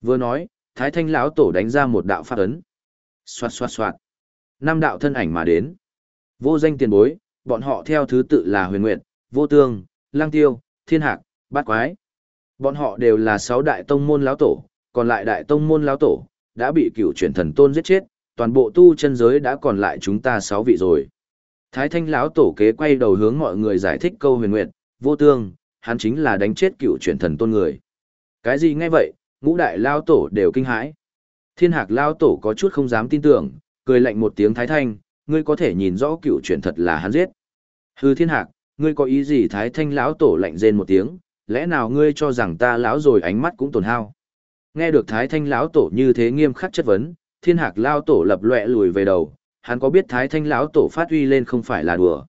Vừa nói, Thái Thanh lão tổ đánh ra một đạo pháp ấn. Xoạt xoạt xoạt. Năm đạo thân ảnh mà đến. Vô danh tiền bối, bọn họ theo thứ tự là Huyền Nguyệt, Vô Tương, Lang Tiêu, Thiên Hạc, Bát Quái. Bọn họ đều là sáu đại tông môn lão tổ, còn lại đại tông môn lão tổ đã bị cựu chuyển thần tôn giết chết, toàn bộ tu chân giới đã còn lại chúng ta sáu vị rồi. Thái Thanh lão tổ kế quay đầu hướng mọi người giải thích câu Huyền Nguyệt, Vô Tương, hắn chính là đánh chết cựu chuyển thần tôn người. Cái gì nghe vậy, ngũ đại lao tổ đều kinh hãi. Thiên hạc lao tổ có chút không dám tin tưởng, cười lạnh một tiếng thái thanh, ngươi có thể nhìn rõ cựu chuyển thật là hắn giết. Hư thiên hạc, ngươi có ý gì thái thanh lão tổ lạnh rên một tiếng, lẽ nào ngươi cho rằng ta lão rồi ánh mắt cũng tổn hao. Nghe được thái thanh lão tổ như thế nghiêm khắc chất vấn, thiên hạc lao tổ lập loẹ lùi về đầu, hắn có biết thái thanh lão tổ phát uy lên không phải là đùa.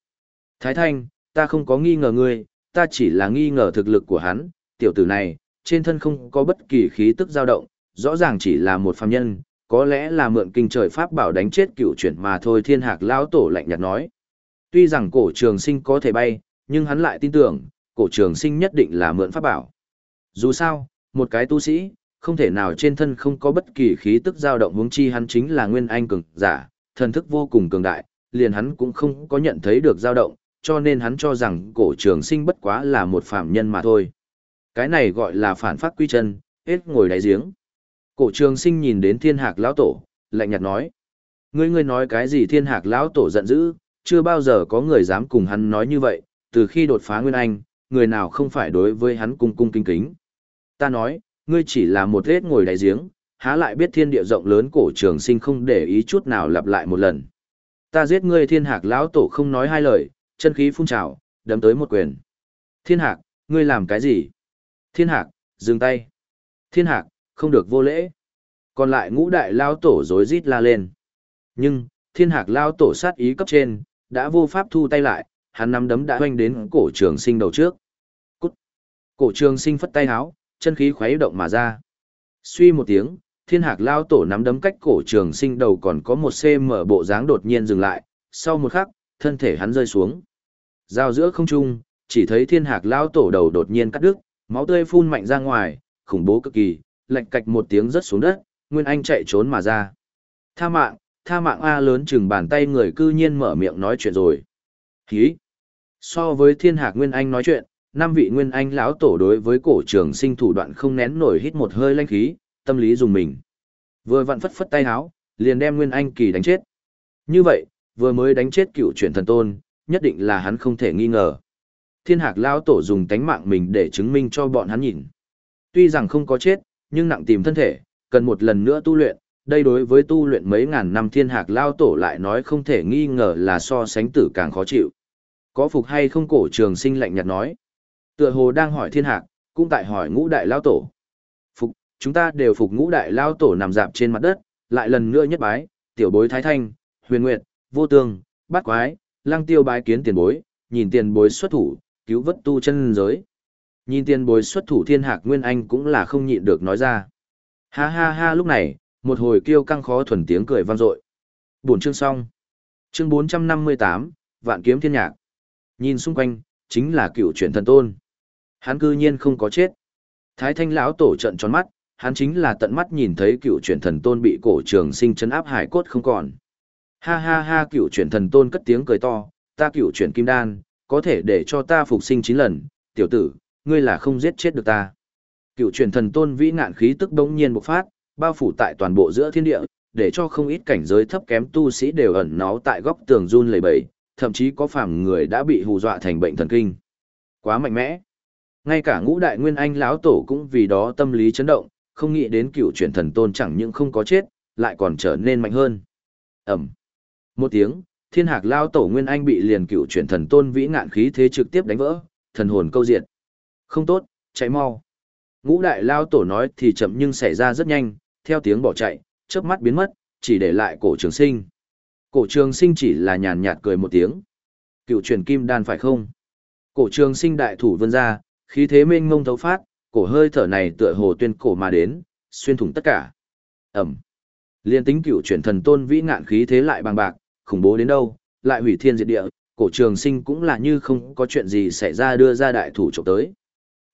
Thái thanh, ta không có nghi ngờ ngươi, ta chỉ là nghi ngờ thực lực của hắn, tiểu tử này, trên thân không có bất kỳ khí tức dao động, rõ ràng chỉ là một phàm nhân, có lẽ là mượn kinh trời pháp bảo đánh chết cựu chuyển mà thôi thiên hạc lão tổ lạnh nhạt nói. Tuy rằng cổ trường sinh có thể bay, nhưng hắn lại tin tưởng, cổ trường sinh nhất định là mượn pháp bảo. Dù sao, một cái tu sĩ, không thể nào trên thân không có bất kỳ khí tức dao động huống chi hắn chính là nguyên anh cường giả, thần thức vô cùng cường đại, liền hắn cũng không có nhận thấy được dao động, cho nên hắn cho rằng cổ trường sinh bất quá là một phạm nhân mà thôi. Cái này gọi là phản phát quy chân, hết ngồi đáy giếng. Cổ trường sinh nhìn đến thiên hạc lão tổ, lạnh nhạt nói. Ngươi ngươi nói cái gì thiên hạc lão tổ giận dữ, chưa bao giờ có người dám cùng hắn nói như vậy, từ khi đột phá Nguyên Anh, người nào không phải đối với hắn cung cung kính kính. Ta nói, ngươi chỉ là một hết ngồi đáy giếng, há lại biết thiên địa rộng lớn cổ trường sinh không để ý chút nào lặp lại một lần. Ta giết ngươi thiên hạc lão tổ không nói hai lời, chân khí phun trào, đấm tới một quyền. Thiên hạc, ngươi làm cái gì? Thiên hạc, dừng tay. Thiên hạc, không được vô lễ. Còn lại ngũ đại lao tổ rối rít la lên. Nhưng, thiên hạc lao tổ sát ý cấp trên, đã vô pháp thu tay lại, hắn nắm đấm đã hoanh đến cổ trường sinh đầu trước. Cút. Cổ trường sinh phất tay háo, chân khí khuấy động mà ra. Suy một tiếng, thiên hạc lao tổ nắm đấm cách cổ trường sinh đầu còn có một cm bộ dáng đột nhiên dừng lại, sau một khắc, thân thể hắn rơi xuống. Giao giữa không trung, chỉ thấy thiên hạc lao tổ đầu đột nhiên cắt đứt, máu tươi phun mạnh ra ngoài, khủng bố cực kỳ, lạnh cạch một tiếng rớt xuống đất, Nguyên Anh chạy trốn mà ra. Tha mạng, tha mạng A lớn chừng bàn tay người cư nhiên mở miệng nói chuyện rồi. Hí! So với thiên hạc Nguyên Anh nói chuyện, năm vị Nguyên Anh lão tổ đối với cổ trường sinh thủ đoạn không nén nổi hít một hơi lanh khí, tâm lý dùng mình. Vừa vặn phất phất tay háo, liền đem Nguyên Anh kỳ đánh chết. Như vậy, vừa mới đánh chết cựu truyền thần tôn, nhất định là hắn không thể nghi ngờ. Thiên hạc lão tổ dùng tánh mạng mình để chứng minh cho bọn hắn nhìn. Tuy rằng không có chết, nhưng nặng tìm thân thể, cần một lần nữa tu luyện, đây đối với tu luyện mấy ngàn năm thiên hạc lao tổ lại nói không thể nghi ngờ là so sánh tử càng khó chịu. Có phục hay không cổ trường sinh lạnh nhạt nói. Tựa hồ đang hỏi thiên hạc, cũng tại hỏi ngũ đại lao tổ. Phục, chúng ta đều phục ngũ đại lao tổ nằm dạp trên mặt đất, lại lần nữa nhất bái, tiểu bối thái thanh, huyền nguyệt, vô tương, bát quái, lăng tiêu bái kiến tiền bối, nhìn tiền bối xuất thủ, cứu vớt tu chân giới. Nhìn tiền bối xuất thủ thiên hạc nguyên anh cũng là không nhịn được nói ra. Ha ha ha lúc này, một hồi kêu căng khó thuần tiếng cười vang dội. Buổi chương xong. Chương 458, Vạn kiếm thiên nhạc. Nhìn xung quanh, chính là cựu truyền thần tôn. Hắn cư nhiên không có chết. Thái thanh lão tổ trận tròn mắt, hắn chính là tận mắt nhìn thấy cựu truyền thần tôn bị cổ trường sinh chấn áp hải cốt không còn. Ha ha ha cựu truyền thần tôn cất tiếng cười to, ta cựu truyền kim đan, có thể để cho ta phục sinh chín lần, tiểu tử, ngươi là không giết chết được ta. Cựu truyền thần tôn vĩ nạn khí tức đống nhiên bộc phát, bao phủ tại toàn bộ giữa thiên địa, để cho không ít cảnh giới thấp kém tu sĩ đều ẩn náu tại góc tường run lẩy bẩy, thậm chí có phàm người đã bị hù dọa thành bệnh thần kinh. Quá mạnh mẽ. Ngay cả ngũ đại nguyên anh lão tổ cũng vì đó tâm lý chấn động, không nghĩ đến cựu truyền thần tôn chẳng những không có chết, lại còn trở nên mạnh hơn. Ẩm. Một tiếng, thiên hạc lao tổ nguyên anh bị liền cựu truyền thần tôn vĩ ngạn khí thế trực tiếp đánh vỡ, thần hồn câu diệt. Không tốt, chạy mau. Ngũ đại lao tổ nói thì chậm nhưng xảy ra rất nhanh, theo tiếng bỏ chạy, chớp mắt biến mất, chỉ để lại cổ trường sinh. Cổ trường sinh chỉ là nhàn nhạt cười một tiếng. Cựu truyền kim đan phải không? Cổ trường sinh đại thủ vươn ra, khí thế mênh ngông thấu phát, cổ hơi thở này tựa hồ tuyên cổ mà đến, xuyên thủng tất cả. Ẩm. Liên tính cựu truyền thần tôn vĩ ngạn khí thế lại bằng bạc, khủng bố đến đâu, lại hủy thiên diệt địa, cổ trường sinh cũng là như không có chuyện gì xảy ra đưa ra đại thủ trộm tới.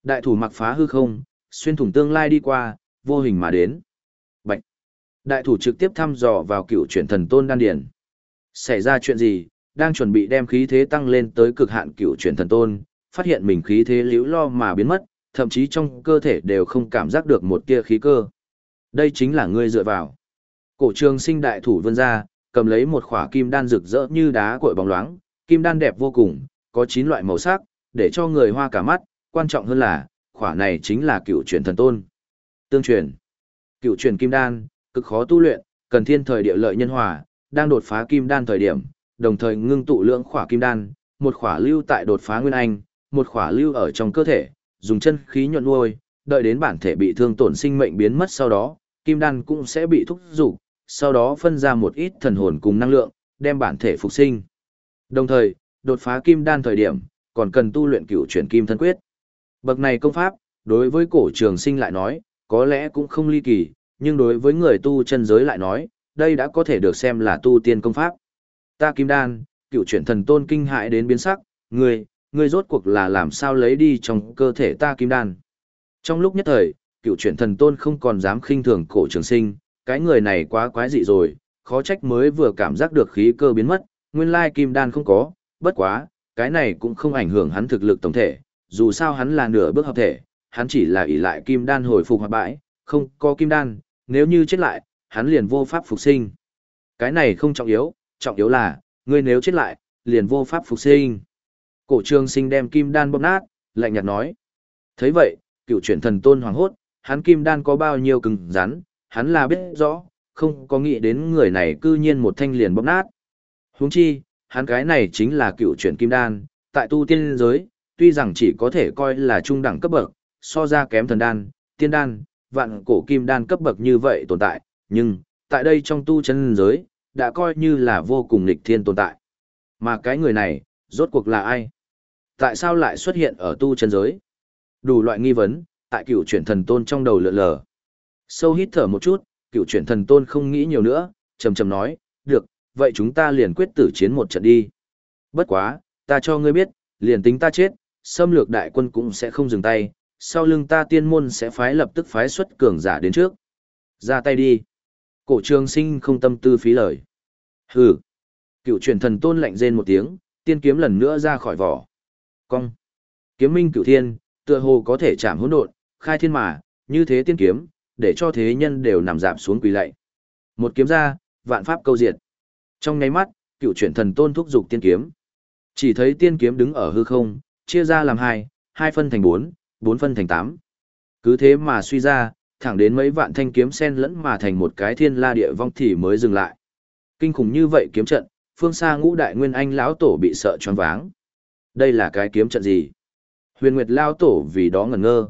Đại thủ mặc phá hư không, xuyên thủng tương lai đi qua, vô hình mà đến. Bạch. Đại thủ trực tiếp thăm dò vào cựu chuyển thần tôn đan điển. Xảy ra chuyện gì, đang chuẩn bị đem khí thế tăng lên tới cực hạn cựu chuyển thần tôn, phát hiện mình khí thế liễu lo mà biến mất, thậm chí trong cơ thể đều không cảm giác được một tia khí cơ. Đây chính là ngươi dựa vào. Cổ trường sinh đại thủ vươn ra, cầm lấy một khỏa kim đan rực rỡ như đá cội bóng loáng, kim đan đẹp vô cùng, có 9 loại màu sắc, để cho người hoa cả mắt, quan trọng hơn là, khỏa này chính là cựu truyền thần tôn. Tương truyền. Cựu truyền kim đan, cực khó tu luyện, cần thiên thời địa lợi nhân hòa, đang đột phá kim đan thời điểm, đồng thời ngưng tụ lượng khỏa kim đan, một khỏa lưu tại đột phá nguyên anh, một khỏa lưu ở trong cơ thể, dùng chân khí nhuận nuôi, đợi đến bản thể bị thương tổn sinh mệnh biến mất sau đó, kim đan cũng sẽ bị thúc dục, sau đó phân ra một ít thần hồn cùng năng lượng, đem bản thể phục sinh. Đồng thời, đột phá kim đan thời điểm, còn cần tu luyện cửu chuyển kim thân quyết. Bậc này công pháp, đối với cổ trường sinh lại nói, có lẽ cũng không ly kỳ, nhưng đối với người tu chân giới lại nói, đây đã có thể được xem là tu tiên công pháp. Ta kim đan, cựu chuyển thần tôn kinh hại đến biến sắc, ngươi, ngươi rốt cuộc là làm sao lấy đi trong cơ thể ta kim đan. Trong lúc nhất thời, cựu chuyển thần tôn không còn dám khinh thường cổ trường sinh, cái người này quá quái dị rồi, khó trách mới vừa cảm giác được khí cơ biến mất, nguyên lai kim đan không có, bất quá, cái này cũng không ảnh hưởng hắn thực lực tổng thể, dù sao hắn là nửa bước hợp thể, hắn chỉ là ỷ lại kim đan hồi phục hoạt bãi, không có kim đan, nếu như chết lại, hắn liền vô pháp phục sinh. Cái này không trọng yếu, trọng yếu là, ngươi nếu chết lại, liền vô pháp phục sinh. Cổ trường sinh đem kim đan bóp nát, lạnh nhạt nói. thấy vậy, cựu chuyển thần tôn hoàng hốt, hắn kim đan có bao nhiêu cứng rắn, hắn là biết rõ, không có nghĩ đến người này cư nhiên một thanh liền bóp nát. Huống chi, hắn cái này chính là cựu chuyển kim đan, tại tu tiên giới, tuy rằng chỉ có thể coi là trung đẳng cấp bậc, so ra kém thần đan, tiên đan, vạn cổ kim đan cấp bậc như vậy tồn tại, nhưng, tại đây trong tu chân giới, đã coi như là vô cùng nghịch thiên tồn tại. Mà cái người này, rốt cuộc là ai? Tại sao lại xuất hiện ở tu chân giới? Đủ loại nghi vấn, tại cựu chuyển thần tôn trong đầu lượn lờ. Sâu hít thở một chút, cựu chuyển thần tôn không nghĩ nhiều nữa, trầm trầm nói, được, vậy chúng ta liền quyết tử chiến một trận đi. Bất quá, ta cho ngươi biết, liền tính ta chết, xâm lược đại quân cũng sẽ không dừng tay, sau lưng ta tiên môn sẽ phái lập tức phái xuất cường giả đến trước. Ra tay đi. Cổ trường sinh không tâm tư phí lời. Hừ. Cựu truyền thần tôn lạnh rên một tiếng, tiên kiếm lần nữa ra khỏi vỏ. Cong. Kiếm minh cựu thiên, tựa hồ có thể chạm hỗn độn, khai thiên mà, như thế tiên kiếm, để cho thế nhân đều nằm dạp xuống quỳ lạy. Một kiếm ra, vạn pháp câu diệt. Trong nháy mắt, cựu chuyển thần tôn thúc dục tiên kiếm. Chỉ thấy tiên kiếm đứng ở hư không, chia ra làm hai, hai phân thành bốn, bốn phân thành tám. Cứ thế mà suy ra, thẳng đến mấy vạn thanh kiếm sen lẫn mà thành một cái thiên la địa vong thì mới dừng lại. Kinh khủng như vậy kiếm trận, phương xa ngũ đại nguyên anh lão tổ bị sợ choáng váng. Đây là cái kiếm trận gì? Huyền Nguyệt lão tổ vì đó ngẩn ngơ.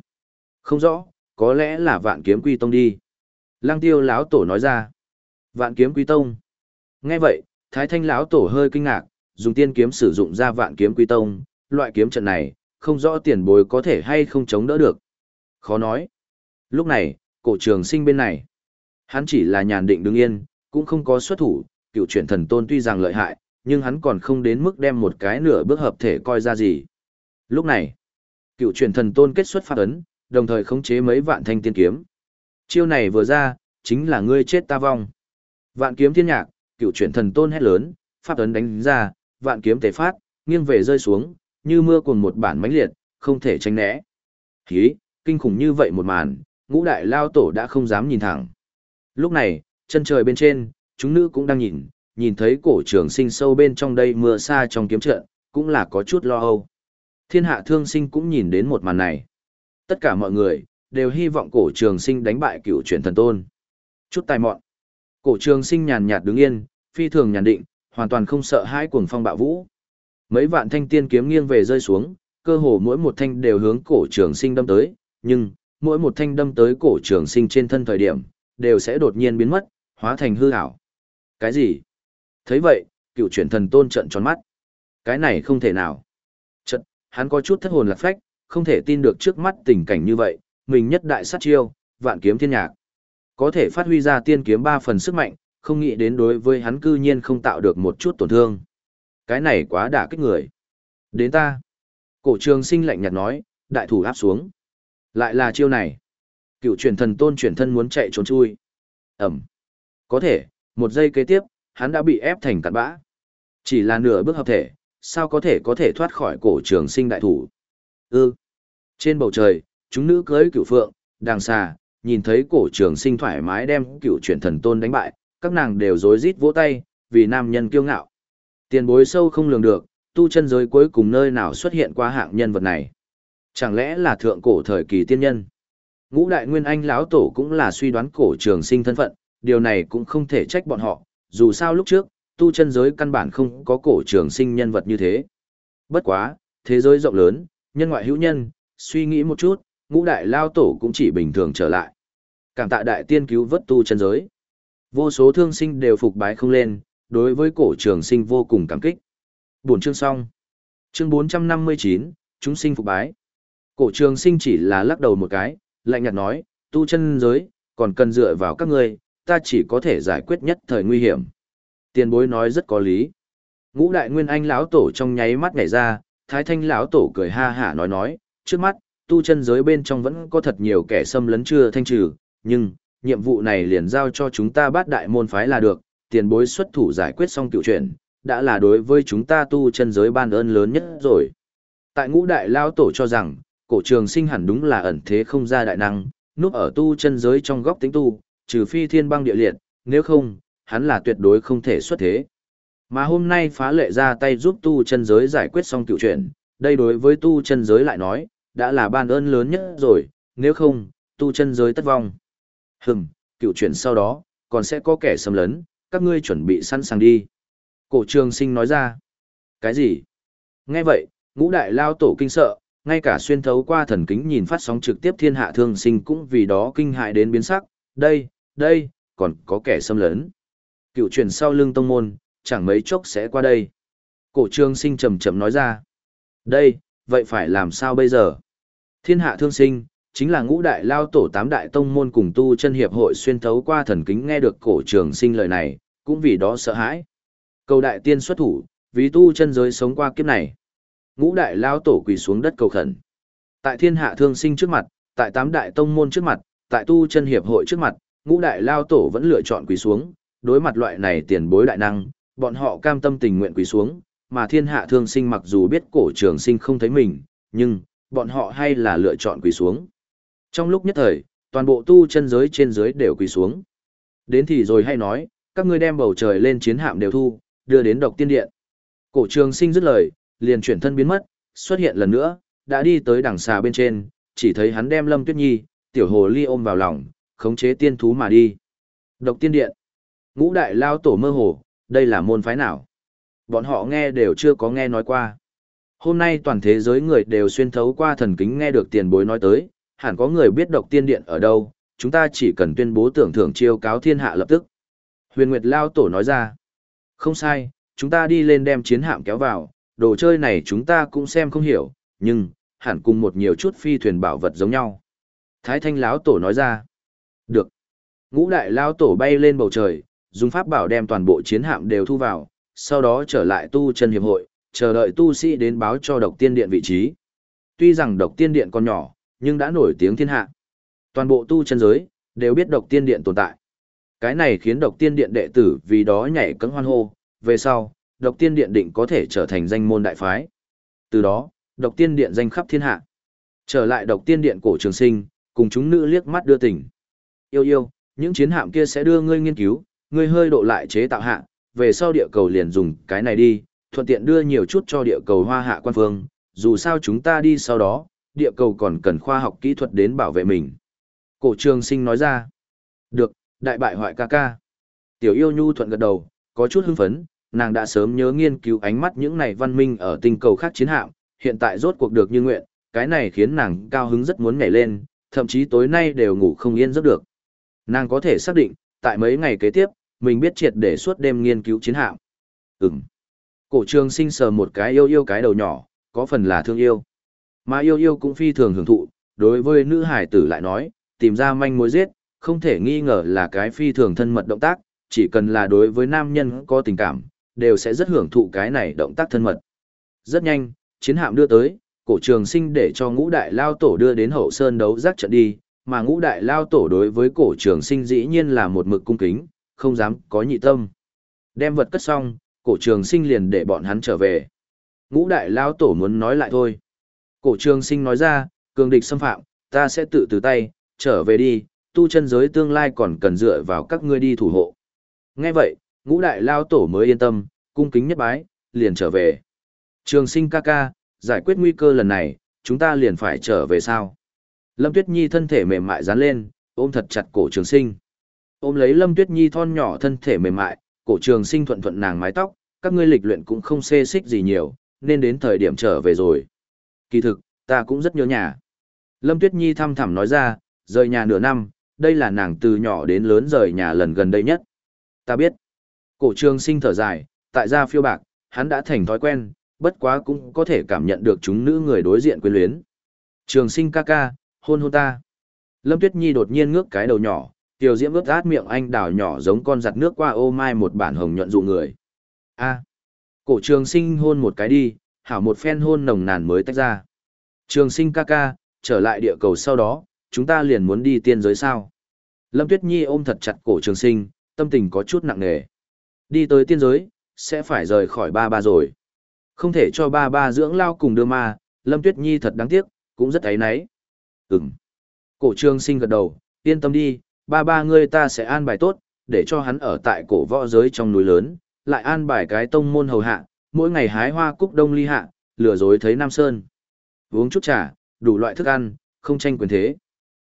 Không rõ, có lẽ là vạn kiếm quy tông đi. Lăng tiêu lão tổ nói ra. Vạn kiếm quy tông. Nghe vậy, Thái Thanh lão tổ hơi kinh ngạc, dùng tiên kiếm sử dụng ra vạn kiếm quy tông, loại kiếm trận này, không rõ tiền bối có thể hay không chống đỡ được. Khó nói. Lúc này, cổ trường sinh bên này, hắn chỉ là nhàn định đứng yên, cũng không có xuất thủ, cựu chuyển thần tôn tuy rằng lợi hại, nhưng hắn còn không đến mức đem một cái nửa bước hợp thể coi ra gì. Lúc này, cựu chuyển thần tôn kết xuất phát ấn, đồng thời khống chế mấy vạn thanh tiên kiếm. Chiêu này vừa ra, chính là ngươi chết ta vong. Vạn kiếm thiên nhạc, cựu chuyển thần tôn hét lớn, pháp ấn đánh ra, vạn kiếm tề phát, nghiêng về rơi xuống, như mưa cuồng một bản mãnh liệt, không thể tránh né. Hí, kinh khủng như vậy một màn, ngũ đại lao tổ đã không dám nhìn thẳng. Lúc này, chân trời bên trên, chúng nữ cũng đang nhìn, nhìn thấy cổ trường sinh sâu bên trong đây mưa xa trong kiếm trận, cũng là có chút lo âu. Thiên hạ thương sinh cũng nhìn đến một màn này. Tất cả mọi người, đều hy vọng cổ trường sinh đánh bại cựu truyền thần tôn. Chút tài mọn. Cổ trường sinh nhàn nhạt đứng yên, phi thường nhàn định, hoàn toàn không sợ hãi cuồng phong bạo vũ. Mấy vạn thanh tiên kiếm nghiêng về rơi xuống, cơ hồ mỗi một thanh đều hướng cổ trường sinh đâm tới, nhưng, mỗi một thanh đâm tới cổ trường sinh trên thân thời điểm, đều sẽ đột nhiên biến mất, hóa thành hư ảo. Cái gì? thấy vậy, cựu chuyển thần tôn trận tròn mắt. Cái này không thể nào. Trận, hắn có chút thất hồn lạc phách, không thể tin được trước mắt tình cảnh như vậy, mình nhất đại sát chiêu, vạn kiếm thiên nhạc. Có thể phát huy ra tiên kiếm ba phần sức mạnh, không nghĩ đến đối với hắn cư nhiên không tạo được một chút tổn thương. Cái này quá đả kích người. Đến ta. Cổ trường sinh lạnh nhạt nói, đại thủ áp xuống. Lại là chiêu này. Cựu truyền thần tôn chuyển thân muốn chạy trốn chui. Ẩm. Có thể, một giây kế tiếp, hắn đã bị ép thành cặn bã. Chỉ là nửa bước hợp thể, sao có thể có thể thoát khỏi cổ trường sinh đại thủ. Ư. Trên bầu trời, chúng nữ cưới cựu phượng, đàng xà, nhìn thấy cổ trường sinh thoải mái đem cựu truyền thần tôn đánh bại, các nàng đều rối rít vỗ tay, vì nam nhân kiêu ngạo. Tiền bối sâu không lường được, tu chân giới cuối cùng nơi nào xuất hiện qua hạng nhân vật này. Chẳng lẽ là thượng cổ thời kỳ tiên nhân? Ngũ đại nguyên anh lão tổ cũng là suy đoán cổ trường sinh thân phận, điều này cũng không thể trách bọn họ, dù sao lúc trước, tu chân giới căn bản không có cổ trường sinh nhân vật như thế. Bất quá, thế giới rộng lớn, nhân ngoại hữu nhân, suy nghĩ một chút, ngũ đại lao tổ cũng chỉ bình thường trở lại. Cảm tạ đại tiên cứu vớt tu chân giới. Vô số thương sinh đều phục bái không lên, đối với cổ trường sinh vô cùng cảm kích. Buổi chương xong. Chương 459, chúng sinh phục bái. Cổ trường sinh chỉ là lắc đầu một cái, lạnh nhạt nói, tu chân giới, còn cần dựa vào các ngươi, ta chỉ có thể giải quyết nhất thời nguy hiểm. Tiền bối nói rất có lý. Ngũ đại nguyên anh lão tổ trong nháy mắt nhảy ra, thái thanh lão tổ cười ha hả nói nói, trước mắt, tu chân giới bên trong vẫn có thật nhiều kẻ xâm lấn chưa thanh trừ, nhưng, nhiệm vụ này liền giao cho chúng ta bát đại môn phái là được, tiền bối xuất thủ giải quyết xong cựu chuyện, đã là đối với chúng ta tu chân giới ban ơn lớn nhất rồi. Tại ngũ đại lao tổ cho rằng, cổ trường sinh hẳn đúng là ẩn thế không ra đại năng, núp ở tu chân giới trong góc tính tu, trừ phi thiên băng địa liệt, nếu không, hắn là tuyệt đối không thể xuất thế. Mà hôm nay phá lệ ra tay giúp tu chân giới giải quyết xong cựu chuyện, đây đối với tu chân giới lại nói, đã là ban ơn lớn nhất rồi, nếu không, tu chân giới tất vong. Hừm, cựu chuyện sau đó, còn sẽ có kẻ xâm lấn, các ngươi chuẩn bị sẵn sàng đi. Cổ trường sinh nói ra. Cái gì? Nghe vậy, ngũ đại lao tổ kinh sợ, ngay cả xuyên thấu qua thần kính nhìn phát sóng trực tiếp thiên hạ thương sinh cũng vì đó kinh hại đến biến sắc. Đây, đây, còn có kẻ xâm lấn. Cựu truyền sau lưng tông môn, chẳng mấy chốc sẽ qua đây. Cổ trường sinh trầm trầm nói ra. Đây, vậy phải làm sao bây giờ? Thiên hạ thương sinh, chính là ngũ đại lao tổ tám đại tông môn cùng tu chân hiệp hội xuyên thấu qua thần kính nghe được cổ trường sinh lời này, cũng vì đó sợ hãi. Cầu đại tiên xuất thủ, vì tu chân giới sống qua kiếp này. Ngũ đại lao tổ quỳ xuống đất cầu khẩn. Tại thiên hạ thương sinh trước mặt, tại tám đại tông môn trước mặt, tại tu chân hiệp hội trước mặt, ngũ đại lao tổ vẫn lựa chọn quỳ xuống, đối mặt loại này tiền bối đại năng, bọn họ cam tâm tình nguyện quỳ xuống, mà thiên hạ thương sinh mặc dù biết cổ trường sinh không thấy mình, nhưng, bọn họ hay là lựa chọn quỳ xuống. Trong lúc nhất thời, toàn bộ tu chân giới trên dưới đều quỳ xuống. Đến thì rồi hay nói, các ngươi đem bầu trời lên chiến hạm đều thu, đưa đến độc tiên điện. Cổ trường sinh dứt lời, liền chuyển thân biến mất, xuất hiện lần nữa, đã đi tới đằng xà bên trên, chỉ thấy hắn đem Lâm Tuyết Nhi, tiểu hồ ly ôm vào lòng, khống chế tiên thú mà đi. Độc tiên điện. Ngũ đại lao tổ mơ hồ, đây là môn phái nào? Bọn họ nghe đều chưa có nghe nói qua. Hôm nay toàn thế giới người đều xuyên thấu qua thần kính nghe được tiền bối nói tới, hẳn có người biết độc tiên điện ở đâu, chúng ta chỉ cần tuyên bố tưởng thưởng chiêu cáo thiên hạ lập tức. Huyền Nguyệt Lao Tổ nói ra, không sai, chúng ta đi lên đem chiến hạm kéo vào, đồ chơi này chúng ta cũng xem không hiểu, nhưng, hẳn cùng một nhiều chút phi thuyền bảo vật giống nhau. Thái Thanh Lão Tổ nói ra, được. Ngũ Đại Lao Tổ bay lên bầu trời, dùng pháp bảo đem toàn bộ chiến hạm đều thu vào, sau đó trở lại tu chân hiệp hội, chờ đợi tu sĩ đến báo cho độc tiên điện vị trí. Tuy rằng độc tiên điện còn nhỏ, nhưng đã nổi tiếng thiên hạ. Toàn bộ tu chân giới, đều biết độc tiên điện tồn tại. Cái này khiến độc tiên điện đệ tử vì đó nhảy cẫng hoan hô, về sau, độc tiên điện định có thể trở thành danh môn đại phái. Từ đó, độc tiên điện danh khắp thiên hạ. Trở lại độc tiên điện cổ trường sinh, cùng chúng nữ liếc mắt đưa tình. Yêu yêu, những chiến hạm kia sẽ đưa ngươi nghiên cứu, ngươi hơi độ lại chế tạo hạ, về sau địa cầu liền dùng cái này đi, thuận tiện đưa nhiều chút cho địa cầu hoa hạ quan phương, dù sao chúng ta đi sau đó, địa cầu còn cần khoa học kỹ thuật đến bảo vệ mình. Cổ trường sinh nói ra. Được, đại bại hoại ca ca. Tiểu yêu nhu thuận gật đầu, có chút hưng phấn, nàng đã sớm nhớ nghiên cứu ánh mắt những này văn minh ở tinh cầu khác chiến hạm, hiện tại rốt cuộc được như nguyện, cái này khiến nàng cao hứng rất muốn nhảy lên, thậm chí tối nay đều ngủ không yên giấc được. Nàng có thể xác định, tại mấy ngày kế tiếp, mình biết triệt để suốt đêm nghiên cứu chiến hạm. Ừm. Cổ trường sinh sờ một cái yêu yêu cái đầu nhỏ, có phần là thương yêu. Mà yêu yêu cũng phi thường hưởng thụ, đối với nữ hải tử lại nói, tìm ra manh mối giết, không thể nghi ngờ là cái phi thường thân mật động tác, chỉ cần là đối với nam nhân có tình cảm, đều sẽ rất hưởng thụ cái này động tác thân mật. Rất nhanh, chiến hạm đưa tới, cổ trường sinh để cho ngũ đại lao tổ đưa đến hậu sơn đấu giác trận đi, mà ngũ đại lao tổ đối với cổ trường sinh dĩ nhiên là một mực cung kính, không dám có nhị tâm. Đem vật cất xong, cổ trường sinh liền để bọn hắn trở về. Ngũ đại lao tổ muốn nói lại thôi. Cổ trường sinh nói ra, cường địch xâm phạm, ta sẽ tự từ tay, trở về đi, tu chân giới tương lai còn cần dựa vào các ngươi đi thủ hộ. Nghe vậy, ngũ đại lao tổ mới yên tâm, cung kính nhất bái, liền trở về. Trường sinh ca ca, giải quyết nguy cơ lần này, chúng ta liền phải trở về sao? Lâm Tuyết Nhi thân thể mềm mại dán lên, ôm thật chặt cổ trường sinh. Ôm lấy Lâm Tuyết Nhi thon nhỏ thân thể mềm mại, cổ trường sinh thuận thuận nàng mái tóc, các ngươi lịch luyện cũng không xê xích gì nhiều, nên đến thời điểm trở về rồi. Kỳ thực, ta cũng rất nhớ nhà. Lâm Tuyết Nhi thăm thẳm nói ra, rời nhà nửa năm, đây là nàng từ nhỏ đến lớn rời nhà lần gần đây nhất. Ta biết. Cổ trường sinh thở dài, tại gia phiêu bạc, hắn đã thành thói quen, bất quá cũng có thể cảm nhận được chúng nữ người đối diện quyến luyến. Trường sinh ca ca, hôn hôn ta. Lâm Tuyết Nhi đột nhiên ngước cái đầu nhỏ, tiểu diễm ướt át miệng anh đào nhỏ giống con giặt nước qua ô mai một bản hồng nhuận dụ người. A. Cổ trường sinh hôn một cái đi, hảo một phen hôn nồng nàn mới tách ra. Trường sinh ca ca, trở lại địa cầu sau đó, chúng ta liền muốn đi tiên giới sao. Lâm Tuyết Nhi ôm thật chặt cổ trường sinh, tâm tình có chút nặng nề. Đi tới tiên giới, sẽ phải rời khỏi ba ba rồi. Không thể cho ba ba dưỡng lao cùng đưa ma, Lâm Tuyết Nhi thật đáng tiếc, cũng rất ấy náy. Ừm. Cổ trường sinh gật đầu, yên tâm đi, ba ba ngươi ta sẽ an bài tốt, để cho hắn ở tại cổ võ giới trong núi lớn, lại an bài cái tông môn hầu hạ, mỗi ngày hái hoa cúc đông ly hạ, lừa dối thấy Nam Sơn. Uống chút trà, đủ loại thức ăn, không tranh quyền thế.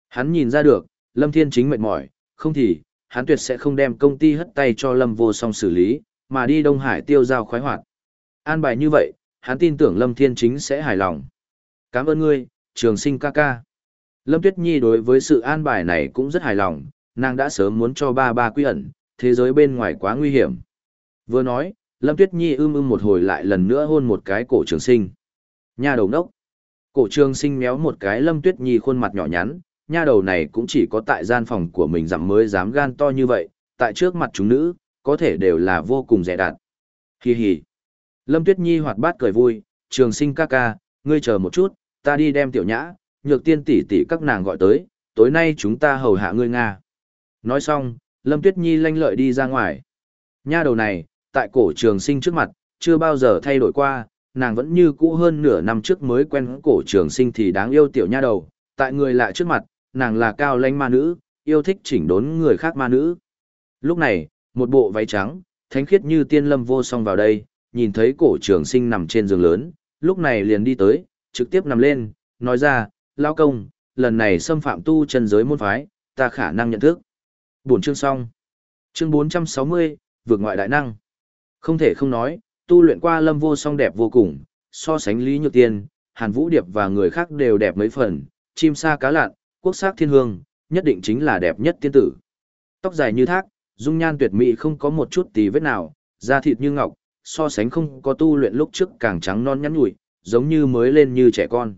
Hắn nhìn ra được, Lâm Thiên chính mệt mỏi, không thì, hắn tuyệt sẽ không đem công ty hất tay cho Lâm vô song xử lý, mà đi Đông Hải tiêu giao khoái hoạt. An bài như vậy, hắn tin tưởng Lâm Thiên chính sẽ hài lòng. Cảm ơn ngươi, trường sinh ca ca. Lâm Tuyết Nhi đối với sự an bài này cũng rất hài lòng, nàng đã sớm muốn cho ba ba quy ẩn, thế giới bên ngoài quá nguy hiểm. Vừa nói, Lâm Tuyết Nhi ưm ưm một hồi lại lần nữa hôn một cái cổ trường sinh. Nha đầu nốc, Cổ trường sinh méo một cái Lâm Tuyết Nhi khuôn mặt nhỏ nhắn, nha đầu này cũng chỉ có tại gian phòng của mình dặm mới dám gan to như vậy, tại trước mặt chúng nữ, có thể đều là vô cùng rẻ đạt. Hi hi. Lâm Tuyết Nhi hoạt bát cười vui, trường sinh ca ca, ngươi chờ một chút, ta đi đem tiểu nhã, nhược tiên tỷ tỷ các nàng gọi tới, tối nay chúng ta hầu hạ ngươi Nga. Nói xong, Lâm Tuyết Nhi lanh lợi đi ra ngoài. Nha đầu này, tại cổ trường sinh trước mặt, chưa bao giờ thay đổi qua, nàng vẫn như cũ hơn nửa năm trước mới quen cổ trường sinh thì đáng yêu tiểu nha đầu, tại người lạ trước mặt, nàng là cao lãnh ma nữ, yêu thích chỉnh đốn người khác ma nữ. Lúc này, một bộ váy trắng, thánh khiết như tiên lâm vô song vào đây, nhìn thấy cổ trường sinh nằm trên giường lớn, lúc này liền đi tới, trực tiếp nằm lên, nói ra, lao công, lần này xâm phạm tu chân giới môn phái, ta khả năng nhận thức. Buồn chương xong. Chương 460, vượt ngoại đại năng. Không thể không nói, tu luyện qua lâm vô song đẹp vô cùng, so sánh Lý Nhược Tiên, Hàn Vũ Điệp và người khác đều đẹp mấy phần, chim sa cá lạn, quốc sắc thiên hương, nhất định chính là đẹp nhất tiên tử. Tóc dài như thác, dung nhan tuyệt mỹ không có một chút tí vết nào, da thịt như ngọc, so sánh không có tu luyện lúc trước càng trắng non nhắn nhủi, giống như mới lên như trẻ con.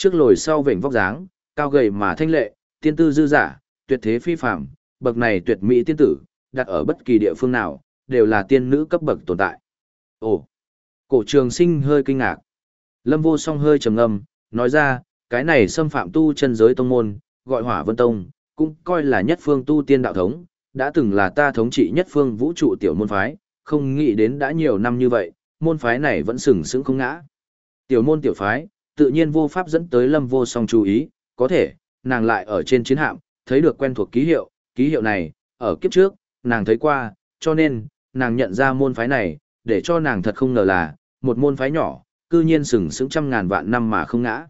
Trước lồi sau vểnh vóc dáng, cao gầy mà thanh lệ, tiên tư dư giả, tuyệt thế phi phàm, bậc này tuyệt mỹ tiên tử, đặt ở bất kỳ địa phương nào, đều là tiên nữ cấp bậc tồn tại. Ồ, cổ trường sinh hơi kinh ngạc. Lâm vô song hơi trầm ngâm, nói ra, cái này xâm phạm tu chân giới tông môn, gọi hỏa vân tông, cũng coi là nhất phương tu tiên đạo thống, đã từng là ta thống trị nhất phương vũ trụ tiểu môn phái, không nghĩ đến đã nhiều năm như vậy, môn phái này vẫn sừng sững không ngã. Tiểu môn tiểu phái, tự nhiên vô pháp dẫn tới lâm vô song chú ý, có thể, nàng lại ở trên chiến hạm, thấy được quen thuộc ký hiệu, ký hiệu này, ở kiếp trước, nàng thấy qua, cho nên, nàng nhận ra môn phái này, để cho nàng thật không ngờ là, một môn phái nhỏ, cư nhiên sừng sững trăm ngàn vạn năm mà không ngã.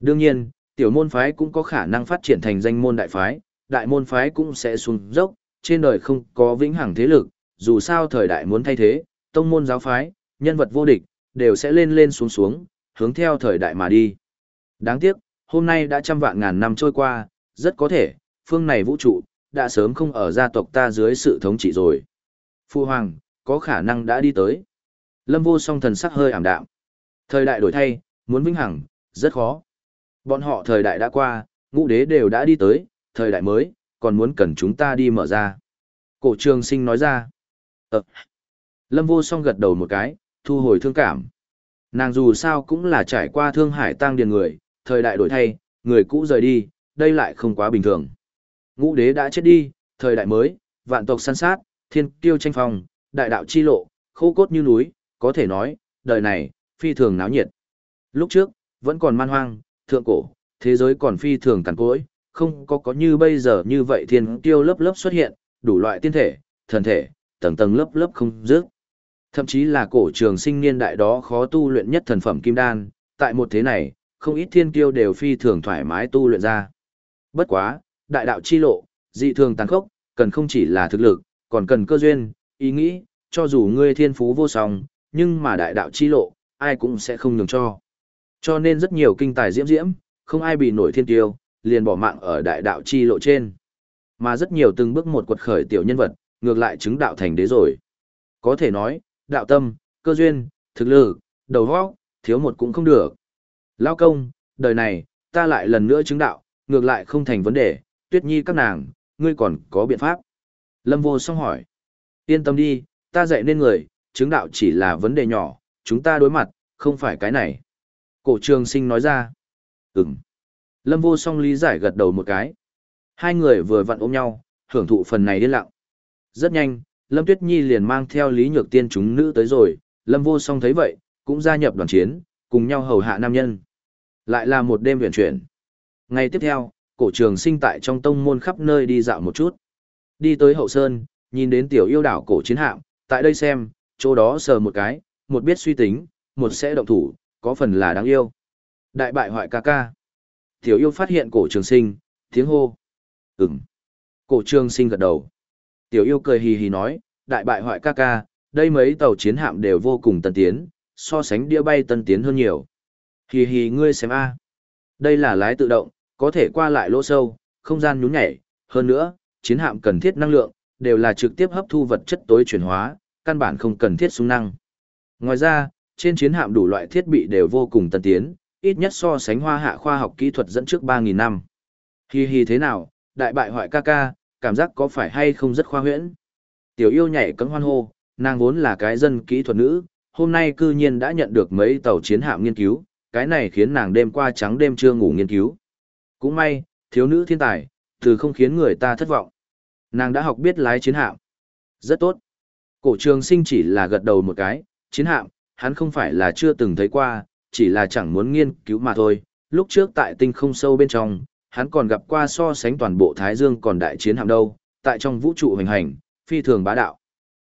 Đương nhiên, tiểu môn phái cũng có khả năng phát triển thành danh môn đại phái, đại môn phái cũng sẽ xuống dốc, trên đời không có vĩnh hằng thế lực, dù sao thời đại muốn thay thế, tông môn giáo phái, nhân vật vô địch, đều sẽ lên lên xuống xuống, hướng theo thời đại mà đi. Đáng tiếc, hôm nay đã trăm vạn ngàn năm trôi qua, rất có thể, phương này vũ trụ, đã sớm không ở gia tộc ta dưới sự thống trị rồi. Phu Hoàng, có khả năng đã đi tới. Lâm vô song thần sắc hơi ảm đạm. Thời đại đổi thay, muốn vĩnh hằng, rất khó. Bọn họ thời đại đã qua, ngũ đế đều đã đi tới, thời đại mới, còn muốn cần chúng ta đi mở ra. Cổ trường sinh nói ra. Ờ. Lâm vô song gật đầu một cái, thu hồi thương cảm. Nàng dù sao cũng là trải qua thương hải tăng điền người, thời đại đổi thay, người cũ rời đi, đây lại không quá bình thường. Ngũ đế đã chết đi, thời đại mới, vạn tộc săn sát, thiên kiêu tranh phong, đại đạo chi lộ, khô cốt như núi, có thể nói, đời này, phi thường náo nhiệt. Lúc trước, vẫn còn man hoang, thượng cổ, thế giới còn phi thường cằn cỗi, không có có như bây giờ như vậy thiên kiêu lớp lớp xuất hiện, đủ loại tiên thể, thần thể, tầng tầng lớp lớp không dứt. Thậm chí là cổ trường sinh niên đại đó khó tu luyện nhất thần phẩm kim đan, tại một thế này, không ít thiên kiêu đều phi thường thoải mái tu luyện ra. Bất quá, đại đạo chi lộ, dị thường tàn khốc, cần không chỉ là thực lực, còn cần cơ duyên, ý nghĩ, cho dù ngươi thiên phú vô song, nhưng mà đại đạo chi lộ, ai cũng sẽ không nhường cho. Cho nên rất nhiều kinh tài diễm diễm, không ai bị nổi thiên tiêu, liền bỏ mạng ở đại đạo chi lộ trên. Mà rất nhiều từng bước một quật khởi tiểu nhân vật, ngược lại chứng đạo thành đế rồi. Có thể nói, đạo tâm, cơ duyên, thực lực, đầu óc, thiếu một cũng không được. Lao công, đời này, ta lại lần nữa chứng đạo, ngược lại không thành vấn đề, tuyết nhi các nàng, ngươi còn có biện pháp. Lâm vô song hỏi. Yên tâm đi, ta dạy nên người, chứng đạo chỉ là vấn đề nhỏ, chúng ta đối mặt, không phải cái này. Cổ trường sinh nói ra. Ừm. Lâm vô song lý giải gật đầu một cái. Hai người vừa vặn ôm nhau, hưởng thụ phần này điên lặng. Rất nhanh, Lâm Tuyết Nhi liền mang theo Lý Nhược Tiên chúng nữ tới rồi, Lâm vô song thấy vậy, cũng gia nhập đoàn chiến, cùng nhau hầu hạ nam nhân. Lại là một đêm huyền chuyển. Ngày tiếp theo, cổ trường sinh tại trong tông môn khắp nơi đi dạo một chút. Đi tới hậu sơn, nhìn đến tiểu yêu đảo cổ chiến hạm, tại đây xem, chỗ đó sờ một cái, một biết suy tính, một sẽ động thủ, có phần là đáng yêu. Đại bại hoại ca ca. Tiểu yêu phát hiện cổ trường sinh, tiếng hô. Ừm. Cổ trường sinh gật đầu. Tiểu yêu cười hì hì nói, đại bại hoại ca ca, đây mấy tàu chiến hạm đều vô cùng tân tiến, so sánh đĩa bay tân tiến hơn nhiều. Hì hì ngươi xem a. Đây là lái tự động, có thể qua lại lỗ sâu, không gian nhún nhảy, hơn nữa, chiến hạm cần thiết năng lượng, đều là trực tiếp hấp thu vật chất tối chuyển hóa, căn bản không cần thiết súng năng. Ngoài ra, trên chiến hạm đủ loại thiết bị đều vô cùng tân tiến, ít nhất so sánh hoa hạ khoa học kỹ thuật dẫn trước 3.000 năm. Hi hi thế nào, đại bại hoại ca ca, cảm giác có phải hay không rất khoa huyễn. Tiểu yêu nhảy cấm hoan hô, nàng vốn là cái dân kỹ thuật nữ, hôm nay cư nhiên đã nhận được mấy tàu chiến hạm nghiên cứu, cái này khiến nàng đêm qua trắng đêm chưa ngủ nghiên cứu. Cũng may, thiếu nữ thiên tài, từ không khiến người ta thất vọng. Nàng đã học biết lái chiến hạm. Rất tốt. Cổ trường sinh chỉ là gật đầu một cái, chiến hạm, hắn không phải là chưa từng thấy qua, chỉ là chẳng muốn nghiên cứu mà thôi. Lúc trước tại tinh không sâu bên trong, hắn còn gặp qua so sánh toàn bộ Thái Dương còn đại chiến hạm đâu, tại trong vũ trụ hành hành, phi thường bá đạo.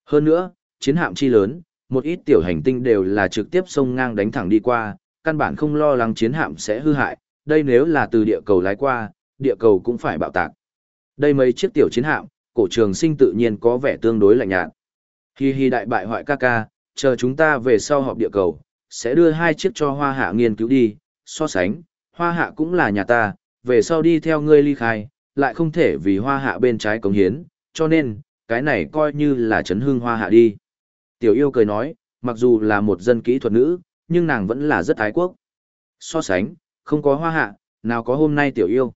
Hơn nữa, chiến hạm chi lớn, một ít tiểu hành tinh đều là trực tiếp sông ngang đánh thẳng đi qua, căn bản không lo lắng chiến hạm sẽ hư hại, đây nếu là từ địa cầu lái qua, địa cầu cũng phải bạo tạc. Đây mấy chiếc tiểu chiến hạm, cổ trường sinh tự nhiên có vẻ tương đối lạnh nhạt. Hi hi đại bại hoại ca ca, chờ chúng ta về sau họp địa cầu, sẽ đưa hai chiếc cho hoa hạ nghiên cứu đi, so sánh, hoa hạ cũng là nhà ta, về sau đi theo ngươi ly khai, lại không thể vì hoa hạ bên trái cống hiến, cho nên, cái này coi như là chấn hương hoa hạ đi. Tiểu yêu cười nói, mặc dù là một dân kỹ thuật nữ, nhưng nàng vẫn là rất ái quốc. So sánh, không có hoa hạ, nào có hôm nay tiểu yêu.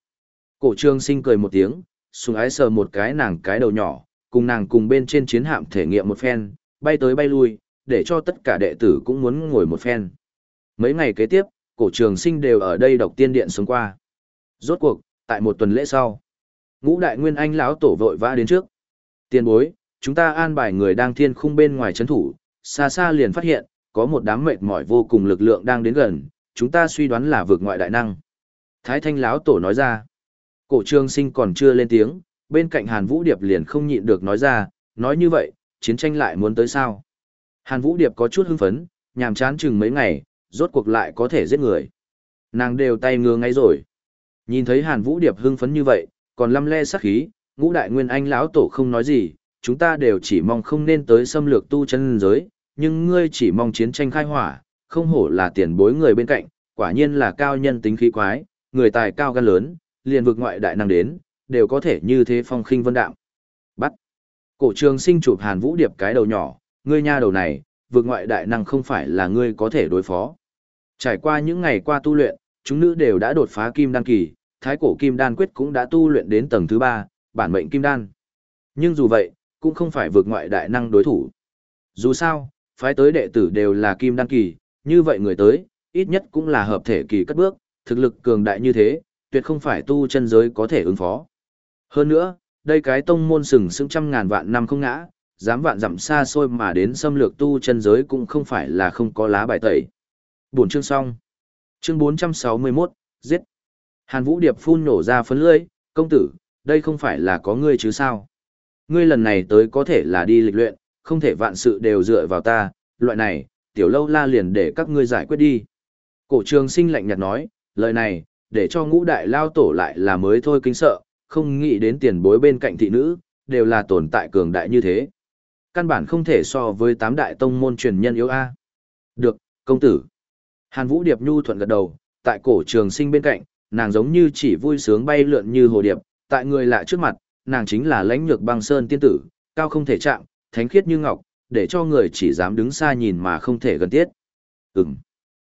Cổ trương sinh cười một tiếng, sùng ái sờ một cái nàng cái đầu nhỏ, cùng nàng cùng bên trên chiến hạm thể nghiệm một phen, bay tới bay lui, để cho tất cả đệ tử cũng muốn ngồi một phen. Mấy ngày kế tiếp, cổ trường sinh đều ở đây đọc tiên điện xuống qua. Rốt cuộc, tại một tuần lễ sau, ngũ đại nguyên anh lão tổ vội vã đến trước. Tiền bối, chúng ta an bài người đang thiên khung bên ngoài chấn thủ, xa xa liền phát hiện, có một đám mệt mỏi vô cùng lực lượng đang đến gần, chúng ta suy đoán là vượt ngoại đại năng. Thái thanh lão tổ nói ra, cổ trương sinh còn chưa lên tiếng, bên cạnh Hàn Vũ Điệp liền không nhịn được nói ra, nói như vậy, chiến tranh lại muốn tới sao. Hàn Vũ Điệp có chút hưng phấn, nhàm chán chừng mấy ngày, rốt cuộc lại có thể giết người. Nàng đều tay ngứa ngay rồi. Nhìn thấy Hàn Vũ Điệp hưng phấn như vậy, còn lăm le sắc khí, ngũ đại nguyên anh lão tổ không nói gì, chúng ta đều chỉ mong không nên tới xâm lược tu chân giới, nhưng ngươi chỉ mong chiến tranh khai hỏa, không hổ là tiền bối người bên cạnh, quả nhiên là cao nhân tính khí quái, người tài cao gan lớn, liền vực ngoại đại năng đến, đều có thể như thế phong khinh vân đạm. Bắt. Cổ trường sinh chụp Hàn Vũ Điệp cái đầu nhỏ, ngươi nha đầu này, vực ngoại đại năng không phải là ngươi có thể đối phó. Trải qua những ngày qua tu luyện, chúng nữ đều đã đột phá kim đăng kỳ, thái cổ kim đan quyết cũng đã tu luyện đến tầng thứ ba, bản mệnh kim đan. Nhưng dù vậy, cũng không phải vượt ngoại đại năng đối thủ. Dù sao, phái tới đệ tử đều là kim đan kỳ, như vậy người tới, ít nhất cũng là hợp thể kỳ cất bước, thực lực cường đại như thế, tuyệt không phải tu chân giới có thể ứng phó. Hơn nữa, đây cái tông môn sừng sững trăm ngàn vạn năm không ngã, dám vạn dặm xa xôi mà đến xâm lược tu chân giới cũng không phải là không có lá bài tẩy. Buổi chương xong. Chương 461, giết. Hàn Vũ Điệp phun nổ ra phấn lưỡi, công tử, đây không phải là có ngươi chứ sao? Ngươi lần này tới có thể là đi lịch luyện, không thể vạn sự đều dựa vào ta, loại này, tiểu lâu la liền để các ngươi giải quyết đi. Cổ trường sinh lạnh nhạt nói, lời này, để cho ngũ đại lao tổ lại là mới thôi kinh sợ, không nghĩ đến tiền bối bên cạnh thị nữ, đều là tồn tại cường đại như thế. Căn bản không thể so với tám đại tông môn truyền nhân yếu A. Được, công tử. Hàn Vũ Điệp nhu thuận gật đầu, tại cổ trường sinh bên cạnh, nàng giống như chỉ vui sướng bay lượn như hồ điệp, tại người lạ trước mặt, nàng chính là lãnh nhược băng sơn tiên tử, cao không thể chạm, thánh khiết như ngọc, để cho người chỉ dám đứng xa nhìn mà không thể gần tiết. Ừm.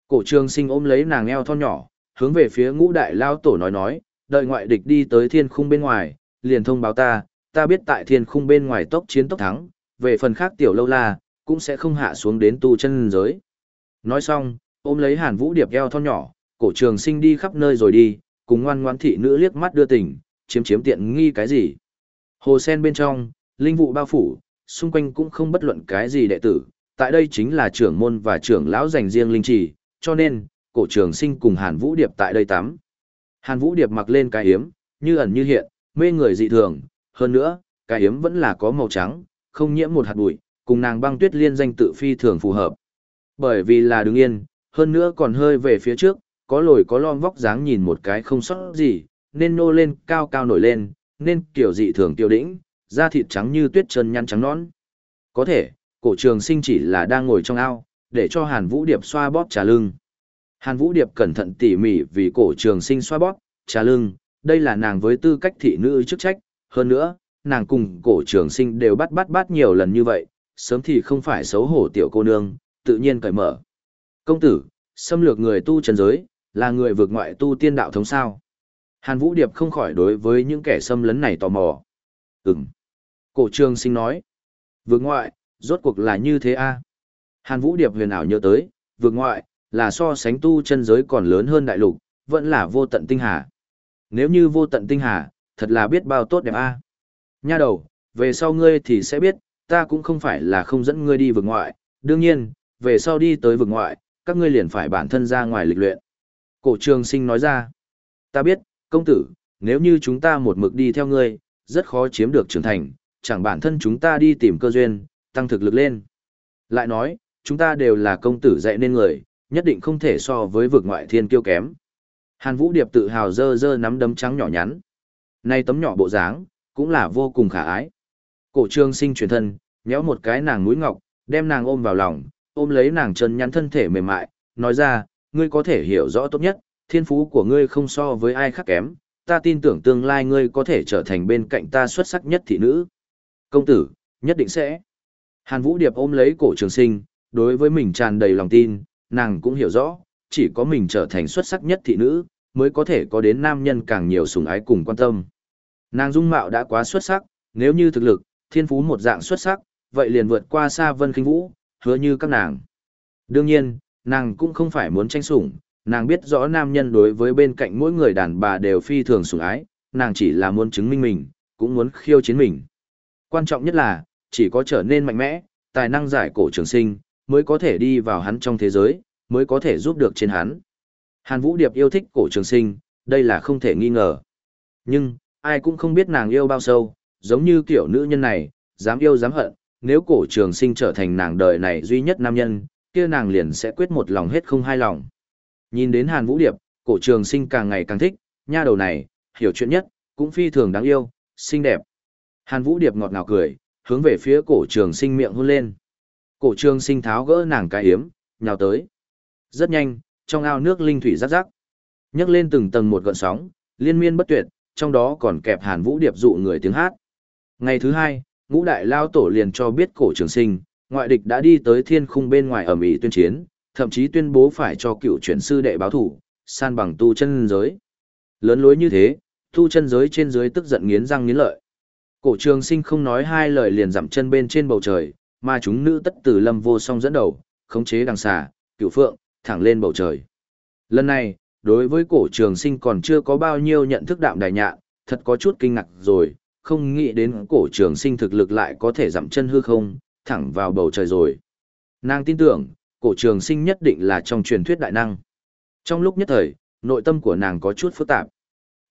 Cổ trường sinh ôm lấy nàng eo thon nhỏ, hướng về phía ngũ đại lao tổ nói nói, đợi ngoại địch đi tới thiên khung bên ngoài, liền thông báo ta, ta biết tại thiên khung bên ngoài tốc chiến tốc thắng, về phần khác tiểu lâu la, cũng sẽ không hạ xuống đến tu chân giới. Nói xong, ôm lấy hàn vũ điệp eo thon nhỏ, cổ trường sinh đi khắp nơi rồi đi, cùng ngoan ngoãn thị nữ liếc mắt đưa tình, chiếm chiếm tiện nghi cái gì. Hồ sen bên trong, linh vụ bao phủ, xung quanh cũng không bất luận cái gì đệ tử, tại đây chính là trưởng môn và trưởng lão dành riêng linh trì, cho nên, cổ trường sinh cùng Hàn Vũ Điệp tại đây tắm. Hàn Vũ Điệp mặc lên cái hiếm, như ẩn như hiện, mê người dị thường, hơn nữa, cái hiếm vẫn là có màu trắng, không nhiễm một hạt bụi, cùng nàng băng tuyết liên danh tự phi thường phù hợp. Bởi vì là đứng yên, hơn nữa còn hơi về phía trước, có lồi có lom vóc dáng nhìn một cái không sót gì, nên nô lên cao cao nổi lên, nên kiểu dị thường tiêu đĩnh, da thịt trắng như tuyết chân nhăn trắng nón Có thể, cổ trường sinh chỉ là đang ngồi trong ao, để cho Hàn Vũ Điệp xoa bóp trà lưng. Hàn Vũ Điệp cẩn thận tỉ mỉ vì cổ trường sinh xoa bóp, trà lưng, đây là nàng với tư cách thị nữ chức trách, hơn nữa, nàng cùng cổ trường sinh đều bắt bắt bắt nhiều lần như vậy, sớm thì không phải xấu hổ tiểu cô nương, tự nhiên cởi mở. Công tử, xâm lược người tu trần giới, là người vượt ngoại tu tiên đạo thống sao. Hàn Vũ Điệp không khỏi đối với những kẻ xâm lấn này tò mò. Ừm. Cổ trường sinh nói. Vượt ngoại, rốt cuộc là như thế a Hàn Vũ Điệp huyền ảo nhớ tới, vượt ngoại, là so sánh tu chân giới còn lớn hơn đại lục, vẫn là vô tận tinh hà. Nếu như vô tận tinh hà, thật là biết bao tốt đẹp a. Nha đầu, về sau ngươi thì sẽ biết, ta cũng không phải là không dẫn ngươi đi vượt ngoại, đương nhiên, về sau đi tới vượt ngoại, các ngươi liền phải bản thân ra ngoài lịch luyện. Cổ trường sinh nói ra, ta biết, công tử, nếu như chúng ta một mực đi theo ngươi, rất khó chiếm được trưởng thành, chẳng bản thân chúng ta đi tìm cơ duyên, tăng thực lực lên. Lại nói, chúng ta đều là công tử dạy nên người, nhất định không thể so với vực ngoại thiên kiêu kém. Hàn Vũ Điệp tự hào dơ dơ nắm đấm trắng nhỏ nhắn. Nay tấm nhỏ bộ dáng, cũng là vô cùng khả ái. Cổ trương sinh chuyển thân, nhéo một cái nàng mũi ngọc, đem nàng ôm vào lòng, ôm lấy nàng chân nhắn thân thể mềm mại, nói ra, ngươi có thể hiểu rõ tốt nhất, thiên phú của ngươi không so với ai khác kém, ta tin tưởng tương lai ngươi có thể trở thành bên cạnh ta xuất sắc nhất thị nữ. Công tử, nhất định sẽ. Hàn Vũ Điệp ôm lấy cổ trường sinh, đối với mình tràn đầy lòng tin, nàng cũng hiểu rõ, chỉ có mình trở thành xuất sắc nhất thị nữ, mới có thể có đến nam nhân càng nhiều sủng ái cùng quan tâm. Nàng dung mạo đã quá xuất sắc, nếu như thực lực, thiên phú một dạng xuất sắc, vậy liền vượt qua xa vân khinh vũ, hứa như các nàng. Đương nhiên, nàng cũng không phải muốn tranh sủng, nàng biết rõ nam nhân đối với bên cạnh mỗi người đàn bà đều phi thường sủng ái, nàng chỉ là muốn chứng minh mình, cũng muốn khiêu chiến mình. Quan trọng nhất là, chỉ có trở nên mạnh mẽ, tài năng giải cổ trường sinh, mới có thể đi vào hắn trong thế giới, mới có thể giúp được trên hắn. Hàn Vũ Điệp yêu thích cổ trường sinh, đây là không thể nghi ngờ. Nhưng, ai cũng không biết nàng yêu bao sâu, giống như kiểu nữ nhân này, dám yêu dám hận, nếu cổ trường sinh trở thành nàng đời này duy nhất nam nhân, kia nàng liền sẽ quyết một lòng hết không hai lòng. Nhìn đến Hàn Vũ Điệp, cổ trường sinh càng ngày càng thích, nha đầu này, hiểu chuyện nhất, cũng phi thường đáng yêu, xinh đẹp. Hàn Vũ Điệp ngọt ngào cười, hướng về phía cổ trường sinh miệng hôn lên. Cổ trường sinh tháo gỡ nàng cái hiếm, nhào tới. Rất nhanh, trong ao nước linh thủy rắc rắc. nhấc lên từng tầng một gợn sóng, liên miên bất tuyệt, trong đó còn kẹp hàn vũ điệp dụ người tiếng hát. Ngày thứ hai, ngũ đại lao tổ liền cho biết cổ trường sinh, ngoại địch đã đi tới thiên khung bên ngoài ở Mỹ tuyên chiến, thậm chí tuyên bố phải cho cựu chuyển sư đệ báo thủ, san bằng tu chân giới. Lớn lối như thế, tu chân giới trên dưới tức giận nghiến răng nghiến lợi. Cổ trường sinh không nói hai lời liền dặm chân bên trên bầu trời, mà chúng nữ tất tử lâm vô song dẫn đầu, khống chế đằng xà, cựu phượng, thẳng lên bầu trời. Lần này, đối với cổ trường sinh còn chưa có bao nhiêu nhận thức đạm đài nhạn, thật có chút kinh ngạc rồi, không nghĩ đến cổ trường sinh thực lực lại có thể dặm chân hư không, thẳng vào bầu trời rồi. Nàng tin tưởng, cổ trường sinh nhất định là trong truyền thuyết đại năng. Trong lúc nhất thời, nội tâm của nàng có chút phức tạp.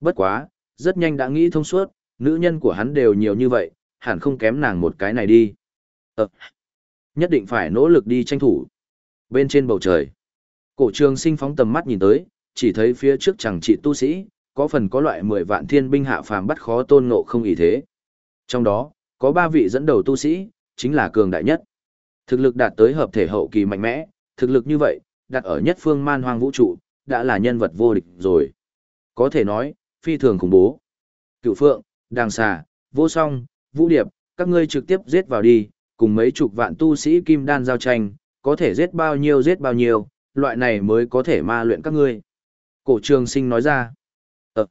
Bất quá, rất nhanh đã nghĩ thông suốt, nữ nhân của hắn đều nhiều như vậy, hẳn không kém nàng một cái này đi. Ờ, nhất định phải nỗ lực đi tranh thủ. Bên trên bầu trời, cổ trường sinh phóng tầm mắt nhìn tới, chỉ thấy phía trước chẳng trị tu sĩ, có phần có loại mười vạn thiên binh hạ phàm bắt khó tôn ngộ không ý thế. Trong đó, có ba vị dẫn đầu tu sĩ, chính là cường đại nhất. Thực lực đạt tới hợp thể hậu kỳ mạnh mẽ, thực lực như vậy, đặt ở nhất phương man hoang vũ trụ, đã là nhân vật vô địch rồi. Có thể nói, phi thường khủng bố. Cựu Phượng, Đàng Xà, Vô Song, Vũ Điệp, các ngươi trực tiếp giết vào đi, cùng mấy chục vạn tu sĩ kim đan giao tranh, có thể giết bao nhiêu giết bao nhiêu, loại này mới có thể ma luyện các ngươi. Cổ trường sinh nói ra. Ờ.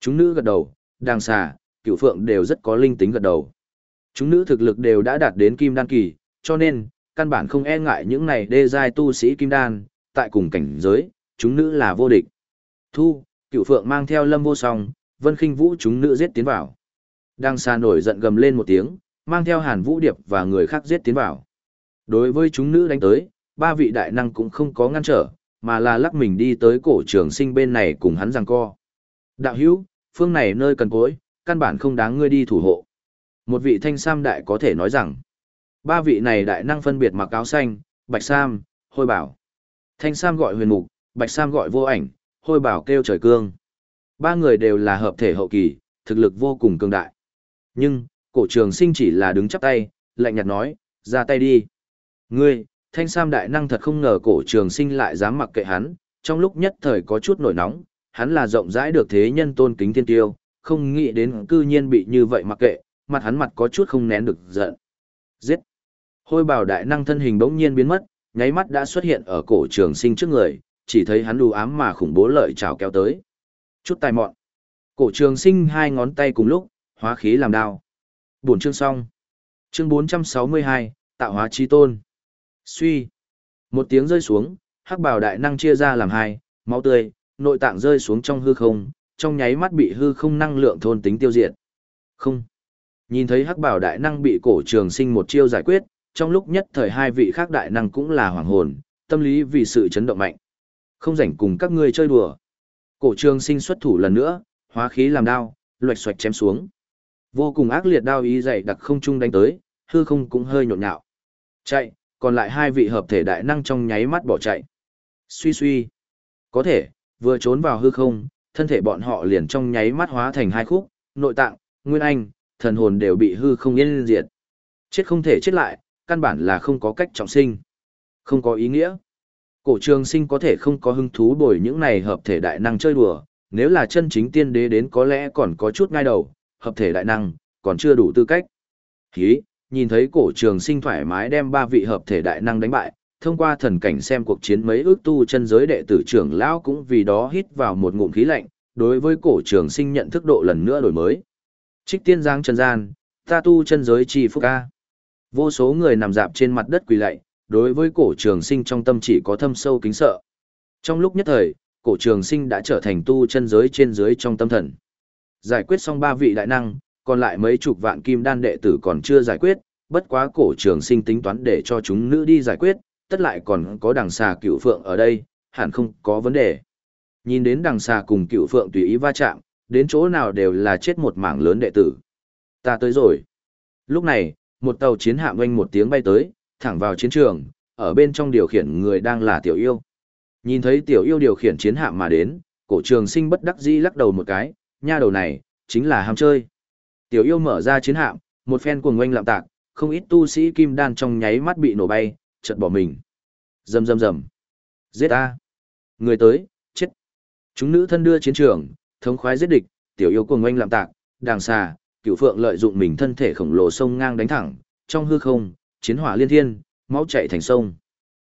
Chúng nữ gật đầu, Đàng Xà, Cựu Phượng đều rất có linh tính gật đầu. Chúng nữ thực lực đều đã đạt đến kim đan kỳ, cho nên, căn bản không e ngại những này đê giai tu sĩ kim đan, tại cùng cảnh giới, chúng nữ là vô địch. Thu, cựu phượng mang theo lâm vô song, vân khinh vũ chúng nữ giết tiến vào. Đang xa nổi giận gầm lên một tiếng, mang theo hàn vũ điệp và người khác giết tiến vào. Đối với chúng nữ đánh tới, ba vị đại năng cũng không có ngăn trở, mà là lắc mình đi tới cổ trường sinh bên này cùng hắn giằng co. Đạo hữu, phương này nơi cần cối, căn bản không đáng ngươi đi thủ hộ. Một vị thanh sam đại có thể nói rằng, ba vị này đại năng phân biệt mặc áo xanh, bạch sam, hôi bảo. Thanh sam gọi huyền mục, bạch sam gọi vô ảnh, hôi bảo kêu trời cương. Ba người đều là hợp thể hậu kỳ, thực lực vô cùng cường đại. Nhưng, cổ trường sinh chỉ là đứng chắp tay, lạnh nhạt nói, ra tay đi. Ngươi, thanh sam đại năng thật không ngờ cổ trường sinh lại dám mặc kệ hắn, trong lúc nhất thời có chút nổi nóng, hắn là rộng rãi được thế nhân tôn kính thiên tiêu, không nghĩ đến cư nhiên bị như vậy mặc kệ, mặt hắn mặt có chút không nén được giận. Giết! Hôi bảo đại năng thân hình bỗng nhiên biến mất, nháy mắt đã xuất hiện ở cổ trường sinh trước người, chỉ thấy hắn đù ám mà khủng bố lợi trào kéo tới. Chút tài mọn. Cổ trường sinh hai ngón tay cùng lúc, hóa khí làm đao. Buồn chương xong. Chương 462, tạo hóa chi tôn. Suy. Một tiếng rơi xuống, hắc bào đại năng chia ra làm hai, máu tươi, nội tạng rơi xuống trong hư không, trong nháy mắt bị hư không năng lượng thôn tính tiêu diệt. Không. Nhìn thấy hắc bảo đại năng bị cổ trường sinh một chiêu giải quyết, trong lúc nhất thời hai vị khác đại năng cũng là hoàng hồn, tâm lý vì sự chấn động mạnh. Không rảnh cùng các ngươi chơi đùa. Cổ trường sinh xuất thủ lần nữa, hóa khí làm đao, loạch xoạch chém xuống. Vô cùng ác liệt đao ý dày đặc không trung đánh tới, hư không cũng hơi nhộn nhạo. Chạy, còn lại hai vị hợp thể đại năng trong nháy mắt bỏ chạy. Suy suy. Có thể, vừa trốn vào hư không, thân thể bọn họ liền trong nháy mắt hóa thành hai khúc, nội tạng, nguyên anh, thần hồn đều bị hư không yên diệt. Chết không thể chết lại, căn bản là không có cách trọng sinh. Không có ý nghĩa. Cổ trường sinh có thể không có hứng thú bồi những này hợp thể đại năng chơi đùa, nếu là chân chính tiên đế đến có lẽ còn có chút ngay đầu, hợp thể đại năng, còn chưa đủ tư cách. Hí, nhìn thấy cổ trường sinh thoải mái đem ba vị hợp thể đại năng đánh bại, thông qua thần cảnh xem cuộc chiến mấy ước tu chân giới đệ tử trưởng lão cũng vì đó hít vào một ngụm khí lạnh, đối với cổ trường sinh nhận thức độ lần nữa đổi mới. Trích tiên giáng trần gian, ta tu chân giới chi phúc ca. Vô số người nằm dạp trên mặt đất quỳ lạy, đối với cổ trường sinh trong tâm chỉ có thâm sâu kính sợ. Trong lúc nhất thời, cổ trường sinh đã trở thành tu chân giới trên dưới trong tâm thần. Giải quyết xong ba vị đại năng, còn lại mấy chục vạn kim đan đệ tử còn chưa giải quyết, bất quá cổ trường sinh tính toán để cho chúng nữ đi giải quyết, tất lại còn có đằng xà cựu phượng ở đây, hẳn không có vấn đề. Nhìn đến đằng xà cùng cựu phượng tùy ý va chạm, đến chỗ nào đều là chết một mảng lớn đệ tử. Ta tới rồi. Lúc này, một tàu chiến hạm oanh một tiếng bay tới, thẳng vào chiến trường, ở bên trong điều khiển người đang là tiểu yêu. Nhìn thấy tiểu yêu điều khiển chiến hạm mà đến, cổ trường sinh bất đắc dĩ lắc đầu một cái, nha đầu này, chính là ham chơi. Tiểu yêu mở ra chiến hạm, một phen cuồng oanh lạm tạc, không ít tu sĩ kim đan trong nháy mắt bị nổ bay, chợt bỏ mình. Rầm rầm rầm. Giết a. Người tới, chết. Chúng nữ thân đưa chiến trường, thống khoái giết địch, tiểu yêu cuồng oanh lạm tạc, đàng xà, cựu phượng lợi dụng mình thân thể khổng lồ sông ngang đánh thẳng, trong hư không, chiến hỏa liên thiên, máu chảy thành sông.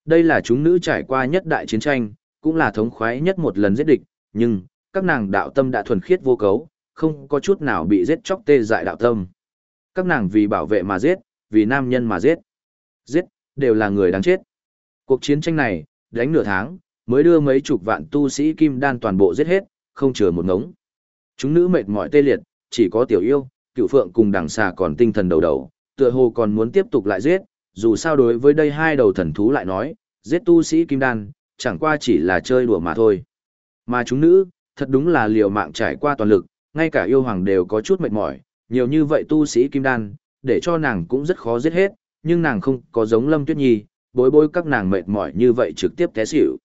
Đây là chúng nữ trải qua nhất đại chiến tranh, cũng là thống khoái nhất một lần giết địch, nhưng, các nàng đạo tâm đã thuần khiết vô cấu, không có chút nào bị giết chóc tê dại đạo tâm. Các nàng vì bảo vệ mà giết, vì nam nhân mà giết. Giết, đều là người đáng chết. Cuộc chiến tranh này, đánh nửa tháng, mới đưa mấy chục vạn tu sĩ kim đan toàn bộ giết hết, không chừa một ngống. Chúng nữ mệt mỏi tê liệt, chỉ có tiểu yêu, cựu phượng cùng đằng xà còn tinh thần đầu đầu, tựa hồ còn muốn tiếp tục lại giết, dù sao đối với đây hai đầu thần thú lại nói, giết tu sĩ kim đan, chẳng qua chỉ là chơi đùa mà thôi. Mà chúng nữ, thật đúng là liều mạng trải qua toàn lực, ngay cả yêu hoàng đều có chút mệt mỏi, nhiều như vậy tu sĩ kim đan, để cho nàng cũng rất khó giết hết, nhưng nàng không có giống Lâm Tuyết Nhi, bối bối các nàng mệt mỏi như vậy trực tiếp té xỉu.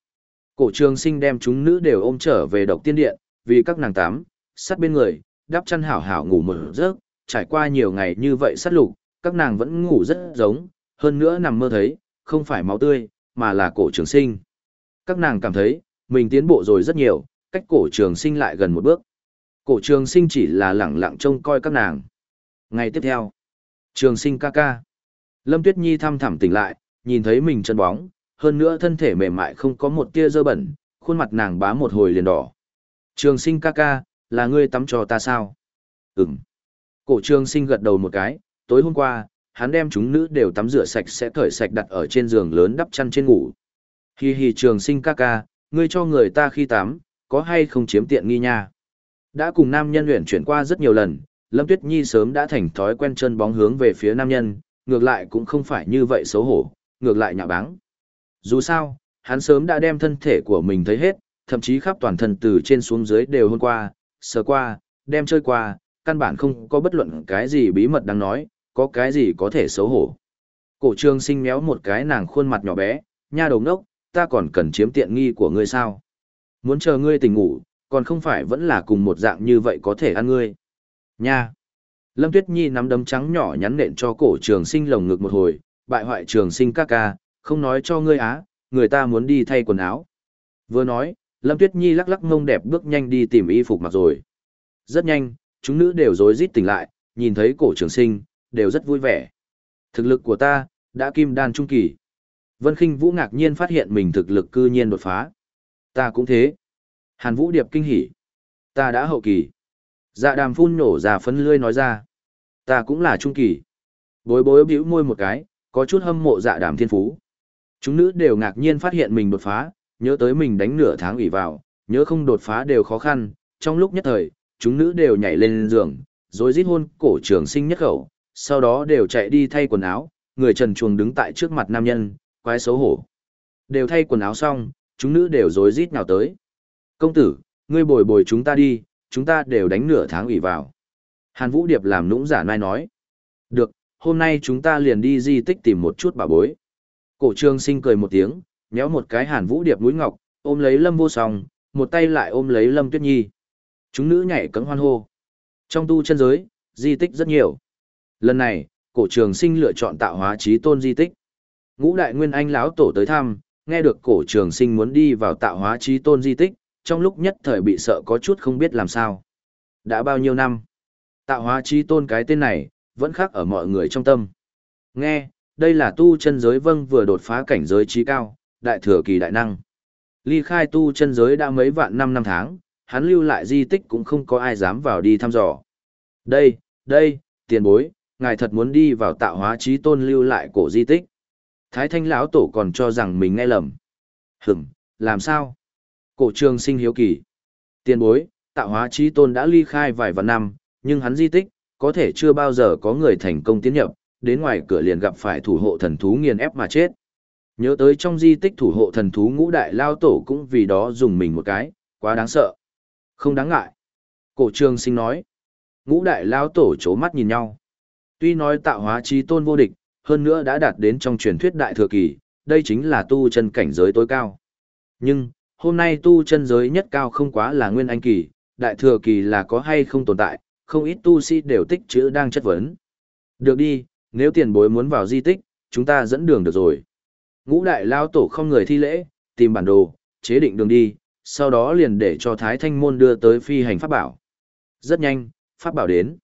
Cổ trường sinh đem chúng nữ đều ôm trở về độc tiên điện, vì các nàng tắm, sát bên người, đắp chăn hảo hảo ngủ một giấc, trải qua nhiều ngày như vậy sát lục, các nàng vẫn ngủ rất giống, hơn nữa nằm mơ thấy, không phải máu tươi, mà là cổ trường sinh. Các nàng cảm thấy, mình tiến bộ rồi rất nhiều, cách cổ trường sinh lại gần một bước. Cổ trường sinh chỉ là lẳng lặng trông coi các nàng. Ngày tiếp theo, trường sinh ca ca. Lâm Tuyết Nhi thăm thẳm tỉnh lại, nhìn thấy mình chân bóng, hơn nữa thân thể mềm mại không có một tia dơ bẩn, khuôn mặt nàng bá một hồi liền đỏ. Trường sinh ca ca, là ngươi tắm cho ta sao? Ừm. Cổ trường sinh gật đầu một cái, tối hôm qua, hắn đem chúng nữ đều tắm rửa sạch sẽ cởi sạch đặt ở trên giường lớn đắp chăn trên ngủ. Hi hi trường sinh ca ca, ngươi cho người ta khi tắm, có hay không chiếm tiện nghi nha? Đã cùng nam nhân luyện chuyển qua rất nhiều lần, Lâm Tuyết Nhi sớm đã thành thói quen chân bóng hướng về phía nam nhân, ngược lại cũng không phải như vậy xấu hổ, ngược lại nhạ báng. Dù sao, hắn sớm đã đem thân thể của mình thấy hết, thậm chí khắp toàn thân từ trên xuống dưới đều hôn qua, sờ qua, đem chơi qua, căn bản không có bất luận cái gì bí mật đang nói, có cái gì có thể xấu hổ. Cổ trương sinh méo một cái nàng khuôn mặt nhỏ bé, nha đầu ngốc, ta còn cần chiếm tiện nghi của ngươi sao? Muốn chờ ngươi tỉnh ngủ, còn không phải vẫn là cùng một dạng như vậy có thể ăn ngươi. Nha! Lâm Tuyết Nhi nắm đấm trắng nhỏ nhắn nện cho cổ trường sinh lồng ngực một hồi, bại hoại trường sinh ca ca, không nói cho ngươi á, người ta muốn đi thay quần áo. Vừa nói, Lâm Tuyết Nhi lắc lắc mông đẹp bước nhanh đi tìm y phục mặc rồi. Rất nhanh, chúng nữ đều rối rít tỉnh lại, nhìn thấy cổ trường sinh, đều rất vui vẻ. Thực lực của ta, đã kim đan trung kỳ. Vân Kinh Vũ ngạc nhiên phát hiện mình thực lực cư nhiên đột phá. Ta cũng thế. Hàn Vũ Điệp kinh hỉ. Ta đã hậu kỳ. Dạ đàm phun nổ ra phấn lươi nói ra. Ta cũng là trung kỳ. Bối bối bĩu môi một cái, có chút hâm mộ dạ đàm thiên phú. Chúng nữ đều ngạc nhiên phát hiện mình đột phá, nhớ tới mình đánh nửa tháng ủy vào, nhớ không đột phá đều khó khăn, trong lúc nhất thời, chúng nữ đều nhảy lên giường, rồi rít hôn cổ trường sinh nhất khẩu, sau đó đều chạy đi thay quần áo, người trần chuồng đứng tại trước mặt nam nhân, quái xấu hổ. Đều thay quần áo xong, chúng nữ đều rối rít nhào tới. Công tử, ngươi bồi bồi chúng ta đi, chúng ta đều đánh nửa tháng ủy vào. Hàn Vũ Điệp làm nũng giả nai nói. Được, hôm nay chúng ta liền đi di tích tìm một chút bà bối. Cổ trương sinh cười một tiếng, nhéo một cái Hàn Vũ Điệp mũi ngọc, ôm lấy Lâm vô song, một tay lại ôm lấy Lâm Tuyết Nhi. Chúng nữ nhảy cẫng hoan hô. Trong tu chân giới, di tích rất nhiều. Lần này, cổ trường sinh lựa chọn tạo hóa trí tôn di tích. Ngũ đại nguyên anh lão tổ tới thăm, nghe được cổ trường sinh muốn đi vào tạo hóa trí tôn di tích, trong lúc nhất thời bị sợ có chút không biết làm sao. Đã bao nhiêu năm, tạo hóa trí tôn cái tên này, vẫn khác ở mọi người trong tâm. Nghe, đây là tu chân giới vâng vừa đột phá cảnh giới trí cao, đại thừa kỳ đại năng. Ly khai tu chân giới đã mấy vạn năm năm tháng, hắn lưu lại di tích cũng không có ai dám vào đi thăm dò. Đây, đây, tiền bối, ngài thật muốn đi vào tạo hóa trí tôn lưu lại cổ di tích. Thái thanh lão tổ còn cho rằng mình nghe lầm. Hửm, làm sao? Cổ trường sinh hiếu kỳ. Tiền bối, tạo hóa trí tôn đã ly khai vài vạn năm, nhưng hắn di tích, có thể chưa bao giờ có người thành công tiến nhập, đến ngoài cửa liền gặp phải thủ hộ thần thú nghiền ép mà chết. Nhớ tới trong di tích thủ hộ thần thú ngũ đại lao tổ cũng vì đó dùng mình một cái, quá đáng sợ. Không đáng ngại. Cổ trường sinh nói. Ngũ đại lao tổ chố mắt nhìn nhau. Tuy nói tạo hóa trí tôn vô địch, hơn nữa đã đạt đến trong truyền thuyết đại thừa kỳ, đây chính là tu chân cảnh giới tối cao. Nhưng, hôm nay tu chân giới nhất cao không quá là nguyên anh kỳ, đại thừa kỳ là có hay không tồn tại, không ít tu sĩ đều tích chữ đang chất vấn. Được đi, nếu tiền bối muốn vào di tích, chúng ta dẫn đường được rồi. Ngũ đại lao tổ không người thi lễ, tìm bản đồ, chế định đường đi, sau đó liền để cho Thái Thanh Môn đưa tới phi hành pháp bảo. Rất nhanh, pháp bảo đến.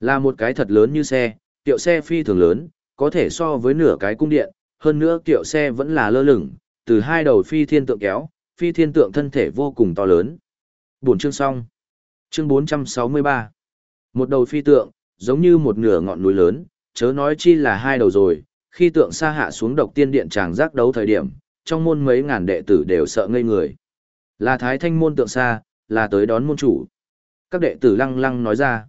Là một cái thật lớn như xe, tiệu xe phi thường lớn, có thể so với nửa cái cung điện, hơn nữa tiệu xe vẫn là lơ lửng, từ hai đầu phi thiên tượng kéo, phi thiên tượng thân thể vô cùng to lớn. Buổi chương xong. Chương 463. Một đầu phi tượng, giống như một nửa ngọn núi lớn, chớ nói chi là hai đầu rồi, khi tượng Sa hạ xuống độc tiên điện tràng giác đấu thời điểm, trong môn mấy ngàn đệ tử đều sợ ngây người. Là thái thanh môn tượng Sa là tới đón môn chủ. Các đệ tử lăng lăng nói ra.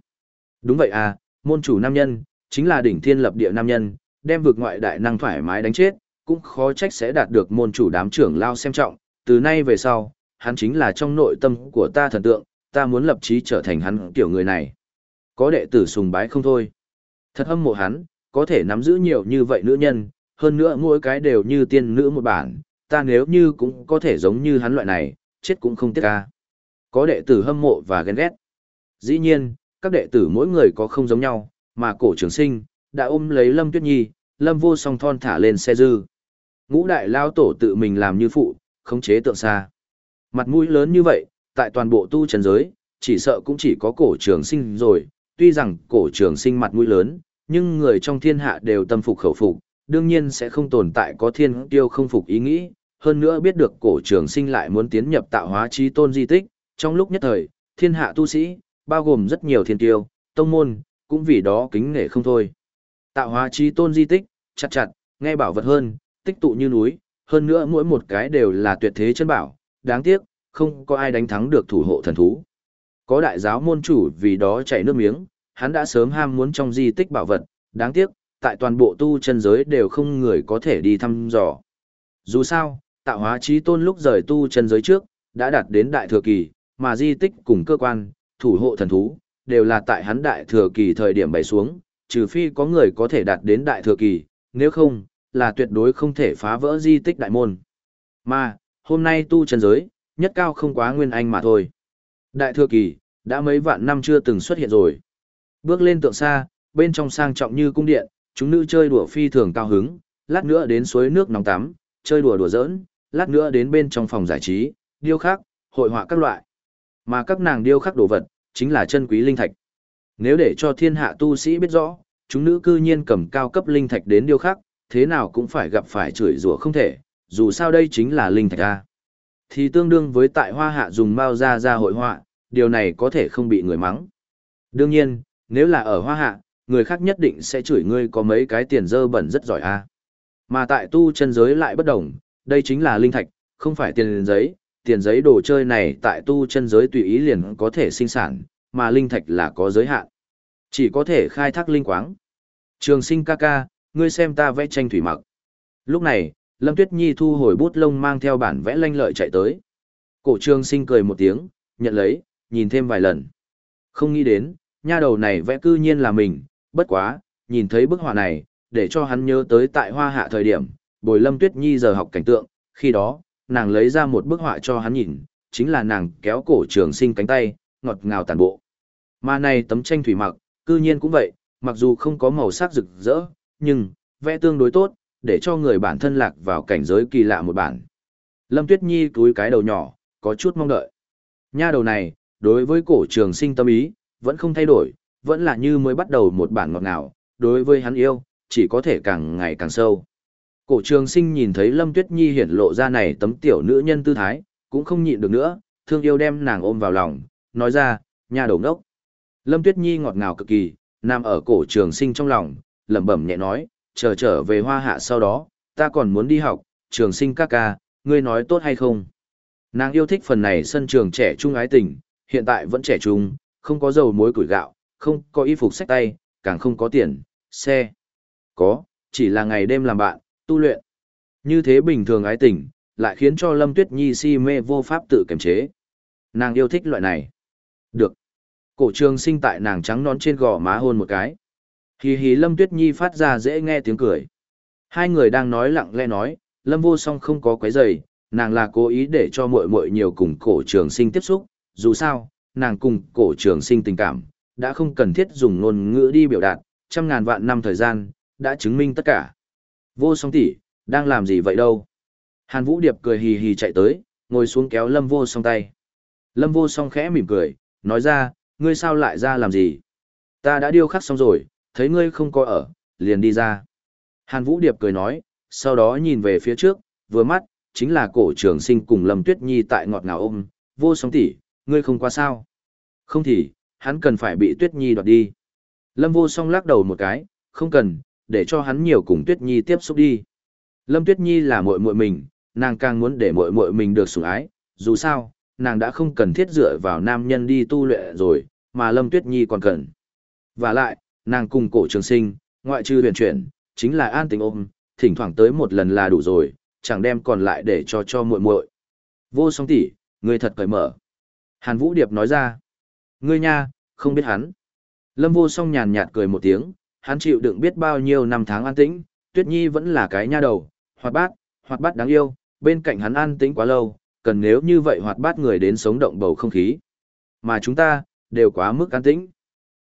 Đúng vậy à, môn chủ nam nhân, chính là đỉnh thiên lập địa nam nhân, đem vực ngoại đại năng thoải mái đánh chết, cũng khó trách sẽ đạt được môn chủ đám trưởng lao xem trọng, từ nay về sau, hắn chính là trong nội tâm của ta thần tượng, ta muốn lập chí trở thành hắn kiểu người này. Có đệ tử sùng bái không thôi. Thật hâm mộ hắn, có thể nắm giữ nhiều như vậy nữ nhân, hơn nữa mỗi cái đều như tiên nữ một bản, ta nếu như cũng có thể giống như hắn loại này, chết cũng không tiếc ca. Có đệ tử hâm mộ và ghen ghét. Dĩ nhiên, các đệ tử mỗi người có không giống nhau, mà cổ trường sinh, đã ôm lấy Lâm Tuyết Nhi, Lâm vô song thon thả lên xe dư. Ngũ đại lao tổ tự mình làm như phụ, khống chế tượng xa. Mặt mũi lớn như vậy, tại toàn bộ tu trần giới, chỉ sợ cũng chỉ có cổ trường sinh rồi, tuy rằng cổ trường sinh mặt mũi lớn, nhưng người trong thiên hạ đều tâm phục khẩu phục, đương nhiên sẽ không tồn tại có thiên tiêu không phục ý nghĩ, hơn nữa biết được cổ trường sinh lại muốn tiến nhập tạo hóa trí tôn di tích, trong lúc nhất thời, thiên hạ tu sĩ, bao gồm rất nhiều thiên tiêu, tông môn, cũng vì đó kính nể không thôi. Tạo hóa trí tôn di tích, chặt chặt, nghe bảo vật hơn, tích tụ như núi, hơn nữa mỗi một cái đều là tuyệt thế chân bảo, đáng tiếc, không có ai đánh thắng được thủ hộ thần thú. Có đại giáo môn chủ vì đó chảy nước miếng, hắn đã sớm ham muốn trong di tích bảo vật, đáng tiếc, tại toàn bộ tu chân giới đều không người có thể đi thăm dò. Dù sao, tạo hóa trí tôn lúc rời tu chân giới trước, đã đạt đến đại thừa kỳ, mà di tích cùng cơ quan, thủ hộ thần thú, đều là tại hắn đại thừa kỳ thời điểm bày xuống, trừ phi có người có thể đạt đến đại thừa kỳ, nếu không, là tuyệt đối không thể phá vỡ di tích đại môn. Mà, hôm nay tu chân giới, nhất cao không quá nguyên anh mà thôi. Đại thừa kỳ, đã mấy vạn năm chưa từng xuất hiện rồi. Bước lên tượng xa, bên trong sang trọng như cung điện, chúng nữ chơi đùa phi thường cao hứng, lát nữa đến suối nước nóng tắm, chơi đùa đùa giỡn, lát nữa đến bên trong phòng giải trí, điêu khắc, hội họa các loại. Mà các nàng điêu khắc đồ vật, chính là chân quý linh thạch. Nếu để cho thiên hạ tu sĩ biết rõ, chúng nữ cư nhiên cầm cao cấp linh thạch đến điêu khắc, thế nào cũng phải gặp phải chửi rủa không thể, dù sao đây chính là linh thạch A. Thì tương đương với tại hoa hạ dùng mao ra ra hội họa, điều này có thể không bị người mắng. Đương nhiên, nếu là ở hoa hạ, người khác nhất định sẽ chửi ngươi có mấy cái tiền dơ bẩn rất giỏi a. Mà tại tu chân giới lại bất đồng, đây chính là linh thạch, không phải tiền giấy, tiền giấy đồ chơi này tại tu chân giới tùy ý liền có thể sinh sản, mà linh thạch là có giới hạn. Chỉ có thể khai thác linh quáng. Trường sinh ca ca, ngươi xem ta vẽ tranh thủy mặc. Lúc này, Lâm Tuyết Nhi thu hồi bút lông mang theo bản vẽ lanh lợi chạy tới. Cổ trường sinh cười một tiếng, nhận lấy, nhìn thêm vài lần. Không nghĩ đến, nha đầu này vẽ cư nhiên là mình, bất quá, nhìn thấy bức họa này, để cho hắn nhớ tới tại hoa hạ thời điểm, bồi Lâm Tuyết Nhi giờ học cảnh tượng, khi đó, nàng lấy ra một bức họa cho hắn nhìn, chính là nàng kéo cổ trường sinh cánh tay, ngọt ngào tàn bộ. Mà này tấm tranh thủy mặc, cư nhiên cũng vậy, mặc dù không có màu sắc rực rỡ, nhưng, vẽ tương đối tốt, để cho người bản thân lạc vào cảnh giới kỳ lạ một bản. Lâm Tuyết Nhi cúi cái đầu nhỏ, có chút mong đợi. Nha đầu này, đối với cổ trường sinh tâm ý, vẫn không thay đổi, vẫn là như mới bắt đầu một bản ngọt ngào, đối với hắn yêu, chỉ có thể càng ngày càng sâu. Cổ trường sinh nhìn thấy Lâm Tuyết Nhi hiển lộ ra này tấm tiểu nữ nhân tư thái, cũng không nhịn được nữa, thương yêu đem nàng ôm vào lòng, nói ra, nhà đầu đốc. Lâm Tuyết Nhi ngọt ngào cực kỳ, nằm ở cổ trường sinh trong lòng, lẩm bẩm nhẹ nói, chờ trở về hoa hạ sau đó, ta còn muốn đi học, trường sinh ca ca, ngươi nói tốt hay không? Nàng yêu thích phần này sân trường trẻ trung ái tình, hiện tại vẫn trẻ trung, không có dầu muối củi gạo, không có y phục sách tay, càng không có tiền, xe. Có, chỉ là ngày đêm làm bạn, tu luyện. Như thế bình thường ái tình, lại khiến cho Lâm Tuyết Nhi si mê vô pháp tự kiềm chế. Nàng yêu thích loại này. Được. Cổ trường sinh tại nàng trắng nón trên gò má hôn một cái. Hì hì Lâm Tuyết Nhi phát ra dễ nghe tiếng cười. Hai người đang nói lặng lẽ nói, Lâm vô song không có quấy giày, nàng là cố ý để cho muội muội nhiều cùng cổ trường sinh tiếp xúc, dù sao, nàng cùng cổ trường sinh tình cảm, đã không cần thiết dùng ngôn ngữ đi biểu đạt, trăm ngàn vạn năm thời gian, đã chứng minh tất cả. Vô song tỷ, đang làm gì vậy đâu? Hàn Vũ Điệp cười hì hì chạy tới, ngồi xuống kéo Lâm vô song tay. Lâm vô song khẽ mỉm cười, nói ra, ngươi sao lại ra làm gì? Ta đã điêu khắc xong rồi, thấy ngươi không có ở, liền đi ra. Hàn Vũ Điệp cười nói, sau đó nhìn về phía trước, vừa mắt, chính là cổ trường sinh cùng Lâm Tuyết Nhi tại ngọt ngào ôm, vô song tỷ, ngươi không qua sao? Không thì, hắn cần phải bị Tuyết Nhi đoạt đi. Lâm vô song lắc đầu một cái, không cần, để cho hắn nhiều cùng Tuyết Nhi tiếp xúc đi. Lâm Tuyết Nhi là muội muội mình, nàng càng muốn để muội muội mình được sủng ái, dù sao, nàng đã không cần thiết dựa vào nam nhân đi tu luyện rồi, mà Lâm Tuyết Nhi còn cần. Và lại, nàng cùng cổ trường sinh, ngoại trừ huyền chuyển, chính là an tình ôm, thỉnh thoảng tới một lần là đủ rồi, chẳng đem còn lại để cho cho muội muội. Vô song tỷ, ngươi thật cởi mở. Hàn Vũ Điệp nói ra. Ngươi nha, không biết hắn. Lâm vô song nhàn nhạt cười một tiếng, hắn chịu đựng biết bao nhiêu năm tháng an tĩnh, Tuyết Nhi vẫn là cái nha đầu, hoạt bát, hoạt bát đáng yêu, bên cạnh hắn an tĩnh quá lâu, cần nếu như vậy hoạt bát người đến sống động bầu không khí. Mà chúng ta, đều quá mức an tĩnh.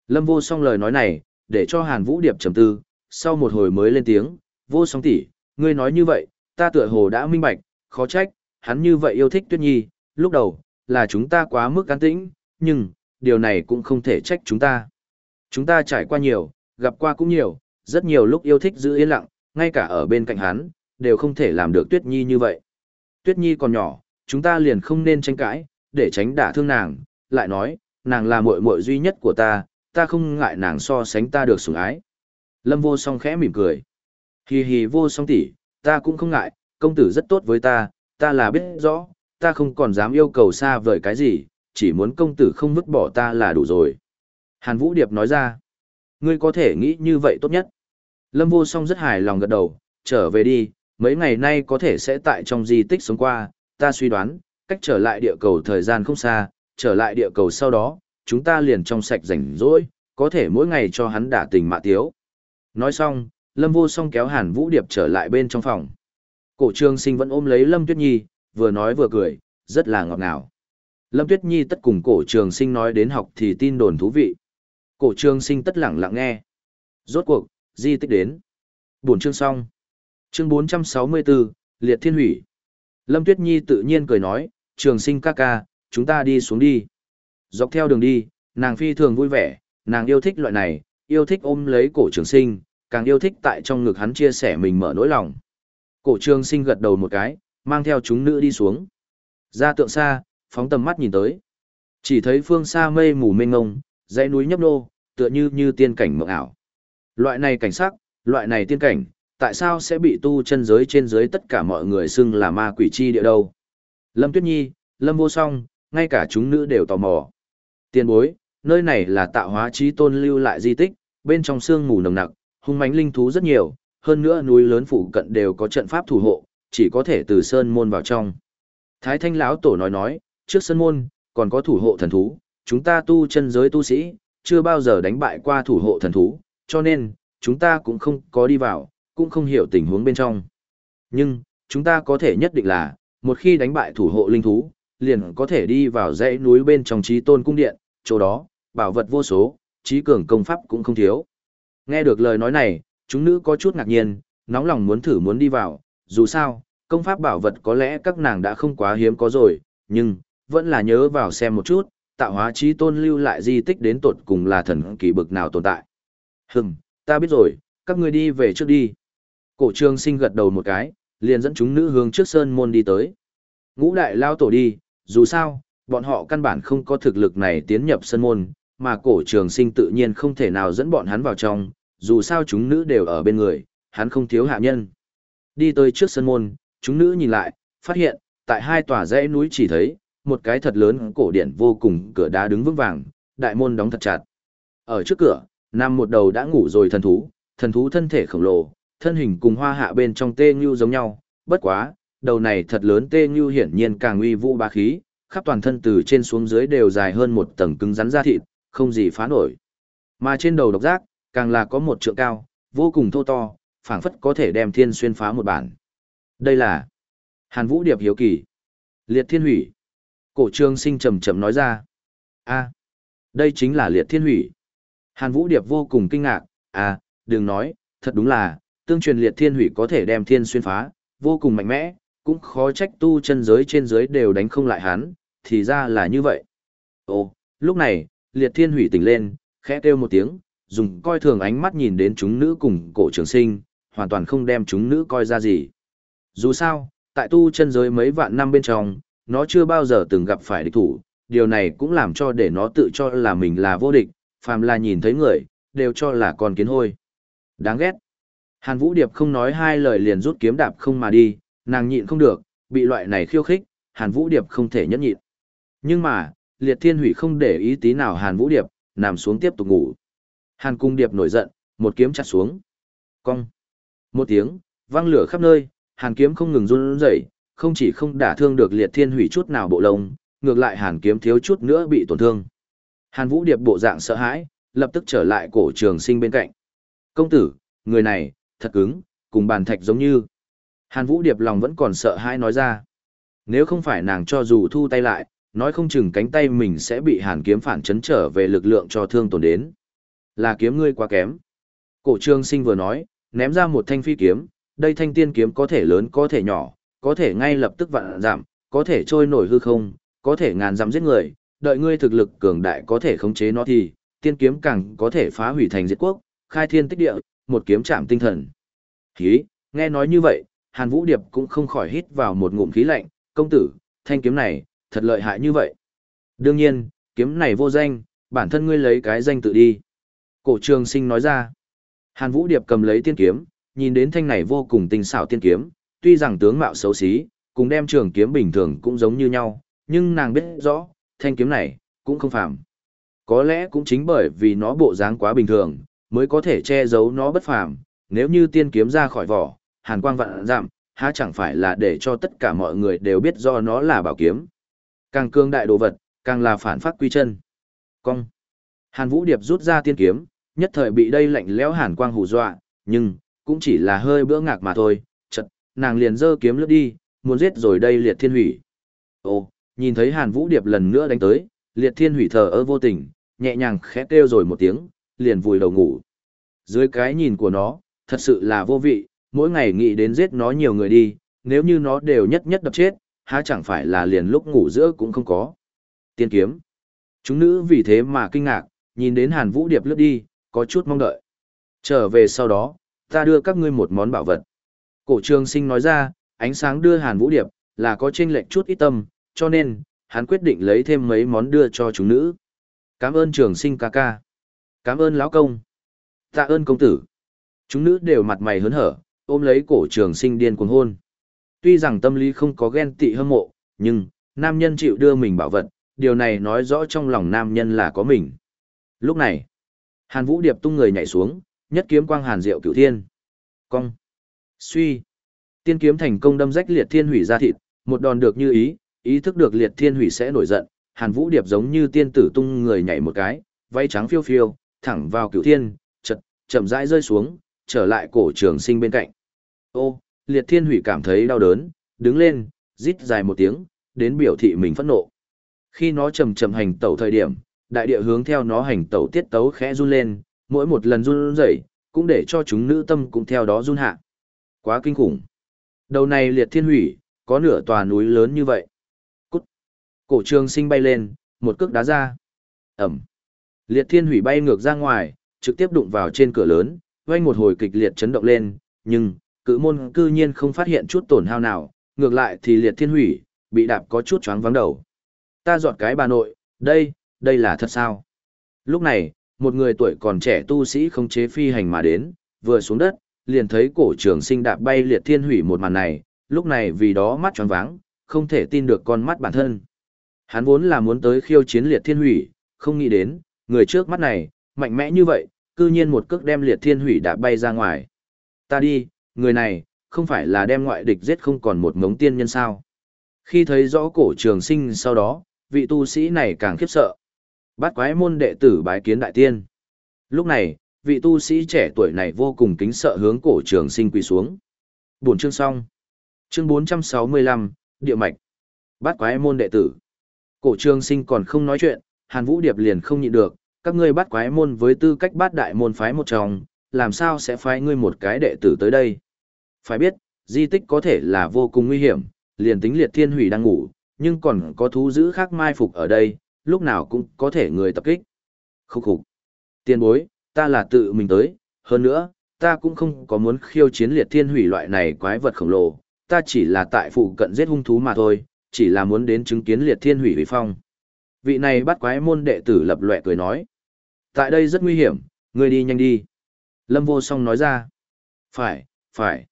Lâm vô song lời nói này, để cho Hàn Vũ Điệp trầm tư, sau một hồi mới lên tiếng, vô song tỷ, ngươi nói như vậy, ta tựa hồ đã minh bạch, khó trách, hắn như vậy yêu thích Tuyết Nhi, lúc đầu, là chúng ta quá mức an tĩnh, nhưng, điều này cũng không thể trách chúng ta. Chúng ta trải qua nhiều, gặp qua cũng nhiều, rất nhiều lúc yêu thích giữ yên lặng, ngay cả ở bên cạnh hắn, đều không thể làm được Tuyết Nhi như vậy. Tuyết Nhi còn nhỏ, chúng ta liền không nên tranh cãi, để tránh đả thương nàng, lại nói, nàng là muội muội duy nhất của ta, ta không ngại nàng so sánh ta được sủng ái. Lâm vô song khẽ mỉm cười. Hì hì vô song tỷ, ta cũng không ngại, công tử rất tốt với ta, ta là biết rõ, ta không còn dám yêu cầu xa vời cái gì, chỉ muốn công tử không vứt bỏ ta là đủ rồi. Hàn Vũ Điệp nói ra, ngươi có thể nghĩ như vậy tốt nhất. Lâm vô song rất hài lòng gật đầu, trở về đi, mấy ngày nay có thể sẽ tại trong di tích sống qua, ta suy đoán, cách trở lại địa cầu thời gian không xa, trở lại địa cầu sau đó, chúng ta liền trong sạch rảnh rỗi, có thể mỗi ngày cho hắn đả tình mạ tiếu. Nói xong, Lâm vô song kéo Hàn Vũ Điệp trở lại bên trong phòng. Cổ trường sinh vẫn ôm lấy Lâm Tuyết Nhi, vừa nói vừa cười, rất là ngọt ngào. Lâm Tuyết Nhi tất cùng cổ trường sinh nói đến học thì tin đồn thú vị. Cổ trường sinh tất lặng lặng nghe. Rốt cuộc, di tích đến. Buổi chương xong. Chương 464, Liệt Thiên Hủy. Lâm Tuyết Nhi tự nhiên cười nói, trường sinh ca ca, chúng ta đi xuống đi. Dọc theo đường đi, nàng phi thường vui vẻ, nàng yêu thích loại này, yêu thích ôm lấy cổ trường sinh, càng yêu thích tại trong ngực hắn chia sẻ mình mở nỗi lòng. Cổ trường sinh gật đầu một cái, mang theo chúng nữ đi xuống. Ra tượng xa, phóng tầm mắt nhìn tới. Chỉ thấy phương xa mây mù mênh ngông, dãy núi nhấp nô, tựa như như tiên cảnh mộng ảo. Loại này cảnh sắc, loại này tiên cảnh, tại sao sẽ bị tu chân giới trên dưới tất cả mọi người xưng là ma quỷ chi địa đâu? Lâm Tuyết Nhi, Lâm Vô Song, ngay cả chúng nữ đều tò mò. Tiên bối, nơi này là tạo hóa trí tôn lưu lại di tích, bên trong sương mù nồng nặc, hung mãnh linh thú rất nhiều, hơn nữa núi lớn phụ cận đều có trận pháp thủ hộ, chỉ có thể từ sơn môn vào trong. Thái Thanh lão tổ nói nói, trước sơn môn còn có thủ hộ thần thú, chúng ta tu chân giới tu sĩ, chưa bao giờ đánh bại qua thủ hộ thần thú, cho nên chúng ta cũng không có đi vào, cũng không hiểu tình huống bên trong. Nhưng, chúng ta có thể nhất định là, một khi đánh bại thủ hộ linh thú, liền có thể đi vào dãy núi bên trong trí tôn cung điện, chỗ đó, bảo vật vô số, trí cường công pháp cũng không thiếu. Nghe được lời nói này, chúng nữ có chút ngạc nhiên, nóng lòng muốn thử muốn đi vào, dù sao, công pháp bảo vật có lẽ các nàng đã không quá hiếm có rồi, nhưng, vẫn là nhớ vào xem một chút, tạo hóa trí tôn lưu lại di tích đến tột cùng là thần kỳ bực nào tồn tại. Hừm, ta biết rồi, các ngươi đi về trước đi. Cổ trương sinh gật đầu một cái, liền dẫn chúng nữ hướng trước sơn môn đi tới. Ngũ đại lao tổ đi, dù sao, bọn họ căn bản không có thực lực này tiến nhập sơn môn, mà cổ trường sinh tự nhiên không thể nào dẫn bọn hắn vào trong, dù sao chúng nữ đều ở bên người, hắn không thiếu hạ nhân. Đi tới trước sân môn, chúng nữ nhìn lại, phát hiện, tại hai tòa dãy núi chỉ thấy, một cái thật lớn cổ điện vô cùng cửa đá đứng vững vàng, đại môn đóng thật chặt. Ở trước cửa, nằm một đầu đã ngủ rồi thần thú, thần thú thân thể khổng lồ, thân hình cùng hoa hạ bên trong tê như giống nhau, bất quá, đầu này thật lớn tê như hiển nhiên càng uy vũ bá khí, khắp toàn thân từ trên xuống dưới đều dài hơn một tầng cứng rắn da thịt, không gì phá nổi. Mà trên đầu độc giác, càng là có một trượng cao, vô cùng thô to, phảng phất có thể đem thiên xuyên phá một bản. Đây là Hàn Vũ Điệp hiếu kỳ. Liệt thiên hủy. Cổ trương sinh trầm trầm nói ra. a đây chính là liệt thiên hủy. Hàn Vũ Điệp vô cùng kinh ngạc, à, đừng nói, thật đúng là, tương truyền liệt thiên hủy có thể đem thiên xuyên phá, vô cùng mạnh mẽ, cũng khó trách tu chân giới trên giới đều đánh không lại hắn, thì ra là như vậy. Ồ, lúc này, liệt thiên hủy tỉnh lên, khẽ kêu một tiếng, dùng coi thường ánh mắt nhìn đến chúng nữ cùng cổ trường sinh, hoàn toàn không đem chúng nữ coi ra gì. Dù sao, tại tu chân giới mấy vạn năm bên trong, nó chưa bao giờ từng gặp phải địch thủ, điều này cũng làm cho để nó tự cho là mình là vô địch, phàm là nhìn thấy người, đều cho là con kiến hôi. Đáng ghét. Hàn Vũ Điệp không nói hai lời liền rút kiếm đạp không mà đi, nàng nhịn không được, bị loại này khiêu khích, Hàn Vũ Điệp không thể nhẫn nhịn. Nhưng mà, Liệt Thiên Hủy không để ý tí nào Hàn Vũ Điệp, nằm xuống tiếp tục ngủ. Hàn Cung Điệp nổi giận, một kiếm chặt xuống. Cong. Một tiếng, vang lửa khắp nơi, Hàn kiếm không ngừng run rẩy, không chỉ không đả thương được Liệt Thiên Hủy chút nào bộ lông, ngược lại Hàn kiếm thiếu chút nữa bị tổn thương. Hàn Vũ Điệp bộ dạng sợ hãi, lập tức trở lại cổ trường sinh bên cạnh. Công tử, người này, thật cứng, cùng bàn thạch giống như. Hàn Vũ Điệp lòng vẫn còn sợ hãi nói ra. Nếu không phải nàng cho dù thu tay lại, nói không chừng cánh tay mình sẽ bị hàn kiếm phản chấn trở về lực lượng cho thương tổn đến. Là kiếm ngươi quá kém. Cổ trương sinh vừa nói, ném ra một thanh phi kiếm, đây thanh tiên kiếm có thể lớn có thể nhỏ, có thể ngay lập tức vạn giảm, có thể trôi nổi hư không, có thể ngàn dặm giết người, đợi ngươi thực lực cường đại có thể khống chế nó thì, tiên kiếm càng có thể phá hủy thành diệt quốc, khai thiên tích địa, một kiếm chạm tinh thần. khí. nghe nói như vậy, Hàn Vũ Điệp cũng không khỏi hít vào một ngụm khí lạnh, công tử, thanh kiếm này, thật lợi hại như vậy. Đương nhiên, kiếm này vô danh, bản thân ngươi lấy cái danh tự đi. Cổ trường sinh nói ra. Hàn Vũ Điệp cầm lấy tiên kiếm, nhìn đến thanh này vô cùng tinh xảo tiên kiếm, tuy rằng tướng mạo xấu xí, cùng đem trường kiếm bình thường cũng giống như nhau, nhưng nàng biết rõ, thanh kiếm này, cũng không phàm. Có lẽ cũng chính bởi vì nó bộ dáng quá bình thường, mới có thể che giấu nó bất phàm, nếu như tiên kiếm ra khỏi vỏ, hàn quang vạn giảm, há chẳng phải là để cho tất cả mọi người đều biết do nó là bảo kiếm. Càng cương đại đồ vật, càng là phản phát quy chân. Cong. Hàn Vũ Điệp rút ra tiên kiếm, nhất thời bị đây lạnh lẽo hàn quang hù dọa, nhưng cũng chỉ là hơi bữa ngạc mà thôi, chợt, nàng liền giơ kiếm lướt đi, muốn giết rồi đây liệt thiên hủy. Ồ, nhìn thấy Hàn Vũ Điệp lần nữa đánh tới, liệt thiên hủy thờ ơ vô tình, nhẹ nhàng khẽ kêu rồi một tiếng, liền vùi đầu ngủ. Dưới cái nhìn của nó, thật sự là vô vị, mỗi ngày nghĩ đến giết nó nhiều người đi, nếu như nó đều nhất nhất đập chết, há chẳng phải là liền lúc ngủ giữa cũng không có. Tiên kiếm. Chúng nữ vì thế mà kinh ngạc, nhìn đến Hàn Vũ Điệp lướt đi, có chút mong đợi. Trở về sau đó, ta đưa các ngươi một món bảo vật. Cổ trường sinh nói ra, ánh sáng đưa Hàn Vũ Điệp, là có chênh lệch chút ít tâm, cho nên, hắn quyết định lấy thêm mấy món đưa cho chúng nữ. Cảm ơn trường sinh ca ca. Cảm ơn lão công. Tạ ơn công tử. Chúng nữ đều mặt mày hớn hở, ôm lấy cổ trường sinh điên cuồng hôn. Tuy rằng tâm lý không có ghen tị hâm mộ, nhưng, nam nhân chịu đưa mình bảo vật, điều này nói rõ trong lòng nam nhân là có mình. Lúc này, Hàn Vũ Điệp tung người nhảy xuống, nhất kiếm quang hàn diệu cửu thiên. Cong. Suy. Tiên kiếm thành công đâm rách liệt thiên hủy ra thịt, một đòn được như ý, ý thức được liệt thiên hủy sẽ nổi giận. Hàn Vũ Điệp giống như tiên tử tung người nhảy một cái, váy trắng phiêu phiêu, thẳng vào cửu thiên, chật, chậm rãi rơi xuống, trở lại cổ trường sinh bên cạnh. Ô, liệt thiên hủy cảm thấy đau đớn, đứng lên, rít dài một tiếng, đến biểu thị mình phẫn nộ. Khi nó chầm chậm hành tẩu thời điểm, đại địa hướng theo nó hành tẩu tiết tấu khẽ run lên, mỗi một lần run rẩy, cũng để cho chúng nữ tâm cũng theo đó run hạ. Quá kinh khủng. Đầu này liệt thiên hủy, có nửa tòa núi lớn như vậy. Cút. Cổ trường sinh bay lên, một cước đá ra. Ẩm. Liệt thiên hủy bay ngược ra ngoài, trực tiếp đụng vào trên cửa lớn, vang một hồi kịch liệt chấn động lên, nhưng, cự môn cư nhiên không phát hiện chút tổn hao nào, ngược lại thì liệt thiên hủy, bị đạp có chút choáng vắng đầu. Ta dọn cái bà nội, đây, đây là thật sao? Lúc này, một người tuổi còn trẻ tu sĩ không chế phi hành mà đến, vừa xuống đất, liền thấy cổ trường sinh đạp bay liệt thiên hủy một màn này, lúc này vì đó mắt tròn váng, không thể tin được con mắt bản thân. Hắn vốn là muốn tới khiêu chiến liệt thiên hủy, không nghĩ đến, người trước mắt này, mạnh mẽ như vậy, cư nhiên một cước đem liệt thiên hủy đạp bay ra ngoài. Ta đi, người này, không phải là đem ngoại địch giết không còn một ngống tiên nhân sao. Khi thấy rõ cổ trường sinh sau đó, vị tu sĩ này càng khiếp sợ. Bát quái môn đệ tử bái kiến đại tiên. Lúc này, vị tu sĩ trẻ tuổi này vô cùng kính sợ hướng cổ trường sinh quỳ xuống. Buồn chương xong. Chương 465, Địa Mạch. Bát quái môn đệ tử. Cổ trường sinh còn không nói chuyện, Hàn Vũ Điệp liền không nhịn được, các ngươi bắt quái môn với tư cách bát đại môn phái một trong, làm sao sẽ phái ngươi một cái đệ tử tới đây? Phải biết, di tích có thể là vô cùng nguy hiểm, liền tính liệt thiên hủy đang ngủ, nhưng còn có thú dữ khác mai phục ở đây, lúc nào cũng có thể người tập kích. Khúc khục. Tiên bối, ta là tự mình tới, hơn nữa, ta cũng không có muốn khiêu chiến liệt thiên hủy loại này quái vật khổng lồ, ta chỉ là tại phụ cận giết hung thú mà thôi, chỉ là muốn đến chứng kiến liệt thiên hủy hủy phong. Vị này bắt quái môn đệ tử lập lệ cười nói. Tại đây rất nguy hiểm, ngươi đi nhanh đi. Lâm vô song nói ra. Phải, phải.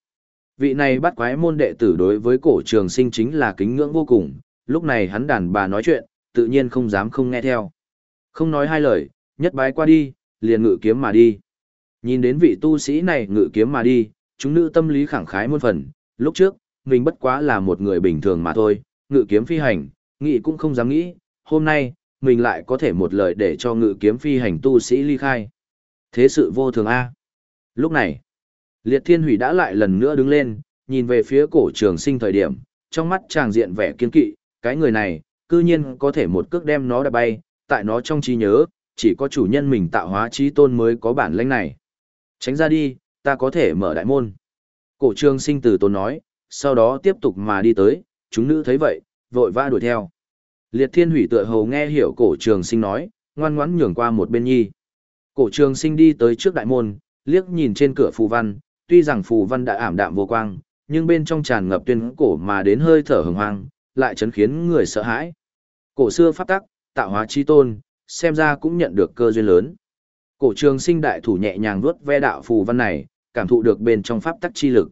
Vị này bắt quái môn đệ tử đối với cổ trường sinh chính là kính ngưỡng vô cùng, lúc này hắn đàn bà nói chuyện, tự nhiên không dám không nghe theo. Không nói hai lời, nhất bái qua đi, liền ngự kiếm mà đi. Nhìn đến vị tu sĩ này ngự kiếm mà đi, chúng nữ tâm lý khẳng khái muôn phần, lúc trước, mình bất quá là một người bình thường mà thôi, ngự kiếm phi hành, nghĩ cũng không dám nghĩ, hôm nay, mình lại có thể một lời để cho ngự kiếm phi hành tu sĩ ly khai. Thế sự vô thường A. Lúc này, Liệt Thiên Hủy đã lại lần nữa đứng lên, nhìn về phía cổ trường sinh thời điểm, trong mắt chàng diện vẻ kiên kỵ, cái người này, cư nhiên có thể một cước đem nó đạp bay, tại nó trong trí nhớ, chỉ có chủ nhân mình tạo hóa trí tôn mới có bản lĩnh này. Tránh ra đi, ta có thể mở đại môn. Cổ trường sinh từ tôn nói, sau đó tiếp tục mà đi tới, chúng nữ thấy vậy, vội vã đuổi theo. Liệt thiên hủy tựa hồ nghe hiểu cổ trường sinh nói, ngoan ngoãn nhường qua một bên nhi. Cổ trường sinh đi tới trước đại môn, liếc nhìn trên cửa phù văn, tuy rằng phù văn đã ảm đạm vô quang, nhưng bên trong tràn ngập tuyên cổ mà đến hơi thở hừng hoang, lại chấn khiến người sợ hãi. Cổ xưa pháp tắc, tạo hóa chi tôn, xem ra cũng nhận được cơ duyên lớn. Cổ trường sinh đại thủ nhẹ nhàng vuốt ve đạo phù văn này, cảm thụ được bên trong pháp tắc chi lực.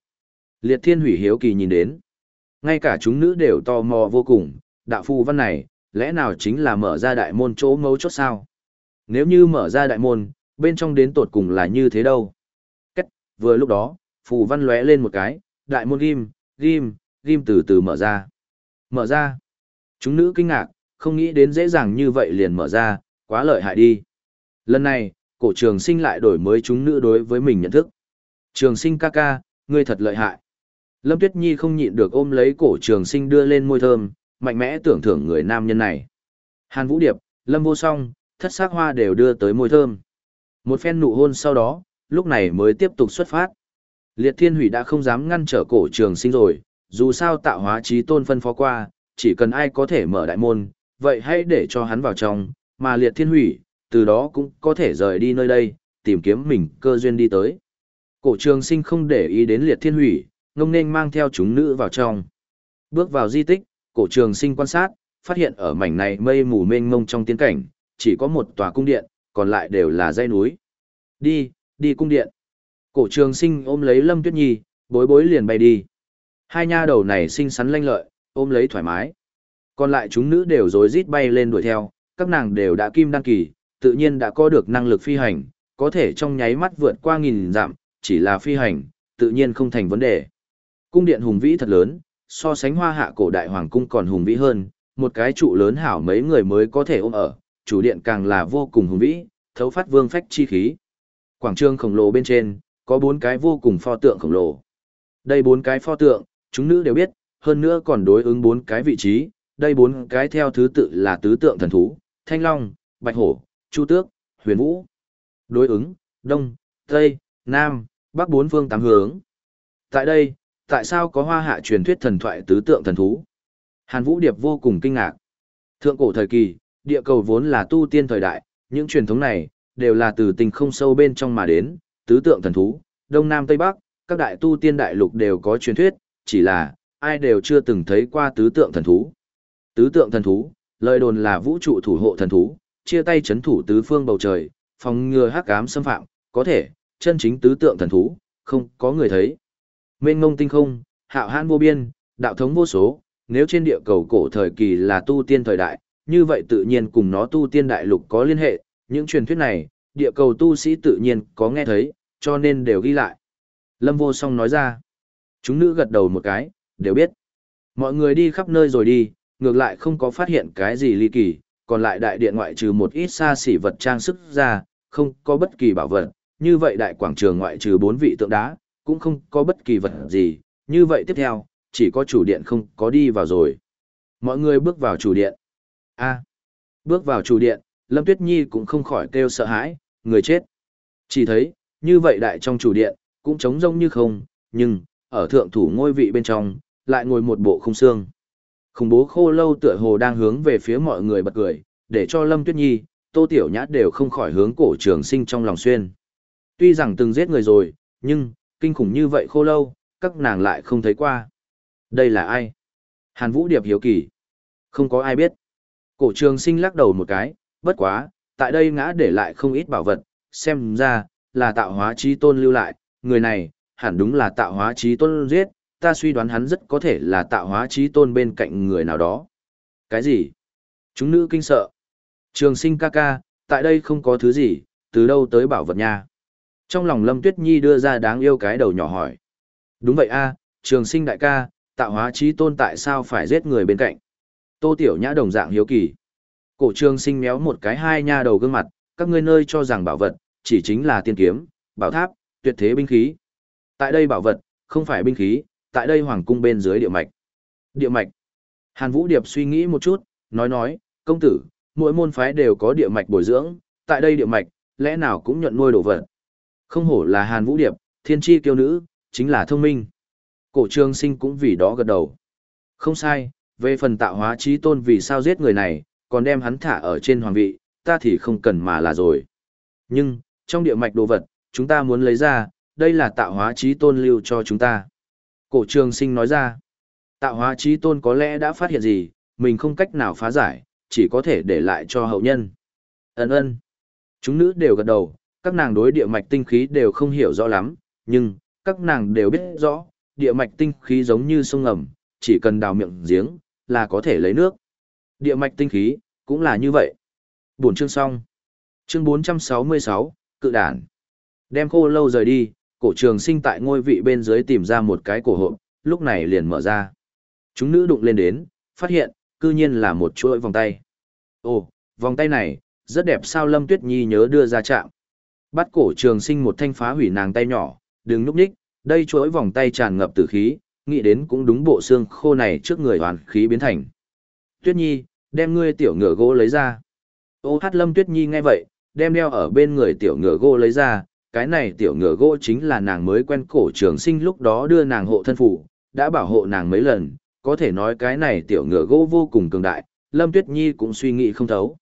Liệt thiên hủy hiếu kỳ nhìn đến. Ngay cả chúng nữ đều tò mò vô cùng, đạo phù văn này, lẽ nào chính là mở ra đại môn chỗ mấu chốt sao? Nếu như mở ra đại môn, bên trong đến tột cùng là như thế đâu? Cách, vừa lúc đó, phù văn lóe lên một cái, đại môn ghim, ghim, ghim từ từ mở ra. Mở ra. Chúng nữ kinh ngạc, không nghĩ đến dễ dàng như vậy liền mở ra, quá lợi hại đi. Lần này, cổ trường sinh lại đổi mới chúng nữ đối với mình nhận thức. Trường sinh ca ca, ngươi thật lợi hại. Lâm Tuyết Nhi không nhịn được ôm lấy cổ trường sinh đưa lên môi thơm, mạnh mẽ tưởng thưởng người nam nhân này. Hàn Vũ Điệp, Lâm Vô Song, thất sắc hoa đều đưa tới môi thơm. Một phen nụ hôn sau đó, lúc này mới tiếp tục xuất phát. Liệt Thiên Hủy đã không dám ngăn trở cổ trường sinh rồi, dù sao tạo hóa trí tôn phân phó qua, chỉ cần ai có thể mở đại môn, vậy hãy để cho hắn vào trong, mà Liệt Thiên Hủy, từ đó cũng có thể rời đi nơi đây, tìm kiếm mình cơ duyên đi tới. Cổ trường sinh không để ý đến Liệt Thiên Hủy, ngông nên mang theo chúng nữ vào trong. Bước vào di tích, cổ trường sinh quan sát, phát hiện ở mảnh này mây mù mênh mông trong tiến cảnh, chỉ có một tòa cung điện, còn lại đều là dãy núi. Đi, đi cung điện. Cổ trường sinh ôm lấy Lâm Tuyết Nhi, bối bối liền bay đi. Hai nha đầu này xinh xắn lanh lợi, ôm lấy thoải mái. Còn lại chúng nữ đều rối rít bay lên đuổi theo, các nàng đều đã kim đăng kỳ, tự nhiên đã có được năng lực phi hành, có thể trong nháy mắt vượt qua nghìn dặm, chỉ là phi hành, tự nhiên không thành vấn đề. Cung điện hùng vĩ thật lớn, so sánh hoa hạ cổ đại hoàng cung còn hùng vĩ hơn, một cái trụ lớn hảo mấy người mới có thể ôm ở, chủ điện càng là vô cùng hùng vĩ, thấu phát vương phách chi khí. Quảng trường khổng lồ bên trên, có bốn cái vô cùng pho tượng khổng lồ. Đây bốn cái pho tượng, chúng nữ đều biết, hơn nữa còn đối ứng bốn cái vị trí, đây bốn cái theo thứ tự là tứ tượng thần thú, thanh long, bạch hổ, chu tước, huyền vũ. Đối ứng, đông, tây, nam, bắc bốn phương tám hướng. Tại đây, tại sao có hoa hạ truyền thuyết thần thoại tứ tượng thần thú? Hàn Vũ Điệp vô cùng kinh ngạc. Thượng cổ thời kỳ, địa cầu vốn là tu tiên thời đại, những truyền thống này, đều là từ tình không sâu bên trong mà đến, tứ tượng thần thú, đông nam tây bắc, các đại tu tiên đại lục đều có truyền thuyết, chỉ là, ai đều chưa từng thấy qua tứ tượng thần thú. Tứ tượng thần thú, lời đồn là vũ trụ thủ hộ thần thú, chia tay chấn thủ tứ phương bầu trời, phòng ngừa hắc ám xâm phạm, có thể, chân chính tứ tượng thần thú, không có người thấy. Mênh ngông tinh không, hạo hãn vô biên, đạo thống vô số, nếu trên địa cầu cổ thời kỳ là tu tiên thời đại, như vậy tự nhiên cùng nó tu tiên đại lục có liên hệ, những truyền thuyết này, địa cầu tu sĩ tự nhiên có nghe thấy, cho nên đều ghi lại. Lâm vô song nói ra, chúng nữ gật đầu một cái, đều biết. Mọi người đi khắp nơi rồi đi, ngược lại không có phát hiện cái gì ly kỳ, còn lại đại điện ngoại trừ một ít xa xỉ vật trang sức ra, không có bất kỳ bảo vật, như vậy đại quảng trường ngoại trừ bốn vị tượng đá, cũng không có bất kỳ vật gì, như vậy tiếp theo, chỉ có chủ điện không có đi vào rồi. Mọi người bước vào chủ điện. a bước vào chủ điện, Lâm Tuyết Nhi cũng không khỏi kêu sợ hãi, người chết. Chỉ thấy, như vậy đại trong chủ điện, cũng trống rông như không, nhưng, ở thượng thủ ngôi vị bên trong, lại ngồi một bộ không xương. Khủng bố khô lâu tựa hồ đang hướng về phía mọi người bật cười, để cho Lâm Tuyết Nhi, Tô Tiểu Nhã đều không khỏi hướng cổ trường sinh trong lòng xuyên. Tuy rằng từng giết người rồi, nhưng, kinh khủng như vậy khô lâu, các nàng lại không thấy qua. Đây là ai? Hàn Vũ Điệp hiếu kỳ. Không có ai biết. Cổ trường sinh lắc đầu một cái, bất quá, tại đây ngã để lại không ít bảo vật, xem ra, là tạo hóa trí tôn lưu lại, người này, hẳn đúng là tạo hóa trí tôn giết, ta suy đoán hắn rất có thể là tạo hóa trí tôn bên cạnh người nào đó. Cái gì? Chúng nữ kinh sợ. Trường sinh ca ca, tại đây không có thứ gì, từ đâu tới bảo vật nha. Trong lòng Lâm Tuyết Nhi đưa ra đáng yêu cái đầu nhỏ hỏi. Đúng vậy a, trường sinh đại ca, tạo hóa trí tôn tại sao phải giết người bên cạnh? Tô Tiểu Nhã đồng dạng hiếu kỳ. Cổ trường sinh méo một cái hai nha đầu gương mặt, các ngươi nơi cho rằng bảo vật, chỉ chính là tiên kiếm, bảo tháp, tuyệt thế binh khí. Tại đây bảo vật, không phải binh khí, tại đây hoàng cung bên dưới địa mạch. Địa mạch. Hàn Vũ Điệp suy nghĩ một chút, nói nói, công tử, mỗi môn phái đều có địa mạch bồi dưỡng, tại đây địa mạch, lẽ nào cũng nhận nuôi đồ vật. Không hổ là Hàn Vũ Điệp, thiên tri kiêu nữ, chính là thông minh. Cổ trường sinh cũng vì đó gật đầu. Không sai, về phần tạo hóa trí tôn vì sao giết người này, còn đem hắn thả ở trên hoàng vị, ta thì không cần mà là rồi. Nhưng, trong địa mạch đồ vật, chúng ta muốn lấy ra, đây là tạo hóa trí tôn lưu cho chúng ta. Cổ trường sinh nói ra, tạo hóa trí tôn có lẽ đã phát hiện gì, mình không cách nào phá giải, chỉ có thể để lại cho hậu nhân. Ấn ơn. Chúng nữ đều gật đầu, các nàng đối địa mạch tinh khí đều không hiểu rõ lắm, nhưng, các nàng đều biết rõ, địa mạch tinh khí giống như sông ngầm, chỉ cần đào miệng giếng, là có thể lấy nước. Địa mạch tinh khí, cũng là như vậy. Buổi chương xong. Chương 466, cự đản. Đem khô lâu rời đi, cổ trường sinh tại ngôi vị bên dưới tìm ra một cái cổ hộp, lúc này liền mở ra. Chúng nữ đụng lên đến, phát hiện, cư nhiên là một chuỗi vòng tay. Ồ, vòng tay này, rất đẹp sao Lâm Tuyết Nhi nhớ đưa ra chạm. Bắt cổ trường sinh một thanh phá hủy nàng tay nhỏ, đừng núp nhích, đây chuỗi vòng tay tràn ngập tử khí, nghĩ đến cũng đúng bộ xương khô này trước người hoàn khí biến thành. Tuyết Nhi, đem ngươi tiểu ngựa gỗ lấy ra. Ô hát Lâm Tuyết Nhi nghe vậy, đem đeo ở bên người tiểu ngựa gỗ lấy ra, cái này tiểu ngựa gỗ chính là nàng mới quen cổ trường sinh lúc đó đưa nàng hộ thân phủ, đã bảo hộ nàng mấy lần, có thể nói cái này tiểu ngựa gỗ vô cùng cường đại, Lâm Tuyết Nhi cũng suy nghĩ không thấu.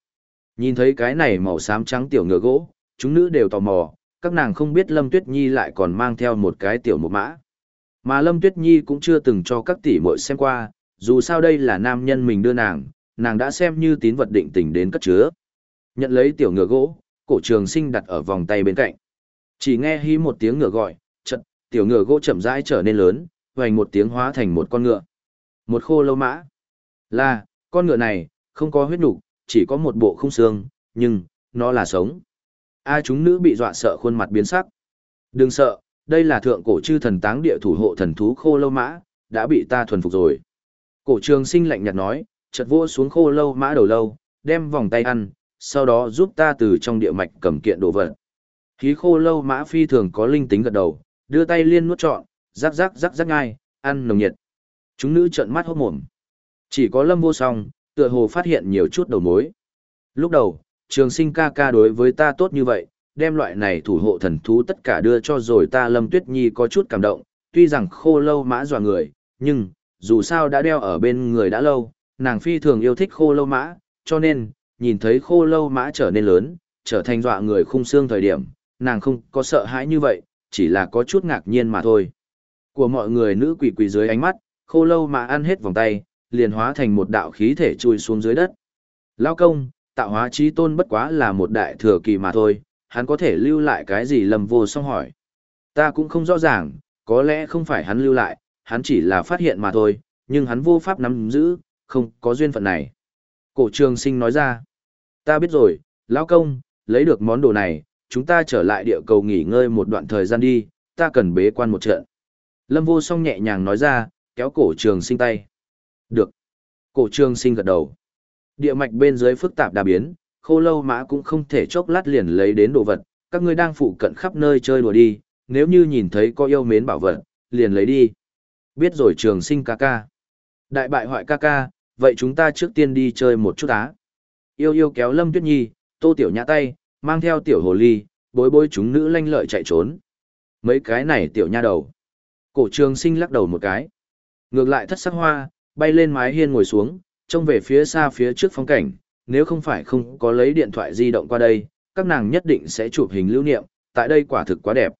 Nhìn thấy cái này màu xám trắng tiểu ngựa gỗ, chúng nữ đều tò mò, các nàng không biết Lâm Tuyết Nhi lại còn mang theo một cái tiểu một mã. Mà Lâm Tuyết Nhi cũng chưa từng cho các tỷ muội xem qua, dù sao đây là nam nhân mình đưa nàng, nàng đã xem như tín vật định tình đến cất chứa. Nhận lấy tiểu ngựa gỗ, cổ trường sinh đặt ở vòng tay bên cạnh. Chỉ nghe hí một tiếng ngựa gọi, chật, tiểu ngựa gỗ chậm rãi trở nên lớn, vành một tiếng hóa thành một con ngựa. Một khô lâu mã. Là, con ngựa này, không có huyết nục, chỉ có một bộ không xương, nhưng, nó là sống. A chúng nữ bị dọa sợ khuôn mặt biến sắc. Đừng sợ, đây là thượng cổ chư thần táng địa thủ hộ thần thú khô lâu mã, đã bị ta thuần phục rồi. Cổ trường sinh lạnh nhạt nói, chợt vỗ xuống khô lâu mã đầu lâu, đem vòng tay ăn, sau đó giúp ta từ trong địa mạch cầm kiện đồ vật. Khí khô lâu mã phi thường có linh tính gật đầu, đưa tay liên nuốt trọn, rắc rắc rắc rắc ngay, ăn nồng nhiệt. Chúng nữ trợn mắt hốt mồm. Chỉ có lâm vô song, tựa hồ phát hiện nhiều chút đầu mối. Lúc đầu, trường sinh ca ca đối với ta tốt như vậy, đem loại này thủ hộ thần thú tất cả đưa cho rồi ta lâm tuyết nhi có chút cảm động, tuy rằng khô lâu mã dọa người, nhưng, dù sao đã đeo ở bên người đã lâu, nàng phi thường yêu thích khô lâu mã, cho nên, nhìn thấy khô lâu mã trở nên lớn, trở thành dọa người khung xương thời điểm, nàng không có sợ hãi như vậy, chỉ là có chút ngạc nhiên mà thôi. Của mọi người nữ quỷ quỷ dưới ánh mắt, khô lâu mà ăn hết vòng tay, liền hóa thành một đạo khí thể chui xuống dưới đất. Lao công, tạo hóa trí tôn bất quá là một đại thừa kỳ mà thôi, hắn có thể lưu lại cái gì lầm vô song hỏi. Ta cũng không rõ ràng, có lẽ không phải hắn lưu lại, hắn chỉ là phát hiện mà thôi, nhưng hắn vô pháp nắm giữ, không có duyên phận này. Cổ trường sinh nói ra, ta biết rồi, lão công, lấy được món đồ này, chúng ta trở lại địa cầu nghỉ ngơi một đoạn thời gian đi, ta cần bế quan một trận. Lâm vô song nhẹ nhàng nói ra, kéo cổ trường sinh tay. Được. Cổ trường sinh gật đầu. Địa mạch bên dưới phức tạp đa biến, khô lâu mã cũng không thể chốc lát liền lấy đến đồ vật, các ngươi đang phụ cận khắp nơi chơi đùa đi, nếu như nhìn thấy có yêu mến bảo vật, liền lấy đi. Biết rồi trường sinh ca ca. Đại bại hoại ca ca, vậy chúng ta trước tiên đi chơi một chút á. Yêu yêu kéo Lâm Tuyết Nhi, tô tiểu nhã tay, mang theo tiểu hồ ly, bối bối chúng nữ lanh lợi chạy trốn. Mấy cái này tiểu nha đầu. Cổ trường sinh lắc đầu một cái. Ngược lại thất sắc hoa, bay lên mái hiên ngồi xuống, trông về phía xa phía trước phong cảnh, nếu không phải không có lấy điện thoại di động qua đây, các nàng nhất định sẽ chụp hình lưu niệm, tại đây quả thực quá đẹp.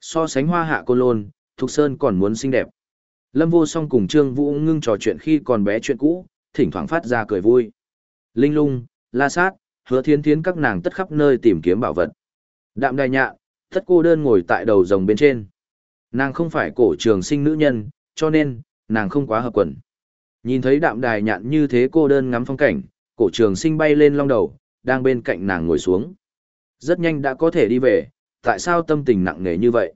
So sánh hoa hạ côn lôn, Thục Sơn còn muốn xinh đẹp. Lâm vô song cùng Trương Vũ ngưng trò chuyện khi còn bé chuyện cũ, thỉnh thoảng phát ra cười vui. Linh lung, la sát, hứa thiên thiến các nàng tất khắp nơi tìm kiếm bảo vật. Đạm đài nhạ, thất cô đơn ngồi tại đầu rồng bên trên. Nàng không phải cổ trường sinh nữ nhân, cho nên, nàng không quá hợp quần. Nhìn thấy đạm đài nhạn như thế cô đơn ngắm phong cảnh, cổ trường sinh bay lên long đầu, đang bên cạnh nàng ngồi xuống. Rất nhanh đã có thể đi về, tại sao tâm tình nặng nề như vậy?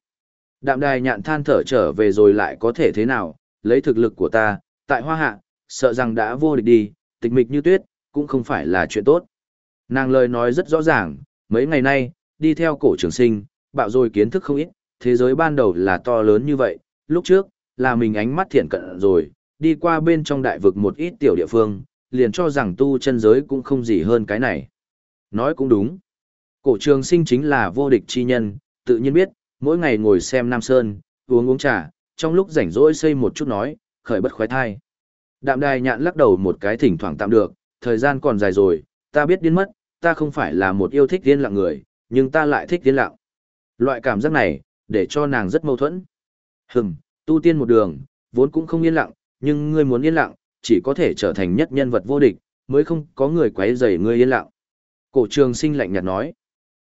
Đạm đài nhạn than thở trở về rồi lại có thể thế nào, lấy thực lực của ta, tại hoa hạ, sợ rằng đã vô địch đi, tịch mịch như tuyết, cũng không phải là chuyện tốt. Nàng lời nói rất rõ ràng, mấy ngày nay, đi theo cổ trường sinh, bạo rồi kiến thức không ít, thế giới ban đầu là to lớn như vậy, lúc trước, là mình ánh mắt thiện cận rồi, đi qua bên trong đại vực một ít tiểu địa phương, liền cho rằng tu chân giới cũng không gì hơn cái này. Nói cũng đúng. Cổ trường sinh chính là vô địch chi nhân, tự nhiên biết, mỗi ngày ngồi xem Nam Sơn, uống uống trà, trong lúc rảnh rỗi xây một chút nói, khởi bất khoái thai. Đạm đài nhạn lắc đầu một cái thỉnh thoảng tạm được, thời gian còn dài rồi, ta biết điên mất, ta không phải là một yêu thích điên lặng người, nhưng ta lại thích điên lặng. Loại cảm giác này, để cho nàng rất mâu thuẫn. Hừm, tu tiên một đường, vốn cũng không yên lặng, nhưng ngươi muốn yên lặng, chỉ có thể trở thành nhất nhân vật vô địch, mới không có người quấy rầy ngươi yên lặng. Cổ trường sinh lạnh nhạt nói,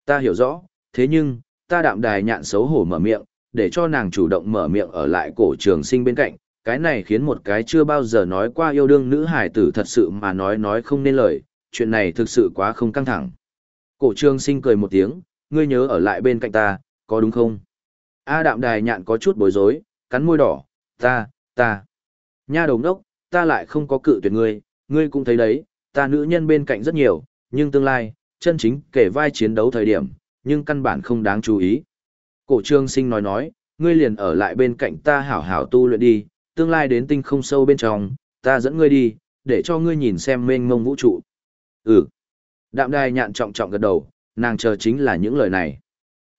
ta hiểu rõ, thế nhưng, ta đạm đài nhạn xấu hổ mở miệng, để cho nàng chủ động mở miệng ở lại cổ trường sinh bên cạnh, cái này khiến một cái chưa bao giờ nói qua yêu đương nữ hải tử thật sự mà nói nói không nên lời, chuyện này thực sự quá không căng thẳng. Cổ Trương sinh cười một tiếng, ngươi nhớ ở lại bên cạnh ta, có đúng không? A đạm đài nhạn có chút bối rối, cắn môi đỏ, ta, ta. Nha đồng đốc, ta lại không có cự tuyệt ngươi, ngươi cũng thấy đấy, ta nữ nhân bên cạnh rất nhiều, nhưng tương lai, chân chính kể vai chiến đấu thời điểm, nhưng căn bản không đáng chú ý. Cổ trương sinh nói nói, ngươi liền ở lại bên cạnh ta hảo hảo tu luyện đi, tương lai đến tinh không sâu bên trong, ta dẫn ngươi đi, để cho ngươi nhìn xem mênh mông vũ trụ. Ừ. Đạm đài nhạn trọng trọng gật đầu, nàng chờ chính là những lời này.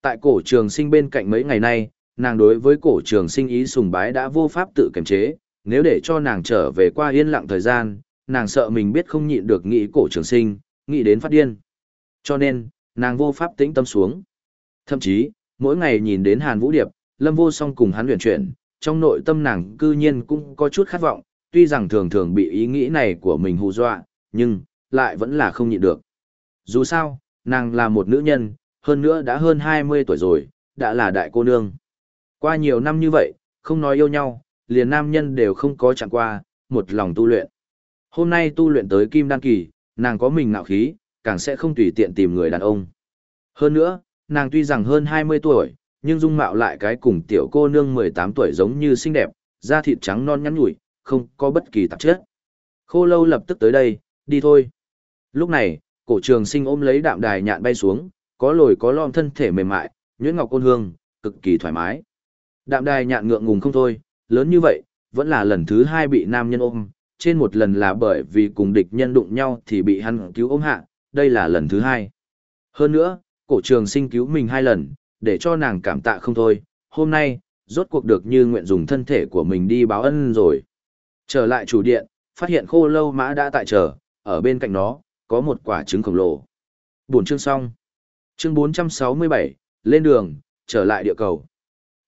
Tại cổ trường sinh bên cạnh mấy ngày nay, nàng đối với cổ trường sinh ý sùng bái đã vô pháp tự kiềm chế, nếu để cho nàng trở về qua yên lặng thời gian, nàng sợ mình biết không nhịn được nghĩ cổ trường sinh, nghĩ đến phát điên. Cho nên, nàng vô pháp tĩnh tâm xuống. Thậm chí, mỗi ngày nhìn đến Hàn Vũ Điệp, Lâm Vô Song cùng hắn luyện chuyển, trong nội tâm nàng cư nhiên cũng có chút khát vọng, tuy rằng thường thường bị ý nghĩ này của mình hù dọa, nhưng, lại vẫn là không nhịn được. Dù sao, nàng là một nữ nhân, hơn nữa đã hơn 20 tuổi rồi, đã là đại cô nương. Qua nhiều năm như vậy, không nói yêu nhau, liền nam nhân đều không có chẳng qua, một lòng tu luyện. Hôm nay tu luyện tới kim đan kỳ, nàng có mình ngạo khí, càng sẽ không tùy tiện tìm người đàn ông. Hơn nữa, nàng tuy rằng hơn 20 tuổi, nhưng dung mạo lại cái cùng tiểu cô nương 18 tuổi giống như xinh đẹp, da thịt trắng non nhắn nhủi, không có bất kỳ tạp chất. Khô lâu lập tức tới đây, đi thôi. Lúc này, cổ trường sinh ôm lấy đạm đài nhạn bay xuống, có lồi có lõm thân thể mềm mại, nhuyễn ngọc ôn hương, cực kỳ thoải mái. Đạm đài nhạn ngượng ngùng không thôi, lớn như vậy, vẫn là lần thứ hai bị nam nhân ôm, trên một lần là bởi vì cùng địch nhân đụng nhau thì bị hắn cứu ôm hạ, đây là lần thứ hai. Hơn nữa, cổ trường sinh cứu mình hai lần, để cho nàng cảm tạ không thôi, hôm nay, rốt cuộc được như nguyện dùng thân thể của mình đi báo ân rồi. Trở lại chủ điện, phát hiện khô lâu mã đã tại chờ, ở bên cạnh nó, có một quả trứng khổng lồ. Buổi chương xong. Chương 467, lên đường, trở lại địa cầu.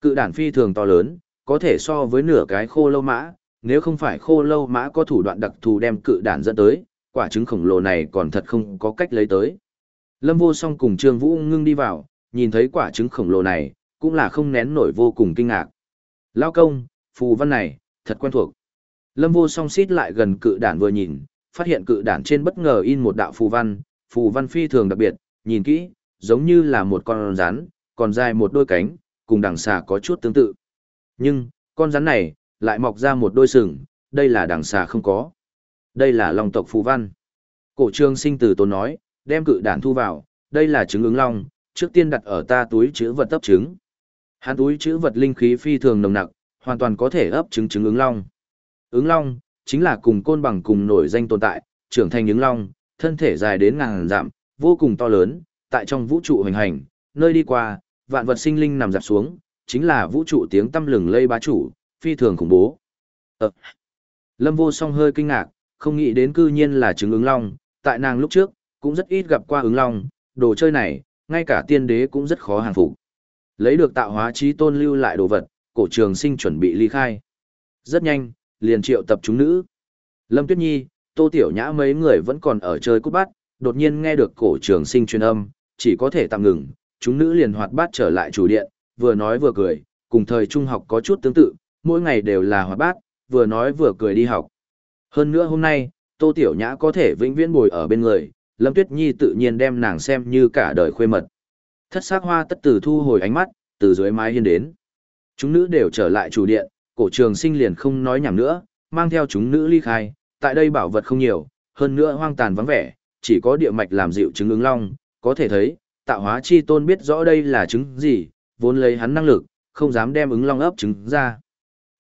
Cự đản phi thường to lớn, có thể so với nửa cái khô lâu mã, nếu không phải khô lâu mã có thủ đoạn đặc thù đem cự đản dẫn tới, quả trứng khổng lồ này còn thật không có cách lấy tới. Lâm vô song cùng Trương Vũ ngưng đi vào, nhìn thấy quả trứng khổng lồ này, cũng là không nén nổi vô cùng kinh ngạc. Lao công, phù văn này, thật quen thuộc. Lâm vô song xít lại gần cự đản vừa nhìn, phát hiện cự đản trên bất ngờ in một đạo phù văn, phù văn phi thường đặc biệt, nhìn kỹ, giống như là một con rắn, còn dài một đôi cánh, cùng đằng xà có chút tương tự. Nhưng, con rắn này, lại mọc ra một đôi sừng, đây là đằng xà không có. Đây là long tộc phù văn. Cổ trương sinh từ tốn nói, đem cự đản thu vào, đây là trứng ứng long, trước tiên đặt ở ta túi chữ vật tấp trứng. Hắn túi chữ vật linh khí phi thường nồng nặc, hoàn toàn có thể ấp trứng trứng ứng long. Ứng long, chính là cùng côn bằng cùng nổi danh tồn tại, trưởng thành những long, thân thể dài đến ngàn dặm, vô cùng to lớn, tại trong vũ trụ hành hành, nơi đi qua, vạn vật sinh linh nằm dạp xuống, chính là vũ trụ tiếng tâm lừng lây bá chủ, phi thường khủng bố. Ờ. Lâm vô song hơi kinh ngạc, không nghĩ đến cư nhiên là trứng ứng long, tại nàng lúc trước, cũng rất ít gặp qua ứng long, đồ chơi này, ngay cả tiên đế cũng rất khó hàng phục. Lấy được tạo hóa trí tôn lưu lại đồ vật, cổ trường sinh chuẩn bị ly khai. Rất nhanh, liền triệu tập chúng nữ. Lâm Tuyết Nhi, Tô Tiểu Nhã mấy người vẫn còn ở chơi cút bắt, đột nhiên nghe được cổ trường sinh truyền âm, chỉ có thể tạm ngừng, chúng nữ liền hoạt bát trở lại chủ điện, vừa nói vừa cười, cùng thời trung học có chút tương tự, mỗi ngày đều là hoạt bát, vừa nói vừa cười đi học. Hơn nữa hôm nay, Tô Tiểu Nhã có thể vĩnh viễn bồi ở bên người, Lâm Tuyết Nhi tự nhiên đem nàng xem như cả đời khuê mật. Thất sắc hoa tất tử thu hồi ánh mắt, từ dưới mái hiên đến. Chúng nữ đều trở lại chủ điện, cổ trường sinh liền không nói nhảm nữa, mang theo chúng nữ ly khai, tại đây bảo vật không nhiều, hơn nữa hoang tàn vắng vẻ, chỉ có địa mạch làm dịu chứng ứng long, có thể thấy, tạo hóa chi tôn biết rõ đây là trứng gì, vốn lấy hắn năng lực, không dám đem ứng long ấp trứng ra.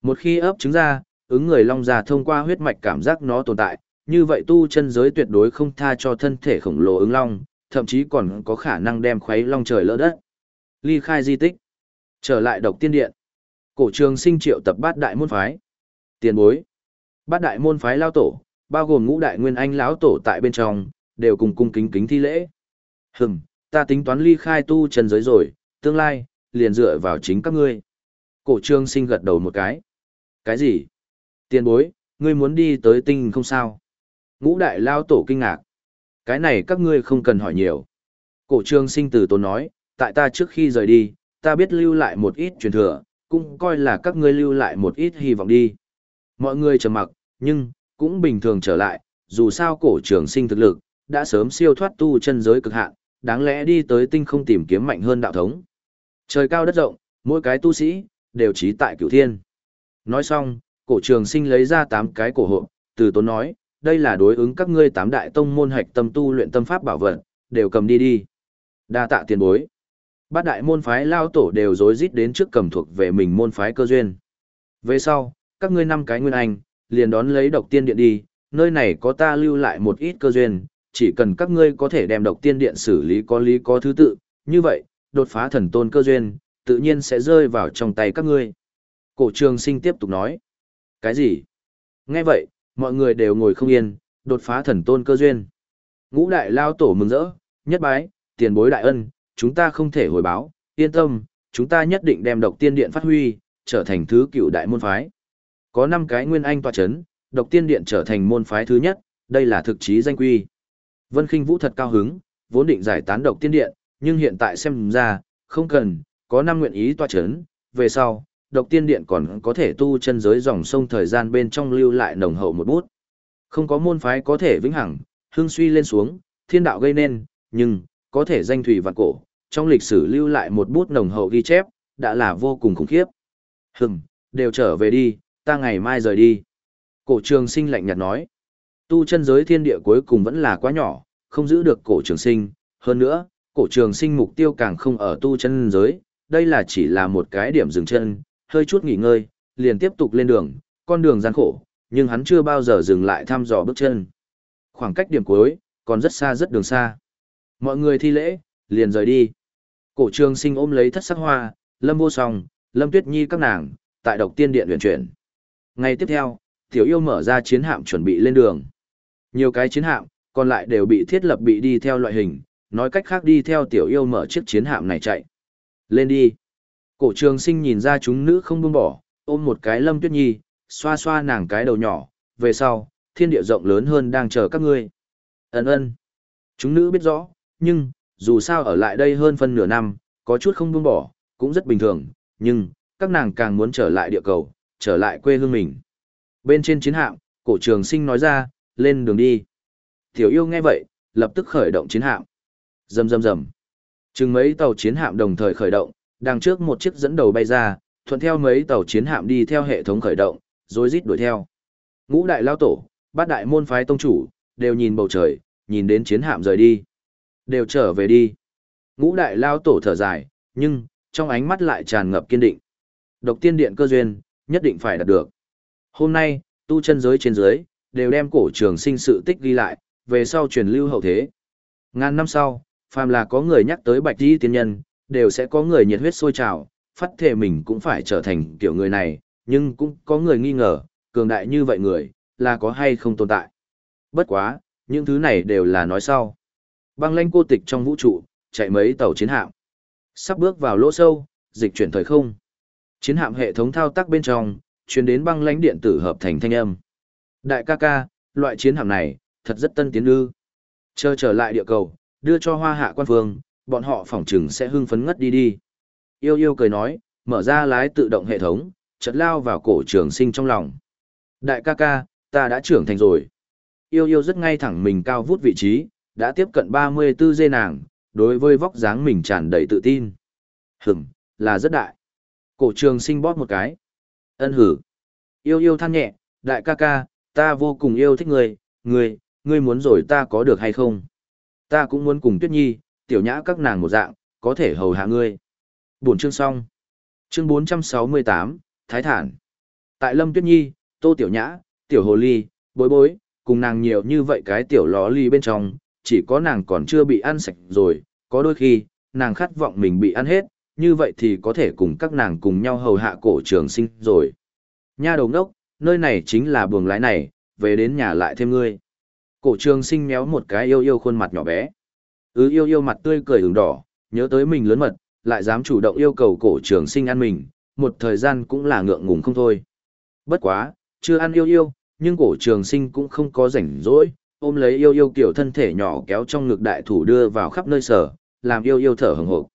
Một khi ấp trứng ra, ứng người long già thông qua huyết mạch cảm giác nó tồn tại, như vậy tu chân giới tuyệt đối không tha cho thân thể khổng lồ ứng long, thậm chí còn có khả năng đem khuấy long trời lỡ đất. Ly khai di tích. Trở lại độc tiên điện. Cổ trường sinh triệu tập bát đại môn phái. Tiền bối. Bát đại môn phái lao tổ, bao gồm ngũ đại nguyên anh lão tổ tại bên trong, đều cùng cung kính kính thi lễ. Hừm, ta tính toán ly khai tu chân giới rồi, tương lai, liền dựa vào chính các ngươi. Cổ trương sinh gật đầu một cái. Cái gì? Tiền bối, ngươi muốn đi tới tinh không sao? Ngũ đại lao tổ kinh ngạc. Cái này các ngươi không cần hỏi nhiều. Cổ trương sinh từ tốn nói, tại ta trước khi rời đi, ta biết lưu lại một ít truyền thừa, cũng coi là các ngươi lưu lại một ít hy vọng đi. Mọi người trầm mặc, nhưng, cũng bình thường trở lại, dù sao cổ trường sinh thực lực, đã sớm siêu thoát tu chân giới cực hạn, đáng lẽ đi tới tinh không tìm kiếm mạnh hơn đạo thống. Trời cao đất rộng, mỗi cái tu sĩ, đều trí tại cửu thiên. Nói xong, cổ trường sinh lấy ra 8 cái cổ hộ, từ tốn nói, đây là đối ứng các ngươi tám đại tông môn hạch tâm tu luyện tâm pháp bảo vật, đều cầm đi đi. Đa tạ tiền bối. Bát đại môn phái lao tổ đều rối rít đến trước cầm thuộc về mình môn phái cơ duyên. Về sau, các ngươi năm cái nguyên anh, liền đón lấy độc tiên điện đi, nơi này có ta lưu lại một ít cơ duyên, chỉ cần các ngươi có thể đem độc tiên điện xử lý có lý có thứ tự, như vậy, đột phá thần tôn cơ duyên, tự nhiên sẽ rơi vào trong tay các ngươi. Cổ trường sinh tiếp tục nói. Cái gì? Nghe vậy, mọi người đều ngồi không yên, đột phá thần tôn cơ duyên. Ngũ đại lao tổ mừng rỡ, nhất bái, tiền bối đại ân, chúng ta không thể hồi báo, yên tâm, chúng ta nhất định đem độc tiên điện phát huy, trở thành thứ cựu đại môn phái. Có 5 cái nguyên anh tòa chấn, độc tiên điện trở thành môn phái thứ nhất, đây là thực chí danh quy. Vân Kinh Vũ thật cao hứng, vốn định giải tán độc tiên điện, nhưng hiện tại xem ra, không cần, có năm nguyện ý tòa chấn, về sau, độc tiên điện còn có thể tu chân giới dòng sông thời gian bên trong lưu lại nồng hậu một bút. Không có môn phái có thể vĩnh hằng, hương suy lên xuống, thiên đạo gây nên, nhưng, có thể danh thủy vạn cổ, trong lịch sử lưu lại một bút nồng hậu ghi chép, đã là vô cùng khủng khiếp. Hừm, đều trở về đi, ta ngày mai rời đi. Cổ trường sinh lạnh nhạt nói, tu chân giới thiên địa cuối cùng vẫn là quá nhỏ, không giữ được cổ trường sinh, hơn nữa, cổ trường sinh mục tiêu càng không ở tu chân giới, đây là chỉ là một cái điểm dừng chân, hơi chút nghỉ ngơi, liền tiếp tục lên đường, con đường gian khổ, nhưng hắn chưa bao giờ dừng lại thăm dò bước chân. Khoảng cách điểm cuối, còn rất xa rất đường xa. Mọi người thi lễ, liền rời đi. Cổ trường sinh ôm lấy thất sắc hoa, lâm vô song, lâm tuyết nhi các nàng, tại độc tiên điện luyện chuyển. Ngày tiếp theo, tiểu yêu mở ra chiến hạm chuẩn bị lên đường. Nhiều cái chiến hạm, còn lại đều bị thiết lập bị đi theo loại hình, nói cách khác đi theo tiểu yêu mở chiếc chiến hạm này chạy. Lên đi. Cổ trường sinh nhìn ra chúng nữ không buông bỏ, ôm một cái lâm tuyết nhi, xoa xoa nàng cái đầu nhỏ, về sau, thiên địa rộng lớn hơn đang chờ các ngươi. Ấn ơn. Chúng nữ biết rõ, nhưng, dù sao ở lại đây hơn phân nửa năm, có chút không buông bỏ, cũng rất bình thường, nhưng, các nàng càng muốn trở lại địa cầu, trở lại quê hương mình. Bên trên chiến hạm, cổ trường sinh nói ra, lên đường đi. Tiểu yêu nghe vậy, lập tức khởi động chiến hạm. Rầm rầm rầm. Chừng mấy tàu chiến hạm đồng thời khởi động, đằng trước một chiếc dẫn đầu bay ra, thuận theo mấy tàu chiến hạm đi theo hệ thống khởi động, rồi rít đuổi theo. Ngũ đại lao tổ, bát đại môn phái tông chủ, đều nhìn bầu trời, nhìn đến chiến hạm rời đi. Đều trở về đi. Ngũ đại lao tổ thở dài, nhưng, trong ánh mắt lại tràn ngập kiên định. Độc tiên điện cơ duyên, nhất định phải đạt được. Hôm nay, tu chân giới trên dưới, đều đem cổ trường sinh sự tích ghi lại, về sau truyền lưu hậu thế. Ngàn năm sau, phàm là có người nhắc tới bạch di tiên nhân, đều sẽ có người nhiệt huyết sôi trào, phát thể mình cũng phải trở thành kiểu người này, nhưng cũng có người nghi ngờ, cường đại như vậy người, là có hay không tồn tại. Bất quá, những thứ này đều là nói sau. Băng lanh cô tịch trong vũ trụ, chạy mấy tàu chiến hạm. Sắp bước vào lỗ sâu, dịch chuyển thời không. Chiến hạm hệ thống thao tác bên trong, truyền đến băng lãnh điện tử hợp thành thanh âm. Đại ca ca, loại chiến hạm này, thật rất tân tiến ư. Chờ trở lại địa cầu, đưa cho hoa hạ quan phương, bọn họ phỏng chừng sẽ hưng phấn ngất đi đi. Yêu yêu cười nói, mở ra lái tự động hệ thống, chợt lao vào cổ trường sinh trong lòng. Đại ca ca, ta đã trưởng thành rồi. Yêu yêu rất ngay thẳng mình cao vút vị trí, đã tiếp cận 34 dê nàng, đối với vóc dáng mình tràn đầy tự tin. Hửm, là rất đại. Cổ trường sinh bóp một cái. Ân hử. Yêu yêu than nhẹ, đại ca ca, ta vô cùng yêu thích người, người, ngươi muốn rồi ta có được hay không? Ta cũng muốn cùng Tuyết Nhi, tiểu nhã các nàng một dạng, có thể hầu hạ ngươi. Buổi chương xong. Chương 468, Thái Thản. Tại Lâm Tuyết Nhi, Tô Tiểu Nhã, Tiểu Hồ Ly, bối bối, cùng nàng nhiều như vậy cái tiểu ló ly bên trong, chỉ có nàng còn chưa bị ăn sạch rồi, có đôi khi, nàng khát vọng mình bị ăn hết, như vậy thì có thể cùng các nàng cùng nhau hầu hạ cổ trường sinh rồi. Nha đầu ngốc, nơi này chính là buồng lái này, về đến nhà lại thêm ngươi. Cổ trường sinh méo một cái yêu yêu khuôn mặt nhỏ bé. ứ yêu yêu mặt tươi cười ửng đỏ, nhớ tới mình lớn mật, lại dám chủ động yêu cầu cổ trường sinh ăn mình, một thời gian cũng là ngượng ngùng không thôi. Bất quá, chưa ăn yêu yêu, nhưng cổ trường sinh cũng không có rảnh rỗi, ôm lấy yêu yêu kiểu thân thể nhỏ kéo trong ngực đại thủ đưa vào khắp nơi sở, làm yêu yêu thở hừng hộp.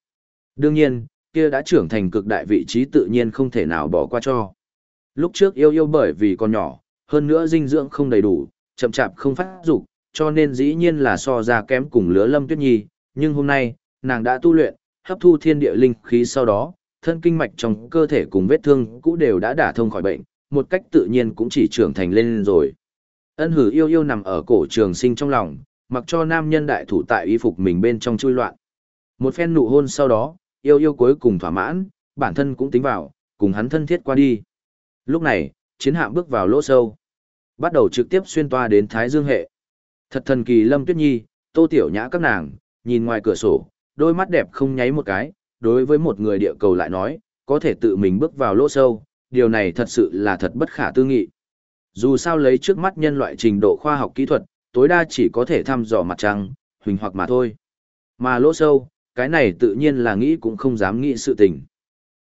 Đương nhiên, kia đã trưởng thành cực đại vị trí tự nhiên không thể nào bỏ qua cho. Lúc trước yêu yêu bởi vì con nhỏ, hơn nữa dinh dưỡng không đầy đủ, chậm chạp không phát dục, cho nên dĩ nhiên là so ra kém cùng lứa Lâm Tuyết Nhi, nhưng hôm nay, nàng đã tu luyện, hấp thu thiên địa linh khí sau đó, thân kinh mạch trong cơ thể cùng vết thương cũ đều đã đả thông khỏi bệnh, một cách tự nhiên cũng chỉ trưởng thành lên rồi. Ân hử yêu yêu nằm ở cổ trường sinh trong lòng, mặc cho nam nhân đại thủ tại y phục mình bên trong chui loạn. Một phen nụ hôn sau đó, yêu yêu cuối cùng thỏa mãn, bản thân cũng tính vào, cùng hắn thân thiết qua đi. Lúc này, chiến hạm bước vào lỗ sâu. Bắt đầu trực tiếp xuyên toa đến Thái Dương hệ. Thật thần kỳ Lâm Tuyết Nhi, Tô Tiểu Nhã các nàng, nhìn ngoài cửa sổ, đôi mắt đẹp không nháy một cái, đối với một người địa cầu lại nói, có thể tự mình bước vào lỗ sâu, điều này thật sự là thật bất khả tư nghị. Dù sao lấy trước mắt nhân loại trình độ khoa học kỹ thuật, tối đa chỉ có thể thăm dò mặt trăng, huỳnh hoặc mà thôi. Mà lỗ sâu, cái này tự nhiên là nghĩ cũng không dám nghĩ sự tình.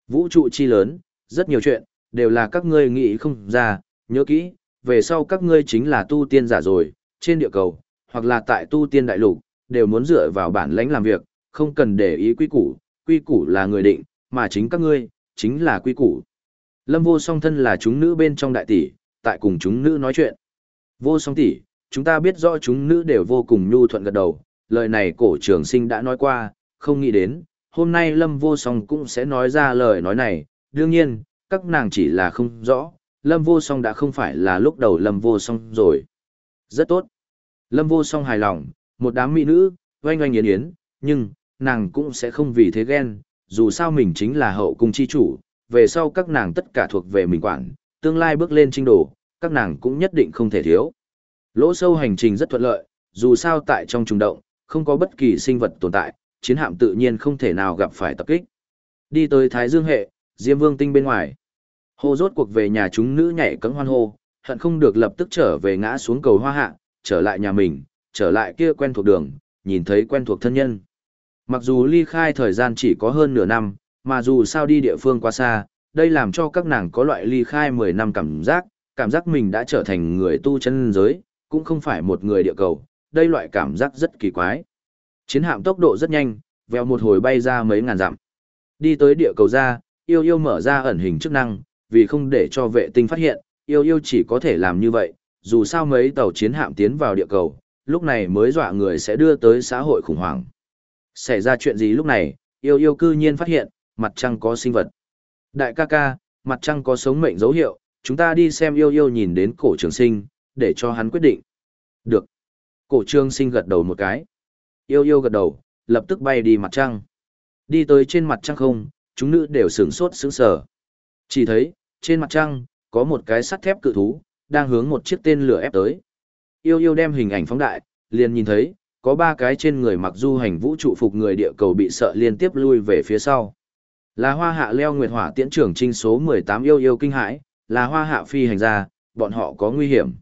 Vũ trụ chi lớn, rất nhiều chuyện, đều là các ngươi nghĩ không ra, nhớ kỹ, về sau các ngươi chính là tu tiên giả rồi, trên địa cầu, hoặc là tại tu tiên đại lục, đều muốn dựa vào bản lãnh làm việc, không cần để ý quy củ, quy củ là người định, mà chính các ngươi, chính là quy củ. Lâm vô song thân là chúng nữ bên trong đại tỷ, tại cùng chúng nữ nói chuyện. Vô song tỷ, chúng ta biết rõ chúng nữ đều vô cùng nhu thuận gật đầu, lời này cổ trường sinh đã nói qua, không nghĩ đến, hôm nay Lâm vô song cũng sẽ nói ra lời nói này, đương nhiên, các nàng chỉ là không rõ, Lâm vô song đã không phải là lúc đầu Lâm vô song rồi. Rất tốt. Lâm vô song hài lòng, một đám mỹ nữ, oanh oanh yến yến, nhưng, nàng cũng sẽ không vì thế ghen, dù sao mình chính là hậu cung chi chủ, về sau các nàng tất cả thuộc về mình quản, tương lai bước lên trinh đồ, các nàng cũng nhất định không thể thiếu. Lỗ sâu hành trình rất thuận lợi, dù sao tại trong trùng động, không có bất kỳ sinh vật tồn tại, chiến hạm tự nhiên không thể nào gặp phải tập kích. Đi tới Thái Dương hệ, Diêm Vương tinh bên ngoài. Hô rốt cuộc về nhà chúng nữ nhảy cẫng hoan hô, hận không được lập tức trở về ngã xuống cầu hoa hạ, trở lại nhà mình, trở lại kia quen thuộc đường, nhìn thấy quen thuộc thân nhân. Mặc dù ly khai thời gian chỉ có hơn nửa năm, mà dù sao đi địa phương quá xa, đây làm cho các nàng có loại ly khai 10 năm cảm giác, cảm giác mình đã trở thành người tu chân giới, cũng không phải một người địa cầu, đây loại cảm giác rất kỳ quái. Chiến hạm tốc độ rất nhanh, vèo một hồi bay ra mấy ngàn dặm. Đi tới địa cầu ra, yêu yêu mở ra ẩn hình chức năng, vì không để cho vệ tinh phát hiện, yêu yêu chỉ có thể làm như vậy, dù sao mấy tàu chiến hạm tiến vào địa cầu, lúc này mới dọa người sẽ đưa tới xã hội khủng hoảng. Xảy ra chuyện gì lúc này, yêu yêu cư nhiên phát hiện, mặt trăng có sinh vật. Đại ca ca, mặt trăng có sống mệnh dấu hiệu, chúng ta đi xem yêu yêu nhìn đến cổ trường sinh, để cho hắn quyết định. Được. Cổ trường sinh gật đầu một cái. Yêu yêu gật đầu, lập tức bay đi mặt trăng. Đi tới trên mặt trăng không, chúng nữ đều sửng sốt sững sờ. Chỉ thấy, trên mặt trăng, có một cái sắt thép cự thú, đang hướng một chiếc tên lửa ép tới. Yêu yêu đem hình ảnh phóng đại, liền nhìn thấy, có ba cái trên người mặc du hành vũ trụ phục người địa cầu bị sợ liên tiếp lui về phía sau. Là hoa hạ leo nguyệt hỏa tiễn trưởng trinh số 18 yêu yêu kinh hãi, là hoa hạ phi hành gia, bọn họ có nguy hiểm.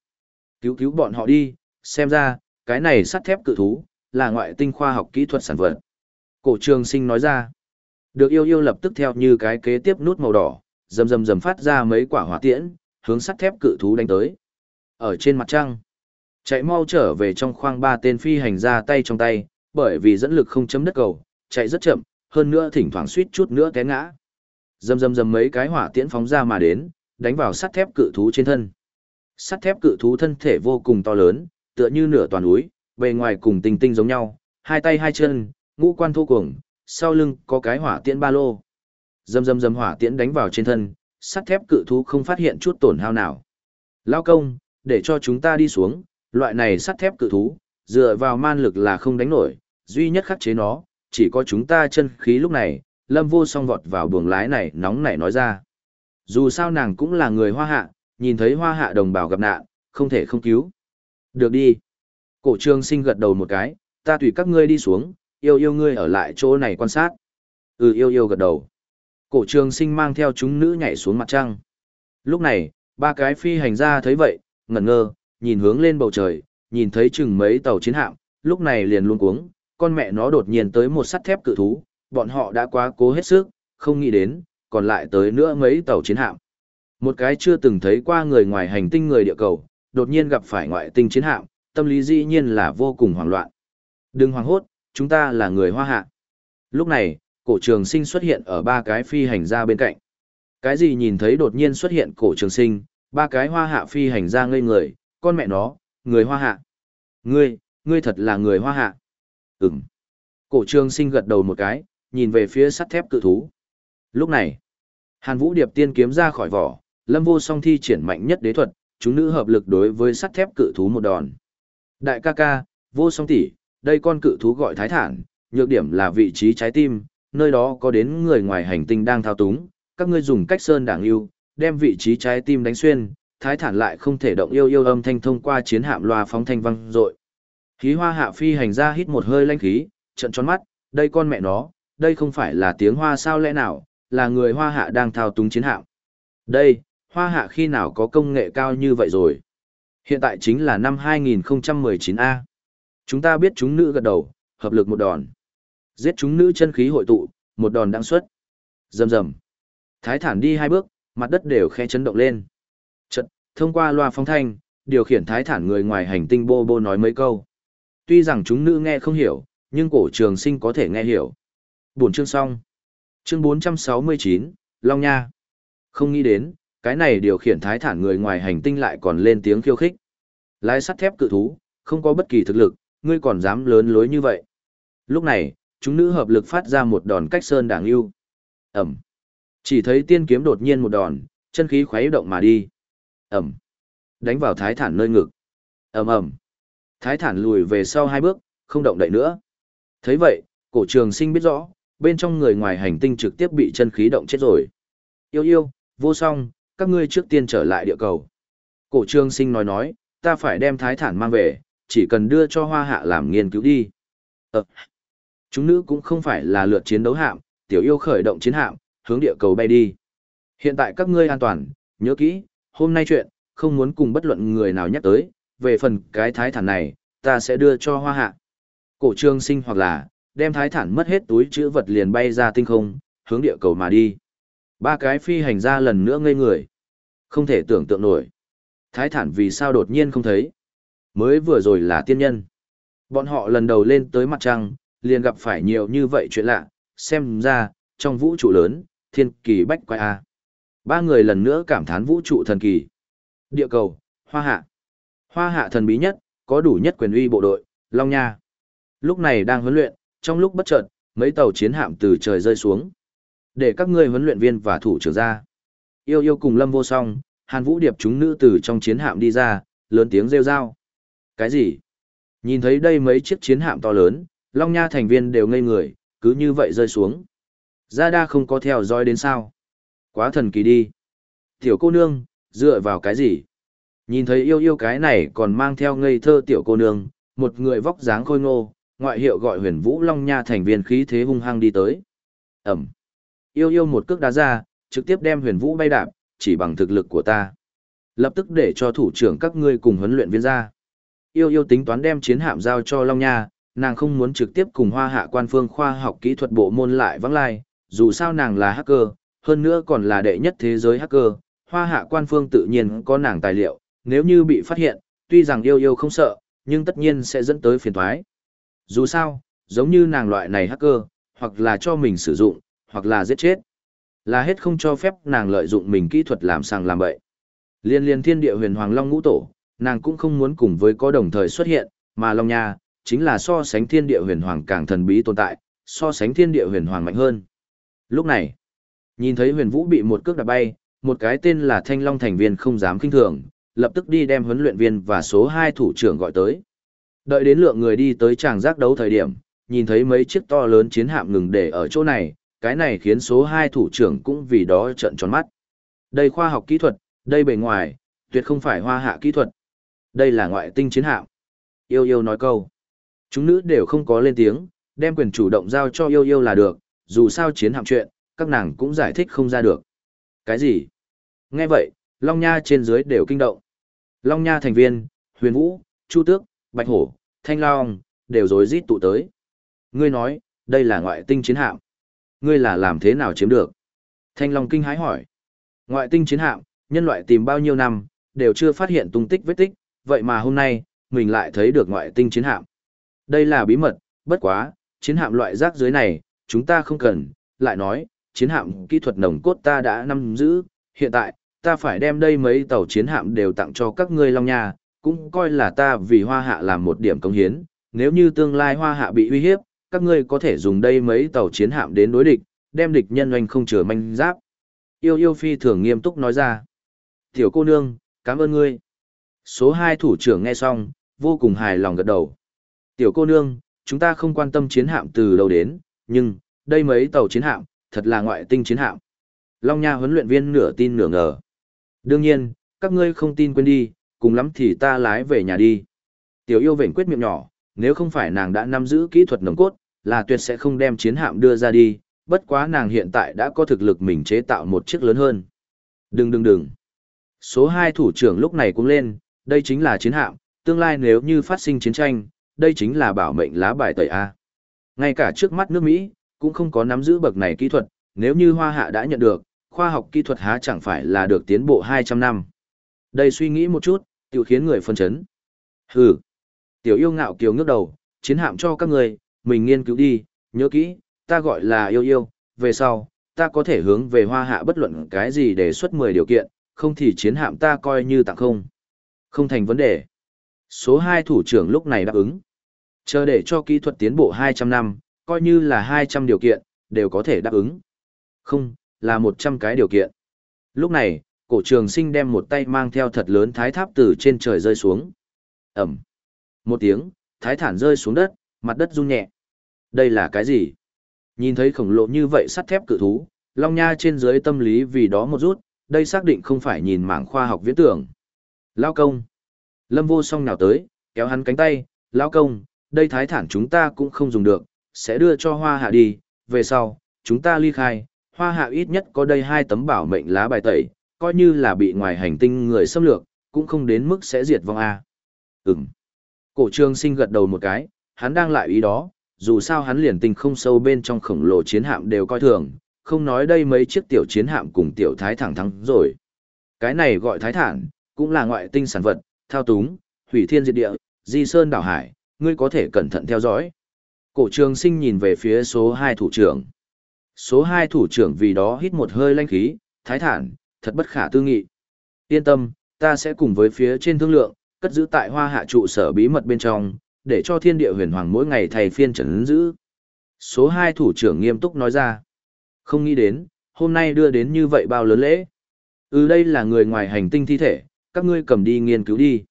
Cứu cứu bọn họ đi, xem ra, cái này sắt thép cự thú, là ngoại tinh khoa học kỹ thuật sản vật. Cổ trường sinh nói ra, được yêu yêu lập tức theo như cái kế tiếp nút màu đỏ, rầm rầm rầm phát ra mấy quả hỏa tiễn, hướng sắt thép cự thú đánh tới. Ở trên mặt trăng, chạy mau trở về trong khoang ba tên phi hành ra tay trong tay, bởi vì dẫn lực không chấm đất cầu, chạy rất chậm, hơn nữa thỉnh thoảng suýt chút nữa té ngã. Dầm dầm dầm mấy cái hỏa tiễn phóng ra mà đến, đánh vào sắt thép cự thú trên thân. Sắt thép cự thú thân thể vô cùng to lớn, tựa như nửa toàn núi, bề ngoài cùng tinh tinh giống nhau, hai tay hai chân, ngũ quan thô cuồng, sau lưng có cái hỏa tiễn ba lô. Dầm dầm dầm hỏa tiễn đánh vào trên thân, sắt thép cự thú không phát hiện chút tổn hao nào. Lao công, để cho chúng ta đi xuống, loại này sắt thép cự thú, dựa vào man lực là không đánh nổi, duy nhất khắc chế nó, chỉ có chúng ta chân khí lúc này, lâm vô song vọt vào buồng lái này nóng nảy nói ra. Dù sao nàng cũng là người hoa hạ, nhìn thấy hoa hạ đồng bào gặp nạn, không thể không cứu. Được đi. Cổ trương sinh gật đầu một cái, ta tùy các ngươi đi xuống, yêu yêu ngươi ở lại chỗ này quan sát. Ừ yêu yêu gật đầu. Cổ trương sinh mang theo chúng nữ nhảy xuống mặt trăng. Lúc này, ba cái phi hành gia thấy vậy, ngẩn ngơ, nhìn hướng lên bầu trời, nhìn thấy chừng mấy tàu chiến hạm, lúc này liền luôn cuống, con mẹ nó đột nhiên tới một sắt thép cự thú, bọn họ đã quá cố hết sức, không nghĩ đến, còn lại tới nữa mấy tàu chiến hạm. Một cái chưa từng thấy qua người ngoài hành tinh người địa cầu, đột nhiên gặp phải ngoại tinh chiến hạm, tâm lý dĩ nhiên là vô cùng hoảng loạn. Đừng hoảng hốt, chúng ta là người hoa hạ. Lúc này, cổ trường sinh xuất hiện ở ba cái phi hành gia bên cạnh. Cái gì nhìn thấy đột nhiên xuất hiện cổ trường sinh, ba cái hoa hạ phi hành gia ngây người, con mẹ nó, người hoa hạ. Ngươi, ngươi thật là người hoa hạ. Ừm. Cổ trường sinh gật đầu một cái, nhìn về phía sắt thép cự thú. Lúc này, Hàn Vũ Điệp tiên kiếm ra khỏi vỏ, Lâm Vô Song thi triển mạnh nhất đế thuật, chúng nữ hợp lực đối với sắt thép cự thú một đòn. Đại ca ca, Vô Song tỷ, đây con cự thú gọi thái thản, nhược điểm là vị trí trái tim, nơi đó có đến người ngoài hành tinh đang thao túng, các ngươi dùng cách sơn đảng yêu, đem vị trí trái tim đánh xuyên, thái thản lại không thể động yêu yêu âm thanh thông qua chiến hạm loa phóng thanh vang rội. Khí hoa hạ phi hành ra hít một hơi lanh khí, trận tròn mắt, đây con mẹ nó, đây không phải là tiếng hoa sao lẽ nào, là người hoa hạ đang thao túng chiến hạm. Đây, hoa hạ khi nào có công nghệ cao như vậy rồi? Hiện tại chính là năm 2019A. Chúng ta biết chúng nữ gật đầu, hợp lực một đòn. Giết chúng nữ chân khí hội tụ, một đòn đăng xuất. Rầm rầm. Thái thản đi hai bước, mặt đất đều khe chấn động lên. Chật, thông qua loa phóng thanh, điều khiển thái thản người ngoài hành tinh bô bô nói mấy câu. Tuy rằng chúng nữ nghe không hiểu, nhưng cổ trường sinh có thể nghe hiểu. Buổi chương xong. Chương 469, Long Nha. Không nghĩ đến, cái này điều khiển thái thản người ngoài hành tinh lại còn lên tiếng khiêu khích. Lái sắt thép cự thú, không có bất kỳ thực lực, ngươi còn dám lớn lối như vậy. Lúc này, chúng nữ hợp lực phát ra một đòn cách sơn đảng yêu. Ẩm. Chỉ thấy tiên kiếm đột nhiên một đòn, chân khí khuấy động mà đi. Ẩm. Đánh vào thái thản nơi ngực. Ẩm Ẩm. Thái thản lùi về sau hai bước, không động đậy nữa. thấy vậy, cổ trường sinh biết rõ, bên trong người ngoài hành tinh trực tiếp bị chân khí động chết rồi. Yêu yêu, vô song, các ngươi trước tiên trở lại địa cầu. Cổ trường sinh nói nói, ta phải đem thái thản mang về, chỉ cần đưa cho hoa hạ làm nghiên cứu đi. Ờ, chúng nữ cũng không phải là lượt chiến đấu hạm, tiểu yêu khởi động chiến hạm, hướng địa cầu bay đi. Hiện tại các ngươi an toàn, nhớ kỹ, hôm nay chuyện, không muốn cùng bất luận người nào nhắc tới, về phần cái thái thản này, ta sẽ đưa cho hoa hạ. Cổ trương sinh hoặc là, đem thái thản mất hết túi chữ vật liền bay ra tinh không, hướng địa cầu mà đi. Ba cái phi hành ra lần nữa ngây người. Không thể tưởng tượng nổi. Thái thản vì sao đột nhiên không thấy. Mới vừa rồi là tiên nhân. Bọn họ lần đầu lên tới mặt trăng, liền gặp phải nhiều như vậy chuyện lạ, xem ra, trong vũ trụ lớn, thiên kỳ bách quay A. Ba người lần nữa cảm thán vũ trụ thần kỳ. Địa cầu, hoa hạ. Hoa hạ thần bí nhất, có đủ nhất quyền uy bộ đội, Long Nha. Lúc này đang huấn luyện, trong lúc bất chợt, mấy tàu chiến hạm từ trời rơi xuống. Để các ngươi huấn luyện viên và thủ trưởng ra. Yêu yêu cùng Lâm Vô Song, Hàn Vũ Điệp chúng nữ từ trong chiến hạm đi ra, lớn tiếng rêu rao. Cái gì? Nhìn thấy đây mấy chiếc chiến hạm to lớn, Long Nha thành viên đều ngây người, cứ như vậy rơi xuống. Gia Đa không có theo dõi đến sao. Quá thần kỳ đi. Tiểu cô nương, dựa vào cái gì? Nhìn thấy yêu yêu cái này còn mang theo ngây thơ tiểu cô nương, một người vóc dáng khôi ngô, ngoại hiệu gọi huyền vũ Long Nha thành viên khí thế hung hăng đi tới. Ẩm. Yêu yêu một cước đá ra, trực tiếp đem huyền vũ bay đạp, chỉ bằng thực lực của ta. Lập tức để cho thủ trưởng các ngươi cùng huấn luyện viên ra. Yêu yêu tính toán đem chiến hạm giao cho Long Nha, nàng không muốn trực tiếp cùng hoa hạ quan phương khoa học kỹ thuật bộ môn lại vắng lai, dù sao nàng là hacker, hơn nữa còn là đệ nhất thế giới hacker, hoa hạ quan phương tự nhiên có nàng tài liệu, nếu như bị phát hiện, tuy rằng yêu yêu không sợ, nhưng tất nhiên sẽ dẫn tới phiền toái. Dù sao, giống như nàng loại này hacker, hoặc là cho mình sử dụng, hoặc là giết chết. Là hết không cho phép nàng lợi dụng mình kỹ thuật làm sàng làm bậy. Liên liên thiên địa huyền hoàng long ngũ tổ, nàng cũng không muốn cùng với có đồng thời xuất hiện, mà long nha, chính là so sánh thiên địa huyền hoàng càng thần bí tồn tại, so sánh thiên địa huyền hoàng mạnh hơn. Lúc này, nhìn thấy huyền vũ bị một cước đạp bay, một cái tên là thanh long thành viên không dám kinh thường, lập tức đi đem huấn luyện viên và số 2 thủ trưởng gọi tới. Đợi đến lượng người đi tới tràng giác đấu thời điểm, nhìn thấy mấy chiếc to lớn chiến hạm ngừng để ở chỗ này, cái này khiến số 2 thủ trưởng cũng vì đó trợn tròn mắt. Đây khoa học kỹ thuật, đây bề ngoài, tuyệt không phải hoa hạ kỹ thuật. Đây là ngoại tinh chiến hạm. Yêu yêu nói câu. Chúng nữ đều không có lên tiếng, đem quyền chủ động giao cho yêu yêu là được, dù sao chiến hạm chuyện, các nàng cũng giải thích không ra được. Cái gì? Nghe vậy, Long Nha trên dưới đều kinh động. Long Nha thành viên, Huyền Vũ, Chu Tước, Bạch Hổ, Thanh Long, đều rối rít tụ tới. Ngươi nói, đây là ngoại tinh chiến hạm. Ngươi là làm thế nào chiếm được? Thanh Long kinh hái hỏi. Ngoại tinh chiến hạm, nhân loại tìm bao nhiêu năm, đều chưa phát hiện tung tích vết tích, vậy mà hôm nay, mình lại thấy được ngoại tinh chiến hạm. Đây là bí mật, bất quá, chiến hạm loại rác dưới này, chúng ta không cần, lại nói, chiến hạm kỹ thuật nồng cốt ta đã nắm giữ, hiện tại, ta phải đem đây mấy tàu chiến hạm đều tặng cho các ngươi Long Nha, cũng coi là ta vì hoa hạ làm một điểm công hiến, nếu như tương lai hoa hạ bị uy hiếp, các ngươi có thể dùng đây mấy tàu chiến hạm đến đối địch, đem địch nhân oanh không chừa manh giáp. Yêu yêu phi thường nghiêm túc nói ra. Tiểu cô nương, cảm ơn ngươi. Số 2 thủ trưởng nghe xong, vô cùng hài lòng gật đầu. Tiểu cô nương, chúng ta không quan tâm chiến hạm từ đâu đến, nhưng, đây mấy tàu chiến hạm, thật là ngoại tinh chiến hạm. Long Nha huấn luyện viên nửa tin nửa ngờ. Đương nhiên, các ngươi không tin quên đi, cùng lắm thì ta lái về nhà đi. Tiểu yêu vệnh quyết miệng nhỏ, nếu không phải nàng đã nắm giữ kỹ thuật nồng cốt, là tuyệt sẽ không đem chiến hạm đưa ra đi, bất quá nàng hiện tại đã có thực lực mình chế tạo một chiếc lớn hơn. Đừng đừng đừng. Số 2 thủ trưởng lúc này cũng lên, đây chính là chiến hạm, tương lai nếu như phát sinh chiến tranh, đây chính là bảo mệnh lá bài tẩy A. Ngay cả trước mắt nước Mỹ, cũng không có nắm giữ bậc này kỹ thuật, nếu như Hoa Hạ đã nhận được, khoa học kỹ thuật há chẳng phải là được tiến bộ 200 năm. Đây suy nghĩ một chút, tiểu khiến người phân chấn. Hừ. Tiểu yêu ngạo kiều ngước đầu, chiến hạm cho các người, mình nghiên cứu đi, nhớ kỹ, ta gọi là yêu yêu, về sau, ta có thể hướng về hoa hạ bất luận cái gì để xuất 10 điều kiện, không thì chiến hạm ta coi như tặng không. Không thành vấn đề. Số 2 thủ trưởng lúc này đáp ứng. Chờ để cho kỹ thuật tiến bộ 200 năm, coi như là 200 điều kiện, đều có thể đáp ứng. Không, là 100 cái điều kiện. Lúc này, cổ trường sinh đem một tay mang theo thật lớn thái tháp từ trên trời rơi xuống. Ẩm. Một tiếng, thái thản rơi xuống đất, mặt đất rung nhẹ. Đây là cái gì? Nhìn thấy khổng lồ như vậy sắt thép cự thú, Long Nha trên dưới tâm lý vì đó một rút, đây xác định không phải nhìn mảng khoa học viễn tưởng. Lao công. Lâm vô song nào tới, kéo hắn cánh tay, Lao công, đây thái thản chúng ta cũng không dùng được, sẽ đưa cho hoa hạ đi, về sau, chúng ta ly khai, hoa hạ ít nhất có đây hai tấm bảo mệnh lá bài tẩy, coi như là bị ngoài hành tinh người xâm lược, cũng không đến mức sẽ diệt vong A. Ừm. Cổ trường sinh gật đầu một cái, hắn đang lại ý đó, dù sao hắn liền tinh không sâu bên trong khổng lồ chiến hạm đều coi thường, không nói đây mấy chiếc tiểu chiến hạm cùng tiểu thái thẳng thắng rồi. Cái này gọi thái thản, cũng là ngoại tinh sản vật, thao túng, hủy thiên diệt địa, di sơn đảo hải, ngươi có thể cẩn thận theo dõi. Cổ trường sinh nhìn về phía số 2 thủ trưởng. Số 2 thủ trưởng vì đó hít một hơi lanh khí, thái thản, thật bất khả tư nghị. Yên tâm, ta sẽ cùng với phía trên thương lượng, cất giữ tại hoa hạ trụ sở bí mật bên trong, để cho thiên địa huyền hoàng mỗi ngày thầy phiên trấn giữ. Số 2 thủ trưởng nghiêm túc nói ra. Không nghĩ đến, hôm nay đưa đến như vậy bao lớn lễ. Ừ đây là người ngoài hành tinh thi thể, các ngươi cầm đi nghiên cứu đi.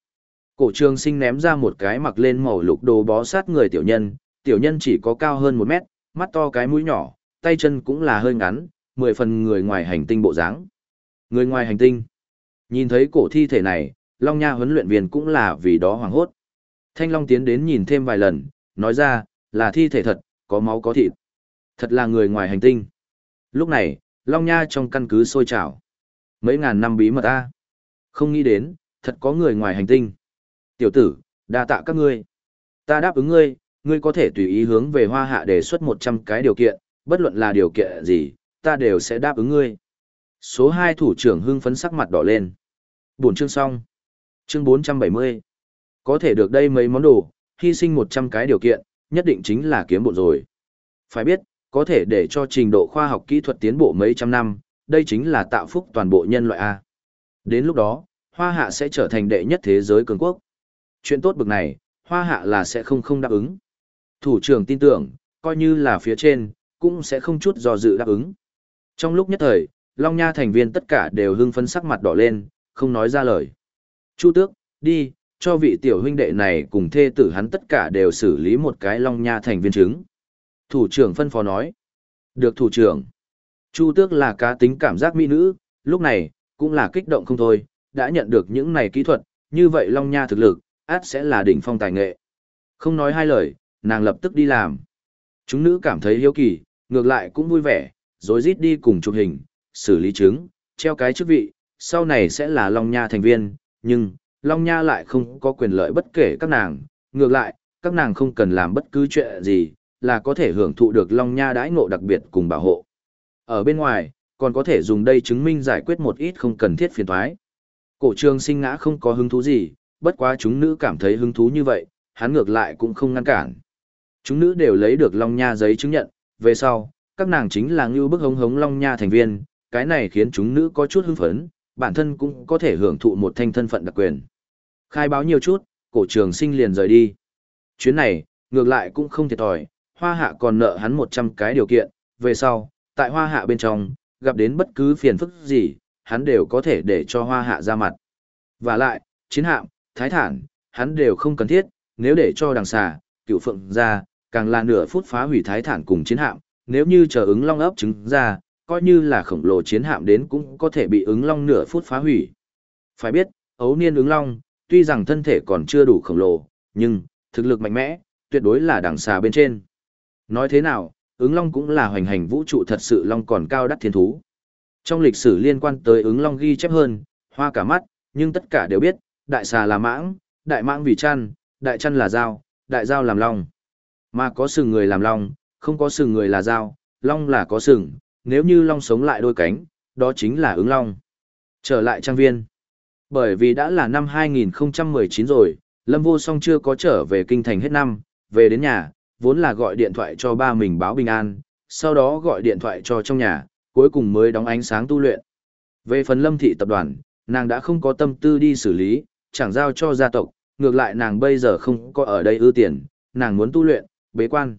Cổ trường sinh ném ra một cái mặc lên màu lục đồ bó sát người tiểu nhân, tiểu nhân chỉ có cao hơn một mét, mắt to cái mũi nhỏ, tay chân cũng là hơi ngắn, mười phần người ngoài hành tinh bộ dáng. Người ngoài hành tinh. Nhìn thấy cổ thi thể này, Long Nha huấn luyện viên cũng là vì đó hoảng hốt. Thanh Long tiến đến nhìn thêm vài lần, nói ra, là thi thể thật, có máu có thịt. Thật là người ngoài hành tinh. Lúc này, Long Nha trong căn cứ sôi trào. Mấy ngàn năm bí mật ta. Không nghĩ đến, thật có người ngoài hành tinh. Tiểu tử, đa tạ các ngươi. Ta đáp ứng ngươi, ngươi có thể tùy ý hướng về hoa hạ đề xuất 100 cái điều kiện, bất luận là điều kiện gì, ta đều sẽ đáp ứng ngươi. Số 2 thủ trưởng hưng phấn sắc mặt đỏ lên. Buổi chương xong. Chương 470. Có thể được đây mấy món đồ, hy sinh 100 cái điều kiện, nhất định chính là kiếm bộ rồi. Phải biết, có thể để cho trình độ khoa học kỹ thuật tiến bộ mấy trăm năm, đây chính là tạo phúc toàn bộ nhân loại A. Đến lúc đó, Hoa Hạ sẽ trở thành đệ nhất thế giới cường quốc. Chuyện tốt bực này, Hoa Hạ là sẽ không không đáp ứng. Thủ trưởng tin tưởng, coi như là phía trên, cũng sẽ không chút do dự đáp ứng. Trong lúc nhất thời, Long Nha thành viên tất cả đều hưng phấn sắc mặt đỏ lên, không nói ra lời. Chu tước, đi, cho vị tiểu huynh đệ này cùng thê tử hắn tất cả đều xử lý một cái Long Nha thành viên chứng. Thủ trưởng phân phó nói. Được thủ trưởng. Chu tước là cá tính cảm giác mỹ nữ, lúc này, cũng là kích động không thôi, đã nhận được những này kỹ thuật, như vậy Long Nha thực lực, át sẽ là đỉnh phong tài nghệ. Không nói hai lời, nàng lập tức đi làm. Chúng nữ cảm thấy hiếu kỳ, ngược lại cũng vui vẻ, rồi rít đi cùng chụp hình, xử lý chứng, treo cái chức vị, sau này sẽ là Long Nha thành viên, nhưng, Long Nha lại không có quyền lợi bất kể các nàng, ngược lại, các nàng không cần làm bất cứ chuyện gì, là có thể hưởng thụ được Long Nha đãi ngộ đặc biệt cùng bảo hộ. Ở bên ngoài, còn có thể dùng đây chứng minh giải quyết một ít không cần thiết phiền toái. Cổ trường sinh ngã không có hứng thú gì, bất quá chúng nữ cảm thấy hứng thú như vậy, hắn ngược lại cũng không ngăn cản. Chúng nữ đều lấy được Long Nha giấy chứng nhận, về sau, các nàng chính là ngưu bức hống hống Long Nha thành viên, cái này khiến chúng nữ có chút hưng phấn, bản thân cũng có thể hưởng thụ một thanh thân phận đặc quyền. Khai báo nhiều chút, cổ trường sinh liền rời đi. Chuyến này, ngược lại cũng không thiệt thòi, hoa hạ còn nợ hắn 100 cái điều kiện, về sau, tại hoa hạ bên trong, gặp đến bất cứ phiền phức gì, hắn đều có thể để cho hoa hạ ra mặt. Và lại, chiến hạm, thái thản, hắn đều không cần thiết, nếu để cho đằng xà, cựu phượng ra, càng là nửa phút phá hủy thái thản cùng chiến hạm, nếu như chờ ứng long ấp trứng ra, coi như là khổng lồ chiến hạm đến cũng có thể bị ứng long nửa phút phá hủy. Phải biết, ấu niên ứng long, tuy rằng thân thể còn chưa đủ khổng lồ, nhưng, thực lực mạnh mẽ, tuyệt đối là đằng xà bên trên. Nói thế nào, ứng long cũng là hoành hành vũ trụ thật sự long còn cao đắt thiên thú. Trong lịch sử liên quan tới ứng long ghi chép hơn, hoa cả mắt, nhưng tất cả đều biết, đại xà là mãng, đại mãng vì chăn, đại chăn là dao, đại dao làm long. Mà có sừng người làm long, không có sừng người là dao, long là có sừng, nếu như long sống lại đôi cánh, đó chính là ứng long. Trở lại trang viên. Bởi vì đã là năm 2019 rồi, Lâm Vô Song chưa có trở về kinh thành hết năm, về đến nhà, vốn là gọi điện thoại cho ba mình báo bình an, sau đó gọi điện thoại cho trong nhà, cuối cùng mới đóng ánh sáng tu luyện. Về phần lâm thị tập đoàn, nàng đã không có tâm tư đi xử lý, chẳng giao cho gia tộc, ngược lại nàng bây giờ không có ở đây ưu tiền, nàng muốn tu luyện, bế quan.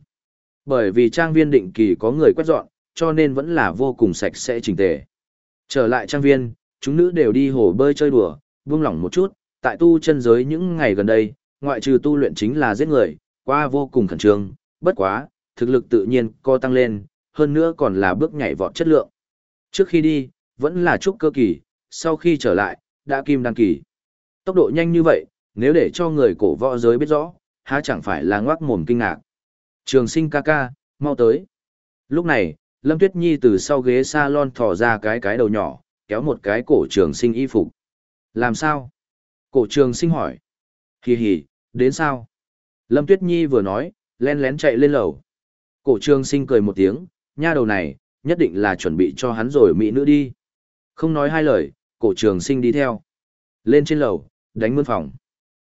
Bởi vì trang viên định kỳ có người quét dọn, cho nên vẫn là vô cùng sạch sẽ chỉnh tề. Trở lại trang viên, chúng nữ đều đi hồ bơi chơi đùa, buông lỏng một chút, tại tu chân giới những ngày gần đây, ngoại trừ tu luyện chính là giết người, qua vô cùng khẩn trương, bất quá, thực lực tự nhiên co tăng lên, hơn nữa còn là bước nhảy vọt chất lượng. Trước khi đi, vẫn là trúc cơ kỳ, sau khi trở lại, đã kim đăng kỳ. Tốc độ nhanh như vậy, nếu để cho người cổ võ giới biết rõ, há chẳng phải là ngoác mồm kinh ngạc. Trường sinh ca ca, mau tới. Lúc này, Lâm Tuyết Nhi từ sau ghế salon thò ra cái cái đầu nhỏ, kéo một cái cổ trường sinh y phục. Làm sao? Cổ trường sinh hỏi. Hì hì, đến sao? Lâm Tuyết Nhi vừa nói, len lén chạy lên lầu. Cổ trường sinh cười một tiếng, nha đầu này, nhất định là chuẩn bị cho hắn rồi mỹ nữ đi. Không nói hai lời, cổ trường sinh đi theo. Lên trên lầu, đánh mươn phòng.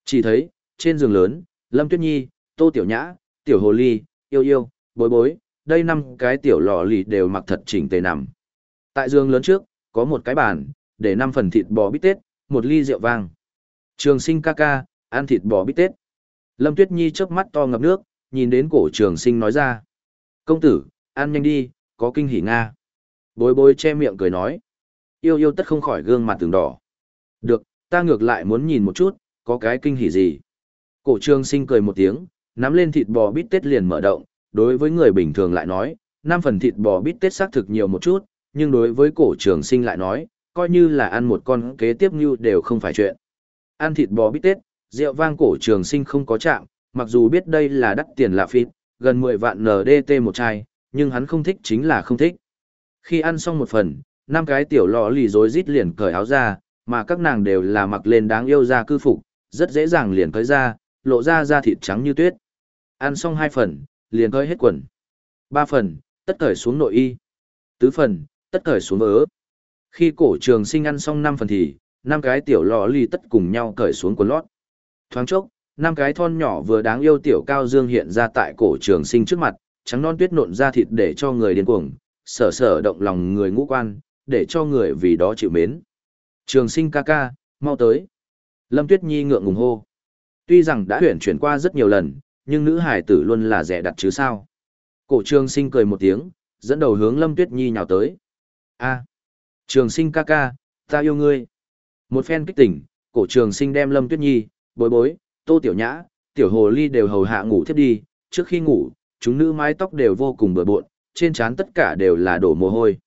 Chỉ thấy, trên giường lớn, Lâm Tuyết Nhi, Tô Tiểu Nhã, Tiểu Hồ Ly, Yêu Yêu, Bối Bối, đây năm cái tiểu lò lì đều mặc thật chỉnh tề nằm. Tại giường lớn trước, có một cái bàn, để năm phần thịt bò bít tết, một ly rượu vang. Trường sinh ca ca, ăn thịt bò bít tết. Lâm Tuyết Nhi chớp mắt to ngập nước, nhìn đến cổ trường sinh nói ra. Công tử, ăn nhanh đi, có kinh hỉ Nga. Bối bối che miệng cười nói. Yêu yêu tất không khỏi gương mặt từng đỏ. Được, ta ngược lại muốn nhìn một chút, có cái kinh hỉ gì. Cổ trường sinh cười một tiếng, nắm lên thịt bò bít tết liền mở động. Đối với người bình thường lại nói, năm phần thịt bò bít tết xác thực nhiều một chút, nhưng đối với cổ trường sinh lại nói, coi như là ăn một con kế tiếp như đều không phải chuyện. Ăn thịt bò bít tết, rượu vang cổ trường sinh không có chạm, mặc dù biết đây là đắt tiền lạ phít, gần 10 vạn NDT một chai, nhưng hắn không thích chính là không thích. Khi ăn xong một phần, năm cái tiểu lọ lì rối rít liền cởi áo ra, mà các nàng đều là mặc lên đáng yêu ra cư phục, rất dễ dàng liền cởi ra, lộ ra da thịt trắng như tuyết. Ăn xong hai phần, liền cởi hết quần. Ba phần, tất cởi xuống nội y. Tứ phần, tất cởi xuống vớ. Khi cổ trường sinh ăn xong năm phần thì, năm cái tiểu lọ lì tất cùng nhau cởi xuống quần lót. Thoáng chốc, năm cái thon nhỏ vừa đáng yêu tiểu cao dương hiện ra tại cổ trường sinh trước mặt, trắng non tuyết nộn ra thịt để cho người điên cuồng, sở sở động lòng người ngũ quan, để cho người vì đó chịu mến. Trường sinh ca ca, mau tới. Lâm Tuyết Nhi ngượng ngùng hô. Tuy rằng đã huyển chuyển qua rất nhiều lần, nhưng nữ hải tử luôn là rẻ đặt chứ sao. Cổ trường sinh cười một tiếng, dẫn đầu hướng Lâm Tuyết Nhi nhào tới. a trường sinh ca ca, ta yêu ngươi. Một phen kích tỉnh, cổ trường sinh đem Lâm Tuyết Nhi, bối bối, tô tiểu nhã, tiểu hồ ly đều hầu hạ ngủ thiếp đi, trước khi ngủ, chúng nữ mái tóc đều vô cùng bừa bộn, trên trán tất cả đều là đổ mồ hôi.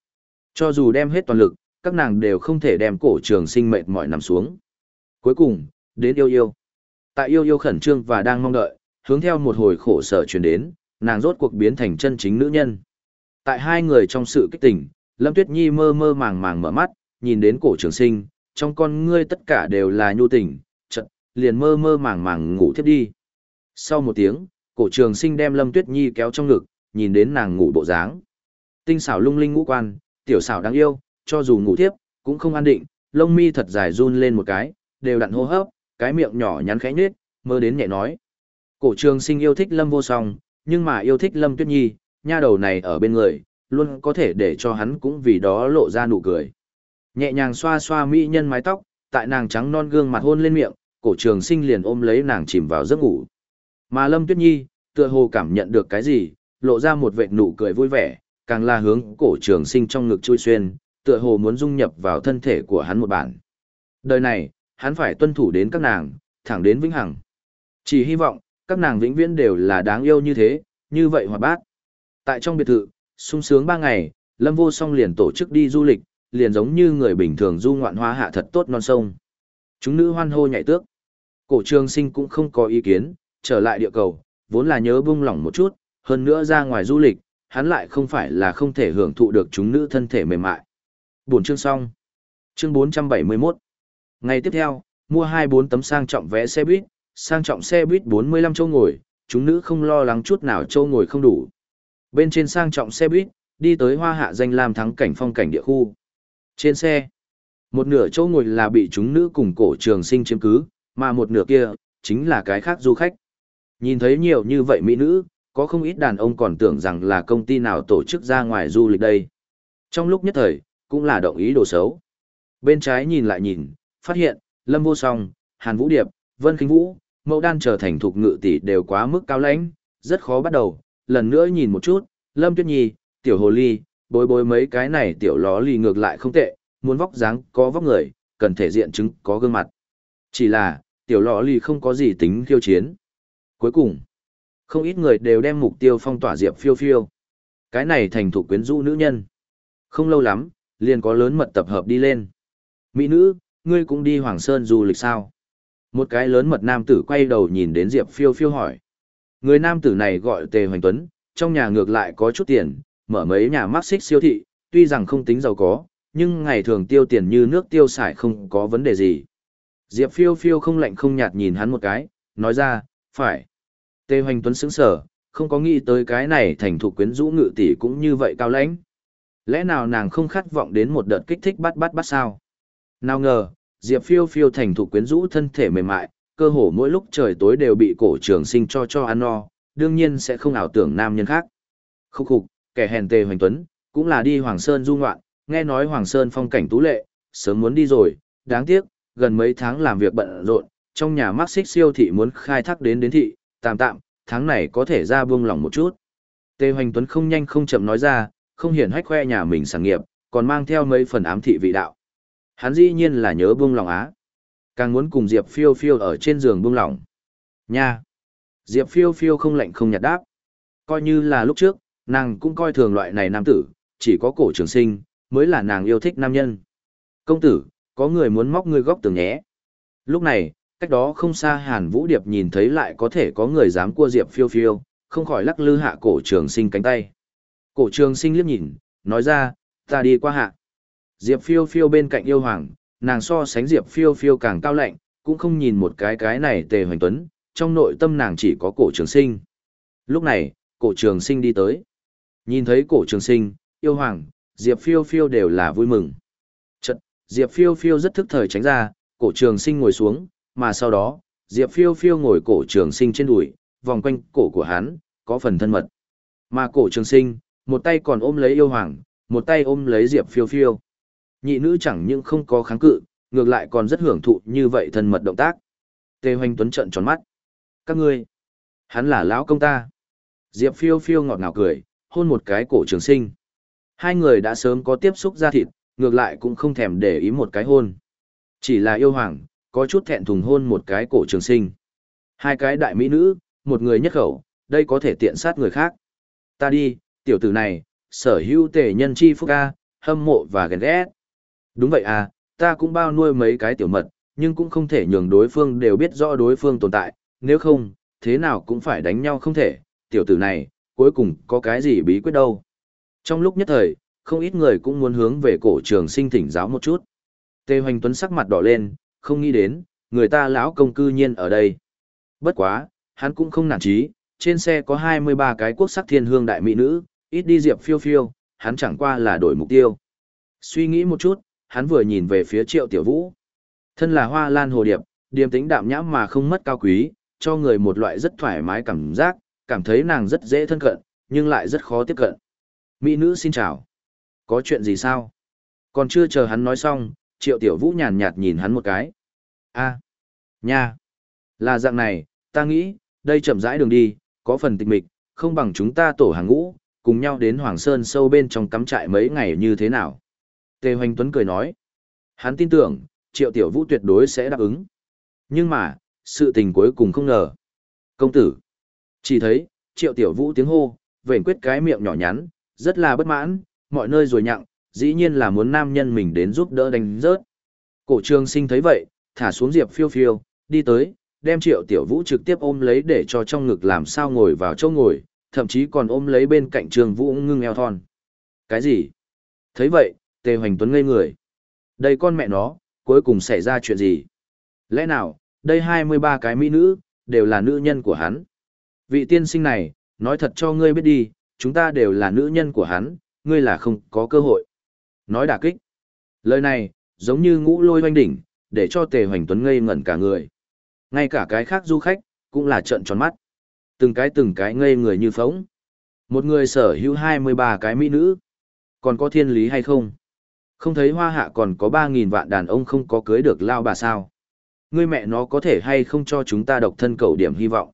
Cho dù đem hết toàn lực, các nàng đều không thể đem cổ trường sinh mệt mỏi nằm xuống. Cuối cùng, đến yêu yêu. Tại yêu yêu khẩn trương và đang mong đợi, hướng theo một hồi khổ sở truyền đến, nàng rốt cuộc biến thành chân chính nữ nhân. Tại hai người trong sự kích tỉnh, Lâm Tuyết Nhi mơ mơ màng màng mở mắt, nhìn đến cổ trường sinh, trong con ngươi tất cả đều là nhu tình, chợt liền mơ mơ màng màng ngủ thiếp đi. Sau một tiếng, cổ trường sinh đem Lâm Tuyết Nhi kéo trong ngực, nhìn đến nàng ngủ bộ dáng. Tinh xảo lung linh ngũ quan, tiểu xảo đáng yêu, cho dù ngủ thiếp, cũng không an định, lông mi thật dài run lên một cái, đều đặn hô hấp, cái miệng nhỏ nhắn khẽ nhếch, mơ đến nhẹ nói. Cổ trường sinh yêu thích Lâm vô song, nhưng mà yêu thích Lâm Tuyết Nhi, nha đầu này ở bên người, luôn có thể để cho hắn cũng vì đó lộ ra nụ cười. Nhẹ nhàng xoa xoa mỹ nhân mái tóc, tại nàng trắng non gương mặt hôn lên miệng, cổ trường sinh liền ôm lấy nàng chìm vào giấc ngủ. Mà Lâm Tuyết Nhi, tựa hồ cảm nhận được cái gì, lộ ra một vệt nụ cười vui vẻ, càng là hướng cổ trường sinh trong ngực chui xuyên, tựa hồ muốn dung nhập vào thân thể của hắn một bản. Đời này, hắn phải tuân thủ đến các nàng, thẳng đến vĩnh hằng. Chỉ hy vọng, các nàng vĩnh viễn đều là đáng yêu như thế, như vậy hoạt bát. Tại trong biệt thự, sung sướng ba ngày, Lâm Vô Song liền tổ chức đi du lịch, liền giống như người bình thường du ngoạn hoa hạ thật tốt non sông. Chúng nữ hoan hô nhảy tước. Cổ trường sinh cũng không có ý kiến, trở lại địa cầu, vốn là nhớ buông lỏng một chút, hơn nữa ra ngoài du lịch, hắn lại không phải là không thể hưởng thụ được chúng nữ thân thể mềm mại. buồn chương xong. Chương 471. Ngày tiếp theo, mua 24 tấm sang trọng vé xe buýt, sang trọng xe buýt 45 chỗ ngồi, chúng nữ không lo lắng chút nào chỗ ngồi không đủ. Bên trên sang trọng xe buýt, đi tới hoa hạ danh lam thắng cảnh phong cảnh địa khu. Trên xe, một nửa chỗ ngồi là bị chúng nữ cùng cổ trường sinh chiếm cứ, mà một nửa kia, chính là cái khác du khách. Nhìn thấy nhiều như vậy mỹ nữ, có không ít đàn ông còn tưởng rằng là công ty nào tổ chức ra ngoài du lịch đây. Trong lúc nhất thời, cũng là động ý đồ xấu. Bên trái nhìn lại nhìn, phát hiện, Lâm Vô Song, Hàn Vũ Điệp, Vân Khinh Vũ, Mẫu Đan trở thành thuộc ngự tỷ đều quá mức cao lãnh, rất khó bắt đầu. Lần nữa nhìn một chút, Lâm Tuyết Nhi, Tiểu Hồ Ly, bối bối mấy cái này tiểu ló lì ngược lại không tệ, muốn vóc dáng có vóc người, cần thể diện chứng có gương mặt. Chỉ là, tiểu lọ lì không có gì tính khiêu chiến. Cuối cùng, không ít người đều đem mục tiêu phong tỏa Diệp Phiêu Phiêu. Cái này thành thủ quyến rũ nữ nhân. Không lâu lắm, liền có lớn mật tập hợp đi lên. Mỹ nữ, ngươi cũng đi Hoàng Sơn du lịch sao? Một cái lớn mật nam tử quay đầu nhìn đến Diệp Phiêu Phiêu hỏi. Người nam tử này gọi Tề Hoành Tuấn, trong nhà ngược lại có chút tiền, mở mấy nhà mắc xích siêu thị, tuy rằng không tính giàu có, nhưng ngày thường tiêu tiền như nước tiêu xài không có vấn đề gì. Diệp phiêu phiêu không lạnh không nhạt nhìn hắn một cái, nói ra, phải. Tề Hoành Tuấn sững sờ, không có nghĩ tới cái này thành thủ quyến rũ ngự tỷ cũng như vậy cao lãnh. Lẽ nào nàng không khát vọng đến một đợt kích thích bắt bắt bắt sao? Nào ngờ, Diệp phiêu phiêu thành thủ quyến rũ thân thể mềm mại, cơ hồ mỗi lúc trời tối đều bị cổ trường sinh cho cho ăn no, đương nhiên sẽ không ảo tưởng nam nhân khác. Khúc khục, kẻ hèn Tề Hoành Tuấn, cũng là đi Hoàng Sơn du ngoạn, nghe nói Hoàng Sơn phong cảnh tú lệ, sớm muốn đi rồi, đáng tiếc, gần mấy tháng làm việc bận rộn, trong nhà mắc xích siêu thị muốn khai thác đến đến thị, tạm tạm, tháng này có thể ra buông lòng một chút. Tề Hoành Tuấn không nhanh không chậm nói ra, không hiển hách khoe nhà mình sản nghiệp, còn mang theo mấy phần ám thị vị đạo. Hắn dĩ nhiên là nhớ buông lòng á. Càng muốn cùng Diệp Phiêu Phiêu ở trên giường buông lòng. Nha! Diệp Phiêu Phiêu không lạnh không nhạt đáp. Coi như là lúc trước, nàng cũng coi thường loại này nam tử, chỉ có cổ trường sinh, mới là nàng yêu thích nam nhân. Công tử, có người muốn móc ngươi góc tường nhé. Lúc này, cách đó không xa Hàn Vũ Điệp nhìn thấy lại có thể có người dám cua Diệp phiêu phiêu, không khỏi lắc lư hạ cổ trường sinh cánh tay. Cổ trường sinh liếc nhìn, nói ra, ta đi qua hạ. Diệp phiêu phiêu bên cạnh yêu hoàng, nàng so sánh Diệp phiêu phiêu càng cao lạnh, cũng không nhìn một cái cái này tề hoành tuấn, trong nội tâm nàng chỉ có cổ trường sinh. Lúc này, cổ trường sinh đi tới. Nhìn thấy cổ trường sinh, yêu hoàng, Diệp phiêu phiêu đều là vui mừng. Diệp Phiêu Phiêu rất thức thời tránh ra, cổ trường sinh ngồi xuống, mà sau đó, Diệp Phiêu Phiêu ngồi cổ trường sinh trên đùi, vòng quanh cổ của hắn, có phần thân mật. Mà cổ trường sinh, một tay còn ôm lấy yêu hoàng, một tay ôm lấy Diệp Phiêu Phiêu. Nhị nữ chẳng những không có kháng cự, ngược lại còn rất hưởng thụ như vậy thân mật động tác. Tề Hoành Tuấn trợn tròn mắt. Các ngươi, hắn là lão công ta. Diệp phiêu phiêu ngọt ngào cười, hôn một cái cổ trường sinh. Hai người đã sớm có tiếp xúc ra thịt, ngược lại cũng không thèm để ý một cái hôn. Chỉ là yêu hoàng, có chút thẹn thùng hôn một cái cổ trường sinh. Hai cái đại mỹ nữ, một người nhất khẩu, đây có thể tiện sát người khác. Ta đi, tiểu tử này, sở hữu tề nhân chi phúc ca, hâm mộ và ghen ghét. Đúng vậy à, ta cũng bao nuôi mấy cái tiểu mật, nhưng cũng không thể nhường đối phương đều biết rõ đối phương tồn tại, nếu không, thế nào cũng phải đánh nhau không thể, tiểu tử này, cuối cùng có cái gì bí quyết đâu. Trong lúc nhất thời, không ít người cũng muốn hướng về cổ trường sinh thỉnh giáo một chút. Tề Hoành Tuấn sắc mặt đỏ lên, không nghĩ đến, người ta lão công cư nhiên ở đây. Bất quá, hắn cũng không nản chí, trên xe có 23 cái quốc sắc thiên hương đại mỹ nữ, ít đi diệp phiêu phiêu, hắn chẳng qua là đổi mục tiêu. Suy nghĩ một chút, hắn vừa nhìn về phía triệu tiểu vũ. Thân là hoa lan hồ điệp, điềm tính đạm nhãm mà không mất cao quý, cho người một loại rất thoải mái cảm giác, cảm thấy nàng rất dễ thân cận, nhưng lại rất khó tiếp cận. Mỹ nữ xin chào. Có chuyện gì sao? Còn chưa chờ hắn nói xong, triệu tiểu vũ nhàn nhạt nhìn hắn một cái. a nha. Là dạng này, ta nghĩ, đây chậm rãi đường đi, có phần tịch mịch, không bằng chúng ta tổ hàng ngũ, cùng nhau đến Hoàng Sơn sâu bên trong cắm trại mấy ngày như thế nào. Tề Hoành Tuấn cười nói. Hắn tin tưởng, triệu tiểu vũ tuyệt đối sẽ đáp ứng. Nhưng mà, sự tình cuối cùng không ngờ. Công tử. Chỉ thấy, triệu tiểu vũ tiếng hô, vẻn quyết cái miệng nhỏ nhắn, rất là bất mãn, mọi nơi rồi nhặng, dĩ nhiên là muốn nam nhân mình đến giúp đỡ đánh rớt. Cổ trường sinh thấy vậy, thả xuống diệp phiêu phiêu, đi tới, đem triệu tiểu vũ trực tiếp ôm lấy để cho trong ngực làm sao ngồi vào chỗ ngồi, thậm chí còn ôm lấy bên cạnh trường vũ ngưng eo thon. Cái gì? thấy vậy, tề hoành tuấn ngây người. Đây con mẹ nó, cuối cùng xảy ra chuyện gì? Lẽ nào, đây 23 cái mỹ nữ, đều là nữ nhân của hắn? Vị tiên sinh này, nói thật cho ngươi biết đi, chúng ta đều là nữ nhân của hắn, ngươi là không có cơ hội. Nói đả kích. Lời này, giống như ngũ lôi oanh đỉnh, để cho tề hoành tuấn ngây ngẩn cả người. Ngay cả cái khác du khách, cũng là trợn tròn mắt. Từng cái từng cái ngây người như phóng. Một người sở hữu 23 cái mỹ nữ. Còn có thiên lý hay không? Không thấy hoa hạ còn có 3.000 vạn đàn ông không có cưới được lao bà sao? Ngươi mẹ nó có thể hay không cho chúng ta độc thân cầu điểm hy vọng?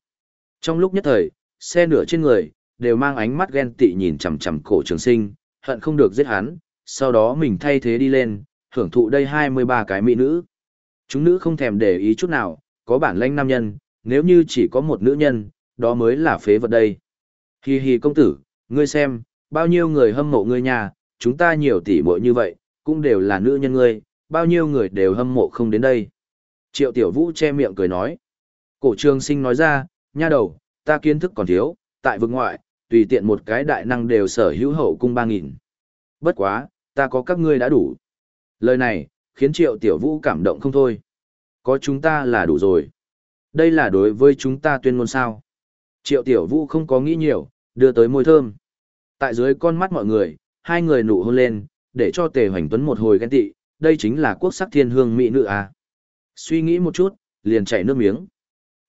Trong lúc nhất thời, xe nửa trên người, đều mang ánh mắt ghen tị nhìn chằm chằm cổ trường sinh, hận không được giết hắn, sau đó mình thay thế đi lên, hưởng thụ đây 23 cái mỹ nữ. Chúng nữ không thèm để ý chút nào, có bản lãnh nam nhân, nếu như chỉ có một nữ nhân, đó mới là phế vật đây. Hi hi công tử, ngươi xem, bao nhiêu người hâm mộ ngươi nhà, chúng ta nhiều tỷ muội như vậy, cũng đều là nữ nhân ngươi, bao nhiêu người đều hâm mộ không đến đây. Triệu tiểu vũ che miệng cười nói. Cổ trường sinh nói ra, nha đầu, ta kiến thức còn thiếu, tại vực ngoại, tùy tiện một cái đại năng đều sở hữu hậu cung ba nghìn. Bất quá, ta có các ngươi đã đủ. Lời này, khiến triệu tiểu vũ cảm động không thôi. Có chúng ta là đủ rồi. Đây là đối với chúng ta tuyên ngôn sao. Triệu tiểu vũ không có nghĩ nhiều, đưa tới môi thơm. Tại dưới con mắt mọi người, hai người nụ hôn lên, để cho tề hoành tuấn một hồi ghen tị, đây chính là quốc sắc thiên hương mỹ nữ à. Suy nghĩ một chút, liền chảy nước miếng.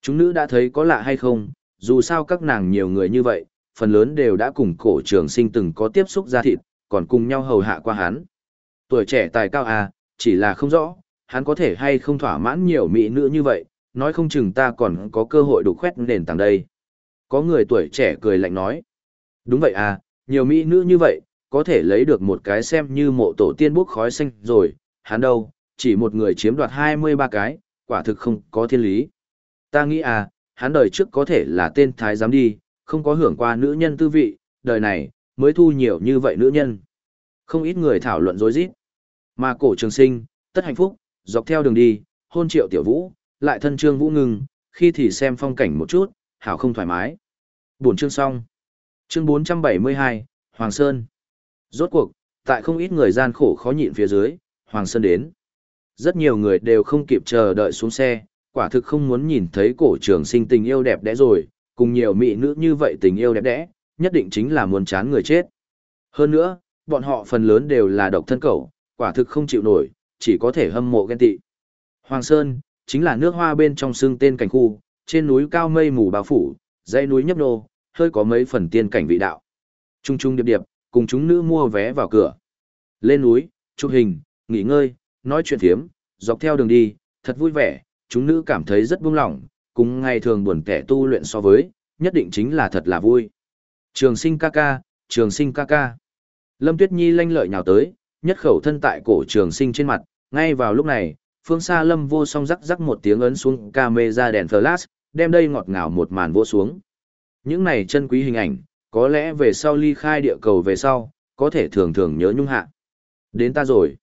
Chúng nữ đã thấy có lạ hay không, dù sao các nàng nhiều người như vậy, phần lớn đều đã cùng cổ trường sinh từng có tiếp xúc ra thịt, còn cùng nhau hầu hạ qua hắn. Tuổi trẻ tài cao à, chỉ là không rõ, hắn có thể hay không thỏa mãn nhiều mỹ nữ như vậy, nói không chừng ta còn có cơ hội đủ khoét nền tảng đây. Có người tuổi trẻ cười lạnh nói. Đúng vậy à, nhiều mỹ nữ như vậy, có thể lấy được một cái xem như mộ tổ tiên bốc khói xanh rồi, hắn đâu, chỉ một người chiếm đoạt 23 cái, quả thực không có thiên lý. Ta nghĩ à, hắn đời trước có thể là tên thái giám đi, không có hưởng qua nữ nhân tư vị, đời này, mới thu nhiều như vậy nữ nhân. Không ít người thảo luận rối rít. Mà cổ trường sinh, tất hạnh phúc, dọc theo đường đi, hôn triệu tiểu vũ, lại thân trương vũ ngừng, khi thì xem phong cảnh một chút, hảo không thoải mái. buồn chương xong. Chương 472, Hoàng Sơn. Rốt cuộc, tại không ít người gian khổ khó nhịn phía dưới, Hoàng Sơn đến. Rất nhiều người đều không kịp chờ đợi xuống xe, quả thực không muốn nhìn thấy cổ trường sinh tình yêu đẹp đẽ rồi, cùng nhiều mỹ nữ như vậy tình yêu đẹp đẽ, nhất định chính là muốn chán người chết. Hơn nữa, bọn họ phần lớn đều là độc thân cẩu, quả thực không chịu nổi, chỉ có thể hâm mộ ghen tị. Hoàng Sơn, chính là nước hoa bên trong xương tên cảnh khu, trên núi cao mây mù bao phủ, dãy núi nhấp nô, hơi có mấy phần tiên cảnh vị đạo. Trung trung điệp điệp, cùng chúng nữ mua vé vào cửa. Lên núi, chụp hình, nghỉ ngơi, nói chuyện thiếm, dọc theo đường đi, thật vui vẻ, chúng nữ cảm thấy rất buông lỏng, cùng ngày thường buồn kẻ tu luyện so với, nhất định chính là thật là vui. Trường sinh ca ca, trường sinh ca ca. Lâm Tuyết Nhi lanh lợi nhào tới, nhất khẩu thân tại cổ trường sinh trên mặt, ngay vào lúc này, phương xa lâm vô song rắc rắc một tiếng ấn xuống camera đèn flash, đem đây ngọt ngào một màn vô xuống. Những này chân quý hình ảnh, có lẽ về sau ly khai địa cầu về sau, có thể thường thường nhớ nhung hạ. Đến ta rồi.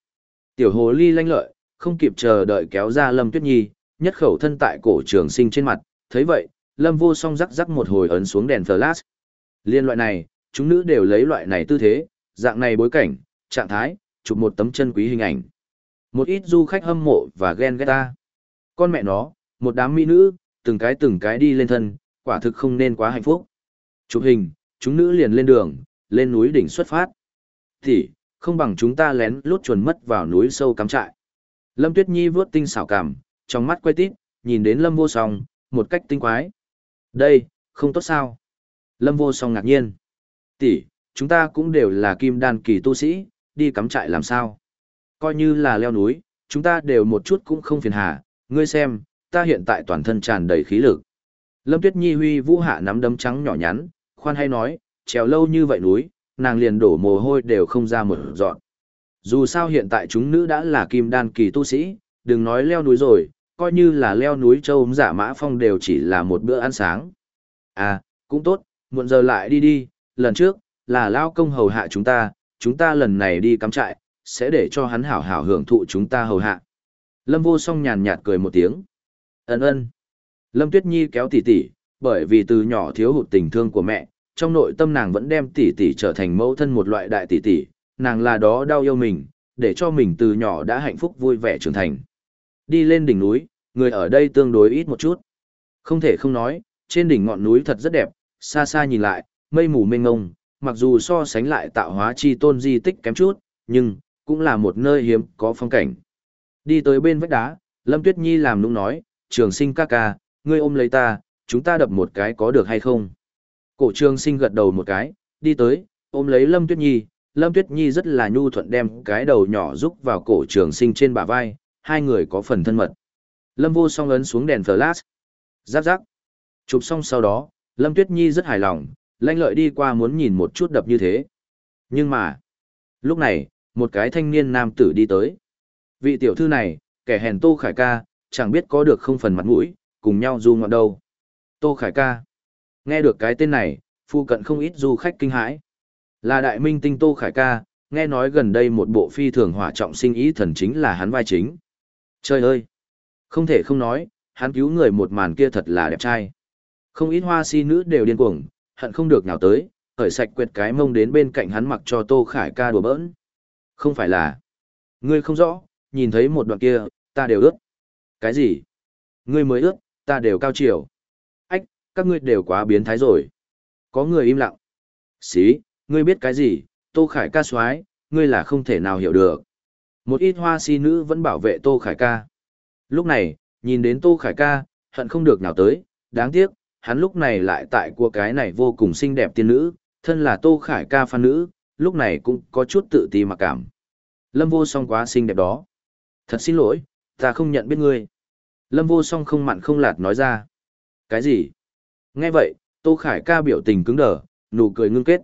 Tiểu hồ ly lanh lợi, không kịp chờ đợi kéo ra Lâm Tuyết Nhi, nhất khẩu thân tại cổ trường sinh trên mặt, thấy vậy, Lâm vô song rắc rắc một hồi ấn xuống đèn flash. Liên loại này, chúng nữ đều lấy loại này tư thế, dạng này bối cảnh, trạng thái, chụp một tấm chân quý hình ảnh. Một ít du khách hâm mộ và ghen ghét ta. Con mẹ nó, một đám mỹ nữ, từng cái từng cái đi lên thân, quả thực không nên quá hạnh phúc. Chụp hình, chúng nữ liền lên đường, lên núi đỉnh xuất phát. Thì, không bằng chúng ta lén lút chuồn mất vào núi sâu cắm trại. Lâm Tuyết Nhi vướt tinh xảo cảm, trong mắt quay tít, nhìn đến Lâm Vô Song, một cách tinh quái. Đây, không tốt sao? Lâm Vô Song ngạc nhiên. Tỷ, chúng ta cũng đều là kim đan kỳ tu sĩ, đi cắm trại làm sao? Coi như là leo núi, chúng ta đều một chút cũng không phiền hà, ngươi xem, ta hiện tại toàn thân tràn đầy khí lực. Lâm Tuyết Nhi huy vũ hạ nắm đấm trắng nhỏ nhắn, khoan hay nói, trèo lâu như vậy núi, nàng liền đổ mồ hôi đều không ra một dọn. Dù sao hiện tại chúng nữ đã là kim đan kỳ tu sĩ, đừng nói leo núi rồi, coi như là leo núi châu ống giả mã phong đều chỉ là một bữa ăn sáng. À, cũng tốt, muộn giờ lại đi đi, lần trước, là lao công hầu hạ chúng ta, chúng ta lần này đi cắm trại, sẽ để cho hắn hảo hảo hưởng thụ chúng ta hầu hạ. Lâm vô song nhàn nhạt cười một tiếng. Ấn ơn. Lâm Tuyết Nhi kéo tỉ tỉ bởi vì từ nhỏ thiếu hụt tình thương của mẹ, trong nội tâm nàng vẫn đem tỷ tỷ trở thành mẫu thân một loại đại tỷ tỷ, nàng là đó đau yêu mình, để cho mình từ nhỏ đã hạnh phúc vui vẻ trưởng thành. Đi lên đỉnh núi, người ở đây tương đối ít một chút. Không thể không nói, trên đỉnh ngọn núi thật rất đẹp, xa xa nhìn lại, mây mù mênh ngông, mặc dù so sánh lại tạo hóa chi tôn di tích kém chút, nhưng, cũng là một nơi hiếm có phong cảnh. Đi tới bên vách đá, Lâm Tuyết Nhi làm nũng nói, trường sinh ca ca, ngươi ôm lấy ta, chúng ta đập một cái có được hay không? Cổ trường sinh gật đầu một cái, đi tới, ôm lấy Lâm Tuyết Nhi, Lâm Tuyết Nhi rất là nhu thuận đem cái đầu nhỏ rúc vào cổ trường sinh trên bả vai, hai người có phần thân mật. Lâm vô song ấn xuống đèn flash. Giáp giáp. Chụp xong sau đó, Lâm Tuyết Nhi rất hài lòng, lanh lợi đi qua muốn nhìn một chút đập như thế. Nhưng mà, lúc này, một cái thanh niên nam tử đi tới. Vị tiểu thư này, kẻ hèn Tô Khải ca, chẳng biết có được không phần mặt mũi, cùng nhau du ngoạn đâu. Tô Khải ca. Nghe được cái tên này, phu cận không ít du khách kinh hãi. Là đại minh tinh Tô Khải ca, nghe nói gần đây một bộ phi thường hỏa trọng sinh ý thần chính là hắn vai chính. Trời ơi! Không thể không nói, hắn cứu người một màn kia thật là đẹp trai. Không ít hoa si nữ đều điên cuồng, hận không được nào tới, khởi sạch quyệt cái mông đến bên cạnh hắn mặc cho Tô Khải ca đùa bỡn. Không phải là. Ngươi không rõ, nhìn thấy một đoạn kia, ta đều ướt. Cái gì? Ngươi mới ướt, ta đều cao chiều. Các ngươi đều quá biến thái rồi. Có người im lặng. Xí, ngươi biết cái gì, Tô Khải ca xoái, ngươi là không thể nào hiểu được. Một ít hoa si nữ vẫn bảo vệ Tô Khải ca. Lúc này, nhìn đến Tô Khải ca, hận không được nào tới, đáng tiếc, hắn lúc này lại tại của cái này vô cùng xinh đẹp tiên nữ, thân là Tô Khải ca phan nữ, lúc này cũng có chút tự ti mặc cảm. Lâm vô song quá xinh đẹp đó. Thật xin lỗi, ta không nhận biết ngươi. Lâm vô song không mặn không lạt nói ra. Cái gì? Nghe vậy, Tô Khải ca biểu tình cứng đờ, nụ cười ngưng kết.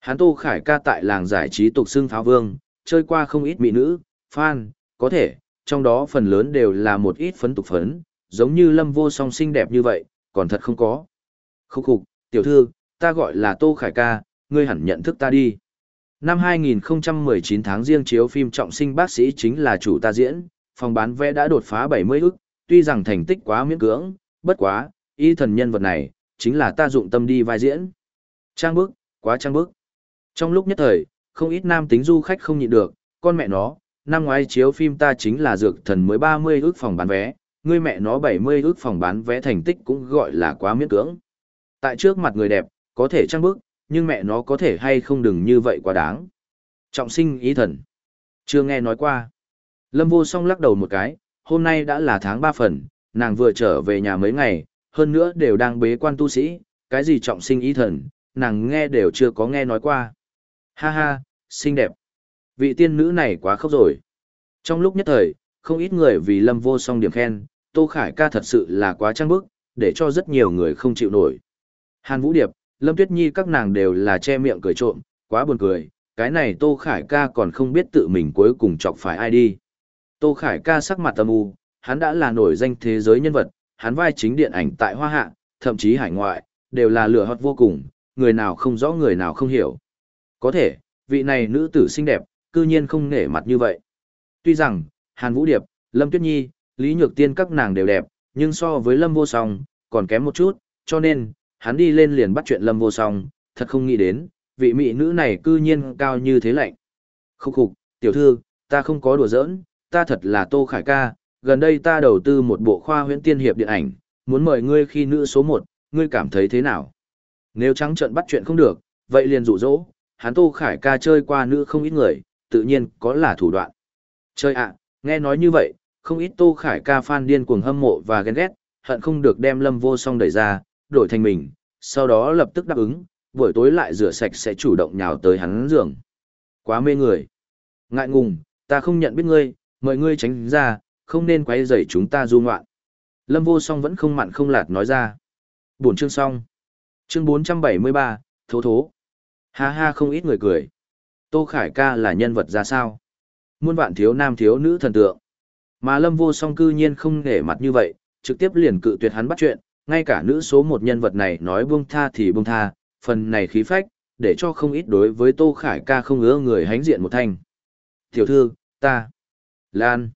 Hắn Tô Khải ca tại làng giải trí tục xưng pháo vương, chơi qua không ít mỹ nữ, fan, có thể, trong đó phần lớn đều là một ít phấn tục phấn, giống như lâm vô song xinh đẹp như vậy, còn thật không có. Khúc khục, tiểu thư, ta gọi là Tô Khải ca, ngươi hẳn nhận thức ta đi. Năm 2019 tháng riêng chiếu phim trọng sinh bác sĩ chính là chủ ta diễn, phòng bán vé đã đột phá 70 ức, tuy rằng thành tích quá miễn cưỡng, bất quá, y thần nhân vật này, chính là ta dụng tâm đi vai diễn. Trang bức, quá trang bức. Trong lúc nhất thời, không ít nam tính du khách không nhịn được, con mẹ nó, năm ngoái chiếu phim ta chính là dược thần mới 30 ước phòng bán vé, ngươi mẹ nó 70 ước phòng bán vé thành tích cũng gọi là quá miễn cưỡng. Tại trước mặt người đẹp, có thể trang bức, nhưng mẹ nó có thể hay không đừng như vậy quá đáng. Trọng sinh ý thần. Chưa nghe nói qua. Lâm vô song lắc đầu một cái, hôm nay đã là tháng 3 phần, nàng vừa trở về nhà mấy ngày, hơn nữa đều đang bế quan tu sĩ, cái gì trọng sinh ý thần, nàng nghe đều chưa có nghe nói qua. Ha ha, xinh đẹp. Vị tiên nữ này quá khóc rồi. Trong lúc nhất thời, không ít người vì Lâm Vô Song điểm khen, Tô Khải ca thật sự là quá trang bức, để cho rất nhiều người không chịu nổi. Hàn Vũ Điệp, Lâm Tuyết Nhi các nàng đều là che miệng cười trộm, quá buồn cười, cái này Tô Khải ca còn không biết tự mình cuối cùng chọc phải ai đi. Tô Khải ca sắc mặt tâm u, hắn đã là nổi danh thế giới nhân vật, hắn vai chính điện ảnh tại Hoa Hạ, thậm chí hải ngoại, đều là lửa hót vô cùng, người nào không rõ người nào không hiểu. Có thể, vị này nữ tử xinh đẹp, cư nhiên không nể mặt như vậy. Tuy rằng, Hàn Vũ Điệp, Lâm Tuyết Nhi, Lý Nhược Tiên các nàng đều đẹp, nhưng so với Lâm Vô Song, còn kém một chút, cho nên, hắn đi lên liền bắt chuyện Lâm Vô Song, thật không nghĩ đến, vị mỹ nữ này cư nhiên cao như thế lạnh. Khúc khục, tiểu thư, ta không có đùa giỡn, ta thật là Tô Khải ca, gần đây ta đầu tư một bộ khoa huyễn tiên hiệp điện ảnh, muốn mời ngươi khi nữ số một, ngươi cảm thấy thế nào? Nếu trắng trận bắt chuyện không được, vậy liền rụ dỗ, hắn Tô Khải ca chơi qua nữ không ít người, tự nhiên có là thủ đoạn. Chơi ạ, nghe nói như vậy, không ít Tô Khải ca fan điên cuồng hâm mộ và ghen ghét, hận không được đem Lâm Vô Song đẩy ra, đổi thành mình, sau đó lập tức đáp ứng, buổi tối lại rửa sạch sẽ chủ động nhào tới hắn giường. Quá mê người. Ngại ngùng, ta không nhận biết ngươi, mời ngươi tránh ra, không nên quấy rầy chúng ta du ngoạn. Lâm Vô Song vẫn không mặn không lạt nói ra. Buổi chương xong. Chương 473, thố thố. Ha ha không ít người cười. Tô Khải ca là nhân vật ra sao? Muôn vạn thiếu nam thiếu nữ thần tượng. Mà Lâm Vô Song cư nhiên không nể mặt như vậy, trực tiếp liền cự tuyệt hắn bắt chuyện, ngay cả nữ số một nhân vật này nói buông tha thì buông tha, phần này khí phách, để cho không ít đối với Tô Khải ca không ứa người hánh diện một thanh. Tiểu thư, ta, Lan.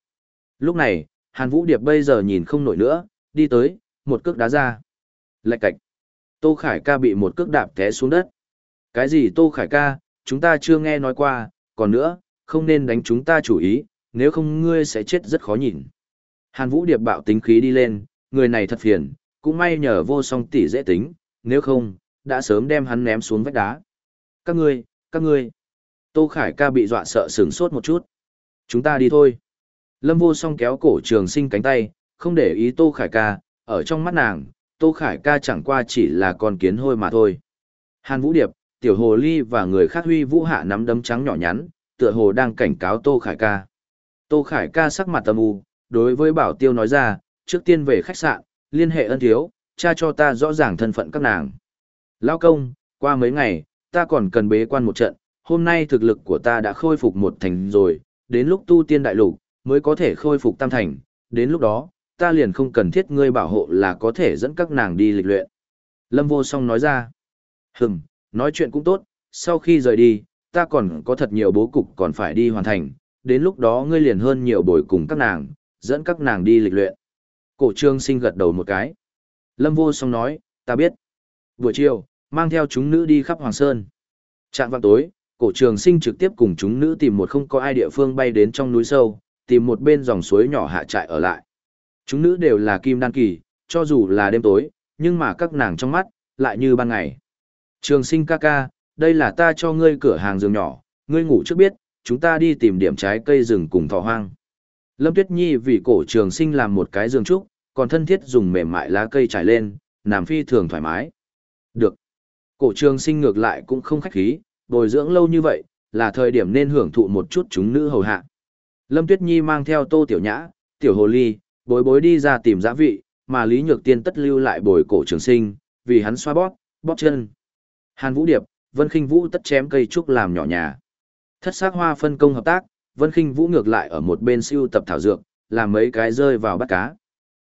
Lúc này, Hàn Vũ Điệp bây giờ nhìn không nổi nữa, đi tới, một cước đá ra. Lạch cạch. Tô Khải ca bị một cước đạp té xuống đất. Cái gì Tô Khải ca, chúng ta chưa nghe nói qua, còn nữa, không nên đánh chúng ta chủ ý, nếu không ngươi sẽ chết rất khó nhìn. Hàn Vũ Điệp bạo tính khí đi lên, người này thật phiền, cũng may nhờ vô song tỷ dễ tính, nếu không, đã sớm đem hắn ném xuống vách đá. Các ngươi, các ngươi. Tô Khải ca bị dọa sợ sửng sốt một chút. Chúng ta đi thôi. Lâm vô song kéo cổ trường sinh cánh tay, không để ý Tô Khải ca, ở trong mắt nàng, Tô Khải ca chẳng qua chỉ là con kiến hôi mà thôi. Hàn Vũ Điệp, Tiểu Hồ Ly và người khác huy vũ hạ nắm đấm trắng nhỏ nhắn, tựa hồ đang cảnh cáo Tô Khải ca. Tô Khải ca sắc mặt tâm u, đối với Bảo Tiêu nói ra, trước tiên về khách sạn, liên hệ ân thiếu, cha cho ta rõ ràng thân phận các nàng. Lao công, qua mấy ngày, ta còn cần bế quan một trận, hôm nay thực lực của ta đã khôi phục một thành rồi, đến lúc tu tiên đại lục, mới có thể khôi phục tam thành, đến lúc đó, ta liền không cần thiết ngươi bảo hộ là có thể dẫn các nàng đi lịch luyện. Lâm vô song nói ra, hừm, nói chuyện cũng tốt, sau khi rời đi, ta còn có thật nhiều bố cục còn phải đi hoàn thành, đến lúc đó ngươi liền hơn nhiều buổi cùng các nàng, dẫn các nàng đi lịch luyện. Cổ trương sinh gật đầu một cái. Lâm vô song nói, ta biết. Buổi chiều, mang theo chúng nữ đi khắp Hoàng Sơn. Trạng vào tối, cổ trường sinh trực tiếp cùng chúng nữ tìm một không có ai địa phương bay đến trong núi sâu, tìm một bên dòng suối nhỏ hạ trại ở lại. Chúng nữ đều là kim đan kỳ, cho dù là đêm tối, nhưng mà các nàng trong mắt, lại như ban ngày. Trường sinh ca ca, đây là ta cho ngươi cửa hàng giường nhỏ, ngươi ngủ trước biết, chúng ta đi tìm điểm trái cây rừng cùng thỏ hoang. Lâm Tuyết Nhi vì cổ trường sinh làm một cái giường trúc, còn thân thiết dùng mềm mại lá cây trải lên, nằm phi thường thoải mái. Được. Cổ trường sinh ngược lại cũng không khách khí, bồi dưỡng lâu như vậy, là thời điểm nên hưởng thụ một chút chúng nữ hầu hạ. Lâm Tuyết Nhi mang theo tô tiểu nhã, tiểu hồ ly, bối bối đi ra tìm giã vị, mà Lý Nhược Tiên tất lưu lại bồi cổ trường sinh, vì hắn xoa bóp, bóp chân. Hàn Vũ Điệp, Vân Kinh Vũ tất chém cây trúc làm nhỏ nhà. Thất xác hoa phân công hợp tác, Vân Kinh Vũ ngược lại ở một bên siêu tập thảo dược, làm mấy cái rơi vào bắt cá.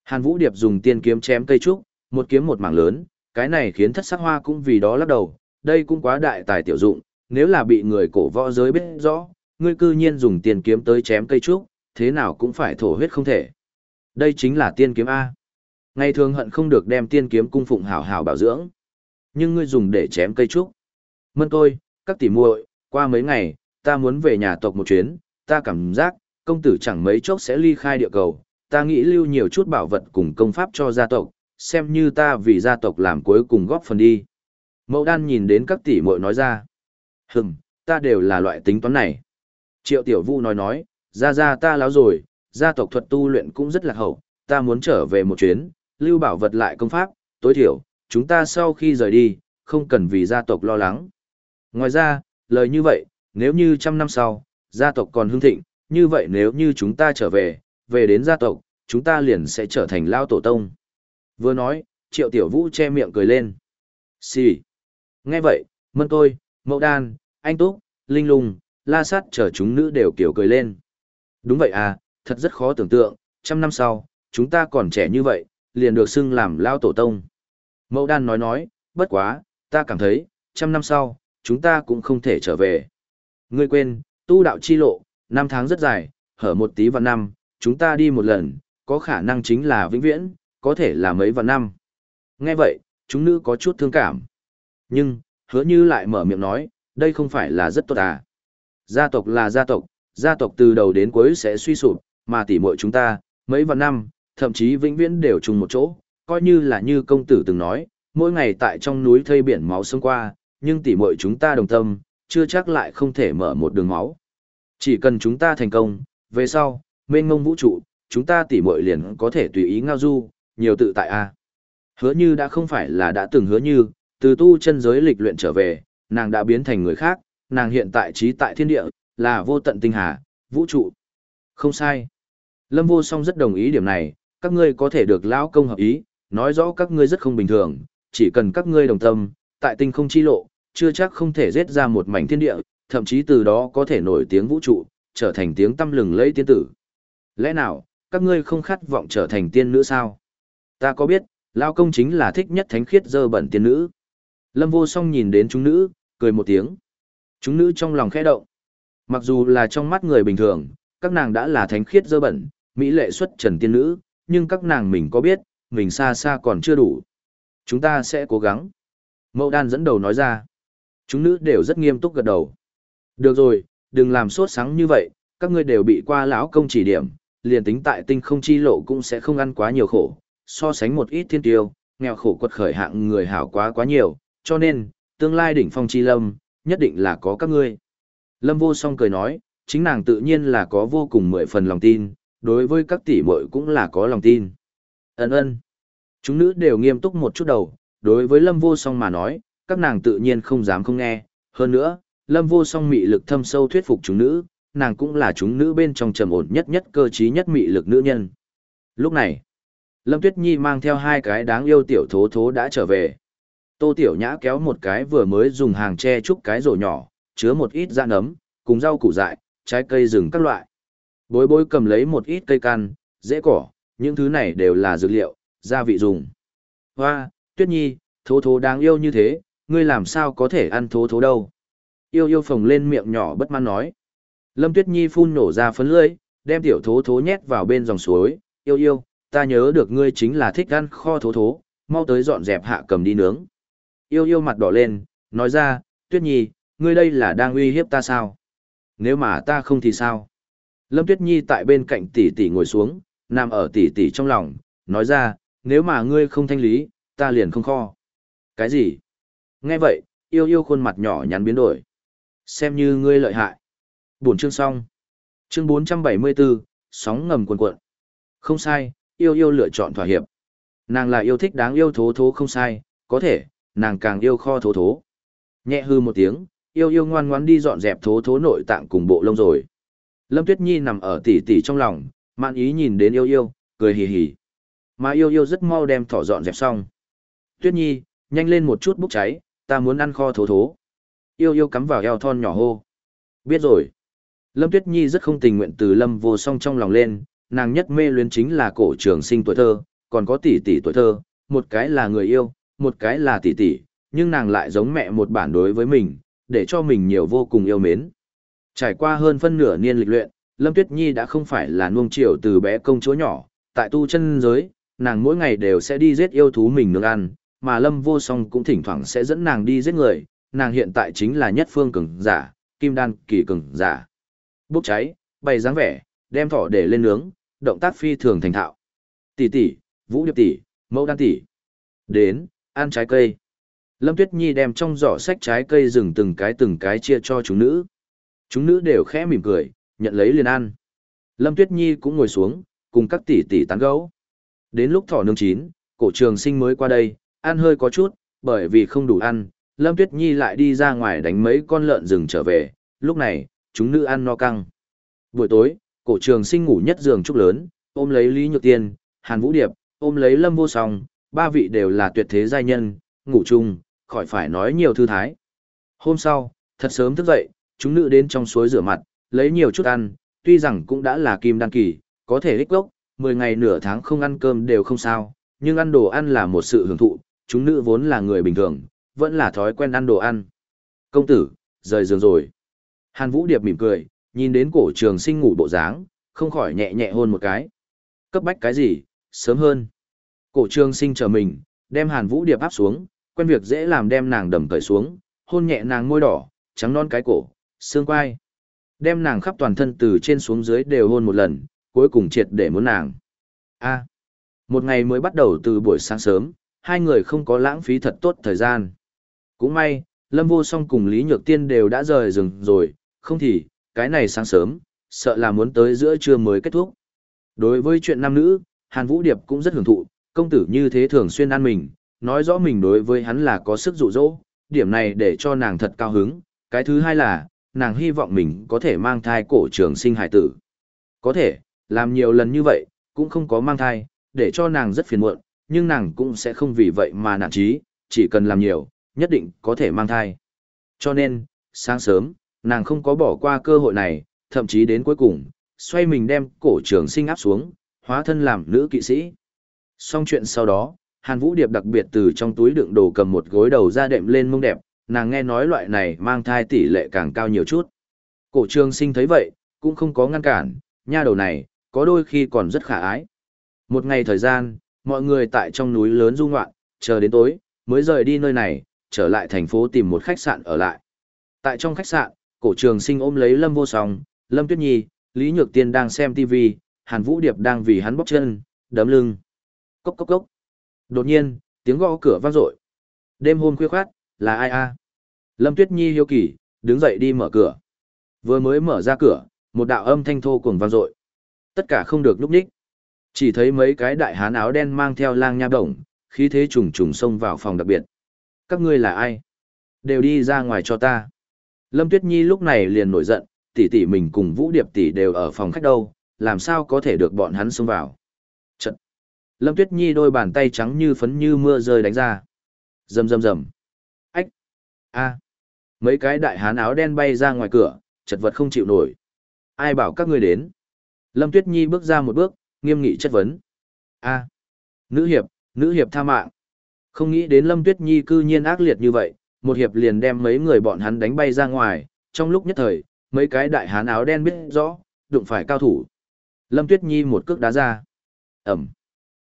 Hàn Vũ Điệp dùng tiên kiếm chém cây trúc, một kiếm một mảng lớn, cái này khiến thất sắc hoa cũng vì đó lắc đầu, đây cũng quá đại tài tiểu dụng, nếu là bị người cổ võ giới biết rõ, ngươi cư nhiên dùng tiên kiếm tới chém cây trúc, thế nào cũng phải thổ huyết không thể. Đây chính là tiên kiếm A. Ngày thường hận không được đem tiên kiếm cung phụng hảo hảo bảo dưỡng. Nhưng ngươi dùng để chém cây trúc. Mân tôi, các tỷ muội, qua mấy ngày, ta muốn về nhà tộc một chuyến, ta cảm giác, công tử chẳng mấy chốc sẽ ly khai địa cầu, ta nghĩ lưu nhiều chút bảo vật cùng công pháp cho gia tộc, xem như ta vì gia tộc làm cuối cùng góp phần đi. Mẫu đan nhìn đến các tỷ muội nói ra. Hừm, ta đều là loại tính toán này. Triệu tiểu vu nói nói, ra ra ta láo rồi, gia tộc thuật tu luyện cũng rất là hậu, ta muốn trở về một chuyến, lưu bảo vật lại công pháp, tối thiểu, chúng ta sau khi rời đi, không cần vì gia tộc lo lắng. Ngoài ra, lời như vậy, nếu như trăm năm sau, gia tộc còn hưng thịnh, như vậy nếu như chúng ta trở về, về đến gia tộc, chúng ta liền sẽ trở thành lao tổ tông. Vừa nói, triệu tiểu vũ che miệng cười lên. Xì. Nghe vậy, mân tôi, mẫu đan, anh túc, linh Lùng la sát chờ chúng nữ đều kiểu cười lên. Đúng vậy à, thật rất khó tưởng tượng, trăm năm sau, chúng ta còn trẻ như vậy, liền được xưng làm lao tổ tông. Mẫu đan nói nói, bất quá, ta cảm thấy, trăm năm sau, chúng ta cũng không thể trở về. Ngươi quên, tu đạo chi lộ, năm tháng rất dài, hở một tí vào năm, chúng ta đi một lần, có khả năng chính là vĩnh viễn, có thể là mấy và năm. Nghe vậy, chúng nữ có chút thương cảm. Nhưng, hứa như lại mở miệng nói, đây không phải là rất tốt à. Gia tộc là gia tộc, gia tộc từ đầu đến cuối sẽ suy sụp, mà tỉ muội chúng ta, mấy vạn năm, thậm chí vĩnh viễn đều chung một chỗ, coi như là như công tử từng nói, mỗi ngày tại trong núi thây biển máu sông qua, nhưng tỉ muội chúng ta đồng tâm, chưa chắc lại không thể mở một đường máu. Chỉ cần chúng ta thành công, về sau, mênh mông vũ trụ, chúng ta tỉ muội liền có thể tùy ý ngao du, nhiều tự tại a. Hứa như đã không phải là đã từng hứa như, từ tu chân giới lịch luyện trở về, nàng đã biến thành người khác, nàng hiện tại trí tại thiên địa, là vô tận tinh hà, vũ trụ. Không sai. Lâm vô song rất đồng ý điểm này, các ngươi có thể được lão công hợp ý, nói rõ các ngươi rất không bình thường, chỉ cần các ngươi đồng tâm, tại tinh không chi lộ, chưa chắc không thể giết ra một mảnh thiên địa, thậm chí từ đó có thể nổi tiếng vũ trụ, trở thành tiếng tâm lừng lẫy tiên tử. Lẽ nào, các ngươi không khát vọng trở thành tiên nữ sao? Ta có biết, Lao công chính là thích nhất thánh khiết dơ bẩn tiên nữ. Lâm vô song nhìn đến chúng nữ, cười một tiếng. Chúng nữ trong lòng khẽ động. Mặc dù là trong mắt người bình thường, các nàng đã là thánh khiết dơ bẩn, mỹ lệ xuất trần tiên nữ, nhưng các nàng mình có biết, mình xa xa còn chưa đủ. Chúng ta sẽ cố gắng. Mẫu đan dẫn đầu nói ra. Chúng nữ đều rất nghiêm túc gật đầu. Được rồi, đừng làm sốt sáng như vậy, các ngươi đều bị qua lão công chỉ điểm, liền tính tại tinh không chi lộ cũng sẽ không ăn quá nhiều khổ, so sánh một ít thiên tiêu, nghèo khổ quật khởi hạng người hảo quá quá nhiều, cho nên, tương lai đỉnh phong chi lâm, nhất định là có các ngươi. Lâm vô song cười nói, chính nàng tự nhiên là có vô cùng mười phần lòng tin, đối với các tỷ muội cũng là có lòng tin. Ấn ơn. Chúng nữ đều nghiêm túc một chút đầu, đối với lâm vô song mà nói, các nàng tự nhiên không dám không nghe. Hơn nữa, lâm vô song mị lực thâm sâu thuyết phục chúng nữ, nàng cũng là chúng nữ bên trong trầm ổn nhất nhất cơ trí nhất mị lực nữ nhân. Lúc này, Lâm Tuyết Nhi mang theo hai cái đáng yêu tiểu thố thố đã trở về. Tô Tiểu Nhã kéo một cái vừa mới dùng hàng tre chúc cái rổ nhỏ, chứa một ít dạ nấm, cùng rau củ dại, trái cây rừng các loại. Bối bối cầm lấy một ít cây căn, dễ cỏ, những thứ này đều là dược liệu, gia vị dùng. Hoa, Tuyết Nhi, thố thố đáng yêu như thế, ngươi làm sao có thể ăn thố thố đâu. Yêu yêu phồng lên miệng nhỏ bất mãn nói. Lâm Tuyết Nhi phun nổ ra phấn lưỡi, đem tiểu thố thố nhét vào bên dòng suối. Yêu yêu, ta nhớ được ngươi chính là thích ăn kho thố thố, mau tới dọn dẹp hạ cầm đi nướng. Yêu yêu mặt đỏ lên, nói ra, Tuyết Nhi, ngươi đây là đang uy hiếp ta sao? Nếu mà ta không thì sao? Lâm Tuyết Nhi tại bên cạnh tỷ tỷ ngồi xuống, nằm ở tỷ tỷ trong lòng, nói ra, nếu mà ngươi không thanh lý, ta liền không kho. Cái gì? Nghe vậy, yêu yêu khuôn mặt nhỏ nhắn biến đổi. Xem như ngươi lợi hại. Buồn chương xong. Chương 474, sóng ngầm cuồn cuộn. Không sai, yêu yêu lựa chọn thỏa hiệp. Nàng là yêu thích đáng yêu thố thố không sai, có thể, nàng càng yêu kho thố thố. Nhẹ hư một tiếng, yêu yêu ngoan ngoãn đi dọn dẹp thố thố nội tạng cùng bộ lông rồi. Lâm Tuyết Nhi nằm ở tỉ tỉ trong lòng, mạn ý nhìn đến yêu yêu, cười hì hì. Mà yêu yêu rất mau đem thỏ dọn dẹp xong. Tuyết Nhi, nhanh lên một chút bốc cháy, ta muốn ăn kho thố thố. Yêu yêu cắm vào eo thon nhỏ hô. Biết rồi. Lâm Tuyết Nhi rất không tình nguyện từ Lâm vô song trong lòng lên, nàng nhất mê luyến chính là cổ trường sinh tuổi thơ, còn có tỷ tỷ tuổi thơ, một cái là người yêu, một cái là tỷ tỷ, nhưng nàng lại giống mẹ một bản đối với mình, để cho mình nhiều vô cùng yêu mến. Trải qua hơn phân nửa niên lịch luyện, Lâm Tuyết Nhi đã không phải là nuông chiều từ bé công chúa nhỏ, tại tu chân giới, nàng mỗi ngày đều sẽ đi giết yêu thú mình nướng ăn, mà Lâm Vô Song cũng thỉnh thoảng sẽ dẫn nàng đi giết người, nàng hiện tại chính là nhất phương cường giả, kim đan kỳ cường giả. Bốc cháy, bày dáng vẻ, đem thỏ để lên nướng, động tác phi thường thành thạo. Tỷ tỷ, Vũ Điệp tỷ, Mẫu Đan tỷ. Đến, ăn trái cây. Lâm Tuyết Nhi đem trong giỏ sách trái cây rừng từng cái từng cái chia cho chúng nữ. Chúng nữ đều khẽ mỉm cười, nhận lấy liền ăn. Lâm Tuyết Nhi cũng ngồi xuống, cùng các tỷ tỷ tán gẫu. Đến lúc thỏ nương chín, cổ trường sinh mới qua đây, ăn hơi có chút, bởi vì không đủ ăn, Lâm Tuyết Nhi lại đi ra ngoài đánh mấy con lợn rừng trở về, lúc này, chúng nữ ăn no căng. Buổi tối, Cổ trường sinh ngủ nhất giường trúc lớn, ôm lấy Lý Nhược Tiên, Hàn Vũ Điệp, ôm lấy Lâm Vô Song, ba vị đều là tuyệt thế giai nhân, ngủ chung, khỏi phải nói nhiều thư thái. Hôm sau, thật sớm thức dậy, chúng nữ đến trong suối rửa mặt, lấy nhiều chút ăn, tuy rằng cũng đã là kim đăng kỳ, có thể ích gốc, 10 ngày nửa tháng không ăn cơm đều không sao, nhưng ăn đồ ăn là một sự hưởng thụ, chúng nữ vốn là người bình thường, vẫn là thói quen ăn đồ ăn. Công tử, rời giường rồi. Hàn Vũ Điệp mỉm cười, nhìn đến cổ trường sinh ngủ bộ dáng, không khỏi nhẹ nhẹ hôn một cái. Cấp bách cái gì, sớm hơn. Cổ Trương sinh chờ mình, đem Hàn Vũ Điệp áp xuống, quen việc dễ làm đem nàng đầm cởi xuống, hôn nhẹ nàng môi đỏ, trắng non cái cổ, xương quai. Đem nàng khắp toàn thân từ trên xuống dưới đều hôn một lần, cuối cùng triệt để muốn nàng. A. một ngày mới bắt đầu từ buổi sáng sớm, hai người không có lãng phí thật tốt thời gian. Cũng may, Lâm Vô Song cùng Lý Nhược Tiên đều đã rời rừng rồi, không thì, cái này sáng sớm, sợ là muốn tới giữa trưa mới kết thúc. Đối với chuyện nam nữ, Hàn Vũ Điệp cũng rất hưởng thụ, công tử như thế thường xuyên ăn mình, nói rõ mình đối với hắn là có sức dụ dỗ, điểm này để cho nàng thật cao hứng. Cái thứ hai là, nàng hy vọng mình có thể mang thai cổ trường sinh hải tử. Có thể, làm nhiều lần như vậy, cũng không có mang thai, để cho nàng rất phiền muộn, nhưng nàng cũng sẽ không vì vậy mà nản trí, chỉ cần làm nhiều, nhất định có thể mang thai. Cho nên, sáng sớm, nàng không có bỏ qua cơ hội này, thậm chí đến cuối cùng, xoay mình đem cổ trường sinh áp xuống, hóa thân làm nữ kỵ sĩ. Xong chuyện sau đó, Hàn Vũ Điệp đặc biệt từ trong túi đựng đồ cầm một gối đầu ra đệm lên mông đẹp, nàng nghe nói loại này mang thai tỷ lệ càng cao nhiều chút. Cổ trường sinh thấy vậy, cũng không có ngăn cản, nha đầu này, có đôi khi còn rất khả ái. Một ngày thời gian, mọi người tại trong núi lớn du ngoạn, chờ đến tối, mới rời đi nơi này, trở lại thành phố tìm một khách sạn ở lại. Tại trong khách sạn, cổ trường sinh ôm lấy Lâm Vô Song, Lâm Tuyết Nhi, Lý Nhược Tiên đang xem TV, Hàn Vũ Điệp đang vì hắn bóc chân, đấm lưng. Cốc cốc cốc. Đột nhiên, tiếng gõ cửa vang dội. Đêm hôm khuya khoát, là ai a? Lâm Tuyết Nhi hiếu kỳ, đứng dậy đi mở cửa. Vừa mới mở ra cửa, một đạo âm thanh thô cuồng vang dội. Tất cả không được núp nhích. Chỉ thấy mấy cái đại hán áo đen mang theo lang nha đồng, khí thế trùng trùng xông vào phòng đặc biệt. Các ngươi là ai? Đều đi ra ngoài cho ta. Lâm Tuyết Nhi lúc này liền nổi giận, tỷ tỷ mình cùng Vũ Điệp tỷ đều ở phòng khách đâu, làm sao có thể được bọn hắn xông vào. Lâm Tuyết Nhi đôi bàn tay trắng như phấn như mưa rơi đánh ra. Rầm rầm rầm. Ách. A. Mấy cái đại hán áo đen bay ra ngoài cửa, chật vật không chịu nổi. Ai bảo các ngươi đến? Lâm Tuyết Nhi bước ra một bước, nghiêm nghị chất vấn. A. Nữ hiệp, nữ hiệp tha mạng. Không nghĩ đến Lâm Tuyết Nhi cư nhiên ác liệt như vậy, một hiệp liền đem mấy người bọn hắn đánh bay ra ngoài, trong lúc nhất thời, mấy cái đại hán áo đen biết rõ, đụng phải cao thủ. Lâm Tuyết Nhi một cước đá ra. Ẩm.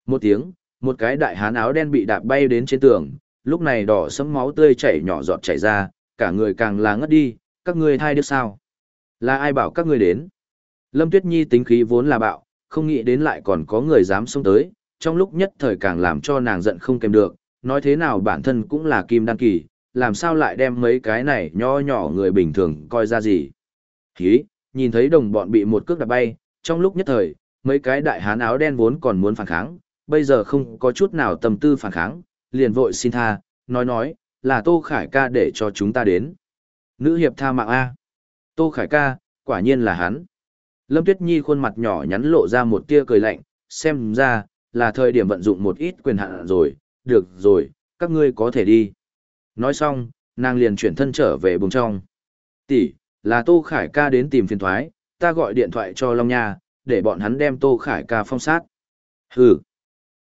Một tiếng, một cái đại hán áo đen bị đạp bay đến trên tường, lúc này đỏ sẫm máu tươi chảy nhỏ giọt chảy ra, cả người càng là ngất đi, các ngươi thai được sao? Là ai bảo các ngươi đến? Lâm Tuyết Nhi tính khí vốn là bạo, không nghĩ đến lại còn có người dám xông tới, trong lúc nhất thời càng làm cho nàng giận không kèm được, nói thế nào bản thân cũng là kim đăng kỳ, làm sao lại đem mấy cái này nho nhỏ người bình thường coi ra gì. Hí, nhìn thấy đồng bọn bị một cước đạp bay, trong lúc nhất thời, mấy cái đại hán áo đen vốn còn muốn phản kháng, bây giờ không có chút nào tâm tư phản kháng, liền vội xin tha, nói nói, là Tô Khải ca để cho chúng ta đến. Nữ hiệp tha mạng A. Tô Khải ca, quả nhiên là hắn. Lâm Tuyết Nhi khuôn mặt nhỏ nhắn lộ ra một tia cười lạnh, xem ra, là thời điểm vận dụng một ít quyền hạn rồi, được rồi, các ngươi có thể đi. Nói xong, nàng liền chuyển thân trở về bùng trong. Tỷ, là Tô Khải ca đến tìm phiền thoái, ta gọi điện thoại cho Long Nha, để bọn hắn đem Tô Khải ca phong sát. Hừ,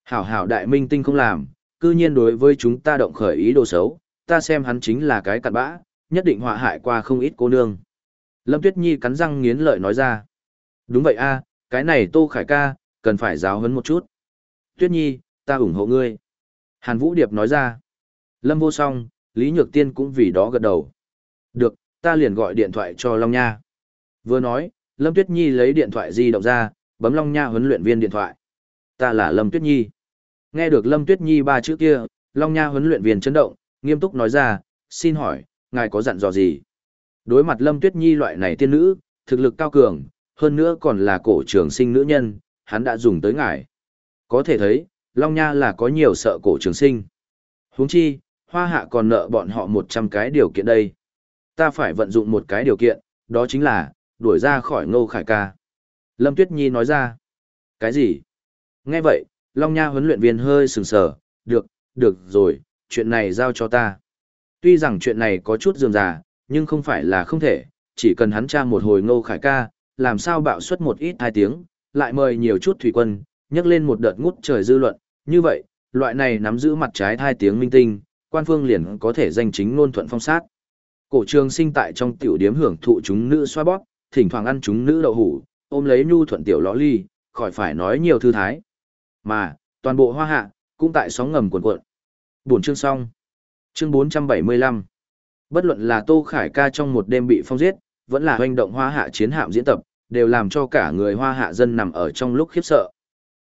hảo hảo đại minh tinh không làm, cư nhiên đối với chúng ta động khởi ý đồ xấu, ta xem hắn chính là cái cặn bã, nhất định họa hại qua không ít cô nương. Lâm Tuyết Nhi cắn răng nghiến lợi nói ra. Đúng vậy a, cái này Tô Khải ca, cần phải giáo huấn một chút. Tuyết Nhi, ta ủng hộ ngươi. Hàn Vũ Điệp nói ra. Lâm vô song, Lý Nhược Tiên cũng vì đó gật đầu. Được, ta liền gọi điện thoại cho Long Nha. Vừa nói, Lâm Tuyết Nhi lấy điện thoại di động ra, bấm Long Nha huấn luyện viên điện thoại. Ta là Lâm Tuyết Nhi. Nghe được Lâm Tuyết Nhi ba chữ kia, Long Nha huấn luyện viên chấn động, nghiêm túc nói ra, xin hỏi, ngài có dặn dò gì? Đối mặt Lâm Tuyết Nhi loại này tiên nữ, thực lực cao cường, hơn nữa còn là cổ trường sinh nữ nhân, hắn đã dùng tới ngài. Có thể thấy, Long Nha là có nhiều sợ cổ trường sinh. huống chi, hoa hạ còn nợ bọn họ 100 cái điều kiện đây. Ta phải vận dụng một cái điều kiện, đó chính là, đuổi ra khỏi ngô khải ca. Lâm Tuyết Nhi nói ra. Cái gì? Nghe vậy, Long Nha huấn luyện viên hơi sừng sờ, được, được rồi, chuyện này giao cho ta. Tuy rằng chuyện này có chút dườm già, nhưng không phải là không thể, chỉ cần hắn tra một hồi ngô khải ca, làm sao bạo suất một ít hai tiếng, lại mời nhiều chút thủy quân, nhắc lên một đợt ngút trời dư luận, như vậy, loại này nắm giữ mặt trái hai tiếng minh tinh, quan phương liền có thể danh chính ngôn thuận phong sát. Cổ trường sinh tại trong tiểu điếm hưởng thụ chúng nữ xoa bóp, thỉnh thoảng ăn chúng nữ đậu hủ, ôm lấy nhu thuận tiểu lõ ly, khỏi phải nói nhiều thư thái. Mà, toàn bộ hoa hạ, cũng tại sóng ngầm cuộn cuộn. Buổi chương xong. Chương 475. Bất luận là Tô Khải ca trong một đêm bị phong giết, vẫn là hoành động hoa hạ chiến hạm diễn tập, đều làm cho cả người hoa hạ dân nằm ở trong lúc khiếp sợ.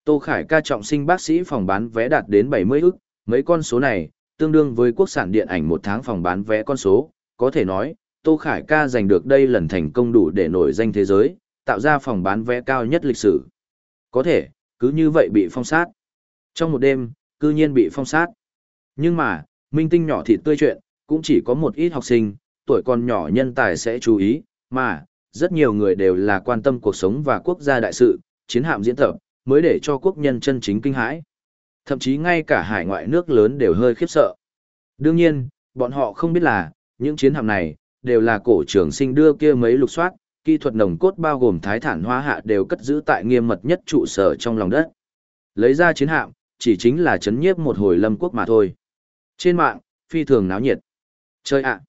Tô Khải ca trọng sinh bác sĩ phòng bán vé đạt đến 70 ức, mấy con số này, tương đương với quốc sản điện ảnh một tháng phòng bán vé con số, có thể nói, Tô Khải ca giành được đây lần thành công đủ để nổi danh thế giới, tạo ra phòng bán vé cao nhất lịch sử. Có thể, cứ như vậy bị phong sát. Trong một đêm, cư nhiên bị phong sát. Nhưng mà, minh tinh nhỏ thịt tươi chuyện, cũng chỉ có một ít học sinh, tuổi còn nhỏ nhân tài sẽ chú ý, mà, rất nhiều người đều là quan tâm cuộc sống và quốc gia đại sự, chiến hạm diễn tập, mới để cho quốc nhân chân chính kinh hãi. Thậm chí ngay cả hải ngoại nước lớn đều hơi khiếp sợ. Đương nhiên, bọn họ không biết là, những chiến hạm này, đều là cổ trường sinh đưa kia mấy lục soát, kỹ thuật nồng cốt bao gồm thái thản hoa hạ đều cất giữ tại nghiêm mật nhất trụ sở trong lòng đất. Lấy ra chiến hạm, chỉ chính là chấn nhiếp một hồi lâm quốc mà thôi. Trên mạng, phi thường náo nhiệt. Chơi ạ!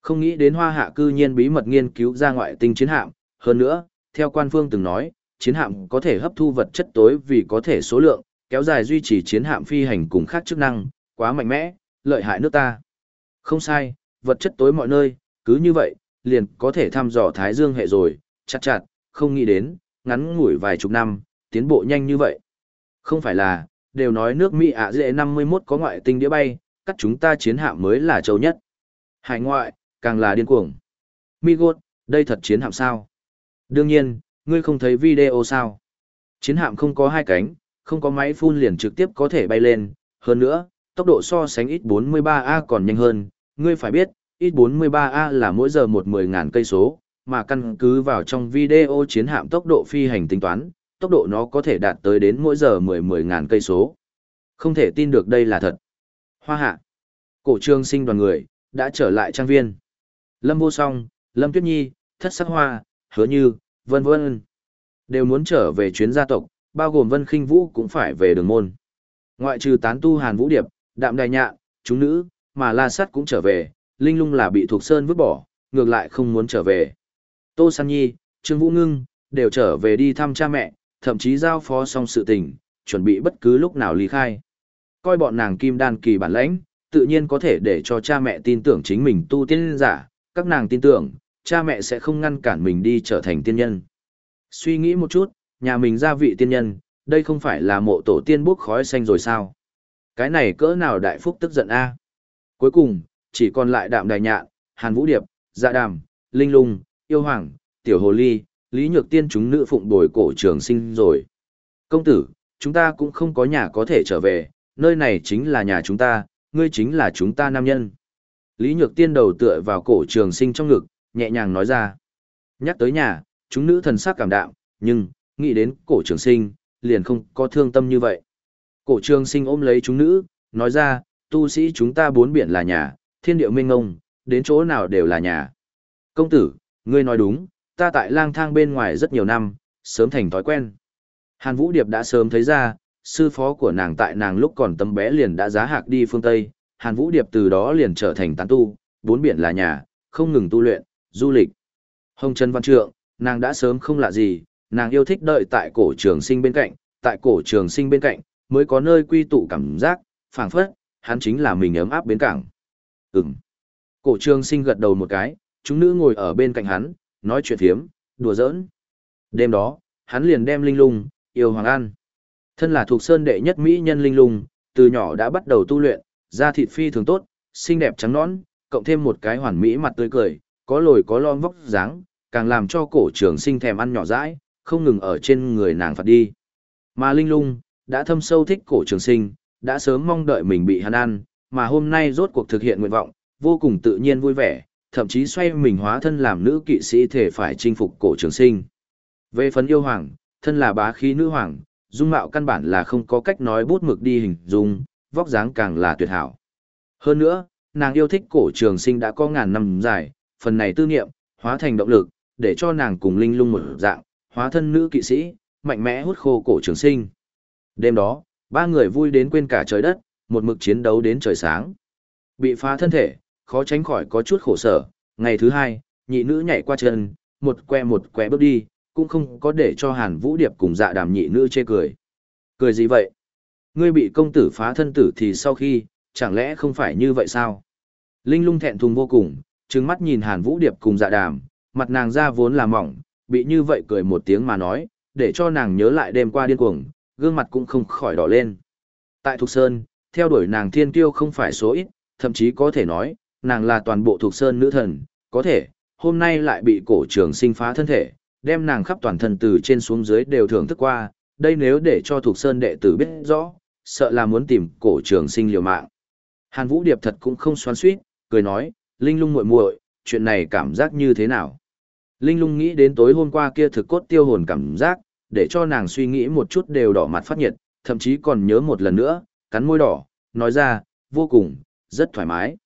Không nghĩ đến hoa hạ cư nhiên bí mật nghiên cứu ra ngoại tinh chiến hạm, hơn nữa, theo quan phương từng nói, chiến hạm có thể hấp thu vật chất tối vì có thể số lượng, kéo dài duy trì chiến hạm phi hành cùng khác chức năng, quá mạnh mẽ, lợi hại nước ta. Không sai, vật chất tối mọi nơi, cứ như vậy, liền có thể thăm dò Thái Dương hệ rồi, chặt chặt, không nghĩ đến, ngắn ngủi vài chục năm, tiến bộ nhanh như vậy. Không phải là, đều nói nước Mỹ ạ dễ 51 có ngoại tinh đĩa bay, cắt chúng ta chiến hạm mới là châu nhất. Hải ngoại, càng là điên cuồng. Migot, đây thật chiến hạm sao? Đương nhiên, ngươi không thấy video sao? Chiến hạm không có hai cánh, không có máy phun liền trực tiếp có thể bay lên, hơn nữa, tốc độ so sánh ít 43A còn nhanh hơn, ngươi phải biết, ít 43A là mỗi giờ một mười ngàn cây số, mà căn cứ vào trong video chiến hạm tốc độ phi hành tính toán, tốc độ nó có thể đạt tới đến mỗi giờ mười mười ngàn cây số. Không thể tin được đây là thật. Hoa hạ. Cổ trương sinh đoàn người, đã trở lại trang viên. Lâm vô song, Lâm Tuyết Nhi, Thất Sắc Hoa, Hứa Như, vân vân Đều muốn trở về chuyến gia tộc, bao gồm Vân Khinh Vũ cũng phải về đường môn. Ngoại trừ tán tu Hàn Vũ Điệp, Đạm Đài Nhạ, chúng nữ, mà La Sắt cũng trở về, Linh Lung là bị thuộc Sơn vứt bỏ, ngược lại không muốn trở về. Tô San Nhi, Trương Vũ Ngưng, đều trở về đi thăm cha mẹ, thậm chí giao phó xong sự tình, chuẩn bị bất cứ lúc nào ly khai. Coi bọn nàng kim đan kỳ bản lãnh, tự nhiên có thể để cho cha mẹ tin tưởng chính mình tu tiên giả, các nàng tin tưởng, cha mẹ sẽ không ngăn cản mình đi trở thành tiên nhân. Suy nghĩ một chút, nhà mình gia vị tiên nhân, đây không phải là mộ tổ tiên bốc khói xanh rồi sao? Cái này cỡ nào đại phúc tức giận a? Cuối cùng, chỉ còn lại đạm đài nhạn, hàn vũ điệp, dạ đàm, linh lung, yêu hoàng, tiểu hồ ly, lý nhược tiên chúng nữ phụng bồi cổ trường sinh rồi. Công tử, chúng ta cũng không có nhà có thể trở về, nơi này chính là nhà chúng ta, ngươi chính là chúng ta nam nhân. Lý nhược tiên đầu tựa vào cổ trường sinh trong ngực, nhẹ nhàng nói ra. Nhắc tới nhà, chúng nữ thần sắc cảm đạo nhưng, nghĩ đến cổ trường sinh, liền không có thương tâm như vậy. Cổ trường sinh ôm lấy chúng nữ, nói ra, tu sĩ chúng ta bốn biển là nhà, thiên điệu minh ngông, đến chỗ nào đều là nhà. Công tử, ngươi nói đúng, ta tại lang thang bên ngoài rất nhiều năm, sớm thành thói quen. Hàn Vũ Điệp đã sớm thấy ra, sư phó của nàng tại nàng lúc còn tấm bé liền đã giá hạc đi phương Tây, Hàn Vũ Điệp từ đó liền trở thành tán tu, bốn biển là nhà, không ngừng tu luyện, du lịch. Hồng Trần Văn Trượng, nàng đã sớm không lạ gì, nàng yêu thích đợi tại cổ trường sinh bên cạnh, tại cổ trường sinh bên cạnh, mới có nơi quy tụ cảm giác, phảng phất, hắn chính là mình ấm áp bến cảng. Ừm. Cổ trường sinh gật đầu một cái, chúng nữ ngồi ở bên cạnh hắn, nói chuyện thiếm, đùa giỡn. Đêm đó, hắn liền đem linh lung, yêu hoàng an. Thân là thuộc sơn đệ nhất mỹ nhân linh lung, từ nhỏ đã bắt đầu tu luyện, da thịt phi thường tốt, xinh đẹp trắng nõn, cộng thêm một cái hoàn mỹ mặt tươi cười, có lồi có lõm vóc dáng, càng làm cho cổ trường sinh thèm ăn nhỏ dãi, không ngừng ở trên người nàng phạt đi. Mà Linh Lung, đã thâm sâu thích cổ trường sinh, đã sớm mong đợi mình bị hắn ăn, mà hôm nay rốt cuộc thực hiện nguyện vọng, vô cùng tự nhiên vui vẻ, thậm chí xoay mình hóa thân làm nữ kỵ sĩ thể phải chinh phục cổ trường sinh. Về phần yêu hoàng, thân là bá khí nữ hoàng, dung mạo căn bản là không có cách nói bút mực đi hình dung, vóc dáng càng là tuyệt hảo. Hơn nữa, nàng yêu thích cổ trường sinh đã có ngàn năm dài, phần này tư niệm, hóa thành động lực, để cho nàng cùng linh lung một dạng, hóa thân nữ kỵ sĩ, mạnh mẽ hút khô cổ trường sinh. Đêm đó, ba người vui đến quên cả trời đất, một mực chiến đấu đến trời sáng. Bị phá thân thể, khó tránh khỏi có chút khổ sở, ngày thứ hai, nhị nữ nhảy qua chân, một que một que bước đi, cũng không có để cho Hàn Vũ Điệp cùng dạ đàm nhị nữ chê cười. Cười gì vậy? Ngươi bị công tử phá thân tử thì sau khi, chẳng lẽ không phải như vậy sao? Linh lung thẹn thùng vô cùng, trừng mắt nhìn Hàn Vũ Điệp cùng dạ đàm, mặt nàng ra vốn là mỏng, bị như vậy cười một tiếng mà nói, để cho nàng nhớ lại đêm qua điên cuồng, gương mặt cũng không khỏi đỏ lên. Tại Thục Sơn, theo đuổi nàng thiên kiêu không phải số ít, thậm chí có thể nói, nàng là toàn bộ thuộc Sơn nữ thần, có thể, hôm nay lại bị cổ trường sinh phá thân thể, đem nàng khắp toàn thân từ trên xuống dưới đều thưởng thức qua, đây nếu để cho thuộc Sơn đệ tử biết rõ, sợ là muốn tìm cổ trường sinh liều mạng. Hàn Vũ Điệp thật cũng không xoắn suýt, cười nói, Linh lung muội muội, chuyện này cảm giác như thế nào? Linh lung nghĩ đến tối hôm qua kia thực cốt tiêu hồn cảm giác, để cho nàng suy nghĩ một chút đều đỏ mặt phát nhiệt, thậm chí còn nhớ một lần nữa, cắn môi đỏ, nói ra, vô cùng, rất thoải mái.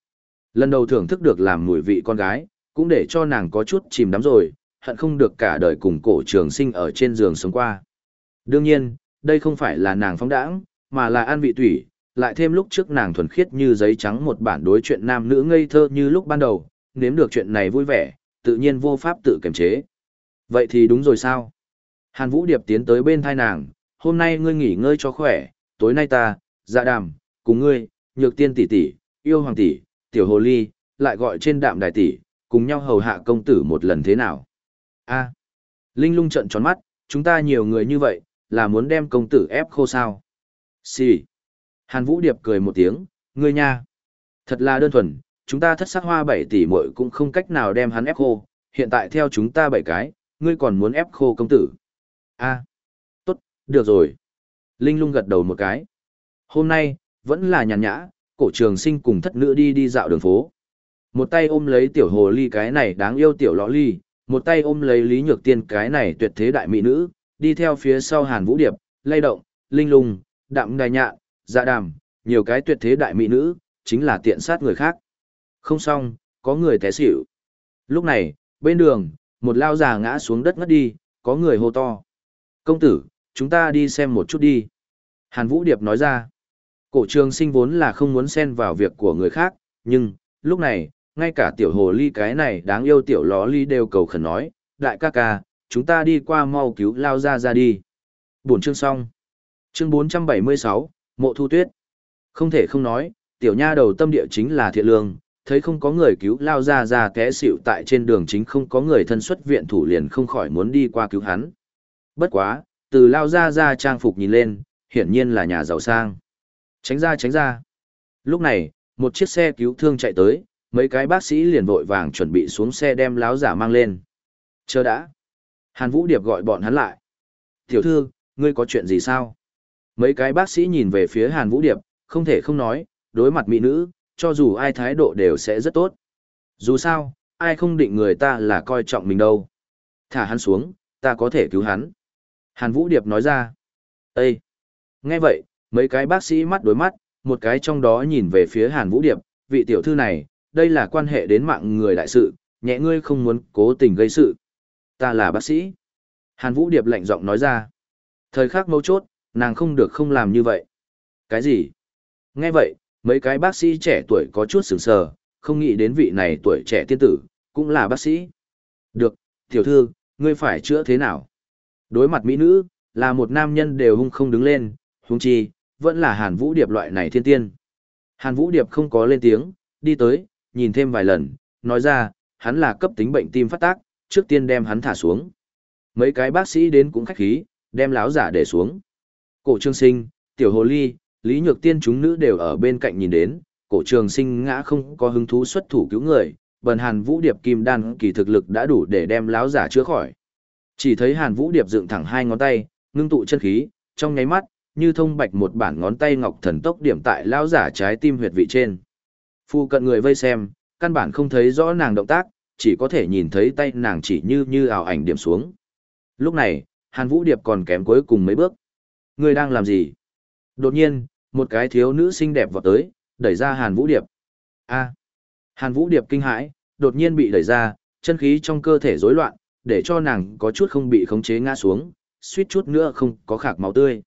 Lần đầu thưởng thức được làm mùi vị con gái, cũng để cho nàng có chút chìm đắm rồi, hận không được cả đời cùng cổ trường sinh ở trên giường sống qua. Đương nhiên, đây không phải là nàng phóng đãng, mà là an vị tủy, lại thêm lúc trước nàng thuần khiết như giấy trắng một bản đối chuyện nam nữ ngây thơ như lúc ban đầu, nếm được chuyện này vui vẻ, tự nhiên vô pháp tự kiềm chế. Vậy thì đúng rồi sao? Hàn Vũ Điệp tiến tới bên thai nàng, hôm nay ngươi nghỉ ngơi cho khỏe, tối nay ta, dạ đàm, cùng ngươi, nhược tiên tỷ tỷ, yêu hoàng tỷ, tiểu hồ ly, lại gọi trên đạm đài tỷ, cùng nhau hầu hạ công tử một lần thế nào? A. Linh lung trận tròn mắt, chúng ta nhiều người như vậy, là muốn đem công tử ép khô sao? Xì. Hàn Vũ Điệp cười một tiếng, ngươi nha. Thật là đơn thuần, chúng ta thất sắc hoa bảy tỷ muội cũng không cách nào đem hắn ép khô, hiện tại theo chúng ta bảy cái, ngươi còn muốn ép khô công tử. A. Tốt, được rồi. Linh lung gật đầu một cái. Hôm nay, vẫn là nhàn nhã, cổ trường sinh cùng thất nữ đi đi dạo đường phố. Một tay ôm lấy tiểu hồ ly cái này đáng yêu tiểu lõ ly, một tay ôm lấy Lý Nhược Tiên cái này tuyệt thế đại mỹ nữ, đi theo phía sau Hàn Vũ Điệp, lay động, linh lung, đạm đài nhạ, dạ đàm, nhiều cái tuyệt thế đại mỹ nữ, chính là tiện sát người khác. Không xong, có người té xỉu. Lúc này, bên đường, một lao già ngã xuống đất ngất đi, có người hô to. Công tử, chúng ta đi xem một chút đi. Hàn Vũ Điệp nói ra. Cổ trường sinh vốn là không muốn xen vào việc của người khác, nhưng, lúc này, ngay cả tiểu hồ ly cái này đáng yêu tiểu ló ly đều cầu khẩn nói, đại ca ca, chúng ta đi qua mau cứu lao ra ra đi. Buổi chương xong. Chương 476, Mộ Thu Tuyết. Không thể không nói, tiểu nha đầu tâm địa chính là thiện lương, thấy không có người cứu lao ra ra té xỉu tại trên đường chính không có người thân xuất viện thủ liền không khỏi muốn đi qua cứu hắn. Bất quá, từ lao ra ra trang phục nhìn lên, hiển nhiên là nhà giàu sang. Tránh ra tránh ra. Lúc này, một chiếc xe cứu thương chạy tới, mấy cái bác sĩ liền vội vàng chuẩn bị xuống xe đem láo giả mang lên. Chờ đã. Hàn Vũ Điệp gọi bọn hắn lại. Tiểu thư, ngươi có chuyện gì sao? Mấy cái bác sĩ nhìn về phía Hàn Vũ Điệp, không thể không nói, đối mặt mỹ nữ, cho dù ai thái độ đều sẽ rất tốt. Dù sao, ai không định người ta là coi trọng mình đâu. Thả hắn xuống, ta có thể cứu hắn. Hàn Vũ Điệp nói ra. Ê! Nghe vậy, mấy cái bác sĩ mắt đối mắt, một cái trong đó nhìn về phía Hàn Vũ Điệp, vị tiểu thư này, đây là quan hệ đến mạng người đại sự, nhẹ ngươi không muốn cố tình gây sự. Ta là bác sĩ. Hàn Vũ Điệp lạnh giọng nói ra. Thời khắc mấu chốt, nàng không được không làm như vậy. Cái gì? Nghe vậy, mấy cái bác sĩ trẻ tuổi có chút sửng sờ, không nghĩ đến vị này tuổi trẻ tiên tử, cũng là bác sĩ. Được, tiểu thư, ngươi phải chữa thế nào? Đối mặt mỹ nữ, là một nam nhân đều hung không đứng lên, hung chi, vẫn là Hàn Vũ Điệp loại này thiên tiên. Hàn Vũ Điệp không có lên tiếng, đi tới, nhìn thêm vài lần, nói ra, hắn là cấp tính bệnh tim phát tác, trước tiên đem hắn thả xuống. Mấy cái bác sĩ đến cũng khách khí, đem láo giả để xuống. Cổ trương sinh, tiểu hồ ly, lý nhược tiên chúng nữ đều ở bên cạnh nhìn đến, cổ trường sinh ngã không có hứng thú xuất thủ cứu người, bần hàn vũ điệp kim đan kỳ thực lực đã đủ để đem láo giả chữa khỏi. Chỉ thấy hàn vũ điệp dựng thẳng hai ngón tay, ngưng tụ chân khí, trong nháy mắt, như thông bạch một bản ngón tay ngọc thần tốc điểm tại lão giả trái tim huyệt vị trên. Phu cận người vây xem, căn bản không thấy rõ nàng động tác, chỉ có thể nhìn thấy tay nàng chỉ như như ảo ảnh điểm xuống. Lúc này, Hàn Vũ Điệp còn kém cuối cùng mấy bước. Người đang làm gì? Đột nhiên, một cái thiếu nữ xinh đẹp vọt tới, đẩy ra Hàn Vũ Điệp. A. Hàn Vũ Điệp kinh hãi, đột nhiên bị đẩy ra, chân khí trong cơ thể rối loạn, để cho nàng có chút không bị khống chế ngã xuống, suýt chút nữa không có khạc máu tươi.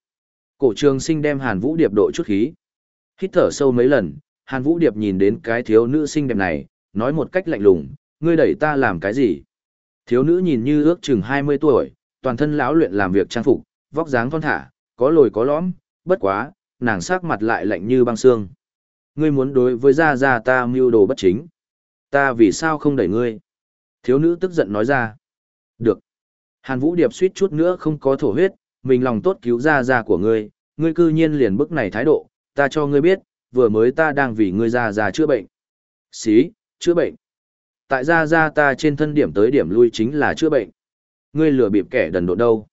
Cổ trường sinh đem Hàn Vũ Điệp độ chút khí. Hít thở sâu mấy lần, Hàn Vũ Điệp nhìn đến cái thiếu nữ xinh đẹp này, nói một cách lạnh lùng, ngươi đẩy ta làm cái gì? Thiếu nữ nhìn như ước chừng 20 tuổi, toàn thân lão luyện làm việc trang phục, vóc dáng thon thả, có lồi có lõm, bất quá, nàng sắc mặt lại lạnh như băng xương. Ngươi muốn đối với gia gia ta mưu đồ bất chính. Ta vì sao không đẩy ngươi? Thiếu nữ tức giận nói ra. Được. Hàn Vũ Điệp suýt chút nữa không có thổ huyết, mình lòng tốt cứu gia gia của ngươi, ngươi cư nhiên liền bức này thái độ, ta cho ngươi biết, vừa mới ta đang vì ngươi gia gia chữa bệnh. Xí, chữa bệnh. Tại gia gia ta trên thân điểm tới điểm lui chính là chữa bệnh. Ngươi lừa bịp kẻ đần độ đâu?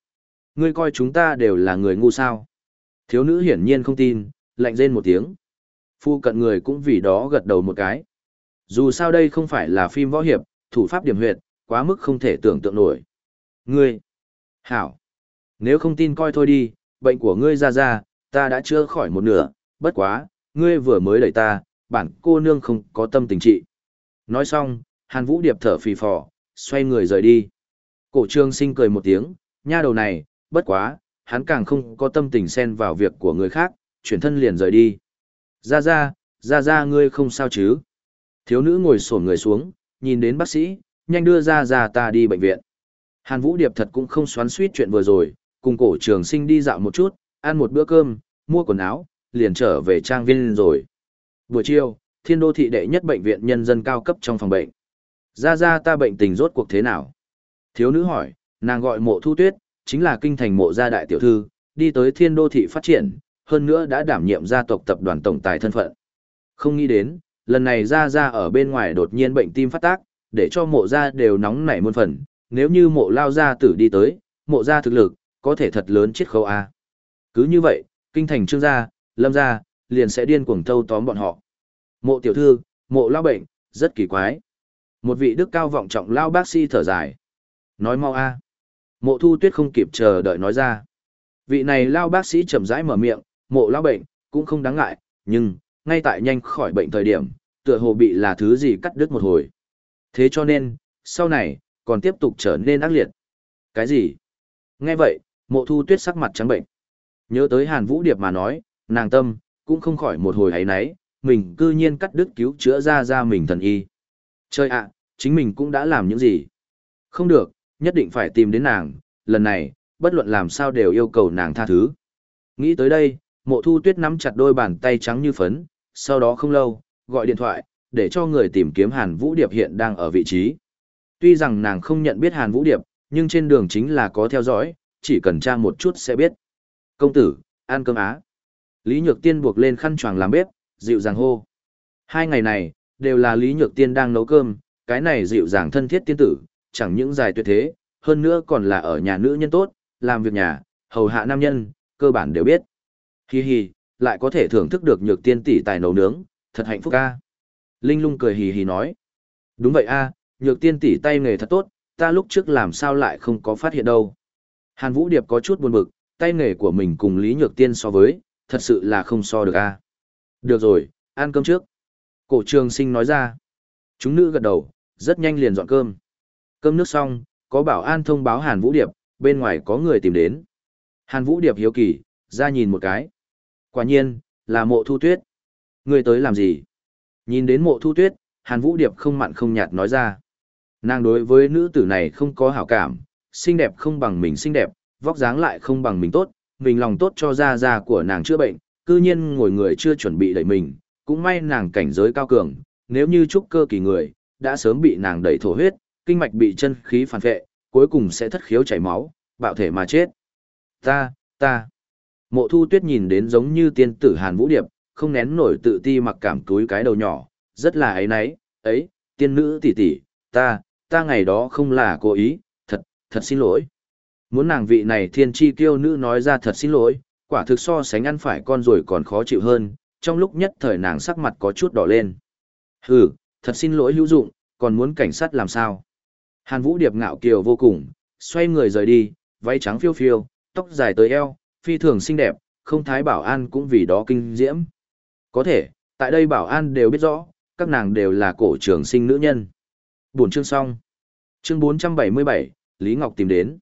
Ngươi coi chúng ta đều là người ngu sao? Thiếu nữ hiển nhiên không tin, lạnh rên một tiếng. Phu cận người cũng vì đó gật đầu một cái. Dù sao đây không phải là phim võ hiệp, thủ pháp điểm huyệt, quá mức không thể tưởng tượng nổi. Ngươi! Hảo! Nếu không tin coi thôi đi, bệnh của ngươi ra ra, ta đã chữa khỏi một nửa, bất quá, ngươi vừa mới đẩy ta, bản cô nương không có tâm tình trị. Nói xong, Hàn Vũ Điệp thở phì phò, xoay người rời đi. Cổ trương sinh cười một tiếng, nha đầu này, bất quá, hắn càng không có tâm tình xen vào việc của người khác, chuyển thân liền rời đi. Ra ra, ra ra ngươi không sao chứ? Thiếu nữ ngồi sổn người xuống, nhìn đến bác sĩ, nhanh đưa ra ra ta đi bệnh viện. Hàn Vũ Điệp thật cũng không xoắn suýt chuyện vừa rồi, cùng cổ trường sinh đi dạo một chút, ăn một bữa cơm, mua quần áo, liền trở về trang viên rồi. Buổi chiều, thiên đô thị đệ nhất bệnh viện nhân dân cao cấp trong phòng bệnh. Ra ra ta bệnh tình rốt cuộc thế nào? Thiếu nữ hỏi, nàng gọi mộ thu tuyết, chính là kinh thành mộ gia đại tiểu thư, đi tới thiên đô thị phát triển, hơn nữa đã đảm nhiệm gia tộc tập đoàn tổng tài thân phận. Không nghĩ đến, lần này ra ra ở bên ngoài đột nhiên bệnh tim phát tác, để cho mộ gia đều nóng nảy muôn phần, nếu như mộ lao gia tử đi tới, mộ gia thực lực, có thể thật lớn chết khấu A. Cứ như vậy, kinh thành trương gia, lâm gia, liền sẽ điên cuồng thâu tóm bọn họ. Mộ tiểu thư, mộ lao bệnh, rất kỳ quái. Một vị đức cao vọng trọng lao bác sĩ thở dài. Nói mau a. Mộ thu tuyết không kịp chờ đợi nói ra. Vị này lao bác sĩ chậm rãi mở miệng, mộ lao bệnh, cũng không đáng ngại, nhưng, ngay tại nhanh khỏi bệnh thời điểm, tựa hồ bị là thứ gì cắt đứt một hồi. Thế cho nên, sau này, còn tiếp tục trở nên ác liệt. Cái gì? Nghe vậy, mộ thu tuyết sắc mặt trắng bệnh. Nhớ tới Hàn Vũ Điệp mà nói, nàng tâm, cũng không khỏi một hồi ấy nấy, mình cư nhiên cắt đứt cứu chữa ra ra mình thần y. Chơi ạ, chính mình cũng đã làm những gì? Không được, nhất định phải tìm đến nàng, lần này, bất luận làm sao đều yêu cầu nàng tha thứ. Nghĩ tới đây, mộ thu tuyết nắm chặt đôi bàn tay trắng như phấn, sau đó không lâu, gọi điện thoại, để cho người tìm kiếm Hàn Vũ Điệp hiện đang ở vị trí. Tuy rằng nàng không nhận biết Hàn Vũ Điệp, nhưng trên đường chính là có theo dõi, chỉ cần tra một chút sẽ biết. Công tử, ăn cơm á. Lý Nhược Tiên buộc lên khăn choàng làm bếp, dịu dàng hô. Hai ngày này, đều là Lý Nhược Tiên đang nấu cơm, cái này dịu dàng thân thiết tiên tử, chẳng những dài tuyệt thế, hơn nữa còn là ở nhà nữ nhân tốt, làm việc nhà, hầu hạ nam nhân, cơ bản đều biết. Hi hi, lại có thể thưởng thức được nhược tiên tỷ tài nấu nướng, thật hạnh phúc a. Linh lung cười hì hì nói. Đúng vậy a, nhược tiên tỷ tay nghề thật tốt, ta lúc trước làm sao lại không có phát hiện đâu. Hàn Vũ Điệp có chút buồn bực, tay nghề của mình cùng Lý Nhược Tiên so với, thật sự là không so được a. Được rồi, ăn cơm trước. Cổ trường sinh nói ra. Chúng nữ gật đầu, rất nhanh liền dọn cơm. Cơm nước xong, có bảo an thông báo Hàn Vũ Điệp, bên ngoài có người tìm đến. Hàn Vũ Điệp hiếu kỳ, ra nhìn một cái. Quả nhiên, là mộ thu tuyết. Người tới làm gì? Nhìn đến mộ thu tuyết, Hàn Vũ Điệp không mặn không nhạt nói ra. Nàng đối với nữ tử này không có hảo cảm, xinh đẹp không bằng mình xinh đẹp, vóc dáng lại không bằng mình tốt, mình lòng tốt cho da da của nàng chữa bệnh, cư nhiên ngồi người chưa chuẩn bị đẩy mình, cũng may nàng cảnh giới cao cường, nếu như trúc cơ kỳ người, đã sớm bị nàng đẩy thổ huyết, kinh mạch bị chân khí phản vệ, cuối cùng sẽ thất khiếu chảy máu, bạo thể mà chết. Ta, ta. Mộ thu tuyết nhìn đến giống như tiên tử Hàn Vũ Điệp, không nén nổi tự ti mặc cảm túi cái đầu nhỏ, rất là ấy nấy, ấy, tiên nữ tỷ tỷ, ta, ta ngày đó không là cố ý, thật, xin lỗi. Muốn nàng vị này thiên chi kiêu nữ nói ra thật xin lỗi, quả thực so sánh ăn phải con rồi còn khó chịu hơn, trong lúc nhất thời nàng sắc mặt có chút đỏ lên. Hừ, thật xin lỗi hữu dụng, còn muốn cảnh sát làm sao? Hàn Vũ Điệp ngạo kiều vô cùng, xoay người rời đi, váy trắng phiêu phiêu, tóc dài tới eo, phi thường xinh đẹp, không thái bảo an cũng vì đó kinh diễm. Có thể, tại đây bảo an đều biết rõ, các nàng đều là cổ trường sinh nữ nhân. Buổi chương xong. Chương 477, Lý Ngọc tìm đến.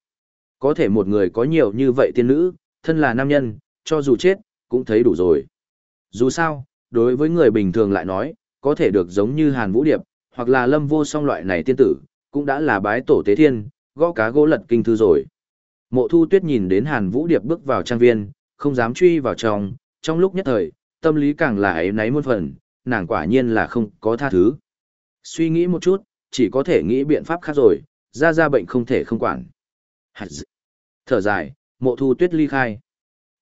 Có thể một người có nhiều như vậy tiên nữ, thân là nam nhân, cho dù chết, cũng thấy đủ rồi. Dù sao, đối với người bình thường lại nói, có thể được giống như Hàn Vũ Điệp, hoặc là Lâm Vô Song loại này tiên tử, cũng đã là bái tổ tế thiên, gõ cá gỗ lật kinh thư rồi. Mộ Thu Tuyết nhìn đến Hàn Vũ Điệp bước vào trang viên, không dám truy vào trong, trong lúc nhất thời, tâm lý càng là ấy náy muôn phần, nàng quả nhiên là không có tha thứ. Suy nghĩ một chút, chỉ có thể nghĩ biện pháp khác rồi, ra ra bệnh không thể không quản. Thở dài, mộ thu tuyết ly khai.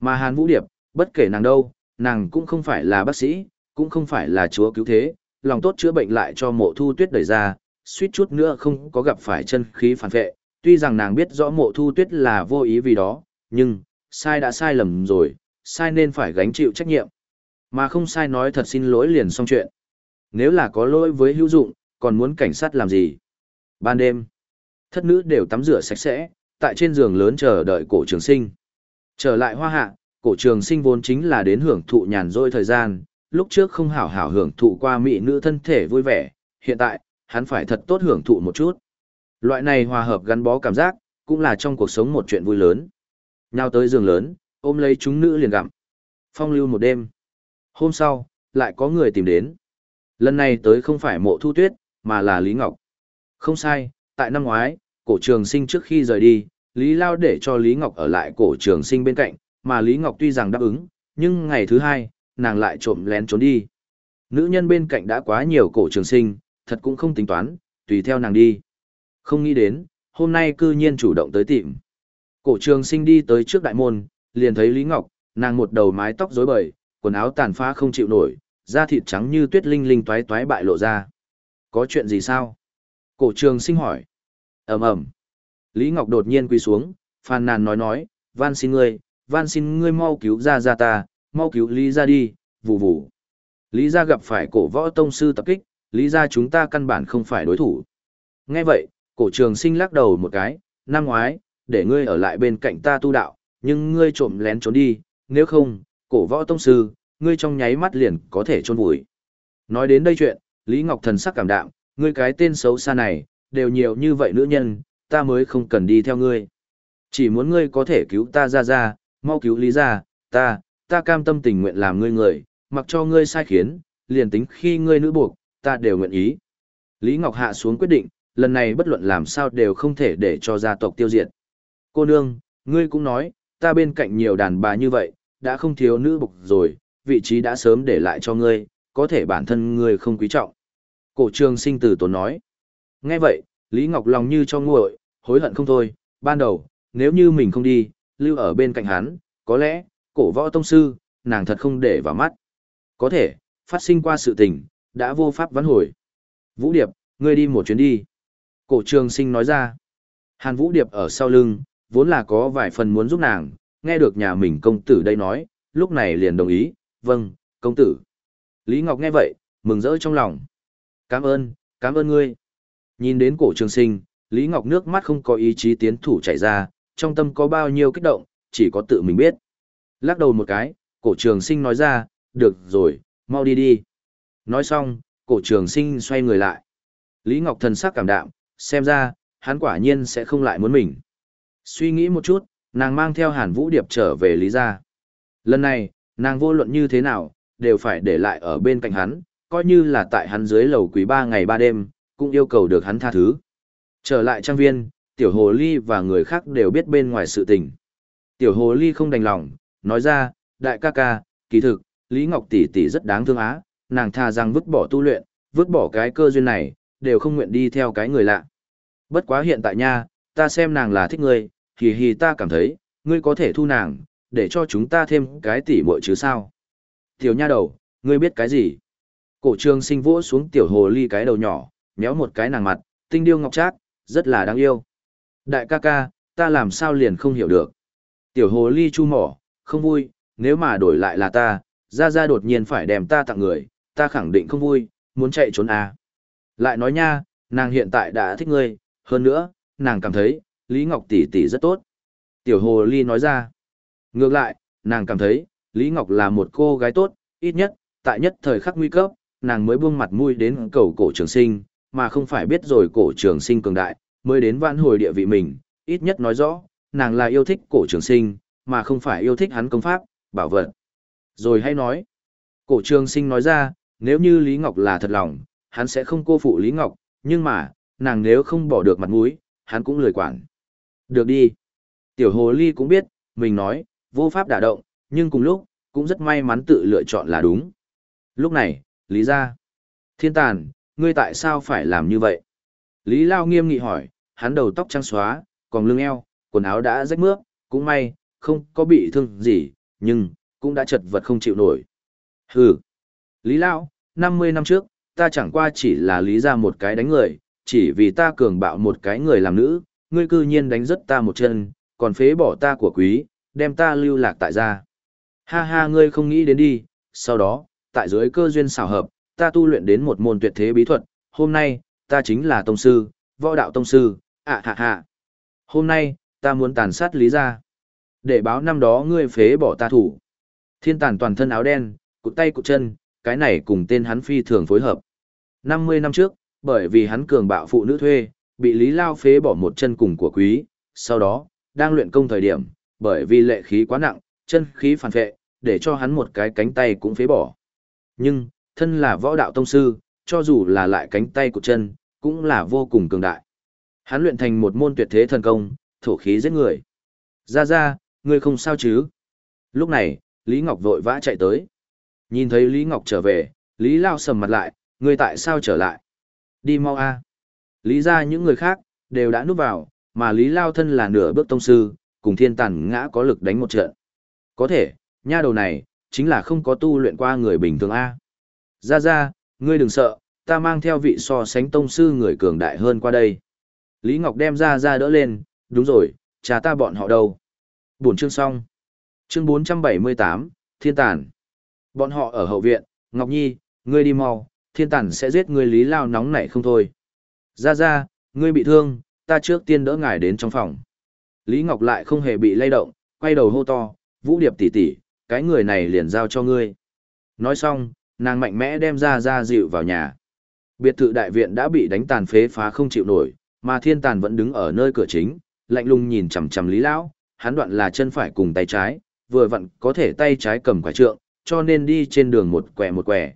Mà Hàn Vũ Điệp, bất kể nàng đâu, nàng cũng không phải là bác sĩ, cũng không phải là chúa cứu thế, lòng tốt chữa bệnh lại cho mộ thu tuyết đẩy ra, suýt chút nữa không có gặp phải chân khí phản vệ. Tuy rằng nàng biết rõ mộ thu tuyết là vô ý vì đó, nhưng, sai đã sai lầm rồi, sai nên phải gánh chịu trách nhiệm. Mà không sai nói thật xin lỗi liền xong chuyện. Nếu là có lỗi với hữu dụng, còn muốn cảnh sát làm gì? Ban đêm, thất nữ đều tắm rửa sạch sẽ, tại trên giường lớn chờ đợi cổ trường sinh. Trở lại hoa hạ, cổ trường sinh vốn chính là đến hưởng thụ nhàn rỗi thời gian, lúc trước không hảo hảo hưởng thụ qua mỹ nữ thân thể vui vẻ, hiện tại, hắn phải thật tốt hưởng thụ một chút. Loại này hòa hợp gắn bó cảm giác, cũng là trong cuộc sống một chuyện vui lớn. Nhào tới giường lớn, ôm lấy chúng nữ liền gặm. Phong lưu một đêm. Hôm sau, lại có người tìm đến. Lần này tới không phải mộ thu tuyết, mà là Lý Ngọc. Không sai, tại năm ngoái, cổ trường sinh trước khi rời đi, Lý Lao để cho Lý Ngọc ở lại cổ trường sinh bên cạnh, mà Lý Ngọc tuy rằng đáp ứng, nhưng ngày thứ hai, nàng lại trộm lén trốn đi. Nữ nhân bên cạnh đã quá nhiều cổ trường sinh, thật cũng không tính toán, tùy theo nàng đi. Không nghĩ đến, hôm nay cư nhiên chủ động tới tìm. Cổ trường sinh đi tới trước đại môn, liền thấy Lý Ngọc, nàng một đầu mái tóc rối bời, quần áo tàn phá không chịu nổi, da thịt trắng như tuyết linh linh toái toái bại lộ ra. Có chuyện gì sao? Cổ trường sinh hỏi ầm ầm Lý Ngọc đột nhiên quỳ xuống, phàn nàn nói nói, van xin ngươi, van xin ngươi mau cứu ra ra ta, mau cứu Lý ra đi, vù vù. Lý ra gặp phải cổ võ tông sư tập kích, Lý ra chúng ta căn bản không phải đối thủ. Nghe vậy, cổ trường sinh lắc đầu một cái, năm ngoái, để ngươi ở lại bên cạnh ta tu đạo, nhưng ngươi trộm lén trốn đi, nếu không, cổ võ tông sư, ngươi trong nháy mắt liền có thể trôn vùi. Nói đến đây chuyện, Lý Ngọc thần sắc cảm đạm, ngươi cái tên xấu xa này, đều nhiều như vậy nữ nhân, ta mới không cần đi theo ngươi. Chỉ muốn ngươi có thể cứu ta ra ra, mau cứu Lý ra, ta, ta cam tâm tình nguyện làm ngươi người, mặc cho ngươi sai khiến, liền tính khi ngươi nữ buộc, ta đều nguyện ý. Lý Ngọc hạ xuống quyết định, lần này bất luận làm sao đều không thể để cho gia tộc tiêu diệt. Cô nương, ngươi cũng nói, ta bên cạnh nhiều đàn bà như vậy, đã không thiếu nữ bục rồi, vị trí đã sớm để lại cho ngươi, có thể bản thân ngươi không quý trọng. Cổ trường sinh từ tốn nói. Nghe vậy, Lý Ngọc lòng như cho nguội, hối hận không thôi, ban đầu, nếu như mình không đi, lưu ở bên cạnh hắn, có lẽ, cổ võ tông sư, nàng thật không để vào mắt. Có thể, phát sinh qua sự tình, đã vô pháp vãn hồi. Vũ Điệp, ngươi đi một chuyến đi. Cổ trường sinh nói ra. Hàn Vũ Điệp ở sau lưng, vốn là có vài phần muốn giúp nàng, nghe được nhà mình công tử đây nói, lúc này liền đồng ý, vâng, công tử. Lý Ngọc nghe vậy, mừng rỡ trong lòng. Cảm ơn, cảm ơn ngươi. Nhìn đến cổ trường sinh, Lý Ngọc nước mắt không có ý chí tiến thủ chảy ra, trong tâm có bao nhiêu kích động, chỉ có tự mình biết. Lắc đầu một cái, cổ trường sinh nói ra, được rồi, mau đi đi. Nói xong, cổ trường sinh xoay người lại. Lý Ngọc thần sắc cảm đạm, xem ra, hắn quả nhiên sẽ không lại muốn mình. Suy nghĩ một chút, nàng mang theo Hàn Vũ Điệp trở về Lý gia. Lần này, nàng vô luận như thế nào, đều phải để lại ở bên cạnh hắn, coi như là tại hắn dưới lầu quý ba ngày ba đêm, cũng yêu cầu được hắn tha thứ. Trở lại trang viên, tiểu hồ ly và người khác đều biết bên ngoài sự tình. Tiểu hồ ly không đành lòng, nói ra, đại ca ca, kỳ thực, Lý Ngọc tỷ tỷ rất đáng thương á, nàng tha rằng vứt bỏ tu luyện, vứt bỏ cái cơ duyên này, đều không nguyện đi theo cái người lạ. Bất quá hiện tại nha, ta xem nàng là thích ngươi, hì hì ta cảm thấy, ngươi có thể thu nàng, để cho chúng ta thêm cái tỷ muội chứ sao. Tiểu nha đầu, ngươi biết cái gì? Cổ trường sinh vỗ xuống tiểu hồ ly cái đầu nhỏ, méo một cái nàng mặt, tinh điêu ngọc trác, rất là đáng yêu. Đại ca ca, ta làm sao liền không hiểu được. Tiểu hồ ly chu mỏ, không vui, nếu mà đổi lại là ta, ra ra đột nhiên phải đem ta tặng người, ta khẳng định không vui, muốn chạy trốn à. Lại nói nha, nàng hiện tại đã thích ngươi, hơn nữa, nàng cảm thấy, Lý Ngọc tỷ tỷ rất tốt. Tiểu Hồ Ly nói ra. Ngược lại, nàng cảm thấy, Lý Ngọc là một cô gái tốt, ít nhất, tại nhất thời khắc nguy cấp, nàng mới buông mặt mũi đến cầu cổ trường sinh, mà không phải biết rồi cổ trường sinh cường đại, mới đến vãn hồi địa vị mình, ít nhất nói rõ, nàng là yêu thích cổ trường sinh, mà không phải yêu thích hắn công pháp, bảo vật. Rồi hay nói, cổ trường sinh nói ra, nếu như Lý Ngọc là thật lòng, hắn sẽ không cô phụ Lý Ngọc, nhưng mà, nàng nếu không bỏ được mặt mũi, hắn cũng lười quản. Được đi. Tiểu hồ ly cũng biết, mình nói, vô pháp đả động, nhưng cùng lúc, cũng rất may mắn tự lựa chọn là đúng. Lúc này, Lý ra. Thiên tàn, ngươi tại sao phải làm như vậy? Lý Lao nghiêm nghị hỏi, hắn đầu tóc trắng xóa, còn lưng eo, quần áo đã rách mướp, cũng may, không có bị thương gì, nhưng, cũng đã chật vật không chịu nổi. Hừ. Lý Lao, 50 năm trước, ta chẳng qua chỉ là lý ra một cái đánh người, chỉ vì ta cường bạo một cái người làm nữ, ngươi cư nhiên đánh rất ta một chân, còn phế bỏ ta của quý, đem ta lưu lạc tại gia. Ha ha ngươi không nghĩ đến đi, sau đó, tại dưới cơ duyên xảo hợp, ta tu luyện đến một môn tuyệt thế bí thuật, hôm nay, ta chính là tông sư, võ đạo tông sư, ạ hạ hạ. Hôm nay, ta muốn tàn sát lý gia. Để báo năm đó ngươi phế bỏ ta thủ. Thiên tàn toàn thân áo đen, cụt tay cụt chân, cái này cùng tên hắn phi thường phối hợp. 50 năm trước, bởi vì hắn cường bạo phụ nữ thuê, bị Lý Lao phế bỏ một chân cùng của quý, sau đó, đang luyện công thời điểm, bởi vì lệ khí quá nặng, chân khí phản vệ, để cho hắn một cái cánh tay cũng phế bỏ. Nhưng, thân là võ đạo tông sư, cho dù là lại cánh tay của chân, cũng là vô cùng cường đại. Hắn luyện thành một môn tuyệt thế thần công, thổ khí giết người. Ra ra, ngươi không sao chứ? Lúc này, Lý Ngọc vội vã chạy tới. Nhìn thấy Lý Ngọc trở về, Lý Lao sầm mặt lại, ngươi tại sao trở lại? Đi mau a. Lý ra những người khác, đều đã núp vào, mà Lý Lao thân là nửa bước tông sư, cùng thiên tàn ngã có lực đánh một trận. Có thể, nha đầu này, chính là không có tu luyện qua người bình thường A. Ra ra, ngươi đừng sợ, ta mang theo vị so sánh tông sư người cường đại hơn qua đây. Lý Ngọc đem ra ra đỡ lên, đúng rồi, cha ta bọn họ đâu. Buồn chương xong. Chương 478, Thiên Tàn. Bọn họ ở hậu viện, Ngọc Nhi, ngươi đi mau, Thiên Tàn sẽ giết ngươi Lý Lao nóng nảy không thôi. Ra ra, ngươi bị thương, ta trước tiên đỡ ngài đến trong phòng. Lý Ngọc lại không hề bị lay động, quay đầu hô to, Vũ Điệp tỷ tỷ, cái người này liền giao cho ngươi. Nói xong, nàng mạnh mẽ đem ra ra dịu vào nhà. Biệt thự đại viện đã bị đánh tàn phế phá không chịu nổi, mà thiên tàn vẫn đứng ở nơi cửa chính, lạnh lùng nhìn chằm chằm Lý Lão, hắn đoạn là chân phải cùng tay trái, vừa vặn có thể tay trái cầm quả trượng, cho nên đi trên đường một quẻ một quẻ.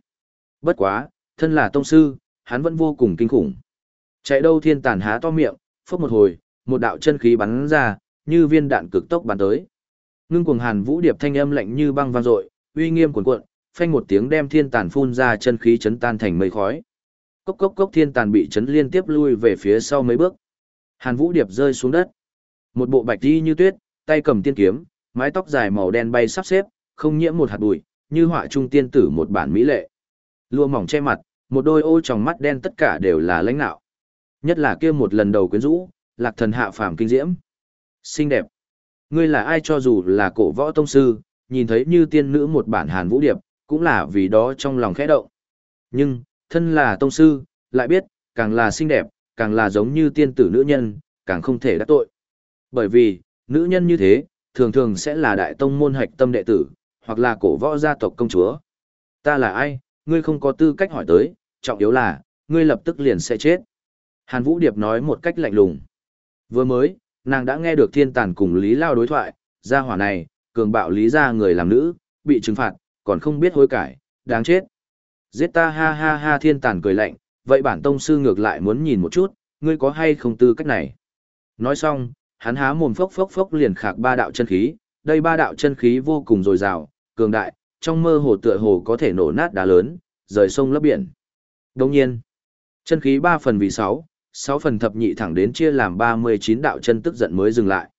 Bất quá, thân là tông sư, hắn vẫn vô cùng kinh khủng. Chạy đâu thiên tàn há to miệng, phốc một hồi, một đạo chân khí bắn ra, như viên đạn cực tốc bắn tới. Ngưng cuồng hàn vũ điệp thanh âm lạnh như băng vang dội, uy nghiêm cuồn cuộn, phanh một tiếng đem thiên tàn phun ra chân khí chấn tan thành mây khói. Cốc cốc cốc thiên tàn bị chấn liên tiếp lui về phía sau mấy bước. Hàn vũ điệp rơi xuống đất. Một bộ bạch y như tuyết, tay cầm tiên kiếm, mái tóc dài màu đen bay sắp xếp, không nhiễm một hạt bụi, như họa trung tiên tử một bản mỹ lệ. Lua mỏng che mặt, một đôi ô trong mắt đen tất cả đều là lãnh nạo. Nhất là kia một lần đầu quyến rũ, lạc thần hạ phàm kinh diễm. Xinh đẹp. Ngươi là ai cho dù là cổ võ tông sư, nhìn thấy như tiên nữ một bản hàn vũ điệp, cũng là vì đó trong lòng khẽ động. Nhưng, thân là tông sư, lại biết, càng là xinh đẹp, càng là giống như tiên tử nữ nhân, càng không thể đắc tội. Bởi vì, nữ nhân như thế, thường thường sẽ là đại tông môn hạch tâm đệ tử, hoặc là cổ võ gia tộc công chúa. Ta là ai, ngươi không có tư cách hỏi tới, trọng yếu là, ngươi lập tức liền sẽ chết. Hàn Vũ Điệp nói một cách lạnh lùng. Vừa mới, nàng đã nghe được thiên tàn cùng Lý Lao đối thoại, gia hỏa này, cường bạo Lý ra người làm nữ, bị trừng phạt, còn không biết hối cải, đáng chết. Giết ta ha ha ha thiên tàn cười lạnh, vậy bản tông sư ngược lại muốn nhìn một chút, ngươi có hay không tư cách này. Nói xong, hắn há mồm phốc phốc phốc liền khạc ba đạo chân khí, đây ba đạo chân khí vô cùng dồi dào, cường đại, trong mơ hồ tựa hồ có thể nổ nát đá lớn, rời sông lấp biển. Đồng nhiên, chân khí 3 phần vì 6, 6 phần thập nhị thẳng đến chia làm 39 đạo chân tức giận mới dừng lại.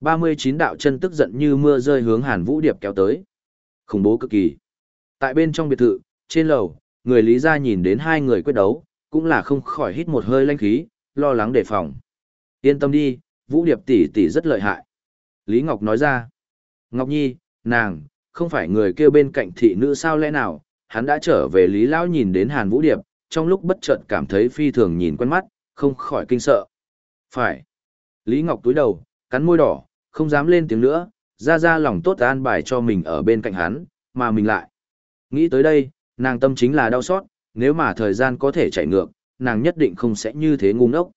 39 đạo chân tức giận như mưa rơi hướng Hàn Vũ Điệp kéo tới. Khủng bố cực kỳ. Tại bên trong biệt thự, trên lầu, người Lý gia nhìn đến hai người quyết đấu, cũng là không khỏi hít một hơi lanh khí, lo lắng đề phòng. Yên tâm đi, Vũ Điệp tỷ tỷ rất lợi hại. Lý Ngọc nói ra. Ngọc Nhi, nàng, không phải người kêu bên cạnh thị nữ sao lẽ nào, hắn đã trở về Lý Lão nhìn đến Hàn Vũ Điệp, trong lúc bất chợt cảm thấy phi thường nhìn quen mắt, không khỏi kinh sợ. Phải. Lý Ngọc túi đầu, cắn môi đỏ, không dám lên tiếng nữa, ra ra lòng tốt an bài cho mình ở bên cạnh hắn, mà mình lại. Nghĩ tới đây, nàng tâm chính là đau xót, nếu mà thời gian có thể chạy ngược, nàng nhất định không sẽ như thế ngu ngốc.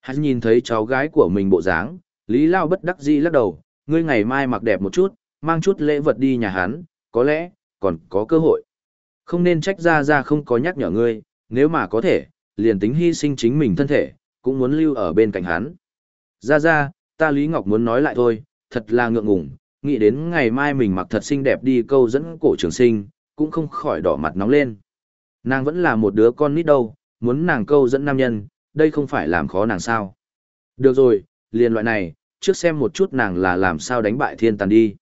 Hắn nhìn thấy cháu gái của mình bộ dáng, Lý Lao bất đắc dĩ lắc đầu, ngươi ngày mai mặc đẹp một chút, mang chút lễ vật đi nhà hắn, có lẽ, còn có cơ hội. Không nên trách ra ra không có nhắc nhở ngươi, nếu mà có thể, liền tính hy sinh chính mình thân thể, cũng muốn lưu ở bên cạnh hắn. Ra ra, ta Lý Ngọc muốn nói lại thôi, thật là ngượng ngùng, nghĩ đến ngày mai mình mặc thật xinh đẹp đi câu dẫn cổ trường sinh, cũng không khỏi đỏ mặt nóng lên. Nàng vẫn là một đứa con nít đâu, muốn nàng câu dẫn nam nhân, đây không phải làm khó nàng sao. Được rồi, liền loại này, trước xem một chút nàng là làm sao đánh bại thiên tàn đi.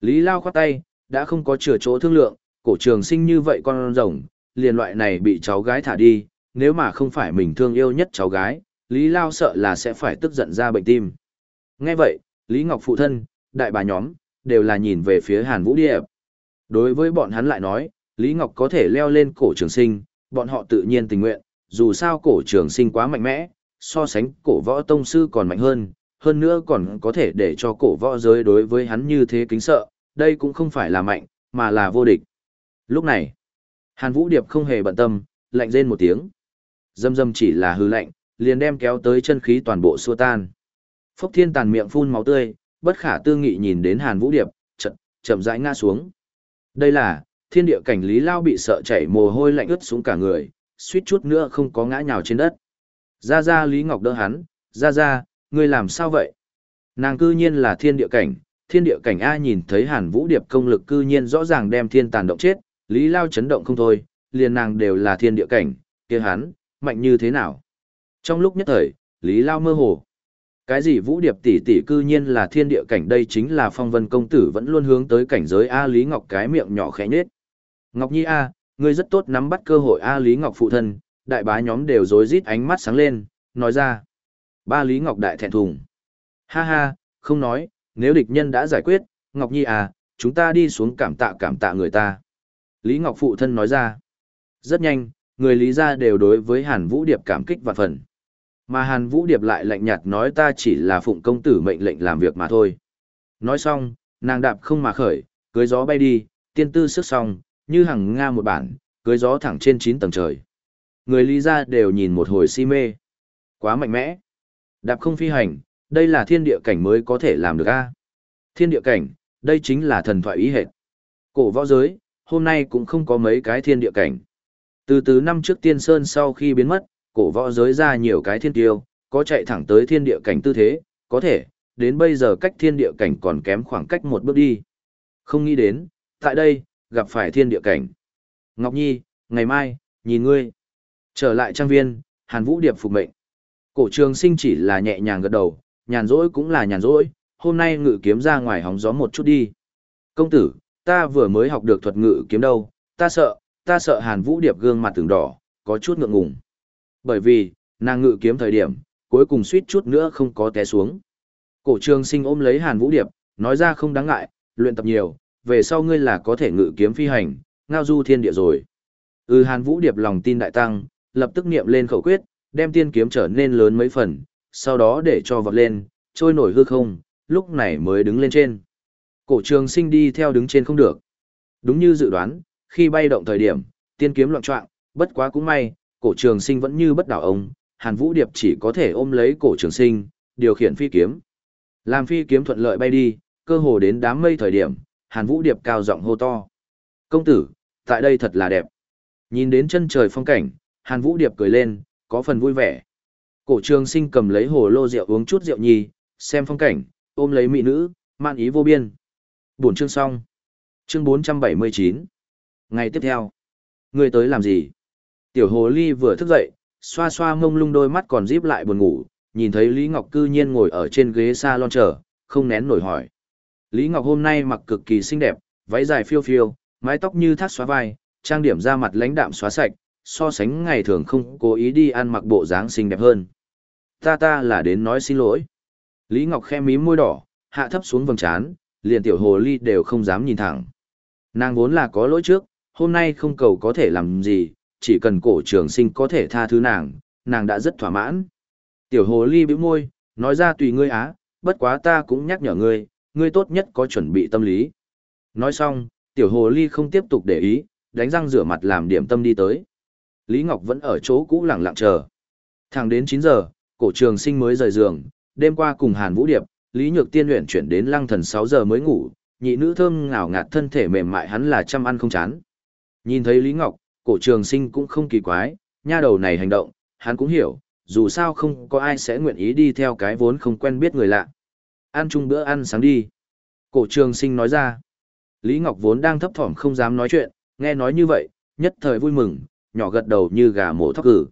Lý Lao khoát tay, đã không có chừa chỗ thương lượng, cổ trường sinh như vậy con rồng, liền loại này bị cháu gái thả đi, nếu mà không phải mình thương yêu nhất cháu gái, Lý Lao sợ là sẽ phải tức giận ra bệnh tim. Nghe vậy, Lý Ngọc phụ thân, đại bà nhóm, đều là nhìn về phía Hàn Vũ Điệp. Đối với bọn hắn lại nói, Lý Ngọc có thể leo lên cổ trường sinh, bọn họ tự nhiên tình nguyện, dù sao cổ trường sinh quá mạnh mẽ, so sánh cổ võ tông sư còn mạnh hơn, hơn nữa còn có thể để cho cổ võ giới đối với hắn như thế kính sợ, đây cũng không phải là mạnh, mà là vô địch. Lúc này, Hàn Vũ Điệp không hề bận tâm, lạnh rên một tiếng. Dâm dâm chỉ là hư lạnh, liền đem kéo tới chân khí toàn bộ xua tan. Phốc Thiên tàn miệng phun máu tươi, bất khả tư nghị nhìn đến Hàn Vũ Điệp, chậm, chậm rãi ngã xuống. Đây là, thiên địa cảnh Lý Lao bị sợ chảy mồ hôi lạnh ướt xuống cả người, suýt chút nữa không có ngã nhào trên đất. Ra ra Lý Ngọc đỡ hắn, ra ra, ngươi làm sao vậy? Nàng cư nhiên là thiên địa cảnh, thiên địa cảnh A nhìn thấy Hàn Vũ Điệp công lực cư nhiên rõ ràng đem thiên tàn động chết, Lý Lao chấn động không thôi, liền nàng đều là thiên địa cảnh, kia hắn, mạnh như thế nào? Trong lúc nhất thời, Lý Lao mơ hồ. Cái gì Vũ Điệp tỷ tỷ cư nhiên là thiên địa cảnh đây chính là phong vân công tử vẫn luôn hướng tới cảnh giới A Lý Ngọc cái miệng nhỏ khẽ nhết. Ngọc Nhi A, ngươi rất tốt nắm bắt cơ hội A Lý Ngọc phụ thân, đại bá nhóm đều rối rít ánh mắt sáng lên, nói ra. Ba Lý Ngọc đại thẹn thùng. Ha ha, không nói, nếu địch nhân đã giải quyết, Ngọc Nhi à, chúng ta đi xuống cảm tạ cảm tạ người ta. Lý Ngọc phụ thân nói ra. Rất nhanh, người Lý gia đều đối với Hàn Vũ Điệp cảm kích và phần. Mà Hàn Vũ Điệp lại lạnh nhạt nói ta chỉ là phụng công tử mệnh lệnh làm việc mà thôi. Nói xong, nàng đạp không mà khởi, cưới gió bay đi, tiên tư sức xong, như hằng nga một bản, cưới gió thẳng trên 9 tầng trời. Người Lý ra đều nhìn một hồi si mê. Quá mạnh mẽ. Đạp không phi hành, đây là thiên địa cảnh mới có thể làm được a. Thiên địa cảnh, đây chính là thần thoại ý hệt. Cổ võ giới, hôm nay cũng không có mấy cái thiên địa cảnh. Từ từ năm trước tiên sơn sau khi biến mất, cổ võ giới ra nhiều cái thiên tiêu, có chạy thẳng tới thiên địa cảnh tư thế, có thể, đến bây giờ cách thiên địa cảnh còn kém khoảng cách một bước đi. Không nghĩ đến, tại đây, gặp phải thiên địa cảnh. Ngọc Nhi, ngày mai, nhìn ngươi. Trở lại trang viên, Hàn Vũ Điệp phục mệnh. Cổ trường sinh chỉ là nhẹ nhàng gật đầu, nhàn rỗi cũng là nhàn rỗi, hôm nay ngự kiếm ra ngoài hóng gió một chút đi. Công tử, ta vừa mới học được thuật ngự kiếm đâu, ta sợ, ta sợ Hàn Vũ Điệp gương mặt từng đỏ, có chút ngượng ngùng. Bởi vì, nàng ngự kiếm thời điểm, cuối cùng suýt chút nữa không có té xuống. Cổ trường sinh ôm lấy Hàn Vũ Điệp, nói ra không đáng ngại, luyện tập nhiều, về sau ngươi là có thể ngự kiếm phi hành, ngao du thiên địa rồi. Ừ Hàn Vũ Điệp lòng tin đại tăng, lập tức niệm lên khẩu quyết, đem tiên kiếm trở nên lớn mấy phần, sau đó để cho vọt lên, trôi nổi hư không, lúc này mới đứng lên trên. Cổ trường sinh đi theo đứng trên không được. Đúng như dự đoán, khi bay động thời điểm, tiên kiếm loạn trọng, bất quá cũng may, cổ trường sinh vẫn như bất đảo ông, Hàn Vũ Điệp chỉ có thể ôm lấy cổ trường sinh, điều khiển phi kiếm. Làm phi kiếm thuận lợi bay đi, cơ hồ đến đám mây thời điểm, Hàn Vũ Điệp cao giọng hô to. Công tử, tại đây thật là đẹp. Nhìn đến chân trời phong cảnh, Hàn Vũ Điệp cười lên, có phần vui vẻ. Cổ trường sinh cầm lấy hồ lô rượu uống chút rượu nhì, xem phong cảnh, ôm lấy mỹ nữ, man ý vô biên. Buổi chương xong. Chương 479. Ngày tiếp theo. Người tới làm gì? Tiểu hồ ly vừa thức dậy, xoa xoa mông lung đôi mắt còn díp lại buồn ngủ, nhìn thấy Lý Ngọc cư nhiên ngồi ở trên ghế salon chờ, không nén nổi hỏi. Lý Ngọc hôm nay mặc cực kỳ xinh đẹp, váy dài phiêu phiêu, mái tóc như thác xóa vai, trang điểm da mặt lãnh đạm xóa sạch, so sánh ngày thường không cố ý đi ăn mặc bộ dáng xinh đẹp hơn. Ta ta là đến nói xin lỗi. Lý Ngọc khe mím môi đỏ, hạ thấp xuống vầng trán, liền tiểu hồ ly đều không dám nhìn thẳng. Nàng vốn là có lỗi trước, hôm nay không cầu có thể làm gì, chỉ cần cổ trường sinh có thể tha thứ nàng, nàng đã rất thỏa mãn. Tiểu hồ ly bĩu môi, nói ra tùy ngươi á, bất quá ta cũng nhắc nhở ngươi, ngươi tốt nhất có chuẩn bị tâm lý. Nói xong, tiểu hồ ly không tiếp tục để ý, đánh răng rửa mặt làm điểm tâm đi tới. Lý Ngọc vẫn ở chỗ cũ lặng lặng chờ. Thẳng đến 9 giờ, cổ trường sinh mới rời giường, đêm qua cùng Hàn Vũ Điệp, Lý Nhược Tiên luyện chuyển đến lăng thần 6 giờ mới ngủ, nhị nữ thơm ngào ngạt thân thể mềm mại hắn là chăm ăn không chán. Nhìn thấy Lý Ngọc, cổ trường sinh cũng không kỳ quái, nha đầu này hành động, hắn cũng hiểu, dù sao không có ai sẽ nguyện ý đi theo cái vốn không quen biết người lạ. Ăn chung bữa ăn sáng đi. Cổ trường sinh nói ra. Lý Ngọc vốn đang thấp thỏm không dám nói chuyện, nghe nói như vậy, nhất thời vui mừng, nhỏ gật đầu như gà mổ thóc cử.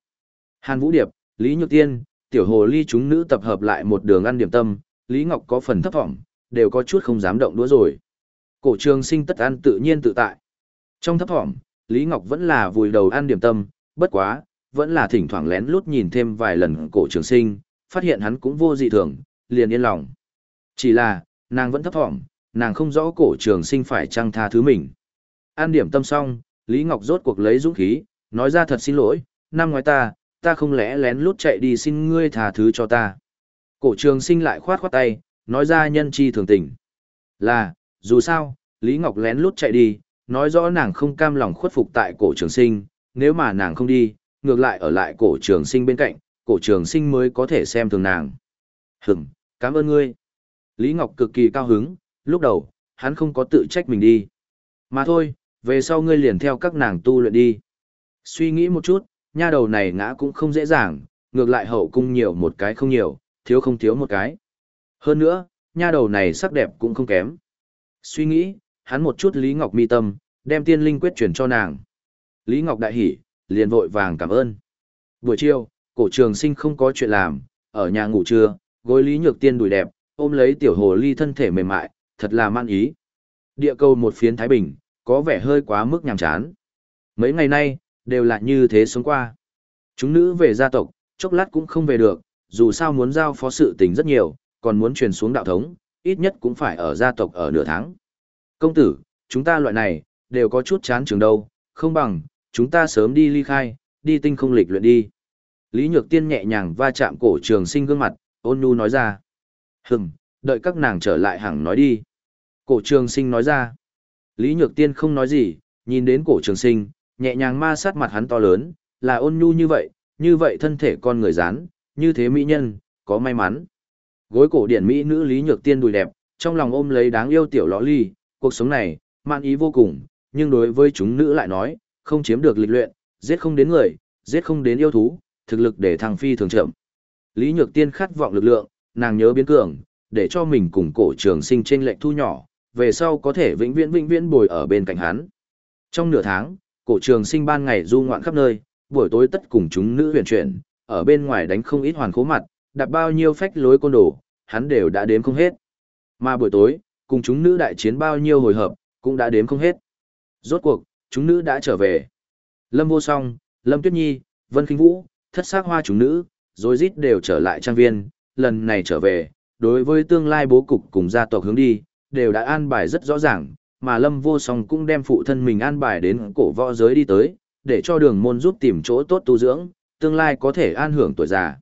Hàn Vũ Điệp, Lý Nhược Tiên, tiểu hồ ly chúng nữ tập hợp lại một đường ăn điểm tâm, Lý Ngọc có phần thấp thỏm, đều có chút không dám động đũa rồi. Cổ trường sinh tất ăn tự nhiên tự tại. Trong thấp thỏm, Lý Ngọc vẫn là vùi đầu ăn điểm tâm, bất quá, vẫn là thỉnh thoảng lén lút nhìn thêm vài lần cổ trường sinh, phát hiện hắn cũng vô dị thường, liền yên lòng. Chỉ là, nàng vẫn thấp thỏm, nàng không rõ cổ trường sinh phải trăng tha thứ mình. An điểm tâm xong, Lý Ngọc rốt cuộc lấy dũng khí, nói ra thật xin lỗi, năm ngoái ta, ta không lẽ lén lút chạy đi xin ngươi tha thứ cho ta. Cổ trường sinh lại khoát khoát tay, nói ra nhân chi thường tình. Là, dù sao, Lý Ngọc lén lút chạy đi, nói rõ nàng không cam lòng khuất phục tại cổ trường sinh, nếu mà nàng không đi, ngược lại ở lại cổ trường sinh bên cạnh, cổ trường sinh mới có thể xem thường nàng. Hửm, cảm ơn ngươi. Lý Ngọc cực kỳ cao hứng, lúc đầu, hắn không có tự trách mình đi. Mà thôi, về sau ngươi liền theo các nàng tu luyện đi. Suy nghĩ một chút, nha đầu này ngã cũng không dễ dàng, ngược lại hậu cung nhiều một cái không nhiều, thiếu không thiếu một cái. Hơn nữa, nha đầu này sắc đẹp cũng không kém. Suy nghĩ, hắn một chút Lý Ngọc mi tâm, đem tiên linh quyết chuyển cho nàng. Lý Ngọc đại hỉ, liền vội vàng cảm ơn. Buổi chiều, cổ trường sinh không có chuyện làm, ở nhà ngủ trưa, gối Lý Nhược Tiên đùi đẹp, ôm lấy tiểu hồ ly thân thể mềm mại, thật là man ý. Địa cầu một phiến Thái Bình, có vẻ hơi quá mức nhàm chán. Mấy ngày nay, đều là như thế sống qua. Chúng nữ về gia tộc, chốc lát cũng không về được, dù sao muốn giao phó sự tình rất nhiều, còn muốn truyền xuống đạo thống, ít nhất cũng phải ở gia tộc ở nửa tháng. Công tử, chúng ta loại này, đều có chút chán trường đâu, không bằng, chúng ta sớm đi ly khai, đi tinh không lịch luyện đi. Lý Nhược Tiên nhẹ nhàng va chạm cổ trường sinh gương mặt, ôn nhu nói ra. Hừng, đợi các nàng trở lại hẳn nói đi. Cổ trường sinh nói ra. Lý Nhược Tiên không nói gì, nhìn đến cổ trường sinh, nhẹ nhàng ma sát mặt hắn to lớn, là ôn nhu như vậy, như vậy thân thể con người rán, như thế mỹ nhân, có may mắn. Gối cổ điển mỹ nữ Lý Nhược Tiên đùi đẹp, trong lòng ôm lấy đáng yêu tiểu lõ ly, cuộc sống này, man ý vô cùng, nhưng đối với chúng nữ lại nói, không chiếm được lịch luyện, giết không đến người, giết không đến yêu thú, thực lực để thăng phi thường chậm. Lý Nhược Tiên khát vọng lực lượng, nàng nhớ biến cường, để cho mình cùng cổ trường sinh trên lệnh thu nhỏ, về sau có thể vĩnh viễn vĩnh viễn bồi ở bên cạnh hắn. Trong nửa tháng, cổ trường sinh ban ngày du ngoạn khắp nơi, buổi tối tất cùng chúng nữ huyền chuyển, ở bên ngoài đánh không ít hoàn khố mặt, đạp bao nhiêu phách lối côn đồ, hắn đều đã đếm không hết. Mà buổi tối, cùng chúng nữ đại chiến bao nhiêu hồi hợp, cũng đã đếm không hết. Rốt cuộc, chúng nữ đã trở về. Lâm vô song, Lâm Tuyết Nhi, Vân Kinh Vũ, thất sắc hoa chúng nữ, rồi rít đều trở lại trang viên, lần này trở về, đối với tương lai bố cục cùng gia tộc hướng đi, đều đã an bài rất rõ ràng, mà Lâm vô song cũng đem phụ thân mình an bài đến cổ võ giới đi tới, để cho đường môn giúp tìm chỗ tốt tu dưỡng, tương lai có thể an hưởng tuổi già.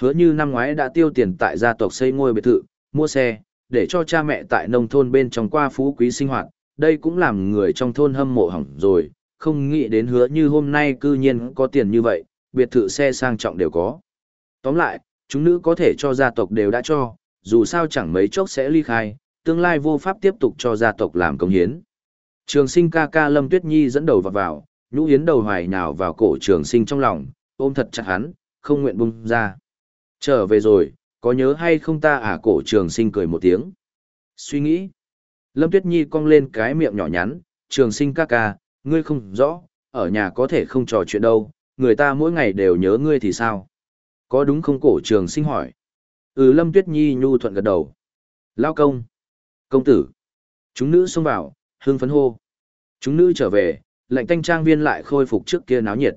Hứa như năm ngoái đã tiêu tiền tại gia tộc xây ngôi biệt thự, mua xe, để cho cha mẹ tại nông thôn bên trong qua phú quý sinh hoạt, đây cũng làm người trong thôn hâm mộ hỏng rồi, không nghĩ đến hứa như hôm nay cư nhiên có tiền như vậy, biệt thự xe sang trọng đều có. Tóm lại, chúng nữ có thể cho gia tộc đều đã cho, dù sao chẳng mấy chốc sẽ ly khai, tương lai vô pháp tiếp tục cho gia tộc làm công hiến. Trường sinh ca ca Lâm Tuyết Nhi dẫn đầu vào vào, nhũ hiến đầu hoài nhào vào cổ trường sinh trong lòng, ôm thật chặt hắn, không nguyện bung ra. Trở về rồi, có nhớ hay không ta à cổ trường sinh cười một tiếng. Suy nghĩ. Lâm Tuyết Nhi cong lên cái miệng nhỏ nhắn, trường sinh ca ca, ngươi không rõ, ở nhà có thể không trò chuyện đâu, người ta mỗi ngày đều nhớ ngươi thì sao? Có đúng không cổ trường sinh hỏi? Ừ Lâm Tuyết Nhi nhu thuận gật đầu. Lao công. Công tử. Chúng nữ xông vào, hương phấn hô. Chúng nữ trở về, lệnh tanh trang viên lại khôi phục trước kia náo nhiệt.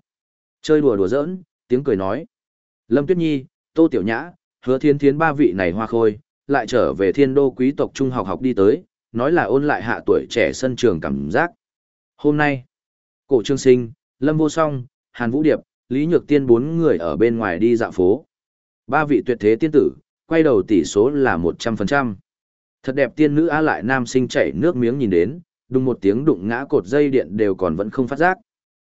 Chơi đùa đùa giỡn, tiếng cười nói. Lâm Tuyết Nhi, Tô Tiểu Nhã, hứa thiên thiến ba vị này hoa khôi, lại trở về thiên đô quý tộc trung học học đi tới, nói là ôn lại hạ tuổi trẻ sân trường cảm giác. Hôm nay, cổ trương sinh, Lâm Vô Song, Hàn Vũ Điệp, Lý Nhược Tiên bốn người ở bên ngoài đi dạo phố. Ba vị tuyệt thế tiên tử, quay đầu tỷ số là 100%. Thật đẹp tiên nữ á lại nam sinh chảy nước miếng nhìn đến, đùng một tiếng đụng ngã cột dây điện đều còn vẫn không phát giác.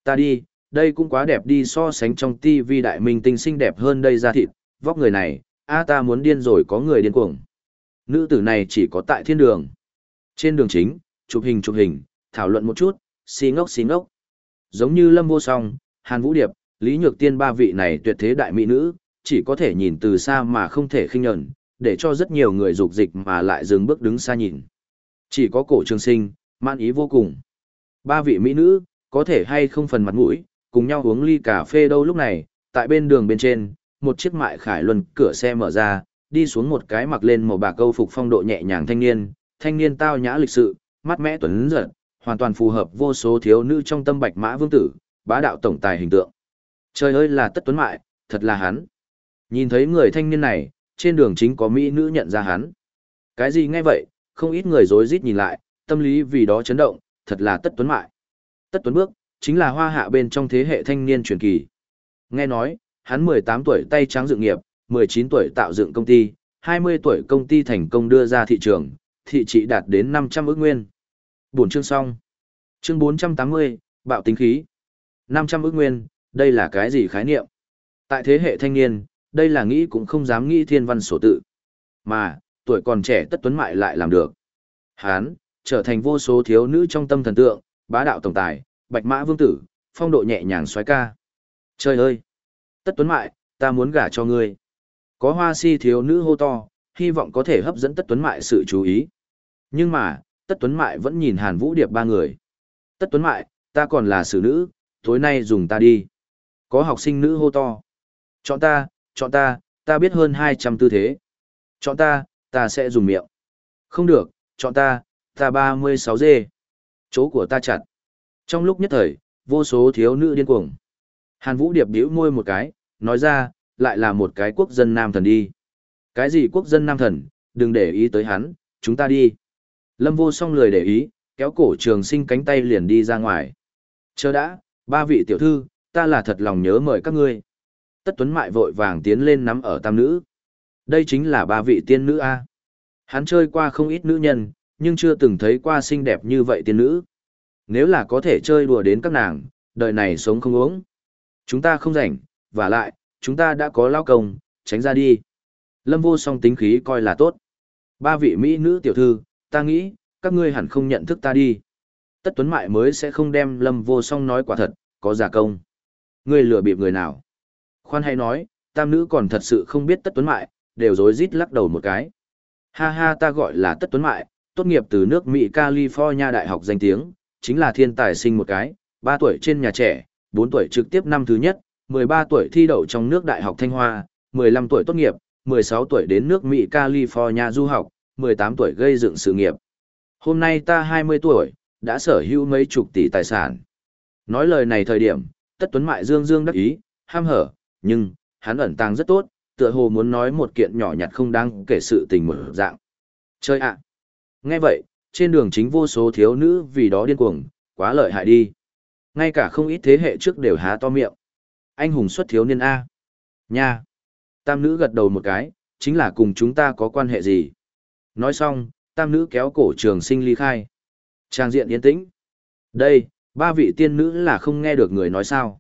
Ta đi, đây cũng quá đẹp đi so sánh trong tivi đại minh tinh xinh đẹp hơn đây ra thịt, vóc người này, a ta muốn điên rồi có người điên cuồng. Nữ tử này chỉ có tại thiên đường. Trên đường chính, chụp hình chụp hình, thảo luận một chút, xí ngốc xí ngốc. Giống như Lâm Vô Song, Hàn Vũ Điệp, Lý Nhược Tiên ba vị này tuyệt thế đại mỹ nữ, chỉ có thể nhìn từ xa mà không thể khinh nhẫn, để cho rất nhiều người dục dịch mà lại dừng bước đứng xa nhìn. Chỉ có cổ trường sinh, man ý vô cùng. Ba vị mỹ nữ, có thể hay không phần mặt mũi, cùng nhau uống ly cà phê đâu lúc này, tại bên đường bên trên, một chiếc mại khải luân cửa xe mở ra, đi xuống một cái mặc lên màu bạc câu phục phong độ nhẹ nhàng thanh niên, thanh niên tao nhã lịch sự, mắt mẽ tuấn giật, hoàn toàn phù hợp vô số thiếu nữ trong tâm bạch mã vương tử, bá đạo tổng tài hình tượng. Trời ơi là tất tuấn mại, thật là hắn. Nhìn thấy người thanh niên này, trên đường chính có mỹ nữ nhận ra hắn. Cái gì nghe vậy, không ít người rối rít nhìn lại, tâm lý vì đó chấn động, thật là tất tuấn mại. Tất tuấn bước, chính là hoa hạ bên trong thế hệ thanh niên truyền kỳ. Nghe nói, hắn 18 tuổi tay trắng dựng nghiệp, 19 tuổi tạo dựng công ty, 20 tuổi công ty thành công đưa ra thị trường, thị trị đạt đến 500 ước nguyên. Buổi chương xong. Chương 480, bạo tính khí. 500 ước nguyên, đây là cái gì khái niệm? Tại thế hệ thanh niên, đây là nghĩ cũng không dám nghĩ thiên văn sổ tự. Mà, tuổi còn trẻ tất tuấn mại lại làm được. Hán, trở thành vô số thiếu nữ trong tâm thần tượng, bá đạo tổng tài, bạch mã vương tử, phong độ nhẹ nhàng xoái ca. Trời ơi! Tất tuấn mại, ta muốn gả cho ngươi. Có hoa si thiếu nữ hô to, hy vọng có thể hấp dẫn tất tuấn mại sự chú ý. Nhưng mà, tất tuấn mại vẫn nhìn hàn vũ điệp ba người. Tất tuấn mại, ta còn là xử nữ, tối nay dùng ta đi. Có học sinh nữ hô to. Chọn ta, chọn ta, ta biết hơn 200 tư thế. Chọn ta, ta sẽ dùng miệng. Không được, chọn ta, ta 36 dê. Chỗ của ta chặt. Trong lúc nhất thời, vô số thiếu nữ điên cuồng. Hàn Vũ Điệp bĩu môi một cái, nói ra, lại là một cái quốc dân nam thần đi. Cái gì quốc dân nam thần, đừng để ý tới hắn, chúng ta đi. Lâm vô song lười để ý, kéo cổ trường sinh cánh tay liền đi ra ngoài. Chờ đã, ba vị tiểu thư, ta là thật lòng nhớ mời các ngươi. Tất Tuấn Mại vội vàng tiến lên nắm ở tam nữ. Đây chính là ba vị tiên nữ A. Hắn chơi qua không ít nữ nhân, nhưng chưa từng thấy qua xinh đẹp như vậy tiên nữ. Nếu là có thể chơi đùa đến các nàng, đời này sống không uống. Chúng ta không rảnh, và lại, chúng ta đã có lao công, tránh ra đi. Lâm vô song tính khí coi là tốt. Ba vị Mỹ nữ tiểu thư, ta nghĩ, các ngươi hẳn không nhận thức ta đi. Tất Tuấn Mại mới sẽ không đem Lâm vô song nói quả thật, có giả công. Ngươi lừa bịp người nào? Khoan hay nói, tam nữ còn thật sự không biết Tất Tuấn Mại, đều rối rít lắc đầu một cái. Ha ha ta gọi là Tất Tuấn Mại, tốt nghiệp từ nước Mỹ California Đại học danh tiếng, chính là thiên tài sinh một cái, 3 tuổi trên nhà trẻ, 4 tuổi trực tiếp năm thứ nhất, 13 tuổi thi đậu trong nước Đại học Thanh Hoa, 15 tuổi tốt nghiệp, 16 tuổi đến nước Mỹ California du học, 18 tuổi gây dựng sự nghiệp. Hôm nay ta 20 tuổi, đã sở hữu mấy chục tỷ tài sản. Nói lời này thời điểm, Tất Tuấn Mại dương dương đắc ý, ham hở, nhưng, hắn ẩn tàng rất tốt, tựa hồ muốn nói một kiện nhỏ nhặt không đáng kể sự tình một dạng. Chơi ạ! Nghe vậy, trên đường chính vô số thiếu nữ vì đó điên cuồng, quá lợi hại đi. Ngay cả không ít thế hệ trước đều há to miệng. Anh hùng xuất thiếu niên A. Nha! Tam nữ gật đầu một cái, chính là cùng chúng ta có quan hệ gì. Nói xong, tam nữ kéo cổ trường sinh ly khai. Trang diện yên tĩnh. Đây, ba vị tiên nữ là không nghe được người nói sao.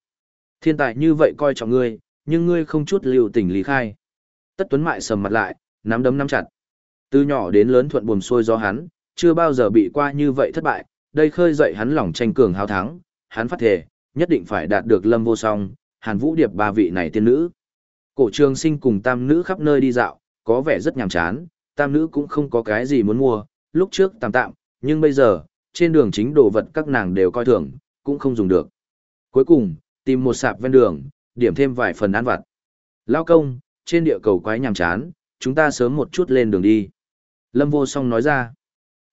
Thiên tài như vậy coi trọng ngươi, nhưng ngươi không chút lưu tình ly khai. Tất Tuấn Mại sầm mặt lại, nắm đấm nắm chặt. Từ nhỏ đến lớn thuận buồm xuôi do hắn, chưa bao giờ bị qua như vậy thất bại, đây khơi dậy hắn lòng tranh cường hào thắng, hắn phát thể, nhất định phải đạt được lâm vô song, hàn vũ điệp ba vị này tiên nữ. Cổ trường sinh cùng tam nữ khắp nơi đi dạo, có vẻ rất nhàm chán, tam nữ cũng không có cái gì muốn mua, lúc trước tạm tạm, nhưng bây giờ, trên đường chính đồ vật các nàng đều coi thường, cũng không dùng được. Cuối cùng, tìm một sạp ven đường, điểm thêm vài phần ăn vặt. Lao công, trên địa cầu quái nhàm chán, chúng ta sớm một chút lên đường đi. Lâm vô song nói ra.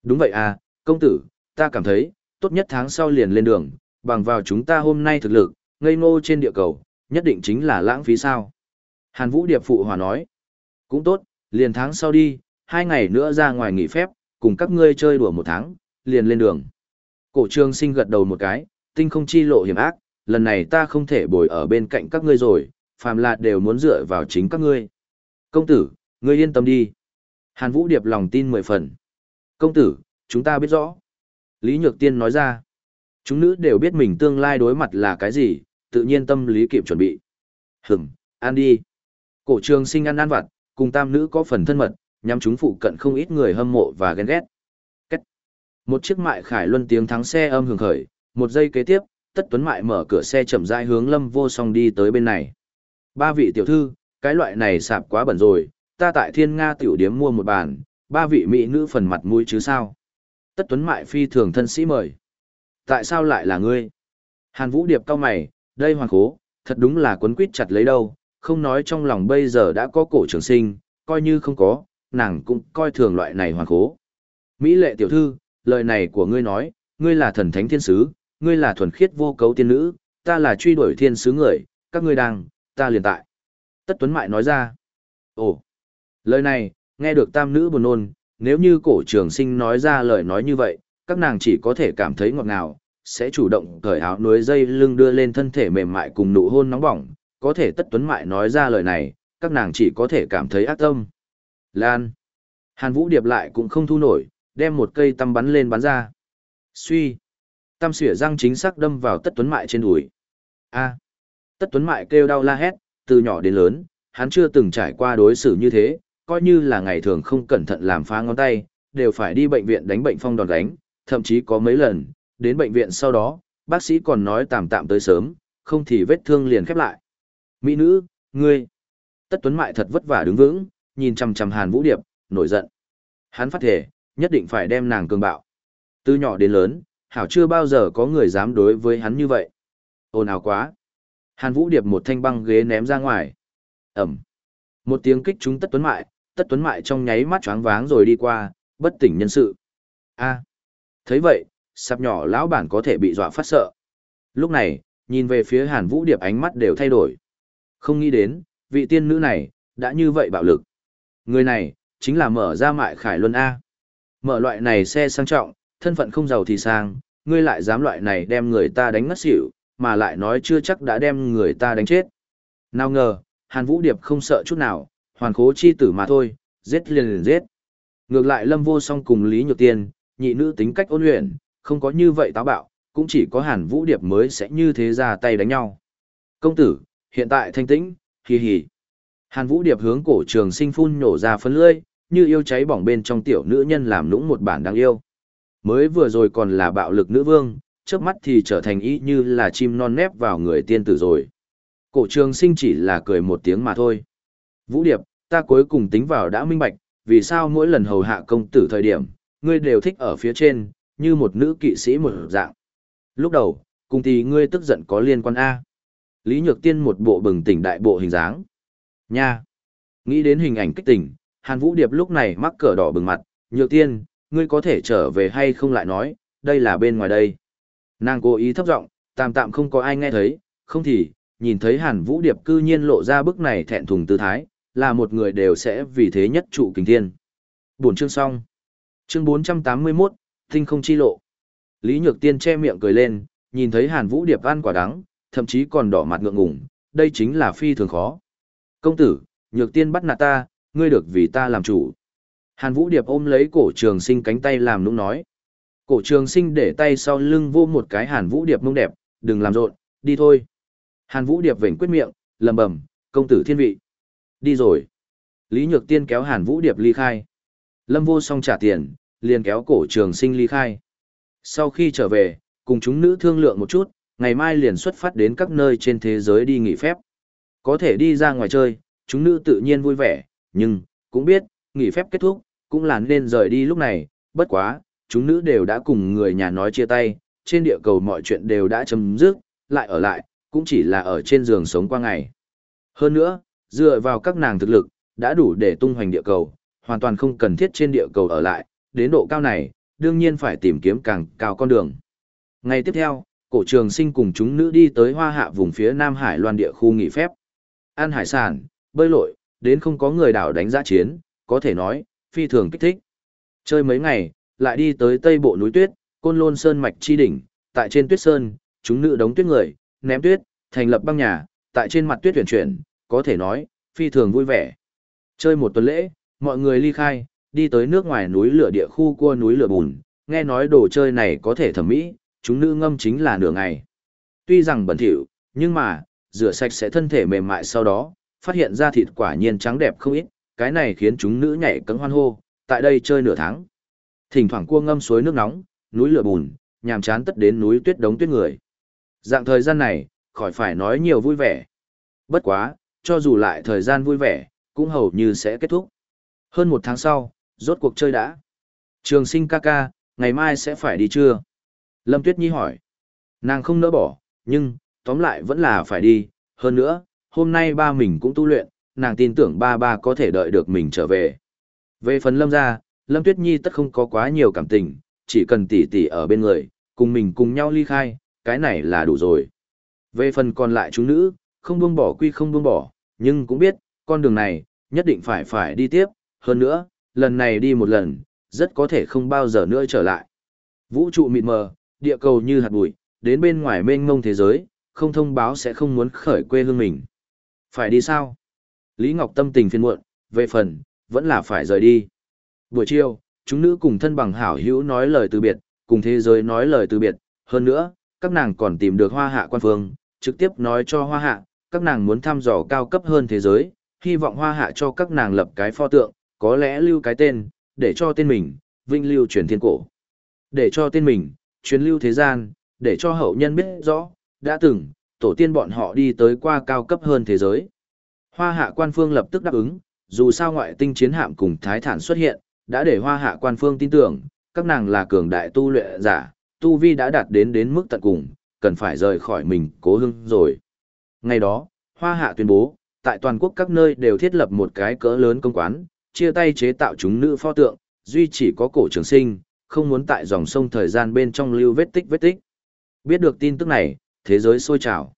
Đúng vậy à, công tử, ta cảm thấy, tốt nhất tháng sau liền lên đường, bằng vào chúng ta hôm nay thực lực, ngây ngô trên địa cầu, nhất định chính là lãng phí sao. Hàn Vũ Điệp Phụ Hòa nói. Cũng tốt, liền tháng sau đi, hai ngày nữa ra ngoài nghỉ phép, cùng các ngươi chơi đùa một tháng, liền lên đường. Cổ trường sinh gật đầu một cái, tinh không chi lộ hiểm ác, lần này ta không thể bồi ở bên cạnh các ngươi rồi, phàm là đều muốn dựa vào chính các ngươi. Công tử, Ngươi yên tâm đi. Hàn Vũ Điệp lòng tin mười phần. Công tử, chúng ta biết rõ. Lý Nhược Tiên nói ra. Chúng nữ đều biết mình tương lai đối mặt là cái gì, tự nhiên tâm lý kịp chuẩn bị. Hửm, ăn đi. Cổ trường sinh ăn ăn vặt, cùng tam nữ có phần thân mật, nhắm chúng phụ cận không ít người hâm mộ và ghen ghét. Cách. Một chiếc mại khải luân tiếng thắng xe âm hưởng khởi, một giây kế tiếp, tất tuấn mại mở cửa xe chậm rãi hướng lâm vô song đi tới bên này. Ba vị tiểu thư, cái loại này sạp quá bẩn rồi, ta tại thiên Nga tiểu điếm mua một bàn, ba vị mỹ nữ phần mặt mũi chứ sao. Tất tuấn mại phi thường thân sĩ mời. Tại sao lại là ngươi? Hàn Vũ Điệp cao mày, đây hoàng khố, thật đúng là quấn quýt chặt lấy đâu, không nói trong lòng bây giờ đã có cổ trường sinh, coi như không có, nàng cũng coi thường loại này hoàng khố. Mỹ lệ tiểu thư, lời này của ngươi nói, ngươi là thần thánh thiên sứ, ngươi là thuần khiết vô cấu tiên nữ, ta là truy đuổi thiên sứ người, các ngươi đang, ta liền tại. Tất Tuấn Mại nói ra. Ồ, lời này, nghe được tam nữ buồn nôn, nếu như cổ trường sinh nói ra lời nói như vậy, các nàng chỉ có thể cảm thấy ngọt ngào, sẽ chủ động cởi áo núi dây lưng đưa lên thân thể mềm mại cùng nụ hôn nóng bỏng, có thể tất tuấn mại nói ra lời này, các nàng chỉ có thể cảm thấy ác tâm. Lan. Hàn Vũ Điệp lại cũng không thu nổi, đem một cây tăm bắn lên bắn ra. Suy. Tăm xỉa răng chính xác đâm vào tất tuấn mại trên đùi. A. Tất tuấn mại kêu đau la hét, từ nhỏ đến lớn, hắn chưa từng trải qua đối xử như thế, coi như là ngày thường không cẩn thận làm phá ngón tay, đều phải đi bệnh viện đánh bệnh phong đòn đánh, thậm chí có mấy lần, đến bệnh viện sau đó, bác sĩ còn nói tạm tạm tới sớm, không thì vết thương liền khép lại. Mỹ nữ, ngươi. Tất Tuấn Mại thật vất vả đứng vững, nhìn chằm chằm Hàn Vũ Điệp, nổi giận. Hắn phát thể, nhất định phải đem nàng cường bạo. Từ nhỏ đến lớn, Hảo chưa bao giờ có người dám đối với hắn như vậy. Ồn ào quá. Hàn Vũ Điệp một thanh băng ghế ném ra ngoài. Ẩm. Một tiếng kích trúng Tất Tuấn Mại, Tất Tuấn Mại trong nháy mắt choáng váng rồi đi qua, bất tỉnh nhân sự. A. À. Thấy vậy, sạp nhỏ lão bản có thể bị dọa phát sợ. Lúc này, nhìn về phía Hàn Vũ Điệp ánh mắt đều thay đổi. Không nghĩ đến, vị tiên nữ này, đã như vậy bạo lực. Người này, chính là mở ra mại khải luân A. Mở loại này xe sang trọng, thân phận không giàu thì sang, ngươi lại dám loại này đem người ta đánh ngất xỉu, mà lại nói chưa chắc đã đem người ta đánh chết. Nào ngờ, Hàn Vũ Điệp không sợ chút nào, hoàn khố chi tử mà thôi, giết liền liền giết. Ngược lại Lâm Vô Song cùng Lý Nhược Tiên, nhị nữ tính cách ôn luyện, không có như vậy táo bạo, cũng chỉ có Hàn Vũ Điệp mới sẽ như thế ra tay đánh nhau. Công tử, hiện tại thanh tĩnh, hì hì. Hàn Vũ Điệp hướng cổ trường sinh phun nổ ra phấn lưỡi, như yêu cháy bỏng bên trong tiểu nữ nhân làm nũng một bản đáng yêu. Mới vừa rồi còn là bạo lực nữ vương, trước mắt thì trở thành ý như là chim non nép vào người tiên tử rồi. Cổ trường sinh chỉ là cười một tiếng mà thôi. Vũ Điệp, ta cuối cùng tính vào đã minh bạch, vì sao mỗi lần hầu hạ công tử thời điểm, ngươi đều thích ở phía trên, như một nữ kỵ sĩ một dạng. Lúc đầu, cùng thì ngươi tức giận có liên quan A. Lý Nhược Tiên một bộ bừng tỉnh đại bộ hình dáng. Nha! Nghĩ đến hình ảnh kích tỉnh, Hàn Vũ Điệp lúc này mắc cỡ đỏ bừng mặt, Nhược Tiên, ngươi có thể trở về hay không lại nói, đây là bên ngoài đây. Nàng cố ý thấp giọng, tạm tạm không có ai nghe thấy, không thì, nhìn thấy Hàn Vũ Điệp cư nhiên lộ ra bức này thẹn thùng tư thái, là một người đều sẽ vì thế nhất trụ kính thiên. buồn chương xong. Chương 481, Tinh không chi lộ. Lý Nhược Tiên che miệng cười lên, nhìn thấy Hàn Vũ Điệp ăn quả đắng, thậm chí còn đỏ mặt ngượng ngùng, đây chính là phi thường khó. Công tử, Nhược Tiên bắt nạt ta, ngươi được vì ta làm chủ. Hàn Vũ Điệp ôm lấy cổ trường sinh cánh tay làm nũng nói. Cổ trường sinh để tay sau lưng vô một cái Hàn Vũ Điệp mông đẹp, đừng làm rộn, đi thôi. Hàn Vũ Điệp vểnh quyết miệng, lầm bầm, công tử thiên vị. Đi rồi. Lý Nhược Tiên kéo Hàn Vũ Điệp ly khai. Lâm vô song trả tiền, liền kéo cổ trường sinh ly khai. Sau khi trở về, cùng chúng nữ thương lượng một chút, ngày mai liền xuất phát đến các nơi trên thế giới đi nghỉ phép. Có thể đi ra ngoài chơi, chúng nữ tự nhiên vui vẻ, nhưng, cũng biết, nghỉ phép kết thúc, cũng là nên rời đi lúc này, bất quá, chúng nữ đều đã cùng người nhà nói chia tay, trên địa cầu mọi chuyện đều đã chấm dứt, lại ở lại, cũng chỉ là ở trên giường sống qua ngày. Hơn nữa, dựa vào các nàng thực lực, đã đủ để tung hoành địa cầu, hoàn toàn không cần thiết trên địa cầu ở lại, đến độ cao này, đương nhiên phải tìm kiếm càng cao con đường. Ngày tiếp theo, cổ trường sinh cùng chúng nữ đi tới hoa hạ vùng phía Nam Hải loan địa khu nghỉ phép. Ăn hải sản, bơi lội, đến không có người đảo đánh giã chiến, có thể nói, phi thường kích thích. Chơi mấy ngày, lại đi tới tây bộ núi tuyết, côn lôn sơn mạch chi đỉnh, tại trên tuyết sơn, chúng nữ đóng tuyết người, ném tuyết, thành lập băng nhà, tại trên mặt tuyết chuyển chuyển, có thể nói, phi thường vui vẻ. Chơi một tuần lễ, mọi người ly khai, đi tới nước ngoài núi lửa địa khu cua núi lửa bùn, nghe nói đồ chơi này có thể thẩm mỹ, chúng nữ ngâm chính là nửa ngày. Tuy rằng bẩn thỉu, nhưng mà, rửa sạch sẽ thân thể mềm mại sau đó, phát hiện ra thịt quả nhiên trắng đẹp không ít, cái này khiến chúng nữ nhảy cẫng hoan hô, tại đây chơi nửa tháng. Thỉnh thoảng cua ngâm suối nước nóng, núi lửa bùn, nhàm chán tất đến núi tuyết đống tuyết người. Dạng thời gian này, khỏi phải nói nhiều vui vẻ. Bất quá, cho dù lại thời gian vui vẻ, cũng hầu như sẽ kết thúc. Hơn một tháng sau, rốt cuộc chơi đã. Trường sinh ca ca, ngày mai sẽ phải đi chưa? Lâm Tuyết Nhi hỏi. Nàng không nỡ bỏ, nhưng, tóm lại vẫn là phải đi. Hơn nữa, hôm nay ba mình cũng tu luyện, nàng tin tưởng ba ba có thể đợi được mình trở về. Về phần Lâm ra, Lâm Tuyết Nhi tất không có quá nhiều cảm tình, chỉ cần tỷ tỷ ở bên người, cùng mình cùng nhau ly khai, cái này là đủ rồi. Về phần còn lại chúng nữ, không buông bỏ quy không buông bỏ, nhưng cũng biết, con đường này, nhất định phải phải đi tiếp, hơn nữa, lần này đi một lần, rất có thể không bao giờ nữa trở lại. Vũ trụ mịt mờ, địa cầu như hạt bụi, đến bên ngoài mênh mông thế giới, không thông báo sẽ không muốn khởi quê hương mình. Phải đi sao? Lý Ngọc tâm tình phiền muộn, về phần, vẫn là phải rời đi. Buổi chiều, chúng nữ cùng thân bằng hảo hữu nói lời từ biệt, cùng thế giới nói lời từ biệt, hơn nữa, các nàng còn tìm được hoa hạ quan phương, trực tiếp nói cho hoa hạ, các nàng muốn thăm dò cao cấp hơn thế giới, hy vọng hoa hạ cho các nàng lập cái pho tượng, có lẽ lưu cái tên, để cho tên mình, vinh lưu truyền thiên cổ. Để cho tên mình, truyền lưu thế gian, để cho hậu nhân biết rõ, đã từng, tổ tiên bọn họ đi tới qua cao cấp hơn thế giới. Hoa hạ quan phương lập tức đáp ứng, dù sao ngoại tinh chiến hạm cùng thái thản xuất hiện, đã để hoa hạ quan phương tin tưởng, các nàng là cường đại tu luyện giả, tu vi đã đạt đến đến mức tận cùng, cần phải rời khỏi mình cố hưng rồi. Ngày đó, hoa hạ tuyên bố, tại toàn quốc các nơi đều thiết lập một cái cỡ lớn công quán, chia tay chế tạo chúng nữ pho tượng, duy chỉ có cổ trường sinh, không muốn tại dòng sông thời gian bên trong lưu vết tích vết tích. Biết được tin tức này, thế giới sôi trào.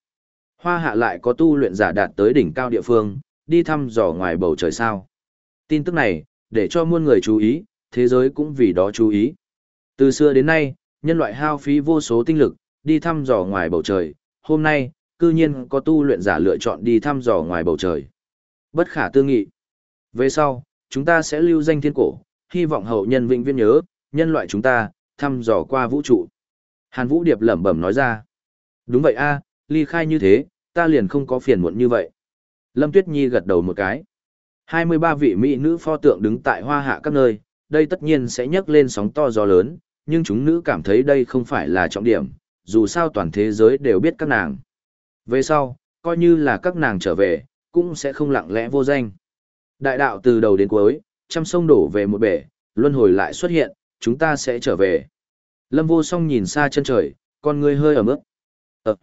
Hoa hạ lại có tu luyện giả đạt tới đỉnh cao địa phương, đi thăm dò ngoài bầu trời sao. Tin tức này, để cho muôn người chú ý, thế giới cũng vì đó chú ý. Từ xưa đến nay, nhân loại hao phí vô số tinh lực, đi thăm dò ngoài bầu trời, hôm nay, cư nhiên có tu luyện giả lựa chọn đi thăm dò ngoài bầu trời. Bất khả tư nghị. Về sau, chúng ta sẽ lưu danh thiên cổ, hy vọng hậu nhân vĩnh viễn nhớ, nhân loại chúng ta, thăm dò qua vũ trụ. Hàn Vũ Điệp lẩm bẩm nói ra. Đúng vậy a, ly khai như thế, ta liền không có phiền muộn như vậy. Lâm Tuyết Nhi gật đầu một cái. 23 vị mỹ nữ pho tượng đứng tại hoa hạ các nơi, đây tất nhiên sẽ nhấc lên sóng to gió lớn, nhưng chúng nữ cảm thấy đây không phải là trọng điểm, dù sao toàn thế giới đều biết các nàng. Về sau, coi như là các nàng trở về, cũng sẽ không lặng lẽ vô danh. Đại đạo từ đầu đến cuối, trăm sông đổ về một bể, luân hồi lại xuất hiện, chúng ta sẽ trở về. Lâm vô song nhìn xa chân trời, con ngươi hơi ở mức. Ờ.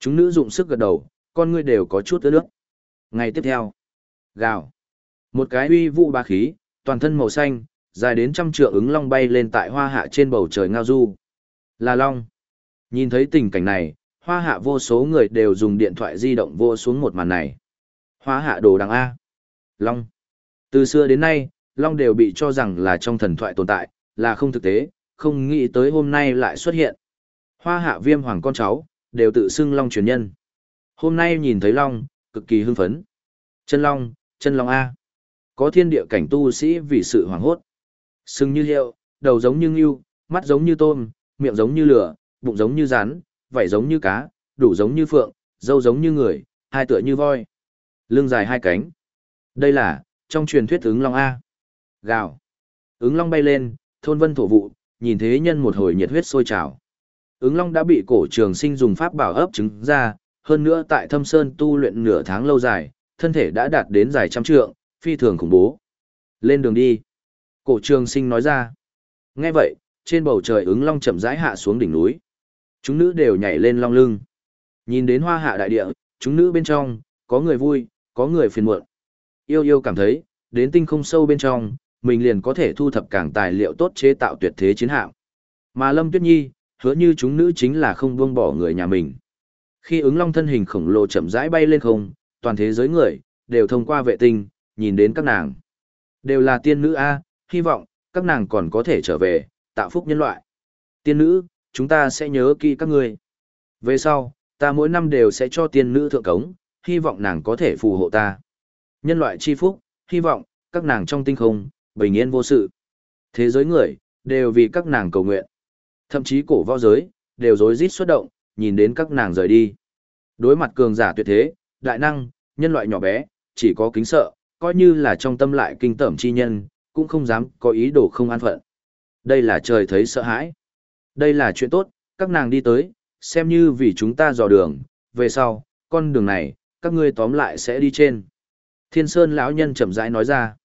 Chúng nữ dụng sức gật đầu, con ngươi đều có chút ướt nước. Ngày tiếp theo, gào. Một cái uy vũ ba khí, toàn thân màu xanh, dài đến trăm trượng ứng long bay lên tại hoa hạ trên bầu trời ngao du. Là long. Nhìn thấy tình cảnh này, hoa hạ vô số người đều dùng điện thoại di động vô xuống một màn này. Hoa hạ đồ đằng A. Long. Từ xưa đến nay, long đều bị cho rằng là trong thần thoại tồn tại, là không thực tế, không nghĩ tới hôm nay lại xuất hiện. Hoa hạ viêm hoàng con cháu, đều tự xưng long truyền nhân. Hôm nay nhìn thấy long, cực kỳ hưng phấn. Chân long, chân long A. Có thiên địa cảnh tu sĩ vì sự hoảng hốt. Sưng như hiệu, đầu giống như ngưu, mắt giống như tôm, miệng giống như lửa, bụng giống như rắn, vảy giống như cá, đủ giống như phượng, dâu giống như người, hai tựa như voi. Lưng dài hai cánh. Đây là, trong truyền thuyết ứng long A. Gào. Ứng long bay lên, thôn vân thổ vụ, nhìn thế nhân một hồi nhiệt huyết sôi trào. Ứng long đã bị cổ trường sinh dùng pháp bảo ấp trứng ra, hơn nữa tại thâm sơn tu luyện nửa tháng lâu dài, thân thể đã đạt đến dài trăm trượng, phi thường khủng bố. Lên đường đi. Cổ trường sinh nói ra. Nghe vậy, trên bầu trời ứng long chậm rãi hạ xuống đỉnh núi. Chúng nữ đều nhảy lên long lưng. Nhìn đến hoa hạ đại địa, chúng nữ bên trong, có người vui, có người phiền muộn. Yêu yêu cảm thấy, đến tinh không sâu bên trong, mình liền có thể thu thập càng tài liệu tốt chế tạo tuyệt thế chiến hạm. Mà Lâm Tuyết Nhi, hứa như chúng nữ chính là không buông bỏ người nhà mình. Khi ứng long thân hình khổng lồ chậm rãi bay lên không, toàn thế giới người, đều thông qua vệ tinh, nhìn đến các nàng. Đều là tiên nữ A, hy vọng, các nàng còn có thể trở về, tạo phúc nhân loại. Tiên nữ, chúng ta sẽ nhớ kỹ các ngươi. Về sau, ta mỗi năm đều sẽ cho tiên nữ thượng cống, hy vọng nàng có thể phù hộ ta. Nhân loại chi phúc, hy vọng, các nàng trong tinh không, bình yên vô sự. Thế giới người, đều vì các nàng cầu nguyện. Thậm chí cổ võ giới, đều rối rít xuất động, nhìn đến các nàng rời đi. Đối mặt cường giả tuyệt thế, đại năng, nhân loại nhỏ bé, chỉ có kính sợ, coi như là trong tâm lại kinh tởm chi nhân, cũng không dám có ý đồ không an phận. Đây là trời thấy sợ hãi. Đây là chuyện tốt, các nàng đi tới, xem như vì chúng ta dò đường, về sau, con đường này, các ngươi tóm lại sẽ đi trên. Thiên Sơn lão nhân chậm rãi nói ra.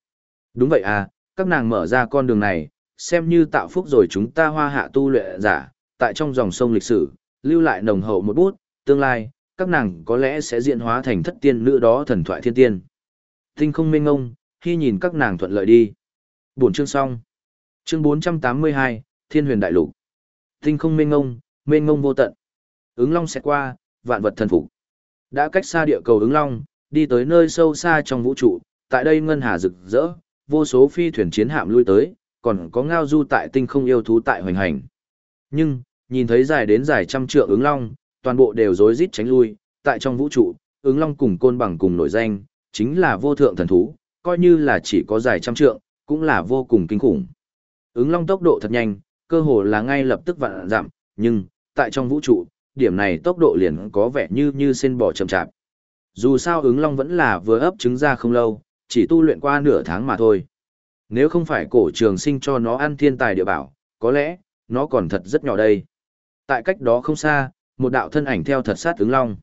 Đúng vậy à, các nàng mở ra con đường này, xem như tạo phúc rồi chúng ta hoa hạ tu luyện giả, tại trong dòng sông lịch sử, lưu lại nồng hậu một bút, tương lai, các nàng có lẽ sẽ diễn hóa thành thất tiên nữ đó thần thoại thiên tiên. Tinh không mênh ngông, khi nhìn các nàng thuận lợi đi. Buổi chương xong. Chương 482, Thiên huyền đại lục. Tinh không mênh ngông, mênh ngông vô tận. Ứng long sẽ qua, vạn vật thần phục. Đã cách xa địa cầu ứng long, đi tới nơi sâu xa trong vũ trụ, tại đây ngân hà rực rỡ, vô số phi thuyền chiến hạm lui tới, còn có ngao du tại tinh không yêu thú tại hoành hành. Nhưng, nhìn thấy dài đến dài trăm trượng ứng long, toàn bộ đều rối rít tránh lui, tại trong vũ trụ, ứng long cùng côn bằng cùng nổi danh, chính là vô thượng thần thú, coi như là chỉ có dài trăm trượng, cũng là vô cùng kinh khủng. Ứng long tốc độ thật nhanh, cơ hồ là ngay lập tức vạn giảm, nhưng, tại trong vũ trụ, điểm này tốc độ liền có vẻ như như sen bò chậm chạp. Dù sao ứng long vẫn là vừa ấp trứng ra không lâu, chỉ tu luyện qua nửa tháng mà thôi. Nếu không phải cổ trường sinh cho nó ăn thiên tài địa bảo, có lẽ, nó còn thật rất nhỏ đây. Tại cách đó không xa, một đạo thân ảnh theo thật sát ứng long.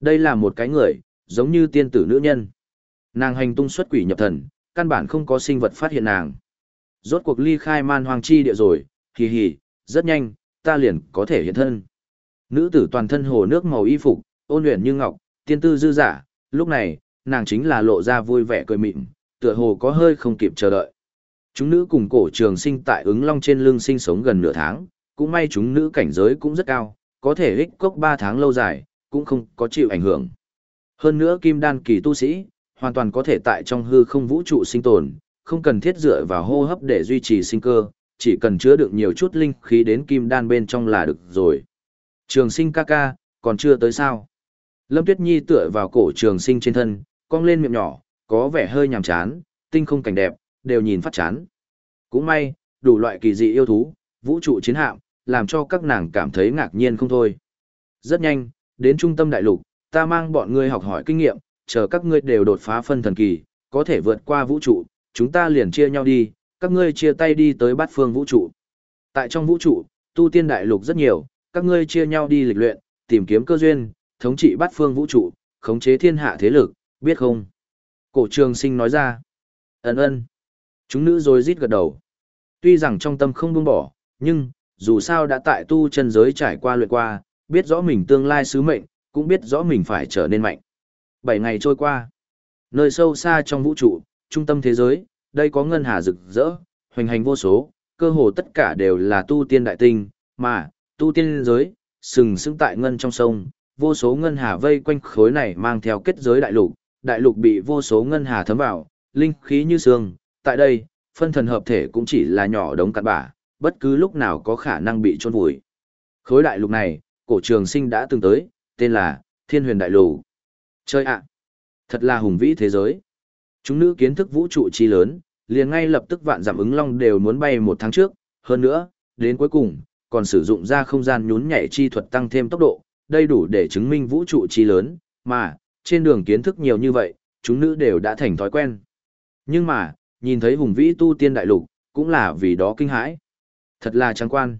Đây là một cái người, giống như tiên tử nữ nhân. Nàng hành tung xuất quỷ nhập thần, căn bản không có sinh vật phát hiện nàng. Rốt cuộc ly khai man hoàng chi địa rồi, hì hì, rất nhanh, ta liền có thể hiện thân. Nữ tử toàn thân hồ nước màu y phục, ôn luyện như ngọc, tiên tư dư giả, lúc này, nàng chính là lộ ra vui vẻ cười mịn, tựa hồ có hơi không kịp chờ đợi. Chúng nữ cùng cổ trường sinh tại ứng long trên lưng sinh sống gần nửa tháng, cũng may chúng nữ cảnh giới cũng rất cao, có thể ích cốc 3 tháng lâu dài, cũng không có chịu ảnh hưởng. Hơn nữa kim đan kỳ tu sĩ, hoàn toàn có thể tại trong hư không vũ trụ sinh tồn, không cần thiết dựa vào hô hấp để duy trì sinh cơ, chỉ cần chứa được nhiều chút linh khí đến kim đan bên trong là được rồi. Trường sinh ca ca, còn chưa tới sao? Lâm Tuyết Nhi tựa vào cổ trường sinh trên thân, cong lên miệng nhỏ, có vẻ hơi nhàm chán, tinh không cảnh đẹp, đều nhìn phát chán. Cũng may, đủ loại kỳ dị yêu thú, vũ trụ chiến hạm, làm cho các nàng cảm thấy ngạc nhiên không thôi. Rất nhanh, đến trung tâm đại lục, ta mang bọn ngươi học hỏi kinh nghiệm, chờ các ngươi đều đột phá phân thần kỳ, có thể vượt qua vũ trụ, chúng ta liền chia nhau đi, các ngươi chia tay đi tới bát phương vũ trụ. Tại trong vũ trụ, tu tiên đại lục rất nhiều, các ngươi chia nhau đi lịch luyện, tìm kiếm cơ duyên, thống trị bát phương vũ trụ, khống chế thiên hạ thế lực, biết không? Cổ trường sinh nói ra. Ấn ơn. Chúng nữ rồi rít gật đầu. Tuy rằng trong tâm không buông bỏ, nhưng, dù sao đã tại tu chân giới trải qua luyện qua, biết rõ mình tương lai sứ mệnh, cũng biết rõ mình phải trở nên mạnh. Bảy ngày trôi qua. Nơi sâu xa trong vũ trụ, trung tâm thế giới, đây có ngân hà rực rỡ, hoành hành vô số, cơ hồ tất cả đều là tu tiên đại tinh, mà, tu tiên giới, sừng sững tại ngân trong sông, vô số ngân hà vây quanh khối này mang theo kết giới đại lục, đại lục bị vô số ngân hà thấm vào, linh khí như sương, tại đây, phân thần hợp thể cũng chỉ là nhỏ đống cặn bã, bất cứ lúc nào có khả năng bị trôn vùi. Khối đại lục này, cổ trường sinh đã từng tới, tên là Thiên Huyền Đại Lục. Chơi ạ! thật là hùng vĩ thế giới. Chúng nữ kiến thức vũ trụ chi lớn, liền ngay lập tức vạn giảm ứng long đều muốn bay một tháng trước, hơn nữa, đến cuối cùng, còn sử dụng ra không gian nhún nhảy chi thuật tăng thêm tốc độ, đây đủ để chứng minh vũ trụ chi lớn, mà, trên đường kiến thức nhiều như vậy, chúng nữ đều đã thành thói quen. Nhưng mà, nhìn thấy hùng vĩ tu tiên đại lục, cũng là vì đó kinh hãi. Thật là trắng quan.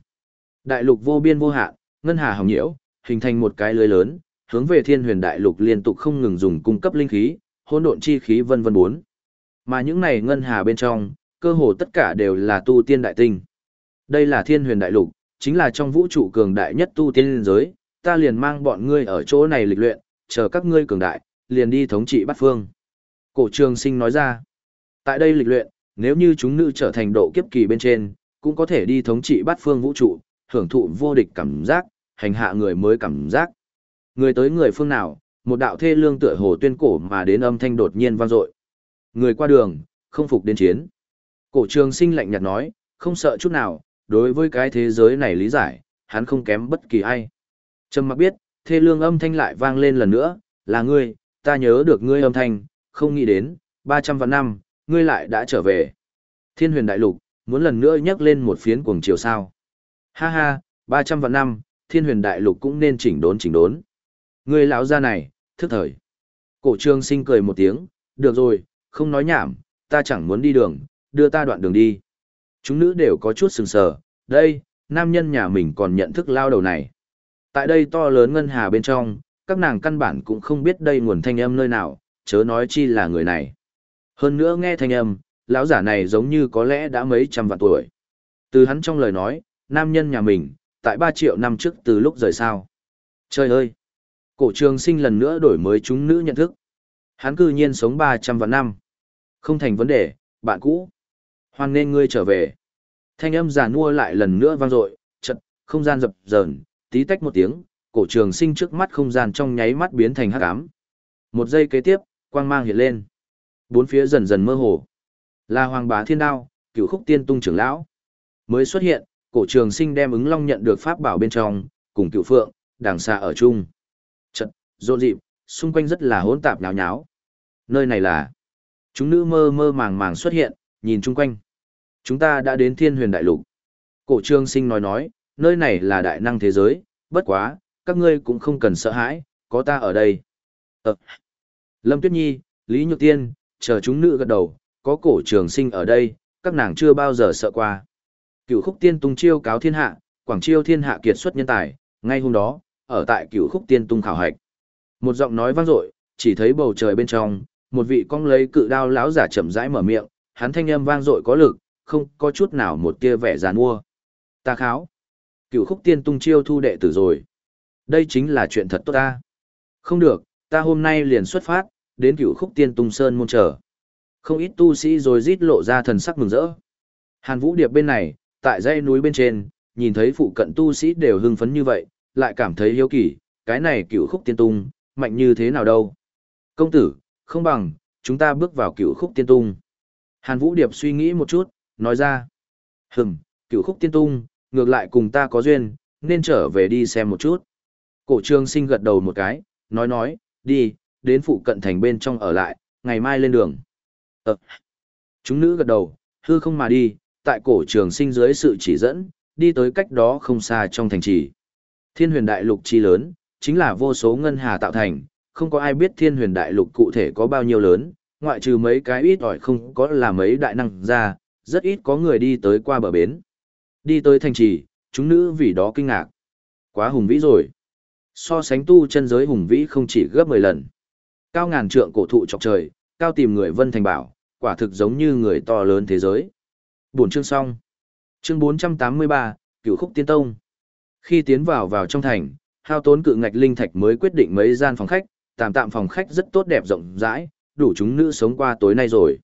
Đại lục vô biên vô hạn, ngân hà hồng nhiễu, hình thành một cái lưới lớn, hướng về thiên huyền đại lục liên tục không ngừng dùng cung cấp linh khí, hỗn độn chi khí vân vân bốn. Mà những này ngân hà bên trong, cơ hồ tất cả đều là tu tiên đại tinh. Đây là thiên huyền đại lục, chính là trong vũ trụ cường đại nhất tu tiên giới, ta liền mang bọn ngươi ở chỗ này lịch luyện, chờ các ngươi cường đại, liền đi thống trị bát phương. Cổ trường sinh nói ra, tại đây lịch luyện, nếu như chúng nữ trở thành độ kiếp kỳ bên trên, cũng có thể đi thống trị bát phương vũ trụ, hưởng thụ vô địch cảm giác, hành hạ người mới cảm giác. Người tới người phương nào, một đạo thê lương tựa hồ tuyên cổ mà đến âm thanh đột nhiên vang dội. Người qua đường, không phục đến chiến. Cổ trường sinh lạnh nhạt nói, không sợ chút nào, đối với cái thế giới này lý giải, hắn không kém bất kỳ ai. Trầm mặc biết, thê lương âm thanh lại vang lên lần nữa, là ngươi, ta nhớ được ngươi âm thanh, không nghĩ đến, 300 vạn năm, ngươi lại đã trở về. Thiên huyền đại lục, muốn lần nữa nhắc lên một phiến cuồng chiều sao. Ha ha, 300 vạn năm, thiên huyền đại lục cũng nên chỉnh đốn chỉnh đốn. Ngươi lão gia này, thức thời. Cổ trương sinh cười một tiếng, được rồi, không nói nhảm, ta chẳng muốn đi đường, đưa ta đoạn đường đi. Chúng nữ đều có chút sừng sờ, đây, nam nhân nhà mình còn nhận thức lao đầu này. Tại đây to lớn ngân hà bên trong, các nàng căn bản cũng không biết đây nguồn thanh âm nơi nào, chớ nói chi là người này. Hơn nữa nghe thanh âm, lão giả này giống như có lẽ đã mấy trăm vạn tuổi. Từ hắn trong lời nói, nam nhân nhà mình, tại 3 triệu năm trước từ lúc rời sao. Trời ơi! Cổ trường sinh lần nữa đổi mới chúng nữ nhận thức. Hắn cư nhiên sống 300 vạn năm. Không thành vấn đề, bạn cũ. Hoan nên ngươi trở về. Thanh âm giả nua lại lần nữa vang dội, chật, không gian dập dờn, tí tách một tiếng, cổ trường sinh trước mắt không gian trong nháy mắt biến thành hắc ám. Một giây kế tiếp, quang mang hiện lên. Bốn phía dần dần mơ hồ. Là Hoàng Bá Thiên Đao, cựu khúc tiên tung trưởng lão. Mới xuất hiện, cổ trường sinh đem ứng long nhận được pháp bảo bên trong, cùng cựu phượng, đàng xa ở chung. Chợt, rộn rịp, xung quanh rất là hỗn tạp nháo nháo. Nơi này là... Chúng nữ mơ mơ màng màng xuất hiện, nhìn chung quanh. Chúng ta đã đến thiên huyền đại lục. Cổ trường sinh nói nói, nơi này là đại năng thế giới, bất quá, các ngươi cũng không cần sợ hãi, có ta ở đây. Ờ. Lâm Tuyết Nhi, Lý Nhược Tiên, chờ chúng nữ gật đầu, có cổ trường sinh ở đây, các nàng chưa bao giờ sợ qua. Cửu khúc tiên tung chiêu cáo thiên hạ, quảng chiêu thiên hạ kiệt xuất nhân tài, ngay hôm đó, ở tại cửu khúc tiên tung khảo hạch. Một giọng nói vang dội, chỉ thấy bầu trời bên trong, một vị cong lấy cự đao lão giả chậm rãi mở miệng, hắn thanh âm vang dội có lực, không có chút nào một tia vẻ giàn mua. Ta kháo. cửu khúc tiên tung chiêu thu đệ tử rồi. Đây chính là chuyện thật tốt ta. Không được, ta hôm nay liền xuất phát, đến cựu khúc tiên tung sơn môn trở. Không ít tu sĩ rồi rít lộ ra thần sắc mừng rỡ. Hàn Vũ Điệp bên này, tại dãy núi bên trên, nhìn thấy phụ cận tu sĩ đều hưng phấn như vậy, lại cảm thấy hiếu kỳ, cái này cựu khúc tiên tung, mạnh như thế nào đâu. Công tử, không bằng, chúng ta bước vào cựu khúc tiên tung. Hàn Vũ Điệp suy nghĩ một chút, nói ra. Hừm, cựu khúc tiên tung, ngược lại cùng ta có duyên, nên trở về đi xem một chút. Cổ trương sinh gật đầu một cái, nói nói, đi, đến phụ cận thành bên trong ở lại, ngày mai lên đường. Ờ. Chúng nữ gật đầu, hư không mà đi, tại cổ trường sinh dưới sự chỉ dẫn, đi tới cách đó không xa trong thành trì. Thiên huyền đại lục chi lớn, chính là vô số ngân hà tạo thành, không có ai biết thiên huyền đại lục cụ thể có bao nhiêu lớn, ngoại trừ mấy cái ít ỏi không có là mấy đại năng ra, rất ít có người đi tới qua bờ bến. Đi tới thành trì, chúng nữ vì đó kinh ngạc. Quá hùng vĩ rồi. So sánh tu chân giới hùng vĩ không chỉ gấp 10 lần. Cao ngàn trượng cổ thụ chọc trời, cao tìm người vân thành bảo, quả thực giống như người to lớn thế giới. Buổi chương xong. Chương 483, Cửu Khúc Tiên Tông. Khi tiến vào vào trong thành, hao tốn cự ngạch linh thạch mới quyết định mấy gian phòng khách, tạm tạm phòng khách rất tốt đẹp rộng rãi, đủ chúng nữ sống qua tối nay rồi.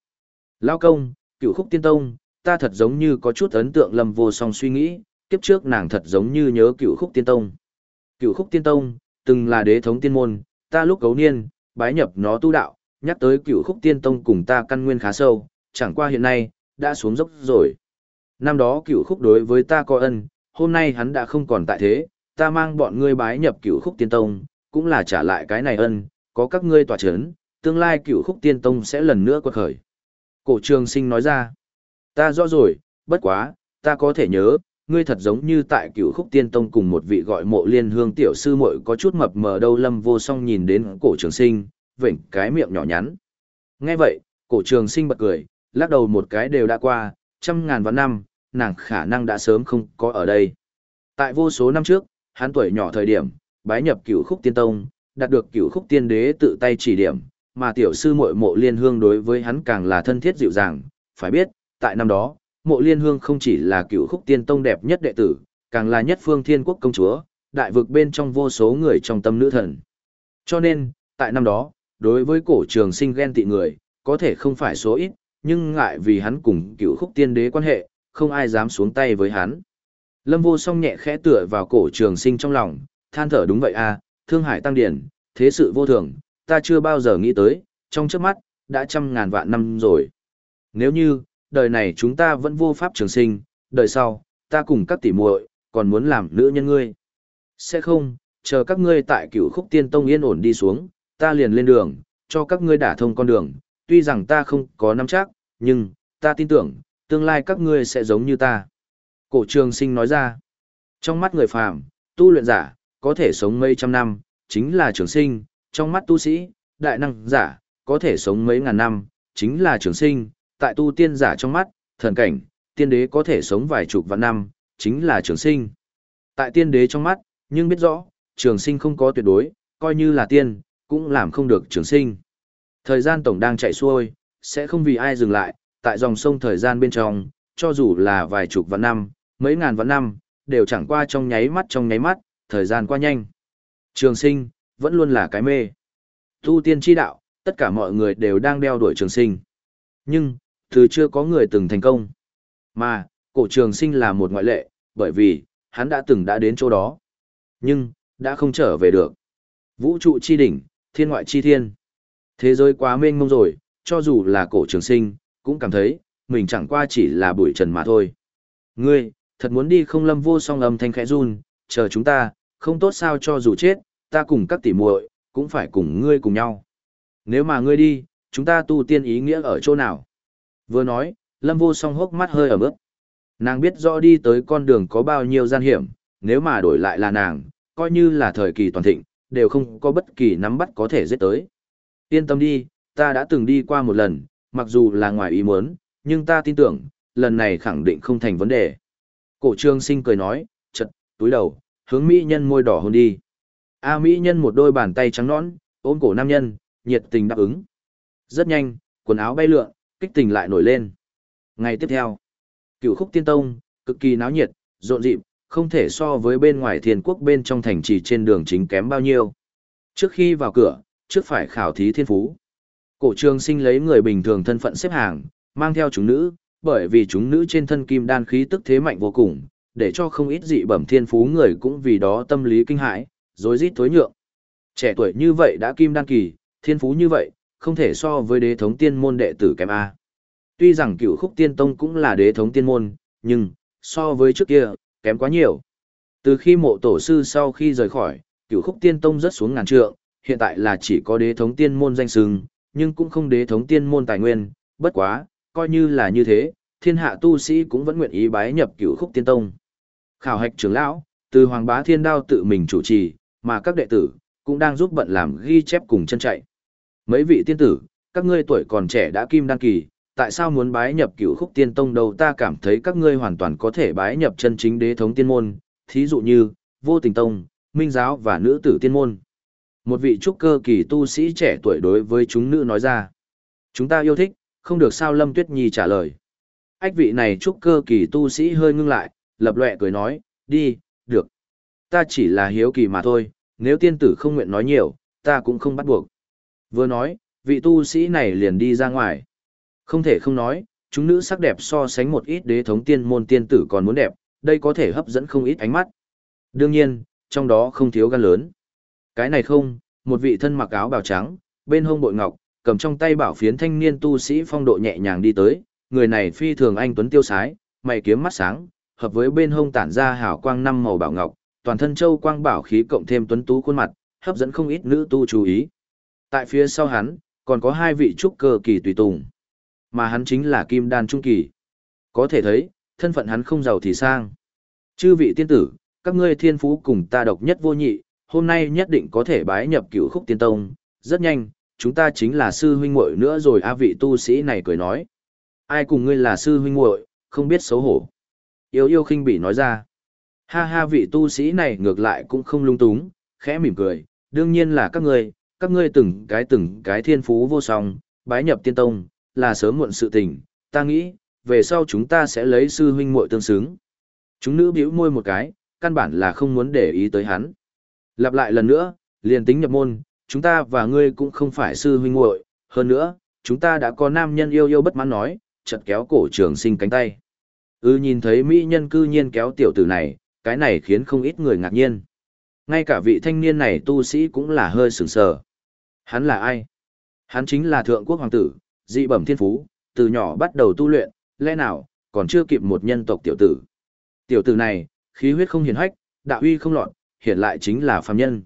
Lao công, Cửu Khúc Tiên Tông, ta thật giống như có chút ấn tượng lâm vô song suy nghĩ, kiếp trước nàng thật giống như nhớ Cửu Khúc Tiên Tông. Cửu Khúc Tiên Tông, từng là đế thống tiên môn, ta lúc cấu niên, bái nhập nó tu đạo, nhắc tới cựu khúc tiên tông cùng ta căn nguyên khá sâu, chẳng qua hiện nay, đã xuống dốc rồi. Năm đó cựu khúc đối với ta có ân, hôm nay hắn đã không còn tại thế, ta mang bọn ngươi bái nhập cựu khúc tiên tông, cũng là trả lại cái này ân, có các ngươi tỏa chấn, tương lai cựu khúc tiên tông sẽ lần nữa quật khởi. Cổ trường sinh nói ra, ta rõ rồi, bất quá, ta có thể nhớ, ngươi thật giống như tại cựu khúc tiên tông cùng một vị gọi mộ liên hương tiểu sư muội có chút mập mờ đâu lâm vô song nhìn đến cổ trường sinh, vểnh cái miệng nhỏ nhắn. Nghe vậy, cổ trường sinh bật cười, lắc đầu một cái đều đã qua, trăm ngàn vạn năm, nàng khả năng đã sớm không có ở đây. Tại vô số năm trước, hắn tuổi nhỏ thời điểm, bái nhập cửu khúc tiên tông, đạt được cửu khúc tiên đế tự tay chỉ điểm, mà tiểu sư muội mộ liên hương đối với hắn càng là thân thiết dịu dàng, phải biết, tại năm đó, mộ liên hương không chỉ là cửu khúc tiên tông đẹp nhất đệ tử, càng là nhất phương thiên quốc công chúa, đại vực bên trong vô số người trong tâm nữ thần. Cho nên, tại năm đó, đối với cổ trường sinh ghen tị người, có thể không phải số ít, nhưng ngại vì hắn cùng cựu khúc tiên đế quan hệ, không ai dám xuống tay với hắn. Lâm vô song nhẹ khẽ tựa vào cổ trường sinh trong lòng, than thở đúng vậy à, thương hải tăng điển, thế sự vô thường, ta chưa bao giờ nghĩ tới, trong trước mắt, đã trăm ngàn vạn năm rồi. Nếu như, đời này chúng ta vẫn vô pháp trường sinh, đời sau, ta cùng các tỷ muội còn muốn làm nữ nhân ngươi. Sẽ không, chờ các ngươi tại cửu khúc tiên tông yên ổn đi xuống, ta liền lên đường, cho các ngươi đả thông con đường, tuy rằng ta không có nắm chắc, nhưng, ta tin tưởng, tương lai các ngươi sẽ giống như ta. Cổ trường sinh nói ra, trong mắt người phàm, tu luyện giả, có thể sống mấy trăm năm, chính là trường sinh, trong mắt tu sĩ, đại năng giả, có thể sống mấy ngàn năm, chính là trường sinh, tại tu tiên giả trong mắt, thần cảnh, tiên đế có thể sống vài chục vạn năm, chính là trường sinh. Tại tiên đế trong mắt, nhưng biết rõ, trường sinh không có tuyệt đối, coi như là tiên, cũng làm không được trường sinh. Thời gian tổng đang chạy xuôi, sẽ không vì ai dừng lại, tại dòng sông thời gian bên trong, cho dù là vài chục vạn năm, mấy ngàn vạn năm, đều chẳng qua trong nháy mắt trong nháy mắt, thời gian qua nhanh. Trường sinh, vẫn luôn là cái mê. Tu tiên chi đạo, tất cả mọi người đều đang đeo đuổi trường sinh. Nhưng, từ chưa có người từng thành công. Mà, cổ trường sinh là một ngoại lệ, bởi vì, hắn đã từng đã đến chỗ đó. Nhưng, đã không trở về được. Vũ trụ chi đỉnh, thiên ngoại chi thiên. Thế giới quá mênh mông rồi, cho dù là cổ trường sinh, cũng cảm thấy, mình chẳng qua chỉ là bụi trần mà thôi. Ngươi, thật muốn đi không lâm vô song âm thanh khẽ run, chờ chúng ta, không tốt sao cho dù chết, ta cùng các tỷ muội cũng phải cùng ngươi cùng nhau. Nếu mà ngươi đi, chúng ta tu tiên ý nghĩa ở chỗ nào? Vừa nói, lâm vô song hốc mắt hơi ở mức, Nàng biết rõ đi tới con đường có bao nhiêu gian hiểm, nếu mà đổi lại là nàng, coi như là thời kỳ toàn thịnh, đều không có bất kỳ nắm bắt có thể giết tới. Yên tâm đi, ta đã từng đi qua một lần, mặc dù là ngoài ý muốn, nhưng ta tin tưởng, lần này khẳng định không thành vấn đề. Cổ trương sinh cười nói, chật, túi đầu, hướng Mỹ nhân môi đỏ hôn đi. A Mỹ nhân một đôi bàn tay trắng nõn, ôm cổ nam nhân, nhiệt tình đáp ứng. Rất nhanh, quần áo bay lượn, kích tình lại nổi lên. Ngày tiếp theo, cựu khúc tiên tông, cực kỳ náo nhiệt, rộn rịp, không thể so với bên ngoài thiên quốc bên trong thành trì trên đường chính kém bao nhiêu. Trước khi vào cửa, trước phải khảo thí thiên phú. Cổ trường sinh lấy người bình thường thân phận xếp hàng, mang theo chúng nữ, bởi vì chúng nữ trên thân kim đan khí tức thế mạnh vô cùng, để cho không ít dị bẩm thiên phú người cũng vì đó tâm lý kinh hãi, rối rít thối nhượng. Trẻ tuổi như vậy đã kim đan kỳ, thiên phú như vậy, không thể so với đế thống tiên môn đệ tử kém A. Tuy rằng cựu khúc tiên tông cũng là đế thống tiên môn, nhưng, so với trước kia, kém quá nhiều. Từ khi mộ tổ sư sau khi rời khỏi, cựu khúc tiên tông rất xuống ngàn trượng, hiện tại là chỉ có đế thống tiên môn danh sừng, nhưng cũng không đế thống tiên môn tài nguyên, bất quá, coi như là như thế, thiên hạ tu sĩ cũng vẫn nguyện ý bái nhập cựu khúc tiên tông. Khảo hạch trưởng lão, từ Hoàng Bá Thiên Đao tự mình chủ trì, mà các đệ tử cũng đang giúp bận làm ghi chép cùng chân chạy. Mấy vị tiên tử, các ngươi tuổi còn trẻ đã kim đăng kỳ, tại sao muốn bái nhập cựu khúc tiên tông đâu ta cảm thấy các ngươi hoàn toàn có thể bái nhập chân chính đế thống tiên môn, thí dụ như, vô tình tông, minh giáo và nữ tử tiên môn. Một vị trúc cơ kỳ tu sĩ trẻ tuổi đối với chúng nữ nói ra. Chúng ta yêu thích, không được sao Lâm Tuyết Nhi trả lời. Ách vị này trúc cơ kỳ tu sĩ hơi ngưng lại, lập lệ cười nói, đi, được. Ta chỉ là hiếu kỳ mà thôi, nếu tiên tử không nguyện nói nhiều, ta cũng không bắt buộc. Vừa nói, vị tu sĩ này liền đi ra ngoài. Không thể không nói, chúng nữ sắc đẹp so sánh một ít đế thống tiên môn tiên tử còn muốn đẹp, đây có thể hấp dẫn không ít ánh mắt. Đương nhiên, trong đó không thiếu gan lớn. Cái này không, một vị thân mặc áo bào trắng, bên hông bội ngọc, cầm trong tay bảo phiến thanh niên tu sĩ phong độ nhẹ nhàng đi tới, người này phi thường anh tuấn tiêu sái, mày kiếm mắt sáng, hợp với bên hông tản ra hào quang năm màu bảo ngọc, toàn thân châu quang bảo khí cộng thêm tuấn tú khuôn mặt, hấp dẫn không ít nữ tu chú ý. Tại phía sau hắn, còn có hai vị trúc cơ kỳ tùy tùng, mà hắn chính là Kim Đan trung kỳ. Có thể thấy, thân phận hắn không giàu thì sang. Chư vị tiên tử, các ngươi thiên phú cùng ta độc nhất vô nhị, hôm nay nhất định có thể bái nhập cửu khúc tiên tông, rất nhanh, chúng ta chính là sư huynh muội nữa rồi a vị tu sĩ này cười nói. Ai cùng ngươi là sư huynh muội, không biết xấu hổ. Yêu yêu khinh bỉ nói ra. Ha ha vị tu sĩ này ngược lại cũng không lung túng, khẽ mỉm cười, đương nhiên là các ngươi, các ngươi từng cái từng cái thiên phú vô song, bái nhập tiên tông, là sớm muộn sự tình, ta nghĩ, về sau chúng ta sẽ lấy sư huynh muội tương xứng. Chúng nữ bĩu môi một cái, căn bản là không muốn để ý tới hắn. Lặp lại lần nữa, liền tính nhập môn, chúng ta và ngươi cũng không phải sư huynh muội, hơn nữa, chúng ta đã có nam nhân yêu yêu bất mãn nói, chợt kéo cổ trường sinh cánh tay. Ư nhìn thấy mỹ nhân cư nhiên kéo tiểu tử này, cái này khiến không ít người ngạc nhiên. Ngay cả vị thanh niên này tu sĩ cũng là hơi sửng sờ. Hắn là ai? Hắn chính là thượng quốc hoàng tử, dị bẩm thiên phú, từ nhỏ bắt đầu tu luyện, lẽ nào, còn chưa kịp một nhân tộc tiểu tử. Tiểu tử này, khí huyết không hiền hách, đạo uy không loạn, hiện lại chính là phàm nhân.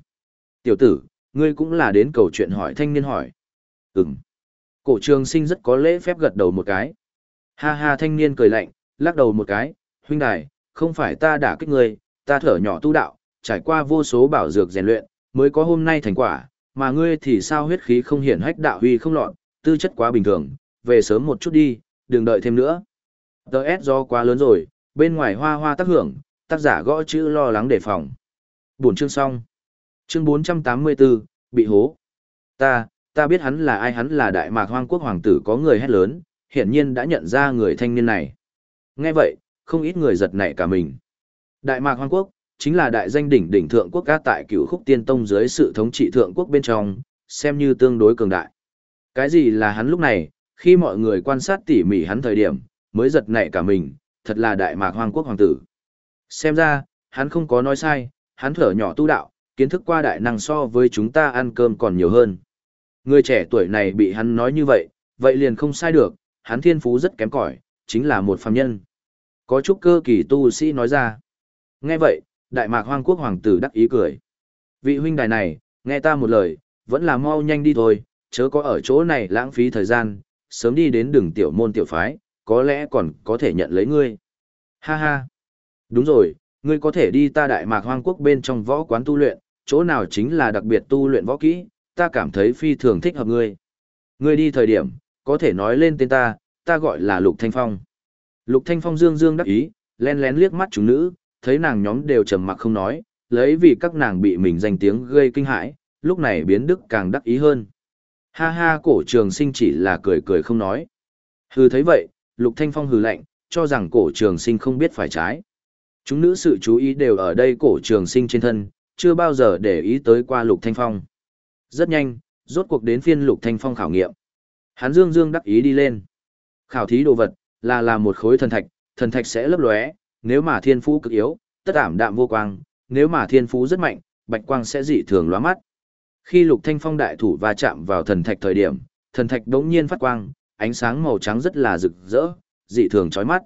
Tiểu tử, ngươi cũng là đến cầu chuyện hỏi thanh niên hỏi. Ừm. Cổ trường sinh rất có lễ phép gật đầu một cái. Ha ha thanh niên cười lạnh, lắc đầu một cái, huynh đài, không phải ta đã kích ngươi, ta thở nhỏ tu đạo, trải qua vô số bảo dược rèn luyện, mới có hôm nay thành quả, mà ngươi thì sao huyết khí không hiển hách đạo huy không lọt, tư chất quá bình thường, về sớm một chút đi, đừng đợi thêm nữa. Tờ S do quá lớn rồi, bên ngoài hoa hoa tác hưởng, tác giả gõ chữ lo lắng đề phòng. buồn chương xong. Chương 484, bị hố. Ta, ta biết hắn là ai hắn là đại mạc hoang quốc hoàng tử có người hét lớn, hiển nhiên đã nhận ra người thanh niên này. Nghe vậy, không ít người giật nảy cả mình. Đại mạc hoang quốc, chính là đại danh đỉnh đỉnh thượng quốc ca tại cửu khúc tiên tông dưới sự thống trị thượng quốc bên trong, xem như tương đối cường đại. Cái gì là hắn lúc này, khi mọi người quan sát tỉ mỉ hắn thời điểm, mới giật nảy cả mình, thật là đại mạc hoàng quốc hoàng tử. Xem ra, hắn không có nói sai, hắn thở nhỏ tu đạo, kiến thức qua đại năng so với chúng ta ăn cơm còn nhiều hơn. Người trẻ tuổi này bị hắn nói như vậy, vậy liền không sai được, hắn thiên phú rất kém cỏi, chính là một phàm nhân. Có chút cơ kỳ tu sĩ nói ra. Nghe vậy, đại mạc hoang quốc hoàng tử đắc ý cười. Vị huynh đài này, nghe ta một lời, vẫn là mau nhanh đi thôi, chớ có ở chỗ này lãng phí thời gian, sớm đi đến đường tiểu môn tiểu phái, có lẽ còn có thể nhận lấy ngươi. Ha ha. Đúng rồi, ngươi có thể đi ta đại mạc hoang quốc bên trong võ quán tu luyện, chỗ nào chính là đặc biệt tu luyện võ kỹ, ta cảm thấy phi thường thích hợp ngươi. Ngươi đi thời điểm, có thể nói lên tên ta, ta gọi là Lục Thanh Phong. Lục Thanh Phong dương dương đắc ý, len lén liếc mắt chúng nữ, thấy nàng nhóm đều trầm mặc không nói, lấy vì các nàng bị mình danh tiếng gây kinh hãi, lúc này biến đức càng đắc ý hơn. Ha ha cổ trường sinh chỉ là cười cười không nói. Hừ thấy vậy, Lục Thanh Phong hừ lạnh, cho rằng cổ trường sinh không biết phải trái. Chúng nữ sự chú ý đều ở đây cổ trường sinh trên thân, chưa bao giờ để ý tới qua Lục Thanh Phong. Rất nhanh, rốt cuộc đến phiên Lục Thanh Phong khảo nghiệm. Hắn dương dương đắc ý đi lên. Khảo thí đồ vật, là là một khối thần thạch, thần thạch sẽ lấp lóe, nếu mà thiên phú cực yếu, tất ảm đạm vô quang, nếu mà thiên phú rất mạnh, bạch quang sẽ dị thường lóa mắt. Khi Lục Thanh Phong đại thủ va chạm vào thần thạch thời điểm, thần thạch đống nhiên phát quang, ánh sáng màu trắng rất là rực rỡ, dị thường chói mắt.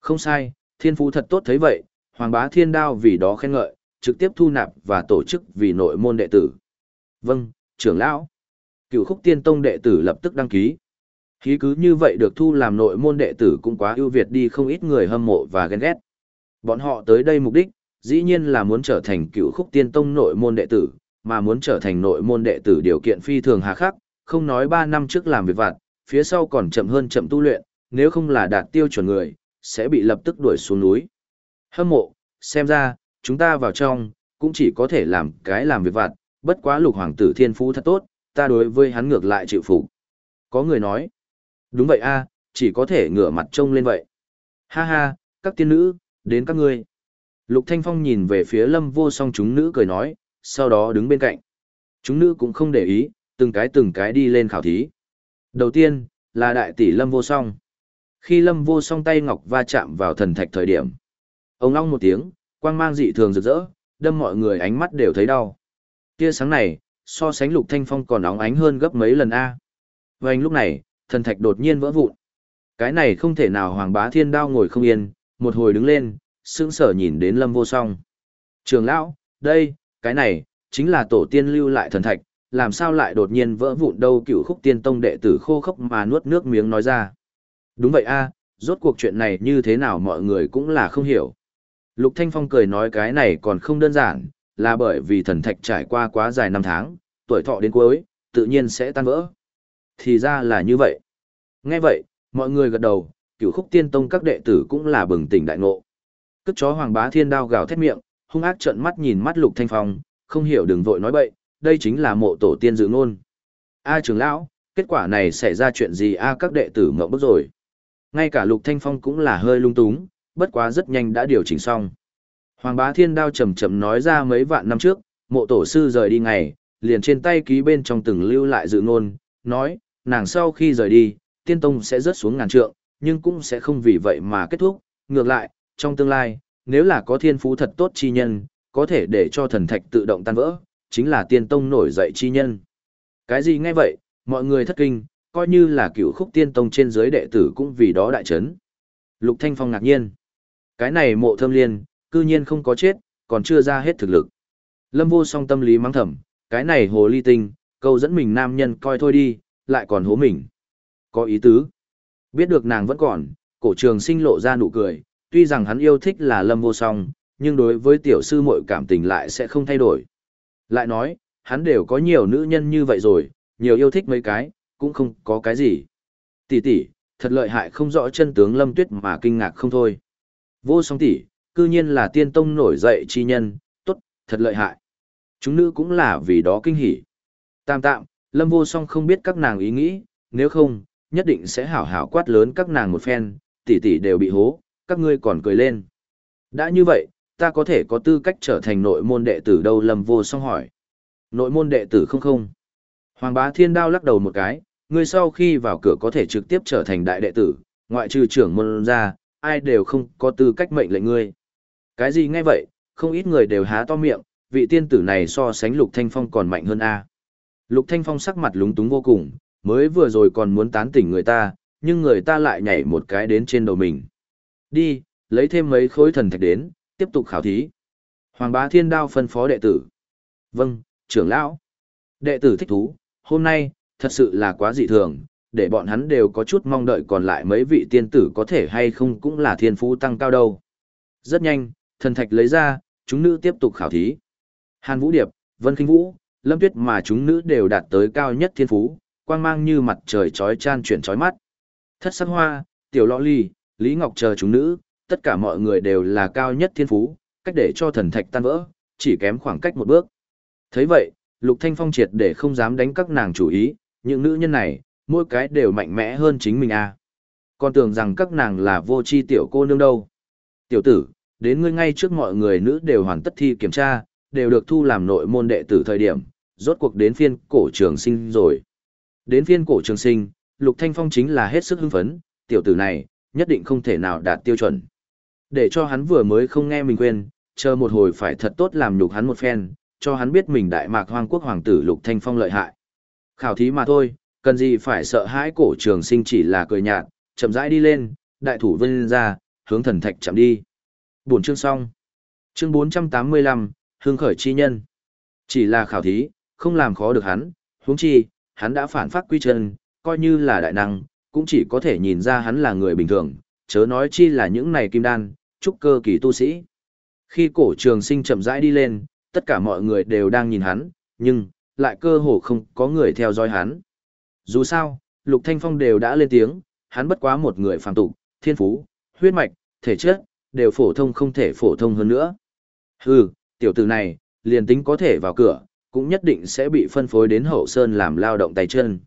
Không sai, thiên phú thật tốt thấy vậy, Hoàng Bá Thiên Đao vì đó khen ngợi, trực tiếp thu nạp và tổ chức vì nội môn đệ tử. Vâng, trưởng lão. Cựu khúc tiên tông đệ tử lập tức đăng ký. Khí cứ như vậy được thu làm nội môn đệ tử cũng quá ưu việt đi không ít người hâm mộ và ghen ghét. Bọn họ tới đây mục đích, dĩ nhiên là muốn trở thành cựu khúc tiên tông nội môn đệ tử, mà muốn trở thành nội môn đệ tử điều kiện phi thường hà khắc, không nói 3 năm trước làm việc vặt, phía sau còn chậm hơn chậm tu luyện, nếu không là đạt tiêu chuẩn người, sẽ bị lập tức đuổi xuống núi. Hâm mộ, xem ra, chúng ta vào trong, cũng chỉ có thể làm cái làm việc vặt, bất quá lục hoàng tử thiên phú thật tốt, ta đối với hắn ngược lại chịu phục. Có người nói, đúng vậy a, chỉ có thể ngửa mặt trông lên vậy. Ha ha, các tiên nữ, đến các ngươi. Lục Thanh Phong nhìn về phía lâm vô song chúng nữ cười nói, sau đó đứng bên cạnh. Chúng nữ cũng không để ý, từng cái từng cái đi lên khảo thí. Đầu tiên, là đại tỷ lâm vô song. Khi lâm vô song tay ngọc va chạm vào thần thạch thời điểm. Ông long một tiếng, quang mang dị thường rực rỡ, đâm mọi người ánh mắt đều thấy đau. Tia sáng này, so sánh lục thanh phong còn óng ánh hơn gấp mấy lần A. Và anh lúc này, thần thạch đột nhiên vỡ vụn. Cái này không thể nào hoàng bá thiên đao ngồi không yên, một hồi đứng lên, sững sờ nhìn đến lâm vô song. Trường lão, đây, cái này, chính là tổ tiên lưu lại thần thạch, làm sao lại đột nhiên vỡ vụn đâu cựu khúc tiên tông đệ tử khô khốc mà nuốt nước miếng nói ra. Đúng vậy a, rốt cuộc chuyện này như thế nào mọi người cũng là không hiểu. Lục Thanh Phong cười nói cái này còn không đơn giản, là bởi vì thần thạch trải qua quá dài năm tháng, tuổi thọ đến cuối, tự nhiên sẽ tan vỡ. Thì ra là như vậy. Nghe vậy, mọi người gật đầu, cửu khúc tiên tông các đệ tử cũng là bừng tỉnh đại ngộ. Cất chó hoàng bá thiên đao gào thét miệng, hung ác trợn mắt nhìn mắt lục thanh phong, không hiểu đừng vội nói bậy, đây chính là mộ tổ tiên dự ngôn. A trưởng lão, kết quả này xảy ra chuyện gì a các đệ tử mộng bức rồi. Ngay cả lục thanh phong cũng là hơi lung túng, bất quá rất nhanh đã điều chỉnh xong. Hoàng bá thiên đao chầm chầm nói ra mấy vạn năm trước, mộ tổ sư rời đi ngày, liền trên tay ký bên trong từng lưu lại dự ngôn, nói, nàng sau khi rời đi, tiên tông sẽ rớt xuống ngàn trượng, nhưng cũng sẽ không vì vậy mà kết thúc, ngược lại, trong tương lai, nếu là có thiên phú thật tốt chi nhân, có thể để cho thần thạch tự động tan vỡ, chính là tiên tông nổi dậy chi nhân. Cái gì nghe vậy, mọi người thất kinh, coi như là cựu khúc tiên tông trên dưới đệ tử cũng vì đó đại chấn. Lục Thanh Phong ngạc nhiên. Cái này mộ thâm liên, cư nhiên không có chết, còn chưa ra hết thực lực. Lâm vô song tâm lý mắng thầm, cái này hồ ly tinh, câu dẫn mình nam nhân coi thôi đi, lại còn hố mình. Có ý tứ. Biết được nàng vẫn còn, Cổ trường sinh lộ ra nụ cười, tuy rằng hắn yêu thích là lâm vô song, nhưng đối với tiểu sư muội cảm tình lại sẽ không thay đổi. Lại nói, hắn đều có nhiều nữ nhân như vậy rồi, nhiều yêu thích mấy cái, cũng không có cái gì. Tỷ tỷ, thật lợi hại không rõ chân tướng lâm tuyết mà kinh ngạc không thôi. Vô song tỷ, cư nhiên là tiên tông nổi dậy chi nhân, tốt, thật lợi hại. Chúng nữ cũng là vì đó kinh hỉ. Tam tạm, lâm vô song không biết các nàng ý nghĩ, nếu không, nhất định sẽ hảo hảo quát lớn các nàng một phen, tỷ tỷ đều bị hố, các ngươi còn cười lên. Đã như vậy, ta có thể có tư cách trở thành nội môn đệ tử đâu lâm vô song hỏi. Nội môn đệ tử không không. Hoàng bá thiên đao lắc đầu một cái, ngươi sau khi vào cửa có thể trực tiếp trở thành đại đệ tử, ngoại trừ trưởng môn ra, ai đều không có tư cách mệnh lệnh ngươi. Cái gì nghe vậy, không ít người đều há to miệng, vị tiên tử này so sánh Lục Thanh Phong còn mạnh hơn a. Lục Thanh Phong sắc mặt lúng túng vô cùng, mới vừa rồi còn muốn tán tỉnh người ta, nhưng người ta lại nhảy một cái đến trên đầu mình. Đi, lấy thêm mấy khối thần thạch đến, tiếp tục khảo thí. Hoàng bá thiên đao phân phó đệ tử. Vâng, trưởng lão. Đệ tử thích thú, hôm nay, thật sự là quá dị thường, để bọn hắn đều có chút mong đợi còn lại mấy vị tiên tử có thể hay không cũng là thiên phú tăng cao đâu. Rất nhanh, thần thạch lấy ra, chúng nữ tiếp tục khảo thí. Hàn Vũ Điệp, Vân Kinh Vũ, Lâm Tuyết mà chúng nữ đều đạt tới cao nhất thiên phú, quang mang như mặt trời chói chan chuyển chói mắt. Thất sắc hoa, tiểu lọ ly, Lý Ngọc chờ chúng nữ, tất cả mọi người đều là cao nhất thiên phú, cách để cho thần thạch tan vỡ, chỉ kém khoảng cách một bước. thấy vậy, Lục Thanh Phong triệt để không dám đánh các nàng chủ ý, những nữ nhân này, mỗi cái đều mạnh mẽ hơn chính mình à. Còn tưởng rằng các nàng là vô chi tiểu cô nương đâu. Tiểu tử, đến ngươi ngay trước mọi người nữ đều hoàn tất thi kiểm tra, đều được thu làm nội môn đệ tử thời điểm, rốt cuộc đến phiên cổ trường sinh rồi. Đến phiên cổ trường sinh, Lục Thanh Phong chính là hết sức hưng phấn, tiểu tử này, nhất định không thể nào đạt tiêu chuẩn. Để cho hắn vừa mới không nghe mình quên, chờ một hồi phải thật tốt làm nhục hắn một phen, cho hắn biết mình đại mạc hoang quốc hoàng tử Lục Thanh Phong lợi hại. Khảo thí mà thôi, cần gì phải sợ hãi cổ trường sinh chỉ là cười nhạt, chậm rãi đi lên, đại thủ vân ra, hướng thần thạch chạm đi. Buổi chương xong. Chương 485, hương khởi chi nhân. Chỉ là khảo thí, không làm khó được hắn, huống chi, hắn đã phản phát quy chân, coi như là đại năng, cũng chỉ có thể nhìn ra hắn là người bình thường, chớ nói chi là những này kim đan, trúc cơ kỳ tu sĩ. Khi cổ trường sinh chậm rãi đi lên, tất cả mọi người đều đang nhìn hắn, nhưng, lại cơ hồ không có người theo dõi hắn. Dù sao, Lục Thanh Phong đều đã lên tiếng, hắn bất quá một người phàm tục, thiên phú, huyết mạch, thể chất, đều phổ thông không thể phổ thông hơn nữa. Hừ, tiểu tử này, liền tính có thể vào cửa, cũng nhất định sẽ bị phân phối đến hậu sơn làm lao động tay chân.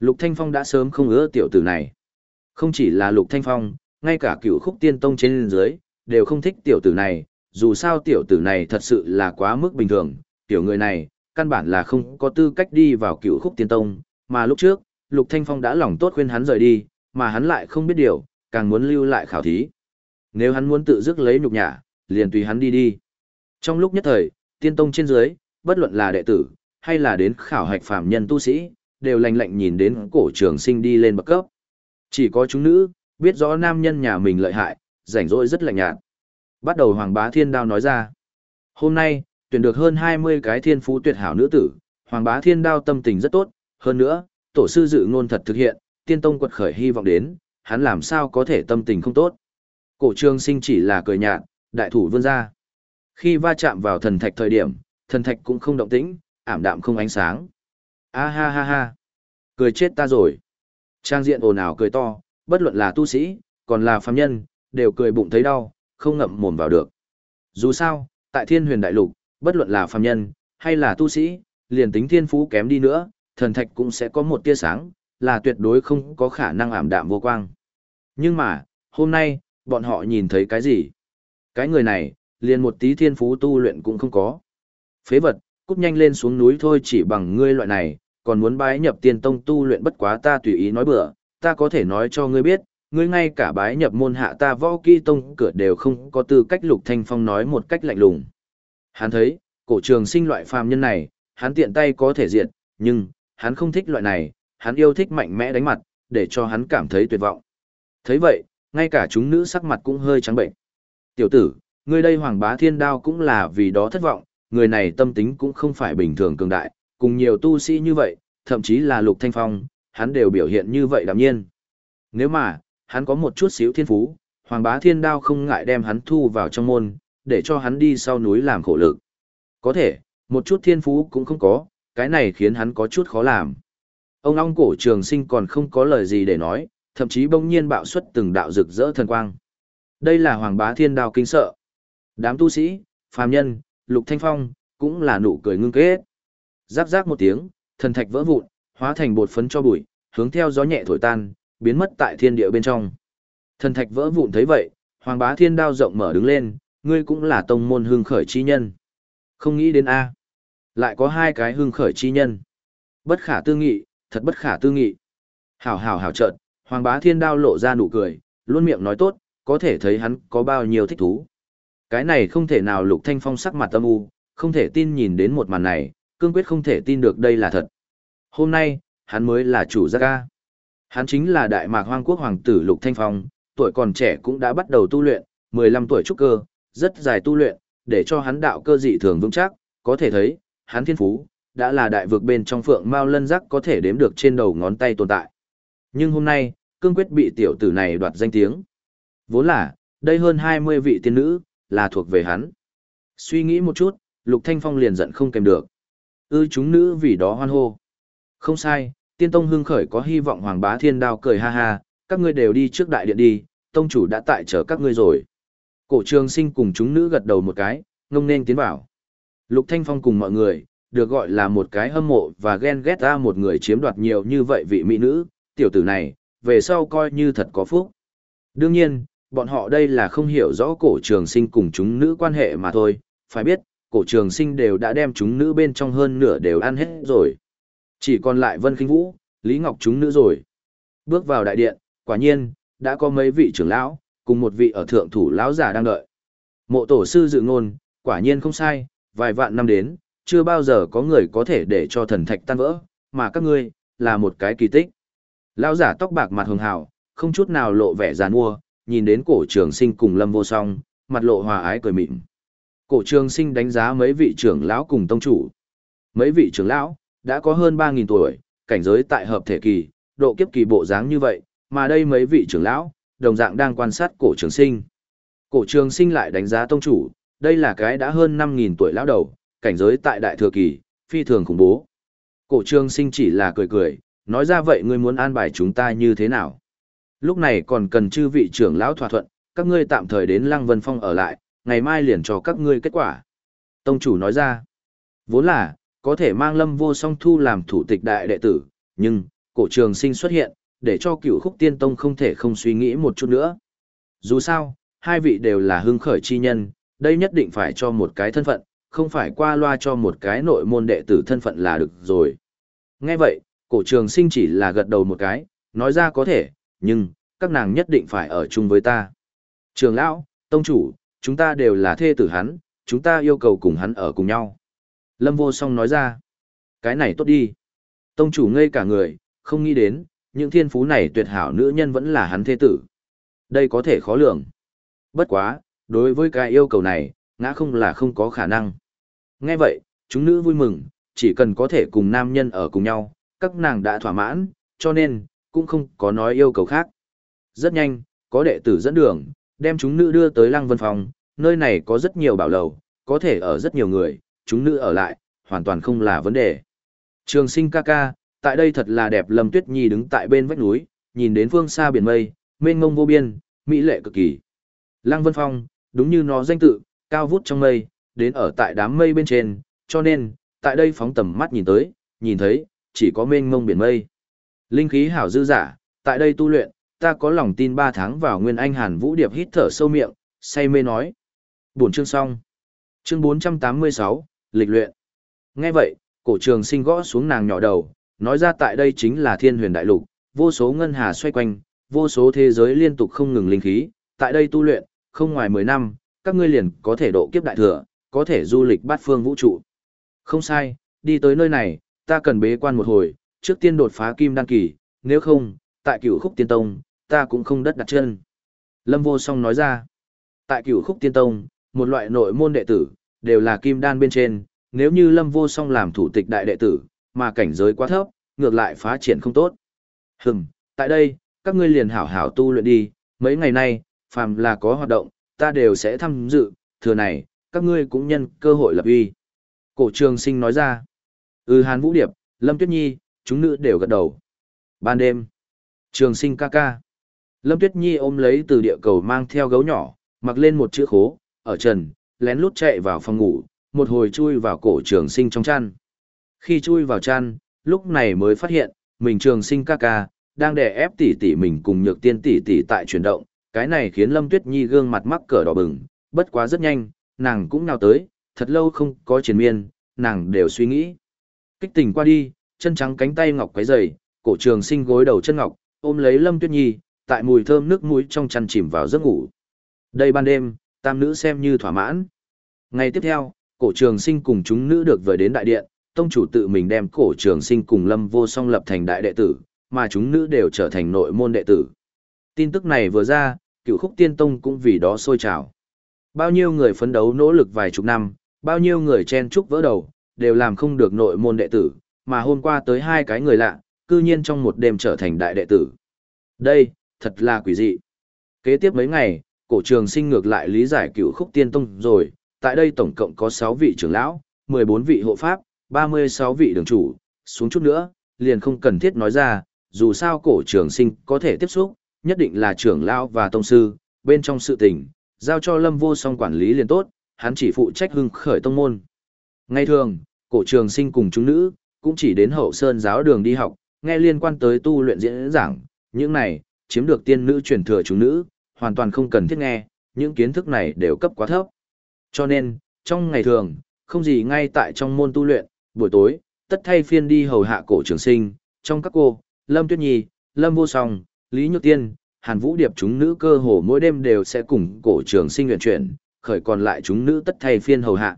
Lục Thanh Phong đã sớm không ưa tiểu tử này. Không chỉ là Lục Thanh Phong, ngay cả cựu khúc tiên tông trên dưới, đều không thích tiểu tử này, dù sao tiểu tử này thật sự là quá mức bình thường, tiểu người này, căn bản là không có tư cách đi vào cựu khúc tiên tông, mà lúc trước, Lục Thanh Phong đã lòng tốt khuyên hắn rời đi, mà hắn lại không biết điều, càng muốn lưu lại khảo thí. Nếu hắn muốn tự dứt lấy nhục nhã, liền tùy hắn đi đi. Trong lúc nhất thời, tiên tông trên dưới, bất luận là đệ tử, hay là đến khảo hạch phạm nhân tu sĩ, đều lạnh lạnh nhìn đến cổ trường sinh đi lên bậc cấp. Chỉ có chúng nữ, biết rõ nam nhân nhà mình lợi hại, rảnh rỗi rất lạnh nhạt. Bắt đầu Hoàng Bá Thiên Đao nói ra. Hôm nay, tuyển được hơn 20 cái thiên phú tuyệt hảo nữ tử, Hoàng Bá Thiên Đao tâm tình rất tốt, hơn nữa, tổ sư dự ngôn thật thực hiện, tiên tông quật khởi hy vọng đến, hắn làm sao có thể tâm tình không tốt. Cổ trường sinh chỉ là cười nhạt, đại thủ vươn ra. Khi va chạm vào thần thạch thời điểm, thần thạch cũng không động tĩnh, ảm đạm không ánh sáng. A ha ha ha. Cười chết ta rồi. Trang diện ồn ào cười to, bất luận là tu sĩ, còn là phàm nhân, đều cười bụng thấy đau, không ngậm mồm vào được. Dù sao, tại thiên huyền đại lục, bất luận là phàm nhân, hay là tu sĩ, liền tính thiên phú kém đi nữa, thần thạch cũng sẽ có một tia sáng, là tuyệt đối không có khả năng ảm đạm vô quang. Nhưng mà, hôm nay, bọn họ nhìn thấy cái gì? Cái người này, liền một tí thiên phú tu luyện cũng không có. Phế vật, cút nhanh lên xuống núi thôi chỉ bằng ngươi loại này, còn muốn bái nhập tiên tông tu luyện bất quá ta tùy ý nói bừa, ta có thể nói cho ngươi biết, ngươi ngay cả bái nhập môn hạ ta võ kỹ tông cửa đều không có tư cách lục thanh phong nói một cách lạnh lùng. Hắn thấy, cổ trường sinh loại phàm nhân này, hắn tiện tay có thể diệt, nhưng, hắn không thích loại này, hắn yêu thích mạnh mẽ đánh mặt, để cho hắn cảm thấy tuyệt vọng. thấy vậy, ngay cả chúng nữ sắc mặt cũng hơi trắng bệnh. Tiểu tử, ngươi đây hoàng bá thiên đao cũng là vì đó thất vọng, người này tâm tính cũng không phải bình thường cường đại, cùng nhiều tu sĩ như vậy, thậm chí là lục thanh phong, hắn đều biểu hiện như vậy đạm nhiên. Nếu mà, hắn có một chút xíu thiên phú, Hoàng Bá Thiên Đao không ngại đem hắn thu vào trong môn, để cho hắn đi sau núi làm khổ lực. Có thể, một chút thiên phú cũng không có, cái này khiến hắn có chút khó làm. Ông ong cổ trường sinh còn không có lời gì để nói, thậm chí bỗng nhiên bạo xuất từng đạo rực rỡ thần quang. Đây là Hoàng Bá Thiên Đao kinh sợ. Đám tu sĩ, phàm nhân, Lục Thanh Phong, cũng là nụ cười ngưng kết. Giáp giáp một tiếng, thần thạch vỡ vụn, hóa thành bột phấn cho bụi, hướng theo gió nhẹ thổi tan, biến mất tại thiên địa bên trong. Thần thạch vỡ vụn thấy vậy, Hoàng Bá Thiên đao rộng mở đứng lên, ngươi cũng là tông môn hương khởi chi nhân. Không nghĩ đến a, lại có hai cái hương khởi chi nhân. Bất khả tư nghị, thật bất khả tư nghị. Hảo hảo hảo trợn, Hoàng Bá Thiên đao lộ ra nụ cười, luôn miệng nói tốt, có thể thấy hắn có bao nhiêu thích thú. Cái này không thể nào Lục Thanh Phong sắc mặt âm u, không thể tin nhìn đến một màn này, cương quyết không thể tin được đây là thật. Hôm nay, hắn mới là chủ gia ca. Hắn chính là Đại Mạc Hoang Quốc Hoàng tử Lục Thanh Phong, tuổi còn trẻ cũng đã bắt đầu tu luyện, 15 tuổi trúc cơ, rất dài tu luyện, để cho hắn đạo cơ dị thường vững chắc, có thể thấy, hắn thiên phú, đã là đại vực bên trong phượng mao lân giác có thể đếm được trên đầu ngón tay tồn tại. Nhưng hôm nay, cương quyết bị tiểu tử này đoạt danh tiếng. Vốn là, đây hơn 20 vị tiên nữ, là thuộc về hắn. Suy nghĩ một chút, Lục Thanh Phong liền giận không kèm được. Ư chúng nữ vì đó hoan hô. Không sai, tiên tông hưng khởi có hy vọng Hoàng bá thiên đao cười ha ha, các ngươi đều đi trước đại điện đi, tông chủ đã tại chờ các ngươi rồi. Cổ trường sinh cùng chúng nữ gật đầu một cái, ngông nên tiến vào. Lục Thanh Phong cùng mọi người, được gọi là một cái hâm mộ và ghen ghét ra một người chiếm đoạt nhiều như vậy vị mỹ nữ, tiểu tử này, về sau coi như thật có phúc. Đương nhiên, bọn họ đây là không hiểu rõ cổ trường sinh cùng chúng nữ quan hệ mà thôi, phải biết, cổ trường sinh đều đã đem chúng nữ bên trong hơn nửa đều ăn hết rồi. Chỉ còn lại Vân Kinh Vũ, Lý Ngọc chúng nữ rồi. Bước vào đại điện, quả nhiên, đã có mấy vị trưởng lão, cùng một vị ở thượng thủ lão giả đang đợi. Mộ tổ sư dự ngôn, quả nhiên không sai, vài vạn năm đến, chưa bao giờ có người có thể để cho thần thạch tan vỡ, mà các ngươi, là một cái kỳ tích. Lão giả tóc bạc mặt hường hào, không chút nào lộ vẻ giàn mua, nhìn đến cổ trường sinh cùng lâm vô song, mặt lộ hòa ái cười mịn. Cổ trường sinh đánh giá mấy vị trưởng lão cùng tông chủ. Mấy vị trưởng lão, đã có hơn 3.000 tuổi, cảnh giới tại hợp thể kỳ, độ kiếp kỳ bộ dáng như vậy, mà đây mấy vị trưởng lão, đồng dạng đang quan sát cổ trường sinh. Cổ trường sinh lại đánh giá tông chủ, đây là cái đã hơn 5.000 tuổi lão đầu, cảnh giới tại đại thừa kỳ, phi thường khủng bố. Cổ trường sinh chỉ là cười cười, nói ra vậy ngươi muốn an bài chúng ta như thế nào? Lúc này còn cần chư vị trưởng lão thỏa thuận, các ngươi tạm thời đến Lăng Vân Phong ở lại, ngày mai liền cho các ngươi kết quả. Tông chủ nói ra, vốn là, có thể mang lâm vô song thu làm thủ tịch đại đệ tử, nhưng, cổ trường sinh xuất hiện, để cho cửu khúc tiên tông không thể không suy nghĩ một chút nữa. Dù sao, hai vị đều là hưng khởi chi nhân, đây nhất định phải cho một cái thân phận, không phải qua loa cho một cái nội môn đệ tử thân phận là được rồi. Nghe vậy, cổ trường sinh chỉ là gật đầu một cái, nói ra có thể, nhưng, các nàng nhất định phải ở chung với ta. Trường lão, tông chủ, chúng ta đều là thê tử hắn, chúng ta yêu cầu cùng hắn ở cùng nhau. Lâm vô song nói ra, cái này tốt đi. Tông chủ ngây cả người, không nghĩ đến, những thiên phú này tuyệt hảo nữ nhân vẫn là hắn thê tử. Đây có thể khó lường. Bất quá, đối với cái yêu cầu này, ngã không là không có khả năng. Nghe vậy, chúng nữ vui mừng, chỉ cần có thể cùng nam nhân ở cùng nhau, các nàng đã thỏa mãn, cho nên, cũng không có nói yêu cầu khác. Rất nhanh, có đệ tử dẫn đường, đem chúng nữ đưa tới Lăng Vân Phòng, nơi này có rất nhiều bảo lầu, có thể ở rất nhiều người, chúng nữ ở lại, hoàn toàn không là vấn đề. Trường sinh ca ca, tại đây thật là đẹp Lâm Tuyết Nhi đứng tại bên vách núi, nhìn đến phương xa biển mây, mênh mông vô biên, mỹ lệ cực kỳ. Lăng Vân Phong, đúng như nó danh tự, cao vút trong mây, đến ở tại đám mây bên trên, cho nên, tại đây phóng tầm mắt nhìn tới, nhìn thấy, chỉ có mênh mông biển mây. Linh khí hảo dư giả, tại đây tu luyện, ta có lòng tin 3 tháng vào Nguyên Anh Hàn Vũ Điệp hít thở sâu miệng, say mê nói. Buổi chương xong. Chương 486, lịch luyện. Nghe vậy, cổ trường sinh gõ xuống nàng nhỏ đầu, nói ra tại đây chính là thiên huyền đại lục, vô số ngân hà xoay quanh, vô số thế giới liên tục không ngừng linh khí, tại đây tu luyện, không ngoài 10 năm, các ngươi liền có thể độ kiếp đại thừa, có thể du lịch bát phương vũ trụ. Không sai, đi tới nơi này, ta cần bế quan một hồi, trước tiên đột phá kim đăng kỳ, nếu không, tại cửu khúc tiên tông, ta cũng không đất đặt chân. Lâm vô song nói ra, tại cửu khúc tiên tông, một loại nội môn đệ tử, đều là kim đan bên trên, nếu như lâm vô song làm thủ tịch đại đệ tử, mà cảnh giới quá thấp, ngược lại phá triển không tốt. Hừm, tại đây, các ngươi liền hảo hảo tu luyện đi, mấy ngày nay, phàm là có hoạt động, ta đều sẽ tham dự, thừa này, các ngươi cũng nhân cơ hội lập uy. Cổ trường sinh nói ra, ừ Hàn Vũ Điệp, Lâm Tuyết Nhi, chúng nữ đều gật đầu. Ban đêm, trường sinh ca ca. Lâm Tuyết Nhi ôm lấy từ địa cầu mang theo gấu nhỏ, mặc lên một chữ khố, ở trần, lén lút chạy vào phòng ngủ, một hồi chui vào cổ trường sinh trong chăn. Khi chui vào chăn, lúc này mới phát hiện, mình trường sinh ca ca, đang đè ép tỉ tỉ mình cùng nhược tiên tỉ tỉ tại chuyển động, cái này khiến Lâm Tuyết Nhi gương mặt mắc cỡ đỏ bừng, bất quá rất nhanh, nàng cũng nào tới, thật lâu không có triển miên, nàng đều suy nghĩ. Kích tình qua đi, chân trắng cánh tay ngọc quấy dày, cổ trường sinh gối đầu chân ngọc, ôm lấy Lâm Tuyết Nhi, tại mùi thơm nước mũi trong chăn chìm vào giấc ngủ. Đây ban đêm, tam nữ xem như thỏa mãn. Ngày tiếp theo, cổ trường sinh cùng chúng nữ được về đến đại điện, tông chủ tự mình đem cổ trường sinh cùng lâm vô song lập thành đại đệ tử, mà chúng nữ đều trở thành nội môn đệ tử. Tin tức này vừa ra, cựu khúc tiên tông cũng vì đó sôi trào. Bao nhiêu người phấn đấu nỗ lực vài chục năm, bao nhiêu người chen chúc vỡ đầu, đều làm không được nội môn đệ tử, mà hôm qua tới hai cái người lạ, cư nhiên trong một đêm trở thành đại đệ tử. Đây, thật là quỷ dị. Kế tiếp mấy ngày, cổ trường sinh ngược lại lý giải cựu khúc tiên tông rồi, tại đây tổng cộng có 6 vị trưởng lão, 14 vị hộ pháp, 36 vị đường chủ, xuống chút nữa, liền không cần thiết nói ra, dù sao cổ trường sinh có thể tiếp xúc, nhất định là trưởng lão và tông sư, bên trong sự tình, giao cho lâm vô song quản lý liền tốt, hắn chỉ phụ trách hưng khởi tông môn. Ngay thường, cổ trường sinh cùng chúng nữ, cũng chỉ đến hậu sơn giáo đường đi học, nghe liên quan tới tu luyện diễn giảng, những này, chiếm được tiên nữ truyền thừa chúng nữ, hoàn toàn không cần thiết nghe, những kiến thức này đều cấp quá thấp. Cho nên, trong ngày thường, không gì ngay tại trong môn tu luyện, buổi tối, tất thay phiên đi hầu hạ cổ trường sinh, trong các cô, Lâm Tuyết Nhi, Lâm Vô Song, Lý Nhược Tiên, Hàn Vũ Điệp chúng nữ cơ hồ mỗi đêm đều sẽ cùng cổ trường sinh luyện chuyển, khởi còn lại chúng nữ tất thay phiên hầu hạ.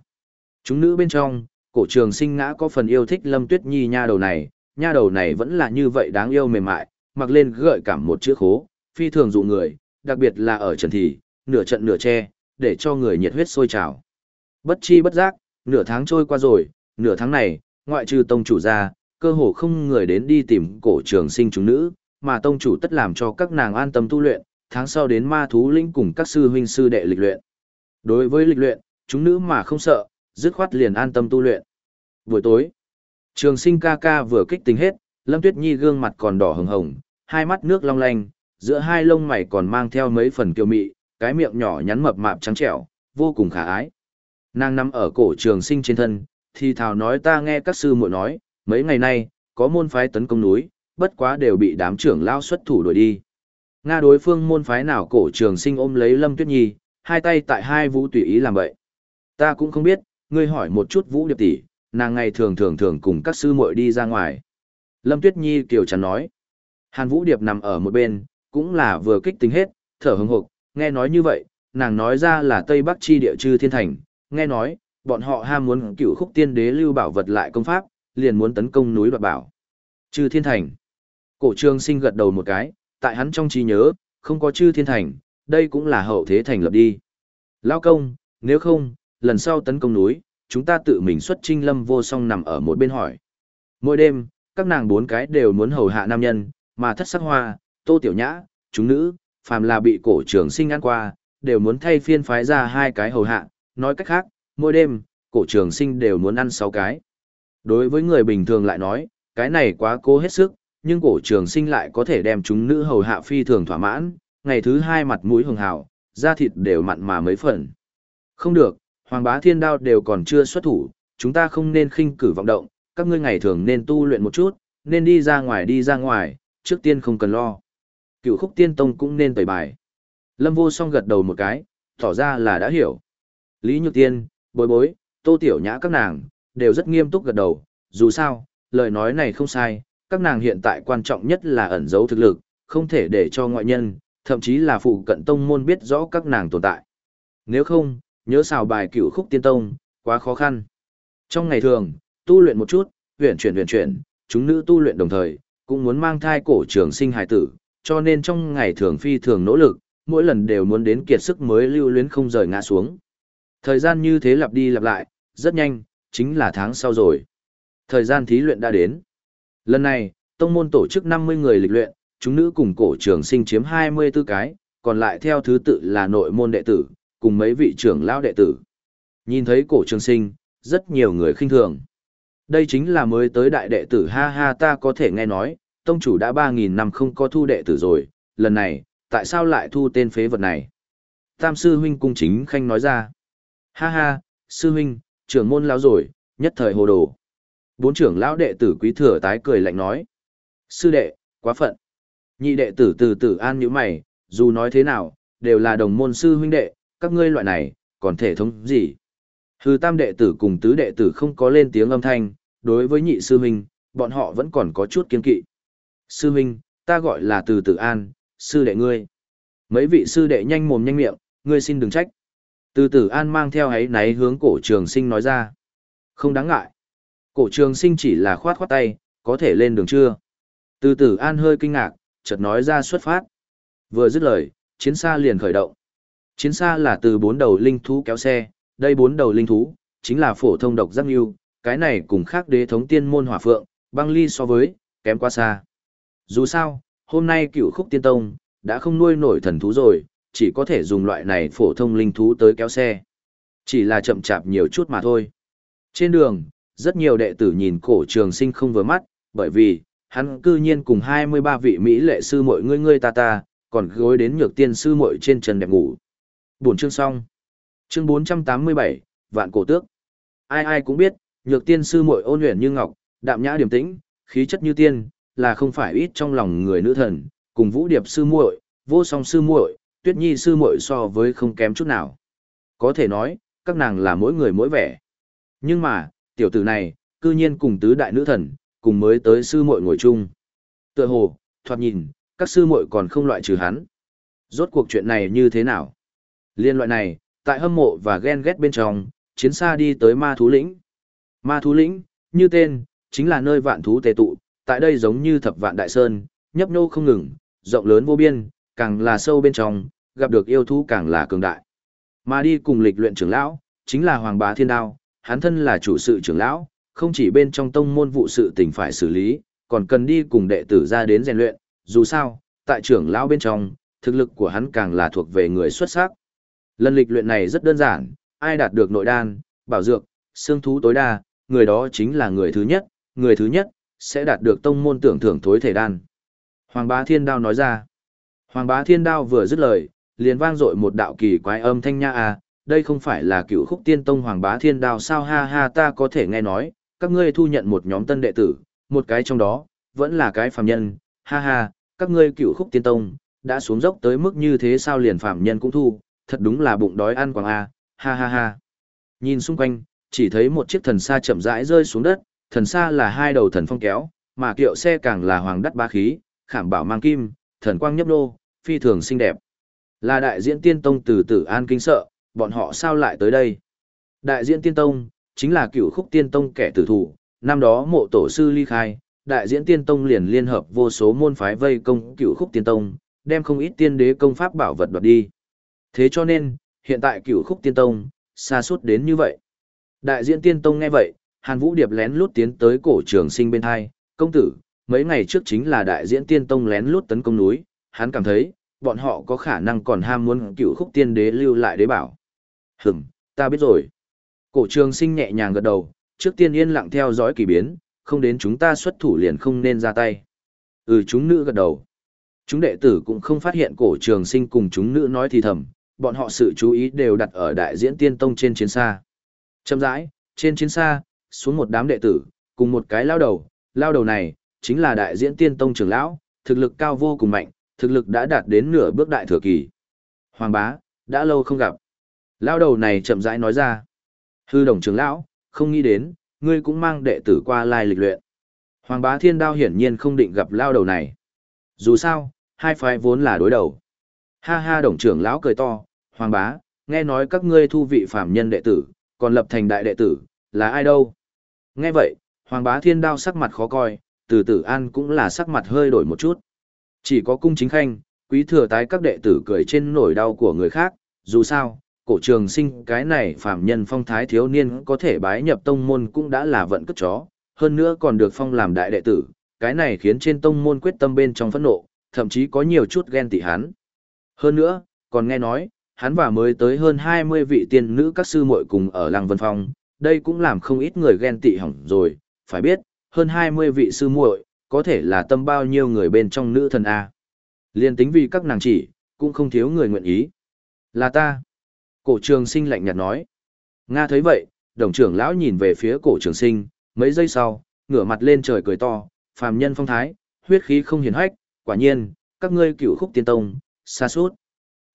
Chúng nữ bên trong, cổ trường sinh ngã có phần yêu thích Lâm Tuyết Nhi nha đầu này, nha đầu này vẫn là như vậy đáng yêu mềm mại, mặc lên gợi cảm một chữ khố, phi thường dụ người, đặc biệt là ở trần thì, nửa trận nửa che, để cho người nhiệt huyết sôi trào. Bất chi bất giác, nửa tháng trôi qua rồi, nửa tháng này, ngoại trừ tông chủ ra, cơ hồ không người đến đi tìm cổ trường sinh chúng nữ, mà tông chủ tất làm cho các nàng an tâm tu luyện, tháng sau đến ma thú linh cùng các sư huynh sư đệ lịch luyện. Đối với lịch luyện, chúng nữ mà không sợ, dứt khoát liền an tâm tu luyện. Buổi tối, trường sinh ca ca vừa kích tính hết, Lâm Tuyết Nhi gương mặt còn đỏ hồng hồng, hai mắt nước long lanh, giữa hai lông mày còn mang theo mấy phần kiều mị, cái miệng nhỏ nhắn mập mạp trắng trẻo, vô cùng khả ái. Nàng nằm ở cổ trường sinh trên thân, thì thào nói ta nghe các sư muội nói, mấy ngày nay, có môn phái tấn công núi, bất quá đều bị đám trưởng lao xuất thủ đuổi đi. Nga đối phương môn phái nào cổ trường sinh ôm lấy Lâm Tuyết Nhi, hai tay tại hai vũ tùy ý làm vậy. Ta cũng không biết, ngươi hỏi một chút vũ điệp tỷ, nàng ngày thường thường thường cùng các sư muội đi ra ngoài. Lâm Tuyết Nhi kiều chắn nói. Hàn Vũ Điệp nằm ở một bên, cũng là vừa kích tính hết, thở hững hực, nghe nói như vậy, nàng nói ra là Tây Bắc chi địa chư thiên thành, nghe nói, bọn họ ham muốn cựu khúc tiên đế lưu bảo vật lại công pháp, liền muốn tấn công núi đoạt bảo. Chư thiên thành. Cổ Trương sinh gật đầu một cái, tại hắn trong trí nhớ, không có chư thiên thành, đây cũng là hậu thế thành lập đi. Lao công, nếu không, lần sau tấn công núi, chúng ta tự mình xuất trinh lâm vô song nằm ở một bên hỏi. Mỗi đêm, các nàng bốn cái đều muốn hầu hạ nam nhân, mà thất sắc hoa, tô tiểu nhã, chúng nữ, phàm là bị cổ trường sinh ăn qua, đều muốn thay phiên phái ra hai cái hầu hạ, nói cách khác, mỗi đêm, cổ trường sinh đều muốn ăn sáu cái. Đối với người bình thường lại nói, cái này quá cố hết sức, nhưng cổ trường sinh lại có thể đem chúng nữ hầu hạ phi thường thỏa mãn, ngày thứ hai mặt mũi hường hào, da thịt đều mặn mà mấy phần. Không được, Hoàng bá thiên đao đều còn chưa xuất thủ, chúng ta không nên khinh cử vọng động, các ngươi ngày thường nên tu luyện một chút, nên đi ra ngoài đi ra ngoài, trước tiên không cần lo. Cựu khúc tiên tông cũng nên tẩy bài. Lâm vô song gật đầu một cái, tỏ ra là đã hiểu. Lý Nhược Tiên, bối bối, tô tiểu nhã các nàng, đều rất nghiêm túc gật đầu, dù sao, lời nói này không sai, các nàng hiện tại quan trọng nhất là ẩn giấu thực lực, không thể để cho ngoại nhân, thậm chí là phụ cận tông môn biết rõ các nàng tồn tại. Nếu không, nhớ xào bài cửu khúc tiên tông, quá khó khăn. Trong ngày thường, tu luyện một chút, huyền chuyển huyền chuyển, chúng nữ tu luyện đồng thời, cũng muốn mang thai cổ trường sinh hài tử, cho nên trong ngày thường phi thường nỗ lực, mỗi lần đều muốn đến kiệt sức mới lưu luyến không rời ngã xuống. Thời gian như thế lặp đi lặp lại, rất nhanh, chính là tháng sau rồi. Thời gian thí luyện đã đến. Lần này, tông môn tổ chức 50 người lịch luyện, chúng nữ cùng cổ trường sinh chiếm 24 cái, còn lại theo thứ tự là nội môn đệ tử, cùng mấy vị trưởng lão đệ tử. Nhìn thấy cổ trường sinh, rất nhiều người khinh thường. Đây chính là mới tới đại đệ tử ha ha ta có thể nghe nói, tông chủ đã 3.000 năm không có thu đệ tử rồi, lần này, tại sao lại thu tên phế vật này? Tam sư huynh cung chính khanh nói ra. Ha ha, sư huynh, trưởng môn lão rồi, nhất thời hồ đồ. Bốn trưởng lão đệ tử quý thừa tái cười lạnh nói. Sư đệ, quá phận. Nhị đệ tử từ tử an như mày, dù nói thế nào, đều là đồng môn sư huynh đệ, các ngươi loại này, còn thể thống gì? Hư tam đệ tử cùng tứ đệ tử không có lên tiếng âm thanh, đối với nhị sư huynh, bọn họ vẫn còn có chút kiên kỵ. Sư huynh, ta gọi là từ tử an, sư đệ ngươi. Mấy vị sư đệ nhanh mồm nhanh miệng, ngươi xin đừng trách. Từ tử an mang theo ấy náy hướng cổ trường sinh nói ra. Không đáng ngại. Cổ trường sinh chỉ là khoát khoát tay, có thể lên đường chưa? Từ tử an hơi kinh ngạc, chợt nói ra xuất phát. Vừa dứt lời, chiến xa liền khởi động. Chiến xa là từ bốn đầu linh thú kéo xe, đây bốn đầu linh thú, chính là phổ thông độc giác yêu, cái này cùng khác đế thống tiên môn hỏa phượng, băng ly so với, kém quá xa. Dù sao, hôm nay cựu khúc tiên tông, đã không nuôi nổi thần thú rồi, chỉ có thể dùng loại này phổ thông linh thú tới kéo xe. Chỉ là chậm chạp nhiều chút mà thôi. Trên đường, rất nhiều đệ tử nhìn cổ trường sinh không vừa mắt, bởi vì, hắn cư nhiên cùng 23 vị Mỹ lệ sư muội ngươi ngươi ta ta, còn gối đến nhược tiên sư muội trên trần đẹp ngủ. Buổi chương xong. Chương 487, Vạn Cổ Tước. Ai ai cũng biết, nhược tiên sư muội ôn luyện như ngọc, đạm nhã điềm tĩnh, khí chất như tiên, là không phải ít trong lòng người nữ thần, cùng Vũ Điệp sư muội, Vô Song sư muội, Tuyết Nhi sư muội so với không kém chút nào. Có thể nói, các nàng là mỗi người mỗi vẻ. Nhưng mà, tiểu tử này, cư nhiên cùng tứ đại nữ thần, cùng mới tới sư muội ngồi chung. Tựa hồ, thoạt nhìn, các sư muội còn không loại trừ hắn. Rốt cuộc chuyện này như thế nào? Liên loại này, tại hâm mộ và ghen ghét bên trong, chiến xa đi tới ma thú lĩnh. Ma thú lĩnh, như tên, chính là nơi vạn thú tề tụ, tại đây giống như thập vạn đại sơn, nhấp nhô không ngừng, rộng lớn vô biên, càng là sâu bên trong, gặp được yêu thú càng là cường đại. Mà đi cùng lịch luyện trưởng lão, chính là Hoàng Bá Thiên Đao, hắn thân là chủ sự trưởng lão, không chỉ bên trong tông môn vụ sự tình phải xử lý, còn cần đi cùng đệ tử ra đến rèn luyện, dù sao, tại trưởng lão bên trong, thực lực của hắn càng là thuộc về người xuất sắc. Lần lịch luyện này rất đơn giản, ai đạt được nội đan, bảo dược, xương thú tối đa, người đó chính là người thứ nhất, người thứ nhất, sẽ đạt được tông môn tưởng thưởng thối thể đan. Hoàng bá thiên đao nói ra. Hoàng bá thiên đao vừa dứt lời, liền vang dội một đạo kỳ quái âm thanh nha à, đây không phải là cựu khúc tiên tông hoàng bá thiên đao sao ha ha ta có thể nghe nói, các ngươi thu nhận một nhóm tân đệ tử, một cái trong đó, vẫn là cái phàm nhân, ha ha, các ngươi cựu khúc tiên tông, đã xuống dốc tới mức như thế sao liền phàm nhân cũng thu, thật đúng là bụng đói ăn quảng a, ha ha ha. Nhìn xung quanh, chỉ thấy một chiếc thần xa chậm rãi rơi xuống đất, thần xa là hai đầu thần phong kéo, mà kiệu xe càng là hoàng đắt ba khí, khảm bảo mang kim, thần quang nhấp nô, phi thường xinh đẹp. Là đại diễn tiên tông từ tử an kinh sợ, bọn họ sao lại tới đây? Đại diễn tiên tông, chính là cựu khúc tiên tông kẻ tử thủ, năm đó mộ tổ sư ly khai, đại diễn tiên tông liền liên hợp vô số môn phái vây công cựu khúc tiên tông, đem không ít tiên đế công pháp bảo vật đoạt đi. Thế cho nên, hiện tại cửu khúc tiên tông, xa suốt đến như vậy. Đại diễn tiên tông nghe vậy, Hàn Vũ Điệp lén lút tiến tới cổ trường sinh bên hai, công tử, mấy ngày trước chính là đại diễn tiên tông lén lút tấn công núi, hắn cảm thấy, bọn họ có khả năng còn ham muốn cựu khúc tiên đế lưu lại đế bảo. Hửm, ta biết rồi. Cổ trường sinh nhẹ nhàng gật đầu, trước tiên yên lặng theo dõi kỳ biến, không đến chúng ta xuất thủ liền không nên ra tay. Ừ chúng nữ gật đầu. Chúng đệ tử cũng không phát hiện cổ trường sinh cùng chúng nữ nói thì thầm, bọn họ sự chú ý đều đặt ở đại diễn tiên tông trên chiến xa. Chậm rãi, trên chiến xa, xuống một đám đệ tử, cùng một cái lao đầu, lao đầu này, chính là đại diễn tiên tông trưởng lão, thực lực cao vô cùng mạnh, thực lực đã đạt đến nửa bước đại thừa kỳ. Hoàng bá, đã lâu không gặp. Lao đầu này chậm rãi nói ra. Hư đồng trưởng lão, không nghĩ đến, ngươi cũng mang đệ tử qua lai lịch luyện. Hoàng bá thiên đao hiển nhiên không định gặp lao đầu này. Dù sao, hai phái vốn là đối đầu. Ha ha đồng trưởng lão cười to, hoàng bá, nghe nói các ngươi thu vị phạm nhân đệ tử, còn lập thành đại đệ tử, là ai đâu? Nghe vậy, hoàng bá thiên đao sắc mặt khó coi, từ tử an cũng là sắc mặt hơi đổi một chút. Chỉ có cung chính khanh, quý thừa tái các đệ tử cười trên nỗi đau của người khác, dù sao, cổ trường sinh cái này phạm nhân phong thái thiếu niên có thể bái nhập tông môn cũng đã là vận cất chó, hơn nữa còn được phong làm đại đệ tử, cái này khiến trên tông môn quyết tâm bên trong phẫn nộ, thậm chí có nhiều chút ghen tị hắn. Hơn nữa, còn nghe nói, hắn và mới tới hơn 20 vị tiên nữ các sư muội cùng ở Lăng Vân Phong, đây cũng làm không ít người ghen tị hỏng rồi, phải biết, hơn 20 vị sư muội, có thể là tâm bao nhiêu người bên trong nữ thần A. Liên tính vì các nàng chỉ, cũng không thiếu người nguyện ý. Là ta. Cổ trường sinh lạnh nhạt nói. Nga thấy vậy, đồng trưởng lão nhìn về phía cổ trường sinh, mấy giây sau, ngửa mặt lên trời cười to, phàm nhân phong thái, huyết khí không hiền hách, quả nhiên, các ngươi cựu khúc tiên tông, xa suốt.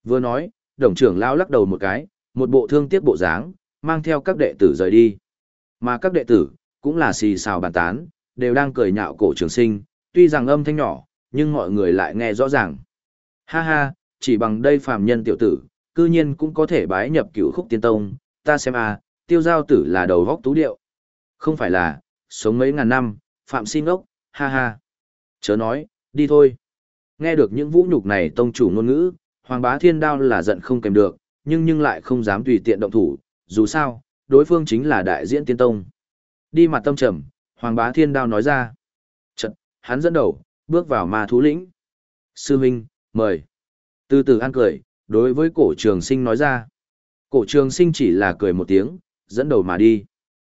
Vừa nói, đồng trưởng lão lắc đầu một cái, một bộ thương tiếc bộ dáng, mang theo các đệ tử rời đi. Mà các đệ tử, cũng là xì xào bàn tán, đều đang cười nhạo cổ trường sinh, tuy rằng âm thanh nhỏ, nhưng mọi người lại nghe rõ ràng. Ha ha, chỉ bằng đây phàm nhân tiểu tử, cư nhiên cũng có thể bái nhập cửu khúc tiên tông, ta xem à, tiêu giao tử là đầu vóc tú điệu. Không phải là, sống mấy ngàn năm, phạm xin ốc, ha ha. Chớ nói, đi thôi. Nghe được những vũ nhục này tông chủ ngôn ngữ, Hoàng bá thiên đao là giận không kèm được, nhưng nhưng lại không dám tùy tiện động thủ, dù sao, đối phương chính là đại diễn tiên tông. Đi mặt tâm trầm, Hoàng bá thiên đao nói ra. Chật, hắn dẫn đầu, bước vào ma thú lĩnh. Sư Minh, mời. Từ từ ăn cười, đối với cổ trường sinh nói ra. Cổ trường sinh chỉ là cười một tiếng, dẫn đầu mà đi.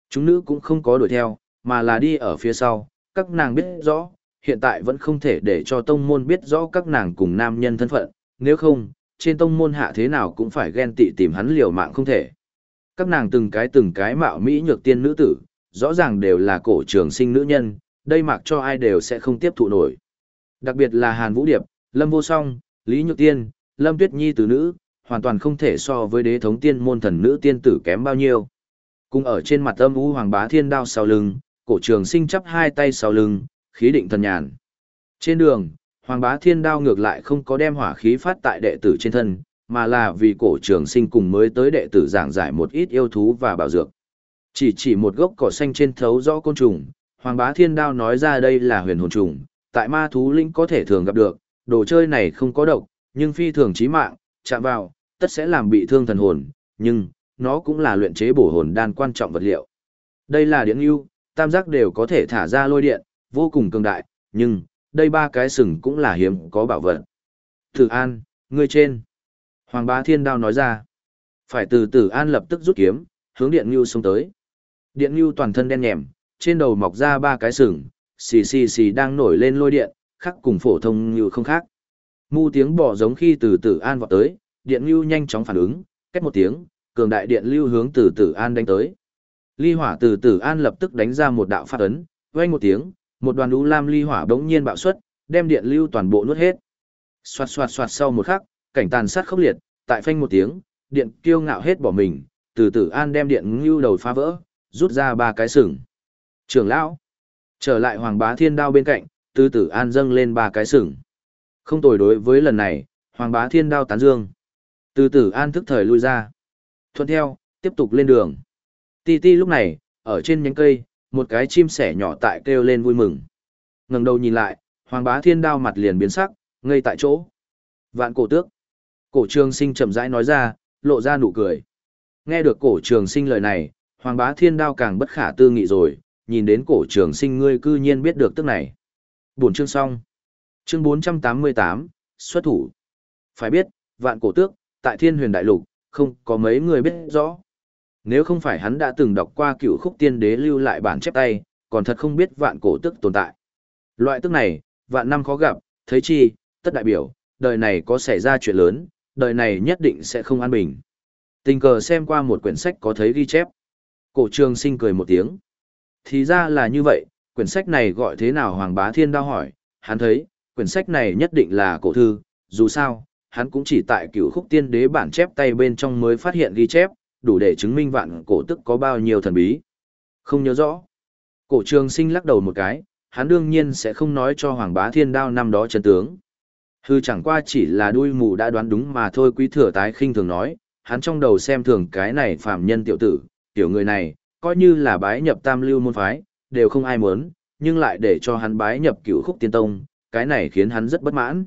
Chúng nữ cũng không có đuổi theo, mà là đi ở phía sau, các nàng biết rõ, hiện tại vẫn không thể để cho tông môn biết rõ các nàng cùng nam nhân thân phận, nếu không, trên tông môn hạ thế nào cũng phải ghen tị tìm hắn liều mạng không thể. Các nàng từng cái từng cái mạo mỹ nhược tiên nữ tử, rõ ràng đều là cổ trường sinh nữ nhân, đây mặc cho ai đều sẽ không tiếp thụ nổi. Đặc biệt là Hàn Vũ Điệp, Lâm Vô Song, Lý Nhược Tiên, Lâm Tuyết Nhi tử nữ, hoàn toàn không thể so với đế thống tiên môn thần nữ tiên tử kém bao nhiêu. Cùng ở trên mặt âm u hoàng bá thiên đao sau lưng, cổ trường sinh chắp hai tay sau lưng, khí định thần nhàn. Trên đường, hoàng bá thiên đao ngược lại không có đem hỏa khí phát tại đệ tử trên thân, mà là vì cổ trường sinh cùng mới tới đệ tử giảng giải một ít yêu thú và bảo dược. Chỉ chỉ một gốc cỏ xanh trên thấu rõ côn trùng, hoàng bá thiên đao nói ra đây là huyền hồn trùng, tại ma thú linh có thể thường gặp được, đồ chơi này không có độc, nhưng phi thường chí mạng, chạm vào, tất sẽ làm bị thương thần hồn, nhưng, nó cũng là luyện chế bổ hồn đan quan trọng vật liệu. Đây là điện yêu, tam giác đều có thể thả ra lôi điện, vô cùng cường đại, nhưng, đây ba cái sừng cũng là hiếm có bảo vật. Tử An, ngươi trên. Hoàng bá thiên đao nói ra. Phải từ Tử An lập tức rút kiếm, hướng điện ngưu xông tới. Điện ngưu toàn thân đen nhèm, trên đầu mọc ra ba cái sừng, xì xì xì đang nổi lên lôi điện, khác cùng phổ thông như không khác. Mu tiếng bỏ giống khi từ Tử An vọt tới, điện lưu nhanh chóng phản ứng, kết một tiếng, cường đại điện lưu hướng từ Tử An đánh tới. Ly hỏa từ Tử An lập tức đánh ra một đạo phát ấn, vang một tiếng, một đoàn u lam ly hỏa bỗng nhiên bạo xuất, đem điện lưu toàn bộ nuốt hết. Xoạt xoạt xoạt sau một khắc, cảnh tàn sát khốc liệt, tại phanh một tiếng, điện kiêu ngạo hết bỏ mình, từ từ An đem điện lưu đầu phá vỡ, rút ra ba cái sừng. Trưởng lão, trở lại Hoàng Bá Thiên đao bên cạnh, từ từ An dâng lên ba cái sừng. Không tồi đối với lần này, Hoàng Bá Thiên đao tán dương. Từ từ An thức thời lui ra. Thuận theo, tiếp tục lên đường. Ti Ti lúc này, ở trên nhánh cây, một cái chim sẻ nhỏ tại kêu lên vui mừng. ngẩng đầu nhìn lại, Hoàng Bá Thiên đao mặt liền biến sắc, ngây tại chỗ. Vạn cổ tước. Cổ trường sinh chậm rãi nói ra, lộ ra nụ cười. Nghe được cổ trường sinh lời này, Hoàng Bá Thiên đao càng bất khả tư nghị rồi, nhìn đến cổ trường sinh ngươi cư nhiên biết được tức này. Buồn chương xong. Chương 488, xuất thủ. Phải biết, vạn cổ tước, tại thiên huyền đại lục, không có mấy người biết rõ. Nếu không phải hắn đã từng đọc qua cựu khúc tiên đế lưu lại bản chép tay, còn thật không biết vạn cổ tức tồn tại. Loại tức này, vạn năm khó gặp, thấy chi, tất đại biểu, đời này có xảy ra chuyện lớn, đời này nhất định sẽ không an bình. Tình cờ xem qua một quyển sách có thấy ghi chép. Cổ trường sinh cười một tiếng. Thì ra là như vậy, quyển sách này gọi thế nào Hoàng Bá Thiên đau hỏi, hắn thấy, quyển sách này nhất định là cổ thư, dù sao, hắn cũng chỉ tại cựu khúc tiên đế bản chép tay bên trong mới phát hiện ghi chép, đủ để chứng minh vạn cổ tức có bao nhiêu thần bí. Không nhớ rõ. Cổ trường sinh lắc đầu một cái, hắn đương nhiên sẽ không nói cho Hoàng Bá Thiên Đao năm đó chân tướng. Hư chẳng qua chỉ là đuôi mù đã đoán đúng mà thôi quý thừa tái khinh thường nói, hắn trong đầu xem thường cái này phàm nhân tiểu tử, tiểu người này, coi như là bái nhập tam lưu môn phái, đều không ai muốn, nhưng lại để cho hắn bái nhập cửu khúc tiên tông, cái này khiến hắn rất bất mãn.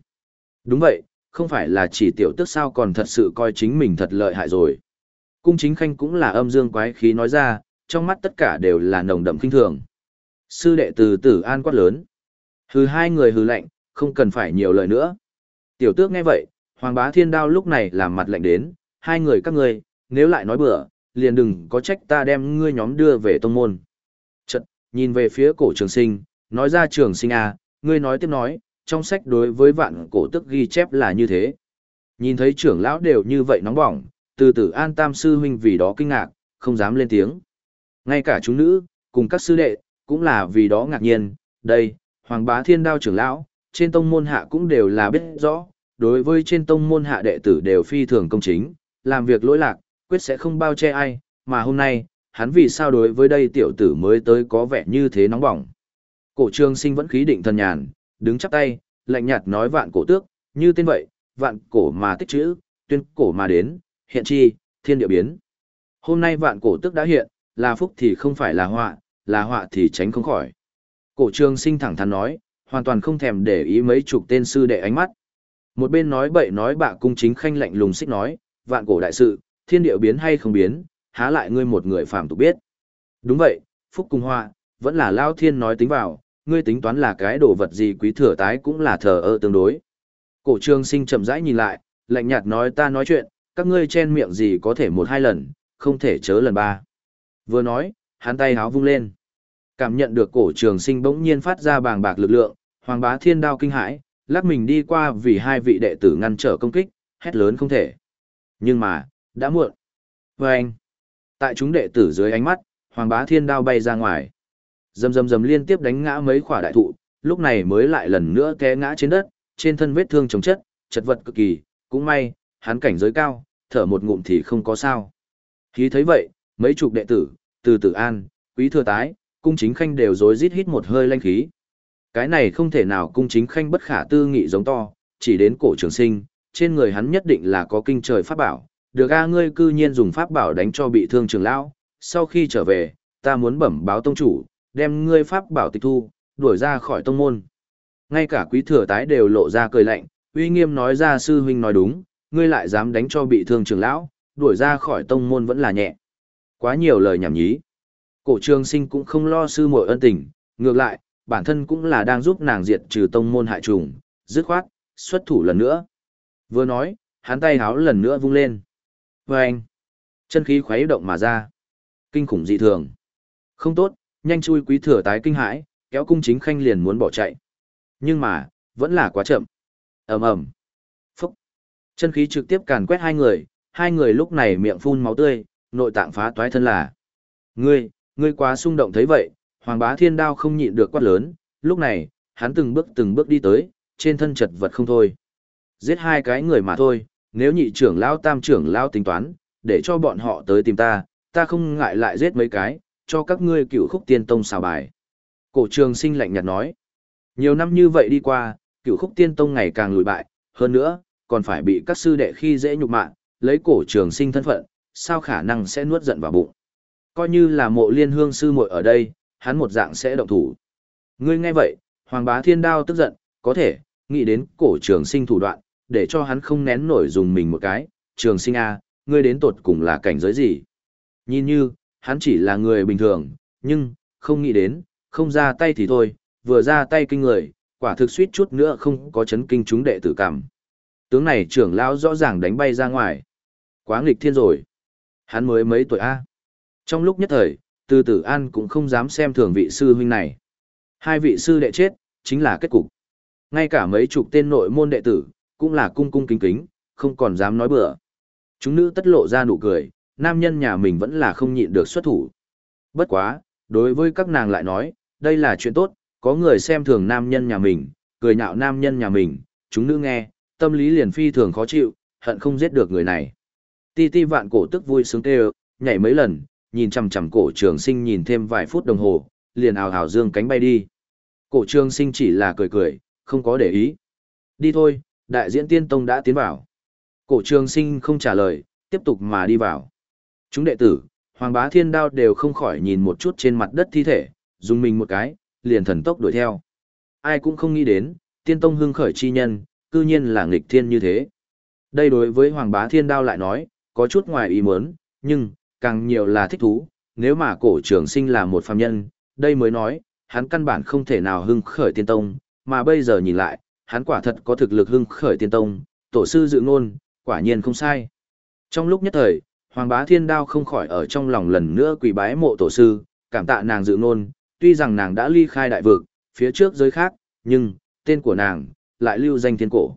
Đúng vậy, không phải là chỉ tiểu tức sao còn thật sự coi chính mình thật lợi hại rồi. Cung chính khanh cũng là âm dương quái khí nói ra, trong mắt tất cả đều là nồng đậm kinh thường. Sư đệ từ tử an quát lớn. Hừ hai người hừ lạnh, không cần phải nhiều lời nữa. Tiểu tước nghe vậy, Hoàng bá thiên đao lúc này làm mặt lạnh đến, hai người các ngươi, nếu lại nói bừa, liền đừng có trách ta đem ngươi nhóm đưa về tông môn. Chật, nhìn về phía cổ trường sinh, nói ra trường sinh à, ngươi nói tiếp nói, trong sách đối với vạn cổ tức ghi chép là như thế. Nhìn thấy trưởng lão đều như vậy nóng bỏng, từ tử an tam sư huynh vì đó kinh ngạc, không dám lên tiếng. Ngay cả chúng nữ, cùng các sư đệ, cũng là vì đó ngạc nhiên, đây, hoàng bá thiên đao trưởng lão, trên tông môn hạ cũng đều là biết rõ, đối với trên tông môn hạ đệ tử đều phi thường công chính, làm việc lỗi lạc, quyết sẽ không bao che ai, mà hôm nay, hắn vì sao đối với đây tiểu tử mới tới có vẻ như thế nóng bỏng. Cổ trương sinh vẫn khí định thần nhàn, đứng chắp tay, lạnh nhạt nói vạn cổ tước, như tên vậy, vạn cổ mà tích chữ, tuyên cổ mà đến, hiện chi, thiên địa biến. Hôm nay vạn cổ tức đã hiện, là phúc thì không phải là họa, là họa thì tránh không khỏi. Cổ trường sinh thẳng thắn nói, hoàn toàn không thèm để ý mấy chục tên sư đệ ánh mắt. Một bên nói bậy nói bạ cung chính khanh lạnh lùng xích nói, vạn cổ đại sự, thiên địa biến hay không biến, há lại ngươi một người phàm tục biết. Đúng vậy, phúc cùng họa, vẫn là lao thiên nói tính vào, ngươi tính toán là cái đồ vật gì quý thừa tái cũng là thờ ơ tương đối. Cổ trường sinh chậm rãi nhìn lại, lạnh nhạt nói ta nói chuyện, các ngươi chen miệng gì có thể một hai lần, không thể chớ lần ba. Vừa nói, hắn tay háo vung lên. Cảm nhận được cổ trường sinh bỗng nhiên phát ra bàng bạc lực lượng, hoàng bá thiên đao kinh hãi, lắc mình đi qua vì hai vị đệ tử ngăn trở công kích, hét lớn không thể. Nhưng mà, đã muộn. Và anh, tại chúng đệ tử dưới ánh mắt, hoàng bá thiên đao bay ra ngoài. Dầm dầm dầm liên tiếp đánh ngã mấy khỏa đại thụ, lúc này mới lại lần nữa té ngã trên đất, trên thân vết thương chống chất, chật vật cực kỳ, cũng may, hắn cảnh giới cao, thở một ngụm thì không có sao. Khi thấy vậy, mấy chục đệ tử, từ tử an, quý thừa tái, cung chính khanh đều rối rít hít một hơi lanh khí. Cái này không thể nào cung chính khanh bất khả tư nghị giống to, chỉ đến cổ trường sinh, trên người hắn nhất định là có kinh trời pháp bảo, được a ngươi cư nhiên dùng pháp bảo đánh cho bị thương trường lão, sau khi trở về, ta muốn bẩm báo tông chủ, đem ngươi pháp bảo tịch thu, đuổi ra khỏi tông môn. Ngay cả quý thừa tái đều lộ ra cười lạnh, uy nghiêm nói ra sư huynh nói đúng, ngươi lại dám đánh cho bị thương trưởng lão, đuổi ra khỏi tông môn vẫn là nhẹ. Quá nhiều lời nhảm nhí. Cổ trường sinh cũng không lo sư muội ân tình, ngược lại, bản thân cũng là đang giúp nàng diệt trừ tông môn hại trùng, dứt khoát, xuất thủ lần nữa. Vừa nói, hắn tay háo lần nữa vung lên. Vâng! chân khí khuấy động mà ra. Kinh khủng dị thường. Không tốt, nhanh chui quý thừa tái kinh hãi, kéo cung chính khanh liền muốn bỏ chạy. Nhưng mà, vẫn là quá chậm. ầm ầm Chân khí trực tiếp càn quét hai người, hai người lúc này miệng phun máu tươi, nội tạng phá toái thân là. Ngươi, ngươi quá xung động thấy vậy, Hoàng bá thiên đao không nhịn được quát lớn, lúc này, hắn từng bước từng bước đi tới, trên thân chật vật không thôi. Giết hai cái người mà thôi, nếu nhị trưởng lão tam trưởng lão tính toán, để cho bọn họ tới tìm ta, ta không ngại lại giết mấy cái, cho các ngươi cựu khúc tiên tông xào bài. Cổ trường sinh lạnh nhạt nói, nhiều năm như vậy đi qua, cựu khúc tiên tông ngày càng lùi bại, hơn nữa, còn phải bị các sư đệ khi dễ nhục mạ, lấy cổ trường sinh thân phận, sao khả năng sẽ nuốt giận vào bụng. Coi như là mộ liên hương sư muội ở đây, hắn một dạng sẽ động thủ. Ngươi nghe vậy, Hoàng bá thiên đao tức giận, có thể, nghĩ đến cổ trường sinh thủ đoạn, để cho hắn không nén nổi dùng mình một cái, trường sinh A, ngươi đến tột cùng là cảnh giới gì? Nhìn như, hắn chỉ là người bình thường, nhưng, không nghĩ đến, không ra tay thì thôi, vừa ra tay kinh người, quả thực suýt chút nữa không có chấn kinh chúng đệ tử cảm. Tướng này trưởng lão rõ ràng đánh bay ra ngoài. Quá nghịch thiên rồi. Hắn mới mấy tuổi A. Trong lúc nhất thời, từ tử an cũng không dám xem thường vị sư huynh này. Hai vị sư đệ chết, chính là kết cục. Ngay cả mấy chục tên nội môn đệ tử, cũng là cung cung kính kính, không còn dám nói bừa. Chúng nữ tất lộ ra nụ cười, nam nhân nhà mình vẫn là không nhịn được xuất thủ. Bất quá, đối với các nàng lại nói, đây là chuyện tốt, có người xem thường nam nhân nhà mình, cười nhạo nam nhân nhà mình, chúng nữ nghe, tâm lý liền phi thường khó chịu, hận không giết được người này. Ti ti vạn cổ tức vui sướng tê nhảy mấy lần, nhìn chằm chằm cổ trường sinh nhìn thêm vài phút đồng hồ, liền ào ào dương cánh bay đi. Cổ trường sinh chỉ là cười cười, không có để ý. Đi thôi, đại diễn tiên tông đã tiến vào. Cổ trường sinh không trả lời, tiếp tục mà đi vào. Chúng đệ tử, hoàng bá thiên đao đều không khỏi nhìn một chút trên mặt đất thi thể, dùng mình một cái, liền thần tốc đuổi theo. Ai cũng không nghĩ đến, tiên tông hưng khởi chi nhân, cư nhiên là nghịch thiên như thế. Đây đối với hoàng bá thiên đao lại nói, có chút ngoài ý muốn, nhưng, càng nhiều là thích thú, nếu mà cổ trường sinh là một phàm nhân, đây mới nói, hắn căn bản không thể nào hưng khởi tiên tông, mà bây giờ nhìn lại, hắn quả thật có thực lực hưng khởi tiên tông, tổ sư dự ngôn, quả nhiên không sai. Trong lúc nhất thời, Hoàng bá thiên đao không khỏi ở trong lòng lần nữa quỳ bái mộ tổ sư, cảm tạ nàng dự ngôn, tuy rằng nàng đã ly khai đại vực, phía trước giới khác, nhưng, tên của nàng, lại lưu danh thiên cổ.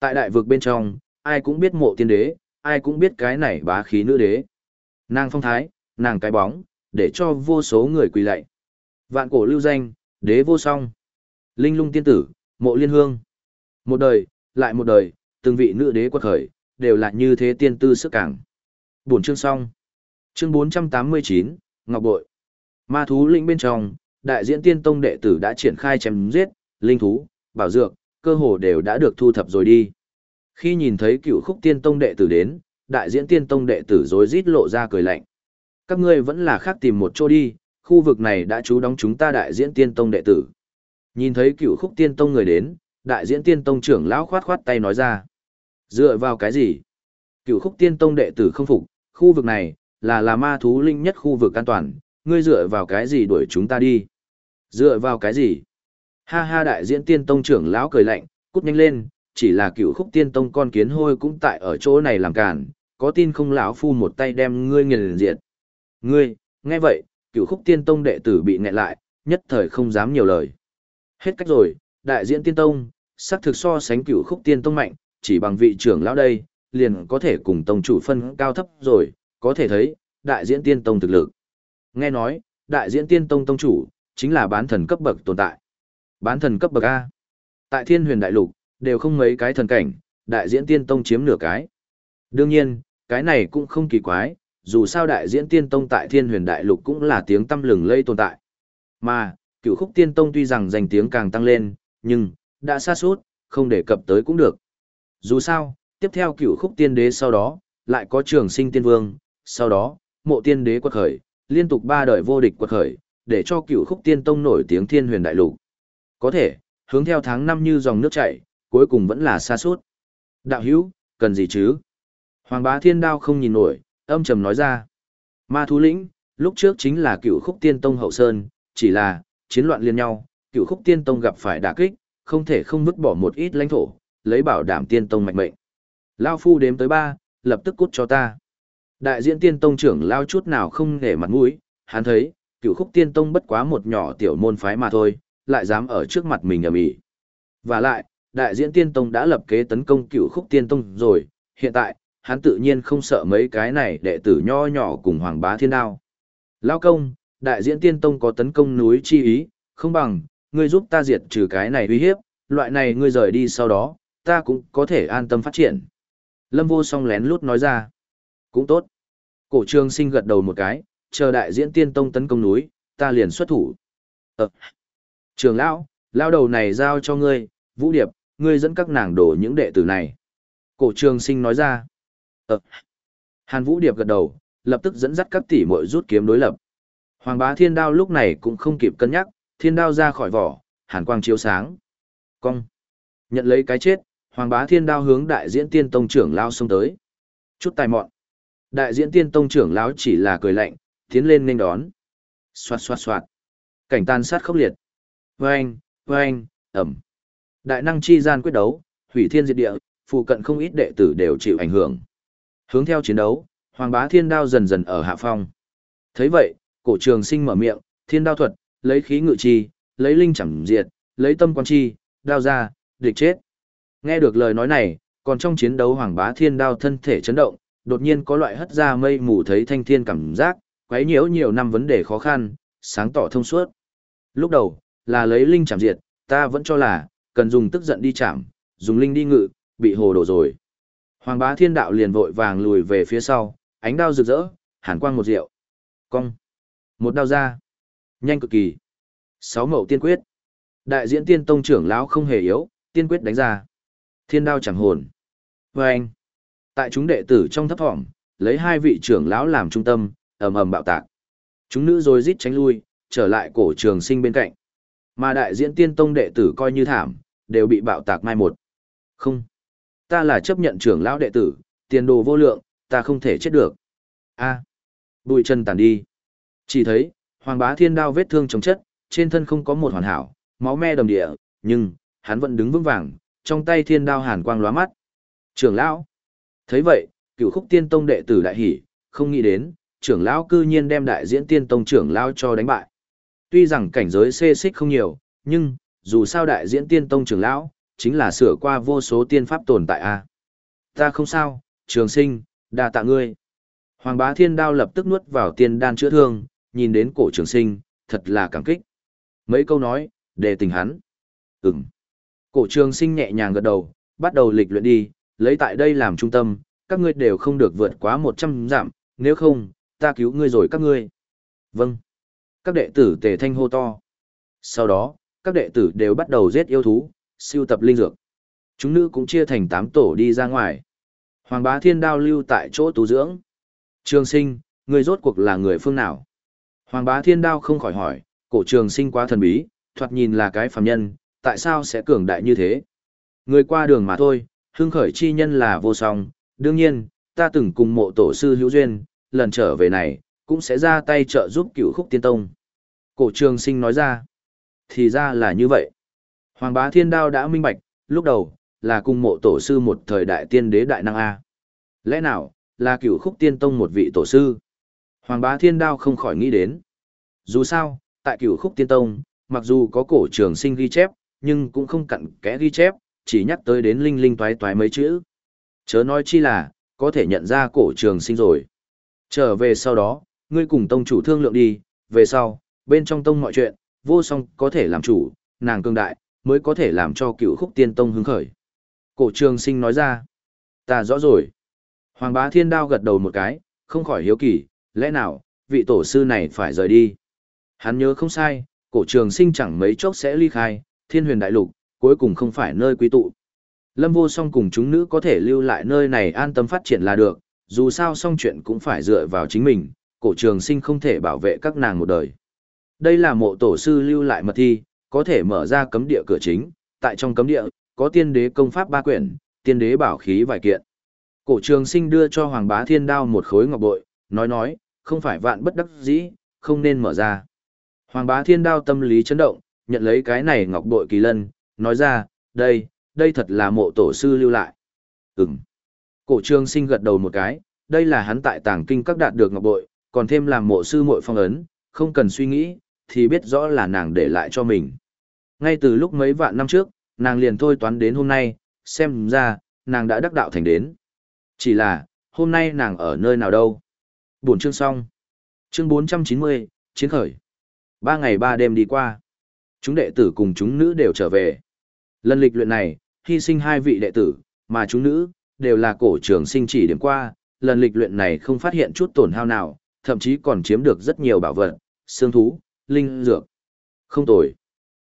Tại đại vực bên trong, ai cũng biết mộ tiên đế, ai cũng biết cái này bá khí nữ đế. Nàng phong thái, nàng cái bóng, để cho vô số người quỳ lạy. Vạn cổ lưu danh, đế vô song. Linh lung tiên tử, mộ liên hương. Một đời, lại một đời, từng vị nữ đế quật khởi, đều là như thế tiên tư sức cảng. Buồn chương xong. Chương 489, Ngọc Bội. Ma thú linh bên trong, đại diễn tiên tông đệ tử đã triển khai chém giết, linh thú, bảo dược, cơ hồ đều đã được thu thập rồi đi. Khi nhìn thấy cựu khúc tiên tông đệ tử đến, đại diễn tiên tông đệ tử rối rít lộ ra cười lạnh. Các ngươi vẫn là khác tìm một chỗ đi, khu vực này đã trú đóng chúng ta đại diễn tiên tông đệ tử. Nhìn thấy cựu khúc tiên tông người đến, đại diễn tiên tông trưởng lão khoát khoát tay nói ra. Dựa vào cái gì? Cựu khúc tiên tông đệ tử không phục, khu vực này, là là ma thú linh nhất khu vực an toàn, ngươi dựa vào cái gì đuổi chúng ta đi? Dựa vào cái gì? Ha ha đại diễn tiên tông trưởng lão cười lạnh, cút nhanh lên, chỉ là cựu khúc tiên tông con kiến hôi cũng tại ở chỗ này làm cản, có tin không lão phu một tay đem ngươi nghiền diệt. Ngươi, nghe vậy, cựu khúc tiên tông đệ tử bị nghẹn lại, nhất thời không dám nhiều lời. Hết cách rồi, đại diễn tiên tông, xác thực so sánh cựu khúc tiên tông mạnh, chỉ bằng vị trưởng lão đây, liền có thể cùng tông chủ phân cao thấp rồi, có thể thấy, đại diễn tiên tông thực lực. Nghe nói, đại diễn tiên tông tông chủ, chính là bán thần cấp bậc tồn tại. Bán thần cấp bậc A. Tại thiên huyền đại lục, đều không mấy cái thần cảnh, đại diễn tiên tông chiếm nửa cái. Đương nhiên, cái này cũng không kỳ quái, dù sao đại diễn tiên tông tại thiên huyền đại lục cũng là tiếng tâm lừng lây tồn tại. Mà, cựu khúc tiên tông tuy rằng danh tiếng càng tăng lên, nhưng, đã xa suốt, không đề cập tới cũng được. Dù sao, tiếp theo cựu khúc tiên đế sau đó, lại có trường sinh tiên vương, sau đó, mộ tiên đế quật khởi, liên tục ba đời vô địch quật khởi, để cho cựu khúc tiên tông nổi tiếng thiên huyền đại lục. Có thể, hướng theo tháng năm như dòng nước chảy, cuối cùng vẫn là xa suốt. Đạo hữu, cần gì chứ? Hoàng bá thiên đao không nhìn nổi, âm trầm nói ra. Ma thú lĩnh, lúc trước chính là cựu khúc tiên tông hậu sơn, chỉ là, chiến loạn liên nhau, cựu khúc tiên tông gặp phải đả kích, không thể không vứt bỏ một ít lãnh thổ, lấy bảo đảm tiên tông mạnh mệnh. Lao phu đếm tới ba, lập tức cút cho ta. Đại diện tiên tông trưởng lao chút nào không nể mặt mũi, hắn thấy, cựu khúc tiên tông bất quá một nhỏ tiểu môn phái mà thôi, lại dám ở trước mặt mình ở mỹ. Và lại, đại diễn tiên tông đã lập kế tấn công cựu khúc tiên tông rồi, hiện tại, hắn tự nhiên không sợ mấy cái này đệ tử nho nhỏ cùng hoàng bá thiên đao. Lao công, đại diễn tiên tông có tấn công núi chi ý, không bằng, ngươi giúp ta diệt trừ cái này uy hiếp, loại này ngươi rời đi sau đó, ta cũng có thể an tâm phát triển. Lâm vô song lén lút nói ra. Cũng tốt. Cổ trường sinh gật đầu một cái, chờ đại diễn tiên tông tấn công núi, ta liền xuất thủ. Ờ. Trường lão, lao đầu này giao cho ngươi, vũ điệp, ngươi dẫn các nàng đổ những đệ tử này. Cổ trường sinh nói ra. Ờ. Hàn vũ điệp gật đầu, lập tức dẫn dắt các tỷ muội rút kiếm đối lập. Hoàng bá thiên đao lúc này cũng không kịp cân nhắc, thiên đao ra khỏi vỏ, hàn quang chiếu sáng. Cong. Nhận lấy cái chết, hoàng bá thiên đao hướng đại diễn tiên tông trưởng lao xông tới. Chút tài mọn. Đại diễn tiên tông trưởng lão chỉ là cười lạnh, tiến lên nên đón. Xoạt xoạt xoạt. Cảnh tan sát khốc liệt. Vâng, vâng, ẩm. Đại năng chi gian quyết đấu, hủy thiên diệt địa, phụ cận không ít đệ tử đều chịu ảnh hưởng. Hướng theo chiến đấu, Hoàng Bá Thiên Đao dần dần ở hạ phong. Thấy vậy, cổ trường sinh mở miệng, thiên đao thuật, lấy khí ngự chi, lấy linh chẳng diệt, lấy tâm quan chi, đao ra, địch chết. Nghe được lời nói này, còn trong chiến đấu Hoàng Bá Thiên Đao thân thể chấn động, đột nhiên có loại hất ra mây mù thấy thanh thiên cảm giác, quấy nhiễu nhiều năm vấn đề khó khăn, sáng tỏ thông suốt. Lúc đầu, là lấy linh chạm diệt, ta vẫn cho là, cần dùng tức giận đi chạm, dùng linh đi ngự, bị hồ đổ rồi. Hoàng bá thiên đạo liền vội vàng lùi về phía sau, ánh đao rực rỡ, hàn quang một rượu. Cong. Một đao ra. Nhanh cực kỳ. Sáu mẫu tiên quyết. Đại diễn tiên tông trưởng lão không hề yếu, tiên quyết đánh ra. Thiên đao chẳng hồn. Vâng. anh. Tại chúng đệ tử trong thấp thỏm, lấy hai vị trưởng lão làm trung tâm, ầm ầm bạo tạc. Chúng nữ rồi rít tránh lui, trở lại cổ trường sinh bên cạnh. Mà đại diễn tiên tông đệ tử coi như thảm, đều bị bạo tạc mai một. Không. Ta là chấp nhận trưởng lão đệ tử, tiền đồ vô lượng, ta không thể chết được. A. Bụi chân tàn đi. Chỉ thấy, hoàng bá thiên đao vết thương chống chất, trên thân không có một hoàn hảo, máu me đầm địa, nhưng, hắn vẫn đứng vững vàng, trong tay thiên đao hàn quang lóa mắt. Trưởng lão. Thấy vậy, cựu khúc tiên tông đệ tử đại hỉ, không nghĩ đến, trưởng lão cư nhiên đem đại diễn tiên tông trưởng lão cho đánh bại. Tuy rằng cảnh giới xê xích không nhiều, nhưng, dù sao đại diễn tiên tông trưởng lão, chính là sửa qua vô số tiên pháp tồn tại a. Ta không sao, trường sinh, đa tạ ngươi. Hoàng bá thiên đao lập tức nuốt vào tiên đan chữa thương, nhìn đến cổ trường sinh, thật là cảm kích. Mấy câu nói, để tình hắn. Ừm. Cổ trường sinh nhẹ nhàng gật đầu, bắt đầu lịch luyện đi, lấy tại đây làm trung tâm, các ngươi đều không được vượt quá 100 giảm, nếu không, ta cứu ngươi rồi các ngươi. Vâng. Các đệ tử tề thanh hô to. Sau đó, các đệ tử đều bắt đầu giết yêu thú, siêu tập linh dược. Chúng nữ cũng chia thành tám tổ đi ra ngoài. Hoàng bá thiên đao lưu tại chỗ tu dưỡng. Trường sinh, người rốt cuộc là người phương nào? Hoàng bá thiên đao không khỏi hỏi, cổ trường sinh quá thần bí, thoạt nhìn là cái phàm nhân, tại sao sẽ cường đại như thế? Người qua đường mà thôi, hương khởi chi nhân là vô song, đương nhiên, ta từng cùng mộ tổ sư hữu duyên, lần trở về này, cũng sẽ ra tay trợ giúp cựu khúc tiên tông. Cổ trường sinh nói ra, thì ra là như vậy. Hoàng bá thiên đao đã minh bạch, lúc đầu, là cùng mộ tổ sư một thời đại tiên đế đại năng A. Lẽ nào, là cựu khúc tiên tông một vị tổ sư? Hoàng bá thiên đao không khỏi nghĩ đến. Dù sao, tại cựu khúc tiên tông, mặc dù có cổ trường sinh ghi chép, nhưng cũng không cặn kẽ ghi chép, chỉ nhắc tới đến linh linh toái toái mấy chữ. Chớ nói chi là, có thể nhận ra cổ trường sinh rồi. Trở về sau đó, ngươi cùng tông chủ thương lượng đi, về sau, bên trong tông mọi chuyện, vô song có thể làm chủ, nàng cương đại, mới có thể làm cho cựu khúc tiên tông hứng khởi. Cổ trường sinh nói ra, ta rõ rồi. Hoàng bá thiên đao gật đầu một cái, không khỏi hiếu kỳ, lẽ nào, vị tổ sư này phải rời đi. Hắn nhớ không sai, cổ trường sinh chẳng mấy chốc sẽ ly khai, thiên huyền đại lục, cuối cùng không phải nơi quý tụ. Lâm vô song cùng chúng nữ có thể lưu lại nơi này an tâm phát triển là được, dù sao song chuyện cũng phải dựa vào chính mình, cổ trường sinh không thể bảo vệ các nàng một đời. Đây là mộ tổ sư lưu lại mật thi, có thể mở ra cấm địa cửa chính, tại trong cấm địa, có tiên đế công pháp ba quyển, tiên đế bảo khí vài kiện. Cổ trường sinh đưa cho Hoàng bá thiên đao một khối ngọc bội, nói nói, không phải vạn bất đắc dĩ, không nên mở ra. Hoàng bá thiên đao tâm lý chấn động, nhận lấy cái này ngọc bội kỳ lân, nói ra, đây, đây thật là mộ tổ sư lưu lại. Ừm. Cổ trường sinh gật đầu một cái, đây là hắn tại tàng kinh các đạt được ngọc bội, còn thêm làm mộ sư muội phong ấn, không cần suy nghĩ, thì biết rõ là nàng để lại cho mình. Ngay từ lúc mấy vạn năm trước, nàng liền thôi toán đến hôm nay, xem ra, nàng đã đắc đạo thành đến. Chỉ là, hôm nay nàng ở nơi nào đâu? Buổi chương xong. Chương 490, chiến khởi. Ba ngày ba đêm đi qua. Chúng đệ tử cùng chúng nữ đều trở về. Lần lịch luyện này, hy sinh hai vị đệ tử, mà chúng nữ, đều là cổ trường sinh chỉ điểm qua. Lần lịch luyện này không phát hiện chút tổn hao nào, thậm chí còn chiếm được rất nhiều bảo vật, xương thú, linh dược. Không tồi.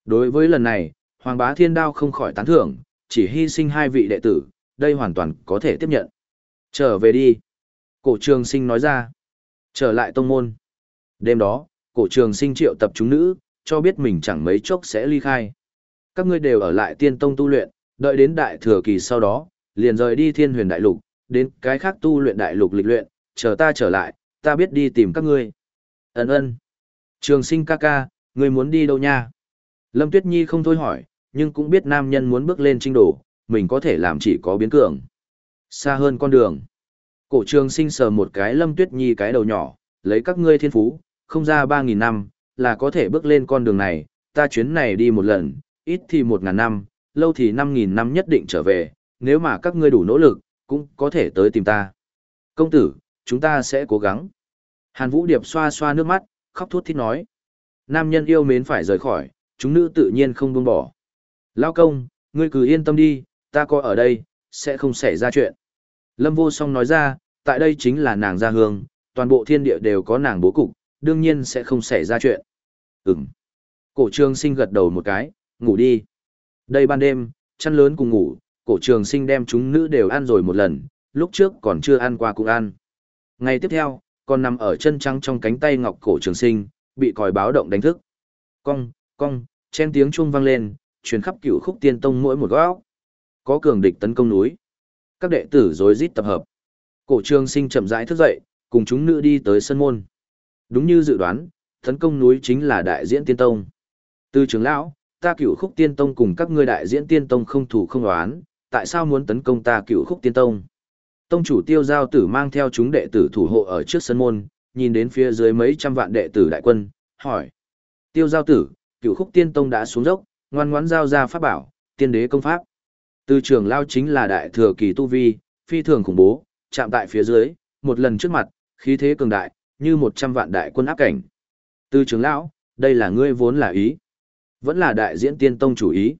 Đối với lần này, Hoàng bá thiên đao không khỏi tán thưởng, chỉ hy sinh hai vị đệ tử, đây hoàn toàn có thể tiếp nhận. Trở về đi. Cổ trường sinh nói ra. Trở lại tông môn. Đêm đó, cổ trường sinh triệu tập chúng nữ, cho biết mình chẳng mấy chốc sẽ ly khai. Các ngươi đều ở lại tiên tông tu luyện, đợi đến đại thừa kỳ sau đó, liền rời đi thiên huyền đại lục, đến cái khác tu luyện đại lục lịch luyện, chờ ta trở lại, ta biết đi tìm các ngươi. Ấn ơn. Trường sinh ca ca, ngươi muốn đi đâu nha? Lâm Tuyết Nhi không thôi hỏi, nhưng cũng biết nam nhân muốn bước lên trinh đổ, mình có thể làm chỉ có biến cường. Xa hơn con đường. Cổ trường sinh sờ một cái Lâm Tuyết Nhi cái đầu nhỏ, lấy các ngươi thiên phú, không ra 3.000 năm, là có thể bước lên con đường này, ta chuyến này đi một lần, ít thì 1.000 năm, lâu thì 5.000 năm nhất định trở về, nếu mà các ngươi đủ nỗ lực, cũng có thể tới tìm ta. Công tử, chúng ta sẽ cố gắng. Hàn Vũ Điệp xoa xoa nước mắt, khóc thút thít nói. Nam nhân yêu mến phải rời khỏi, chúng nữ tự nhiên không buông bỏ. Lao công, ngươi cứ yên tâm đi, ta có ở đây, sẽ không xảy ra chuyện. Lâm vô song nói ra, tại đây chính là nàng gia hương, toàn bộ thiên địa đều có nàng bố cục, đương nhiên sẽ không xảy ra chuyện. Ừm. Cổ trường sinh gật đầu một cái, ngủ đi. Đây ban đêm, chăn lớn cùng ngủ, cổ trường sinh đem chúng nữ đều ăn rồi một lần, lúc trước còn chưa ăn qua cũng ăn. Ngày tiếp theo, còn nằm ở chân trắng trong cánh tay ngọc cổ trường sinh, bị còi báo động đánh thức. Cong, cong, chen tiếng chuông vang lên, truyền khắp cửu khúc tiên tông mỗi một góc. Có cường địch tấn công núi. Các đệ tử rối rít tập hợp. Cổ trường sinh chậm rãi thức dậy, cùng chúng nữ đi tới sân môn. Đúng như dự đoán, tấn công núi chính là đại diễn tiên tông. Từ trưởng lão, ta cửu khúc tiên tông cùng các ngươi đại diễn tiên tông không thủ không đoán, tại sao muốn tấn công ta cửu khúc tiên tông? Tông chủ tiêu giao tử mang theo chúng đệ tử thủ hộ ở trước sân môn, nhìn đến phía dưới mấy trăm vạn đệ tử đại quân, hỏi. Tiêu giao tử, cửu khúc tiên tông đã xuống dốc, ngoan ngoãn giao ra pháp bảo, tiên đế công pháp. Từ trường lao chính là đại thừa kỳ tu vi, phi thường khủng bố, chạm tại phía dưới, một lần trước mặt, khí thế cường đại, như một trăm vạn đại quân áp cảnh. Từ trường lão, đây là ngươi vốn là ý. Vẫn là đại diễn tiên tông chủ ý.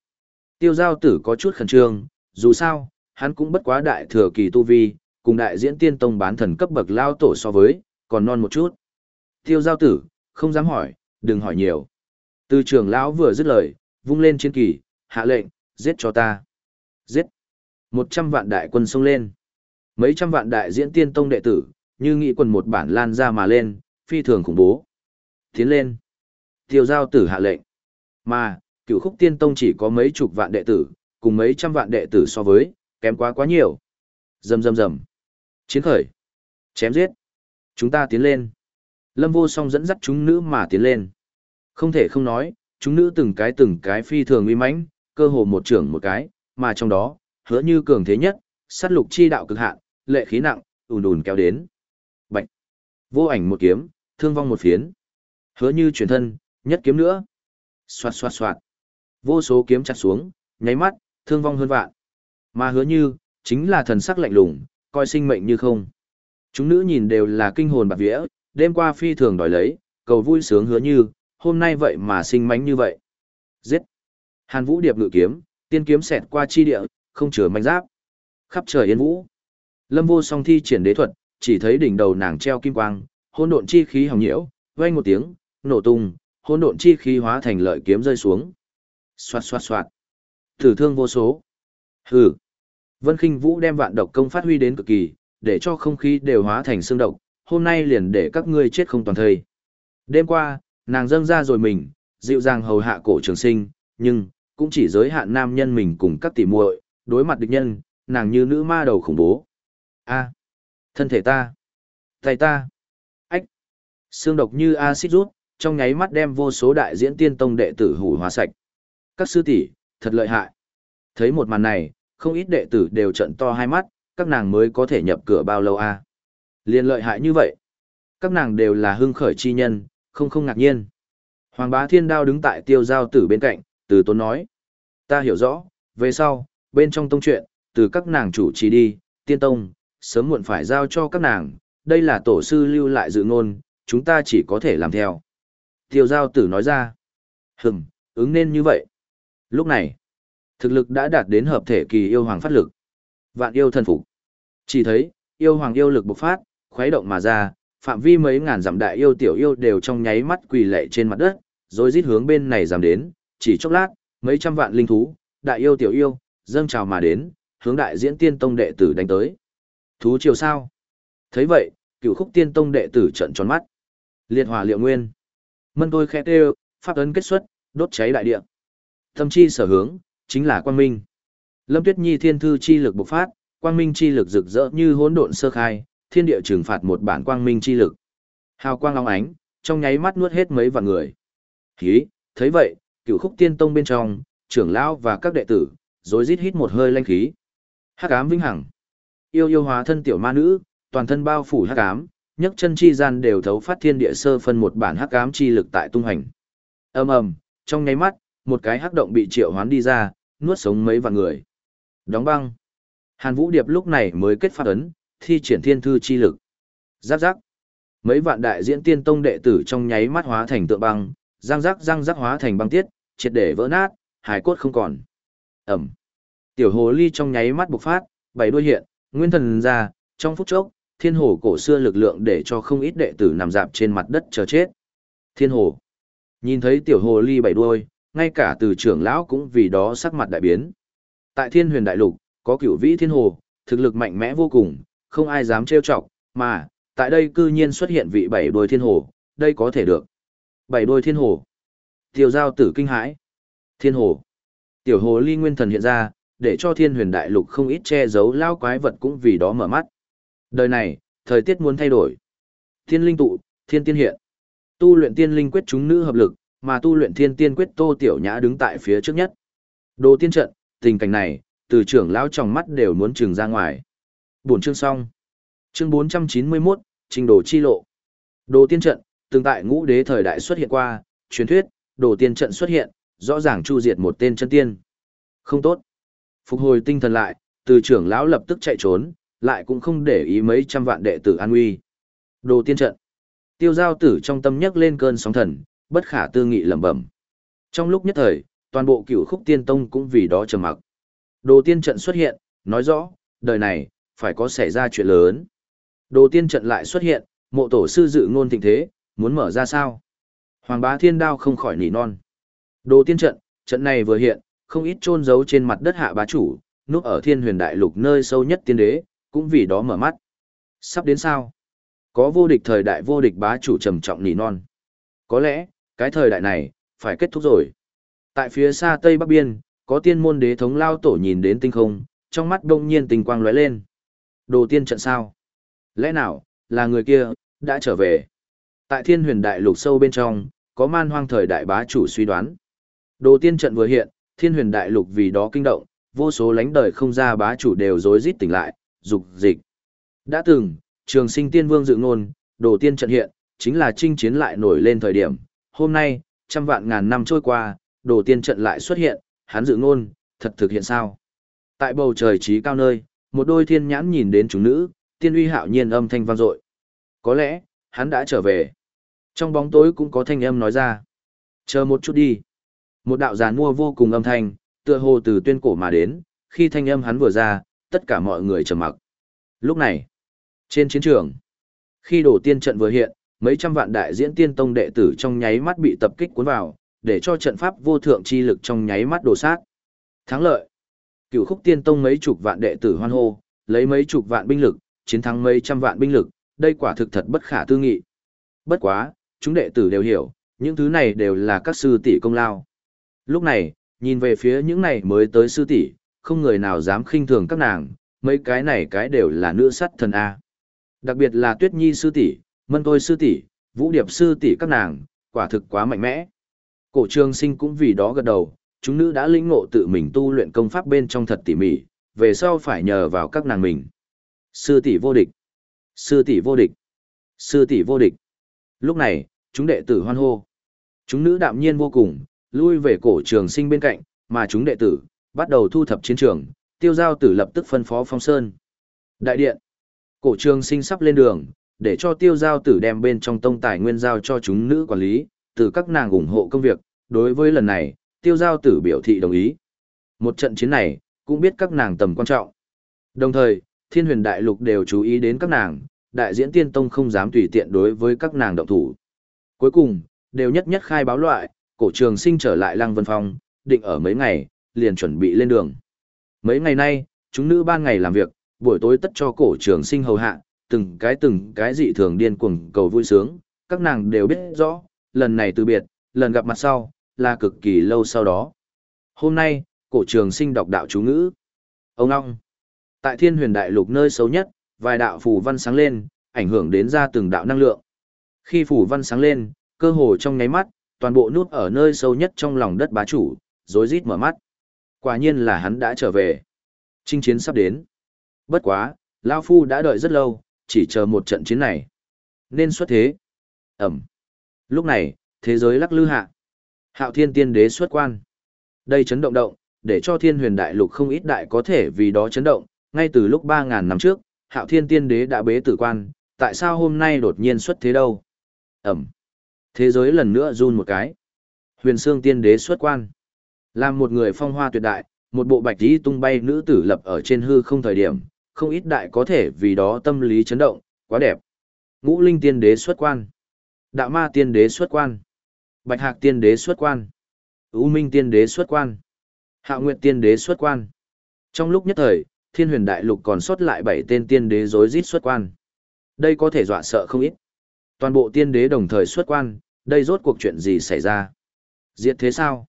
Tiêu giao tử có chút khẩn trương, dù sao, hắn cũng bất quá đại thừa kỳ tu vi, cùng đại diễn tiên tông bán thần cấp bậc lao tổ so với, còn non một chút. Tiêu giao tử, không dám hỏi, đừng hỏi nhiều. Từ trường lão vừa dứt lời, vung lên chiến kỳ, hạ lệnh, giết cho ta. Giết. Một trăm vạn đại quân xông lên. Mấy trăm vạn đại diễn tiên tông đệ tử, như nghị quần một bản lan ra mà lên, phi thường khủng bố. Tiến lên. Tiêu giao tử hạ lệnh. Mà, cựu khúc tiên tông chỉ có mấy chục vạn đệ tử, cùng mấy trăm vạn đệ tử so với, kém quá quá nhiều. dầm dầm dầm Chiến khởi. Chém giết. Chúng ta tiến lên. Lâm vô song dẫn dắt chúng nữ mà tiến lên. Không thể không nói, chúng nữ từng cái từng cái phi thường uy mãnh, cơ hồ một trưởng một cái, mà trong đó, hứa như cường thế nhất, sát lục chi đạo cực hạn, lệ khí nặng, ùn ùn kéo đến. Bạch. Vô ảnh một kiếm, thương vong một phiến. Hứa như chuyển thân, nhất kiếm nữa. Xoạt xoạt xoạt. Vô số kiếm chặt xuống, nháy mắt, thương vong hơn vạn. Mà hứa như, chính là thần sắc lạnh lùng, coi sinh mệnh như không. Chúng nữ nhìn đều là kinh hồn bạc vía, đêm qua phi thường đòi lấy, cầu vui sướng hứa như, hôm nay vậy mà sinh mánh như vậy. Giết! Hàn Vũ Điệp ngự kiếm, tiên kiếm xẹt qua chi địa, không chừa manh giáp. Khắp trời yên vũ. Lâm Vô Song thi triển đế thuật, chỉ thấy đỉnh đầu nàng treo kim quang, hỗn độn chi khí hồng nhiễu, vang một tiếng, nổ tung, hỗn độn chi khí hóa thành lợi kiếm rơi xuống. Xoạt xoạt xoạt. Tử thương vô số. Hừ. Vân Khinh Vũ đem vạn độc công phát huy đến cực kỳ, để cho không khí đều hóa thành xương độc, hôm nay liền để các ngươi chết không toàn thây. Đêm qua, nàng dâng ra rồi mình, dịu dàng hầu hạ cổ trường sinh, nhưng, cũng chỉ giới hạn nam nhân mình cùng các tỷ muội, đối mặt địch nhân, nàng như nữ ma đầu khủng bố. A, thân thể ta, tay ta, ách, xương độc như axit rút, trong nháy mắt đem vô số đại diễn tiên tông đệ tử hủ hóa sạch. Các sư tỷ, thật lợi hại. Thấy một màn này, không ít đệ tử đều trận to hai mắt, các nàng mới có thể nhập cửa bao lâu a? À? Liên lợi hại như vậy. Các nàng đều là hưng khởi chi nhân, không không ngạc nhiên. Hoàng bá thiên đao đứng tại tiêu giao tử bên cạnh, từ tốn nói. Ta hiểu rõ, về sau, bên trong tông chuyện, từ các nàng chủ trì đi, tiên tông, sớm muộn phải giao cho các nàng, đây là tổ sư lưu lại dự ngôn, chúng ta chỉ có thể làm theo. Tiêu giao tử nói ra. Hừm, ứng nên như vậy. Lúc này, thực lực đã đạt đến hợp thể kỳ yêu hoàng phát lực. Vạn yêu thần phục. Chỉ thấy, yêu hoàng yêu lực bộc phát, khuấy động mà ra, phạm vi mấy ngàn dặm đại yêu tiểu yêu đều trong nháy mắt quỳ lệ trên mặt đất, rồi rít hướng bên này giảm đến, chỉ chốc lát, mấy trăm vạn linh thú, đại yêu tiểu yêu, dâng trào mà đến, hướng đại diễn tiên tông đệ tử đánh tới. Thú chiều sao? thấy vậy, cựu khúc tiên tông đệ tử trận tròn mắt. Liệt hỏa liệu nguyên. Mân tôi khẽ tê pháp ấn kết xuất, đốt cháy đại địa. Tâm chi sở hướng, chính là quang minh. Lâm Tuyết Nhi thiên thư chi lực bộc phát, quang minh chi lực rực rỡ như hỗn độn sơ khai, thiên địa trừng phạt một bản quang minh chi lực. Hào quang long ánh, trong nháy mắt nuốt hết mấy vạn người. Hí, thấy vậy, cửu khúc tiên tông bên trong, trưởng lão và các đệ tử, rối rít hít một hơi lanh khí. Hắc ám vĩnh hằng. Yêu yêu hóa thân tiểu ma nữ, toàn thân bao phủ hắc ám, nhấc chân chi gian đều thấu phát thiên địa sơ phân một bản hắc ám chi lực tại tung hành. Ầm ầm, trong nháy mắt, một cái hắc động bị triệu hoán đi ra, nuốt sống mấy vạn người. Đóng băng. Hàn Vũ Điệp lúc này mới kết phát ấn, thi triển thiên thư chi lực. Giáp giáp. Mấy vạn đại diễn tiên tông đệ tử trong nháy mắt hóa thành tượng băng, răng rắc răng rắc hóa thành băng tiết, triệt để vỡ nát, hải cốt không còn. Ẩm. Tiểu hồ ly trong nháy mắt bộc phát, bảy đuôi hiện, nguyên thần ra, trong phút chốc, thiên hồ cổ xưa lực lượng để cho không ít đệ tử nằm dạp trên mặt đất chờ chết. Thiên hồ. Nhìn thấy tiểu hồ ly bảy đuôi, ngay cả từ trưởng lão cũng vì đó sắc mặt đại biến. Tại thiên huyền đại lục, có cửu vĩ thiên hồ, thực lực mạnh mẽ vô cùng, không ai dám trêu chọc, mà, tại đây cư nhiên xuất hiện vị bảy đôi thiên hồ, đây có thể được. Bảy đôi thiên hồ. Tiểu giao tử kinh hãi. Thiên hồ. Tiểu hồ ly nguyên thần hiện ra, để cho thiên huyền đại lục không ít che giấu lao quái vật cũng vì đó mở mắt. Đời này, thời tiết muốn thay đổi. Thiên linh tụ, thiên tiên hiện. Tu luyện tiên linh quyết chúng nữ hợp lực, mà tu luyện thiên tiên quyết Tô Tiểu Nhã đứng tại phía trước nhất. Đồ tiên trận, tình cảnh này, từ trưởng lão trong mắt đều muốn trừng ra ngoài. Buổi chương xong. Chương 491, Trình đồ chi lộ. Đồ tiên trận, từng tại ngũ đế thời đại xuất hiện qua, truyền thuyết, đồ tiên trận xuất hiện, rõ ràng chu diệt một tên chân tiên. Không tốt. Phục hồi tinh thần lại, từ trưởng lão lập tức chạy trốn, lại cũng không để ý mấy trăm vạn đệ tử an nguy. Đồ tiên trận. Tiêu giao tử trong tâm nhấc lên cơn sóng thần, bất khả tư nghị lẩm bẩm. Trong lúc nhất thời, toàn bộ cửu khúc tiên tông cũng vì đó trầm mặc. Đồ tiên trận xuất hiện, nói rõ, đời này, phải có xảy ra chuyện lớn. Đồ tiên trận lại xuất hiện, mộ tổ sư dự ngôn thịnh thế, muốn mở ra sao? Hoàng bá thiên đao không khỏi nỉ non. Đồ tiên trận, trận này vừa hiện, không ít trôn giấu trên mặt đất hạ bá chủ, núp ở thiên huyền đại lục nơi sâu nhất tiên đế, cũng vì đó mở mắt. Sắp đến sao? Có vô địch thời đại vô địch bá chủ trầm trọng nỉ non. Có lẽ, cái thời đại này, phải kết thúc rồi. Tại phía xa tây bắc biên, có tiên môn đế thống lao tổ nhìn đến tinh không, trong mắt đông nhiên tình quang lóe lên. Đồ tiên trận sao? Lẽ nào, là người kia, đã trở về? Tại thiên huyền đại lục sâu bên trong, có man hoang thời đại bá chủ suy đoán. Đồ tiên trận vừa hiện, thiên huyền đại lục vì đó kinh động, vô số lánh đời không ra bá chủ đều rối rít tỉnh lại, dục dịch. Đã từng, trường sinh tiên vương dự ngôn, đồ tiên trận hiện, chính là chinh chiến lại nổi lên thời điểm. Hôm nay, trăm vạn ngàn năm trôi qua, đồ tiên trận lại xuất hiện, hắn dự ngôn, thật thực hiện sao? Tại bầu trời trí cao nơi, một đôi thiên nhãn nhìn đến chúng nữ, tiên uy hạo nhiên âm thanh vang dội. Có lẽ, hắn đã trở về. Trong bóng tối cũng có thanh âm nói ra. Chờ một chút đi. Một đạo giàn mua vô cùng âm thanh, tựa hồ từ tuyên cổ mà đến, khi thanh âm hắn vừa ra, tất cả mọi người trầm mặc. Lúc này, trên chiến trường, khi đổ tiên trận vừa hiện, mấy trăm vạn đại diễn tiên tông đệ tử trong nháy mắt bị tập kích cuốn vào, để cho trận pháp vô thượng chi lực trong nháy mắt đổ sát. Thắng lợi. cửu khúc tiên tông mấy chục vạn đệ tử hoan hô, lấy mấy chục vạn binh lực, chiến thắng mấy trăm vạn binh lực, đây quả thực thật bất khả tư nghị. Bất quá, chúng đệ tử đều hiểu, những thứ này đều là các sư tỷ công lao. Lúc này, nhìn về phía những này mới tới sư tỷ, không người nào dám khinh thường các nàng, mấy cái này cái đều là nữ sắt thần A. Đặc biệt là Tuyết Nhi sư tỷ, Mân Tôi sư tỷ, Vũ Điệp sư tỷ các nàng, quả thực quá mạnh mẽ. Cổ trường sinh cũng vì đó gật đầu, chúng nữ đã lĩnh ngộ tự mình tu luyện công pháp bên trong thật tỉ mỉ, về sau phải nhờ vào các nàng mình. Sư tỷ vô địch, sư tỷ vô địch, sư tỷ vô địch. Lúc này, chúng đệ tử hoan hô. Chúng nữ đạm nhiên vô cùng, lui về cổ trường sinh bên cạnh, mà chúng đệ tử, bắt đầu thu thập chiến trường, tiêu giao tử lập tức phân phó phong sơn. Đại điện, cổ trường sinh sắp lên đường, để cho tiêu giao tử đem bên trong tông tài nguyên giao cho chúng nữ quản lý, từ các nàng ủng hộ công việc, đối với lần này, tiêu giao tử biểu thị đồng ý. Một trận chiến này, cũng biết các nàng tầm quan trọng. Đồng thời, thiên huyền đại lục đều chú ý đến các nàng, đại diễn tiên tông không dám tùy tiện đối với các nàng động thủ. Cuối cùng, đều nhất nhất khai báo loại, cổ trường sinh trở lại lăng vân phong, định ở mấy ngày, liền chuẩn bị lên đường. Mấy ngày nay, chúng nữ ban ngày làm việc, buổi tối tất cho cổ trường sinh hầu hạ, từng cái từng cái dị thường điên cuồng cầu vui sướng, các nàng đều biết rõ, lần này từ biệt, lần gặp mặt sau, là cực kỳ lâu sau đó. Hôm nay, cổ trường sinh đọc đạo chú ngữ. Ông long Tại thiên huyền đại lục nơi xấu nhất, vài đạo phù văn sáng lên, ảnh hưởng đến ra từng đạo năng lượng. Khi phù văn sáng lên, cơ hồ trong nháy mắt, toàn bộ nút ở nơi sâu nhất trong lòng đất bá chủ, rối rít mở mắt. Quả nhiên là hắn đã trở về. Chinh chiến sắp đến. Bất quá, Lao Phu đã đợi rất lâu, chỉ chờ một trận chiến này. Nên xuất thế. Ẩm. Lúc này, thế giới lắc lư hạ. Hạo thiên tiên đế xuất quan. Đây chấn động động, để cho thiên huyền đại lục không ít đại có thể vì đó chấn động, ngay từ lúc 3.000 năm trước, hạo thiên tiên đế đã bế tử quan, tại sao hôm nay đột nhiên xuất thế đâu? Ẩm. Thế giới lần nữa run một cái. Huyền Sương Tiên Đế xuất quan. Làm một người phong hoa tuyệt đại, một bộ bạch tí tung bay nữ tử lập ở trên hư không thời điểm, không ít đại có thể vì đó tâm lý chấn động, quá đẹp. Ngũ Linh Tiên Đế xuất quan. Đạo Ma Tiên Đế xuất quan. Bạch Hạc Tiên Đế xuất quan. U Minh Tiên Đế xuất quan. hạ Nguyệt Tiên Đế xuất quan. Trong lúc nhất thời, Thiên Huyền Đại Lục còn sót lại bảy tên tiên đế rối rít xuất quan. Đây có thể dọa sợ không ít. Toàn bộ tiên đế đồng thời xuất quan, đây rốt cuộc chuyện gì xảy ra? Diệt thế sao?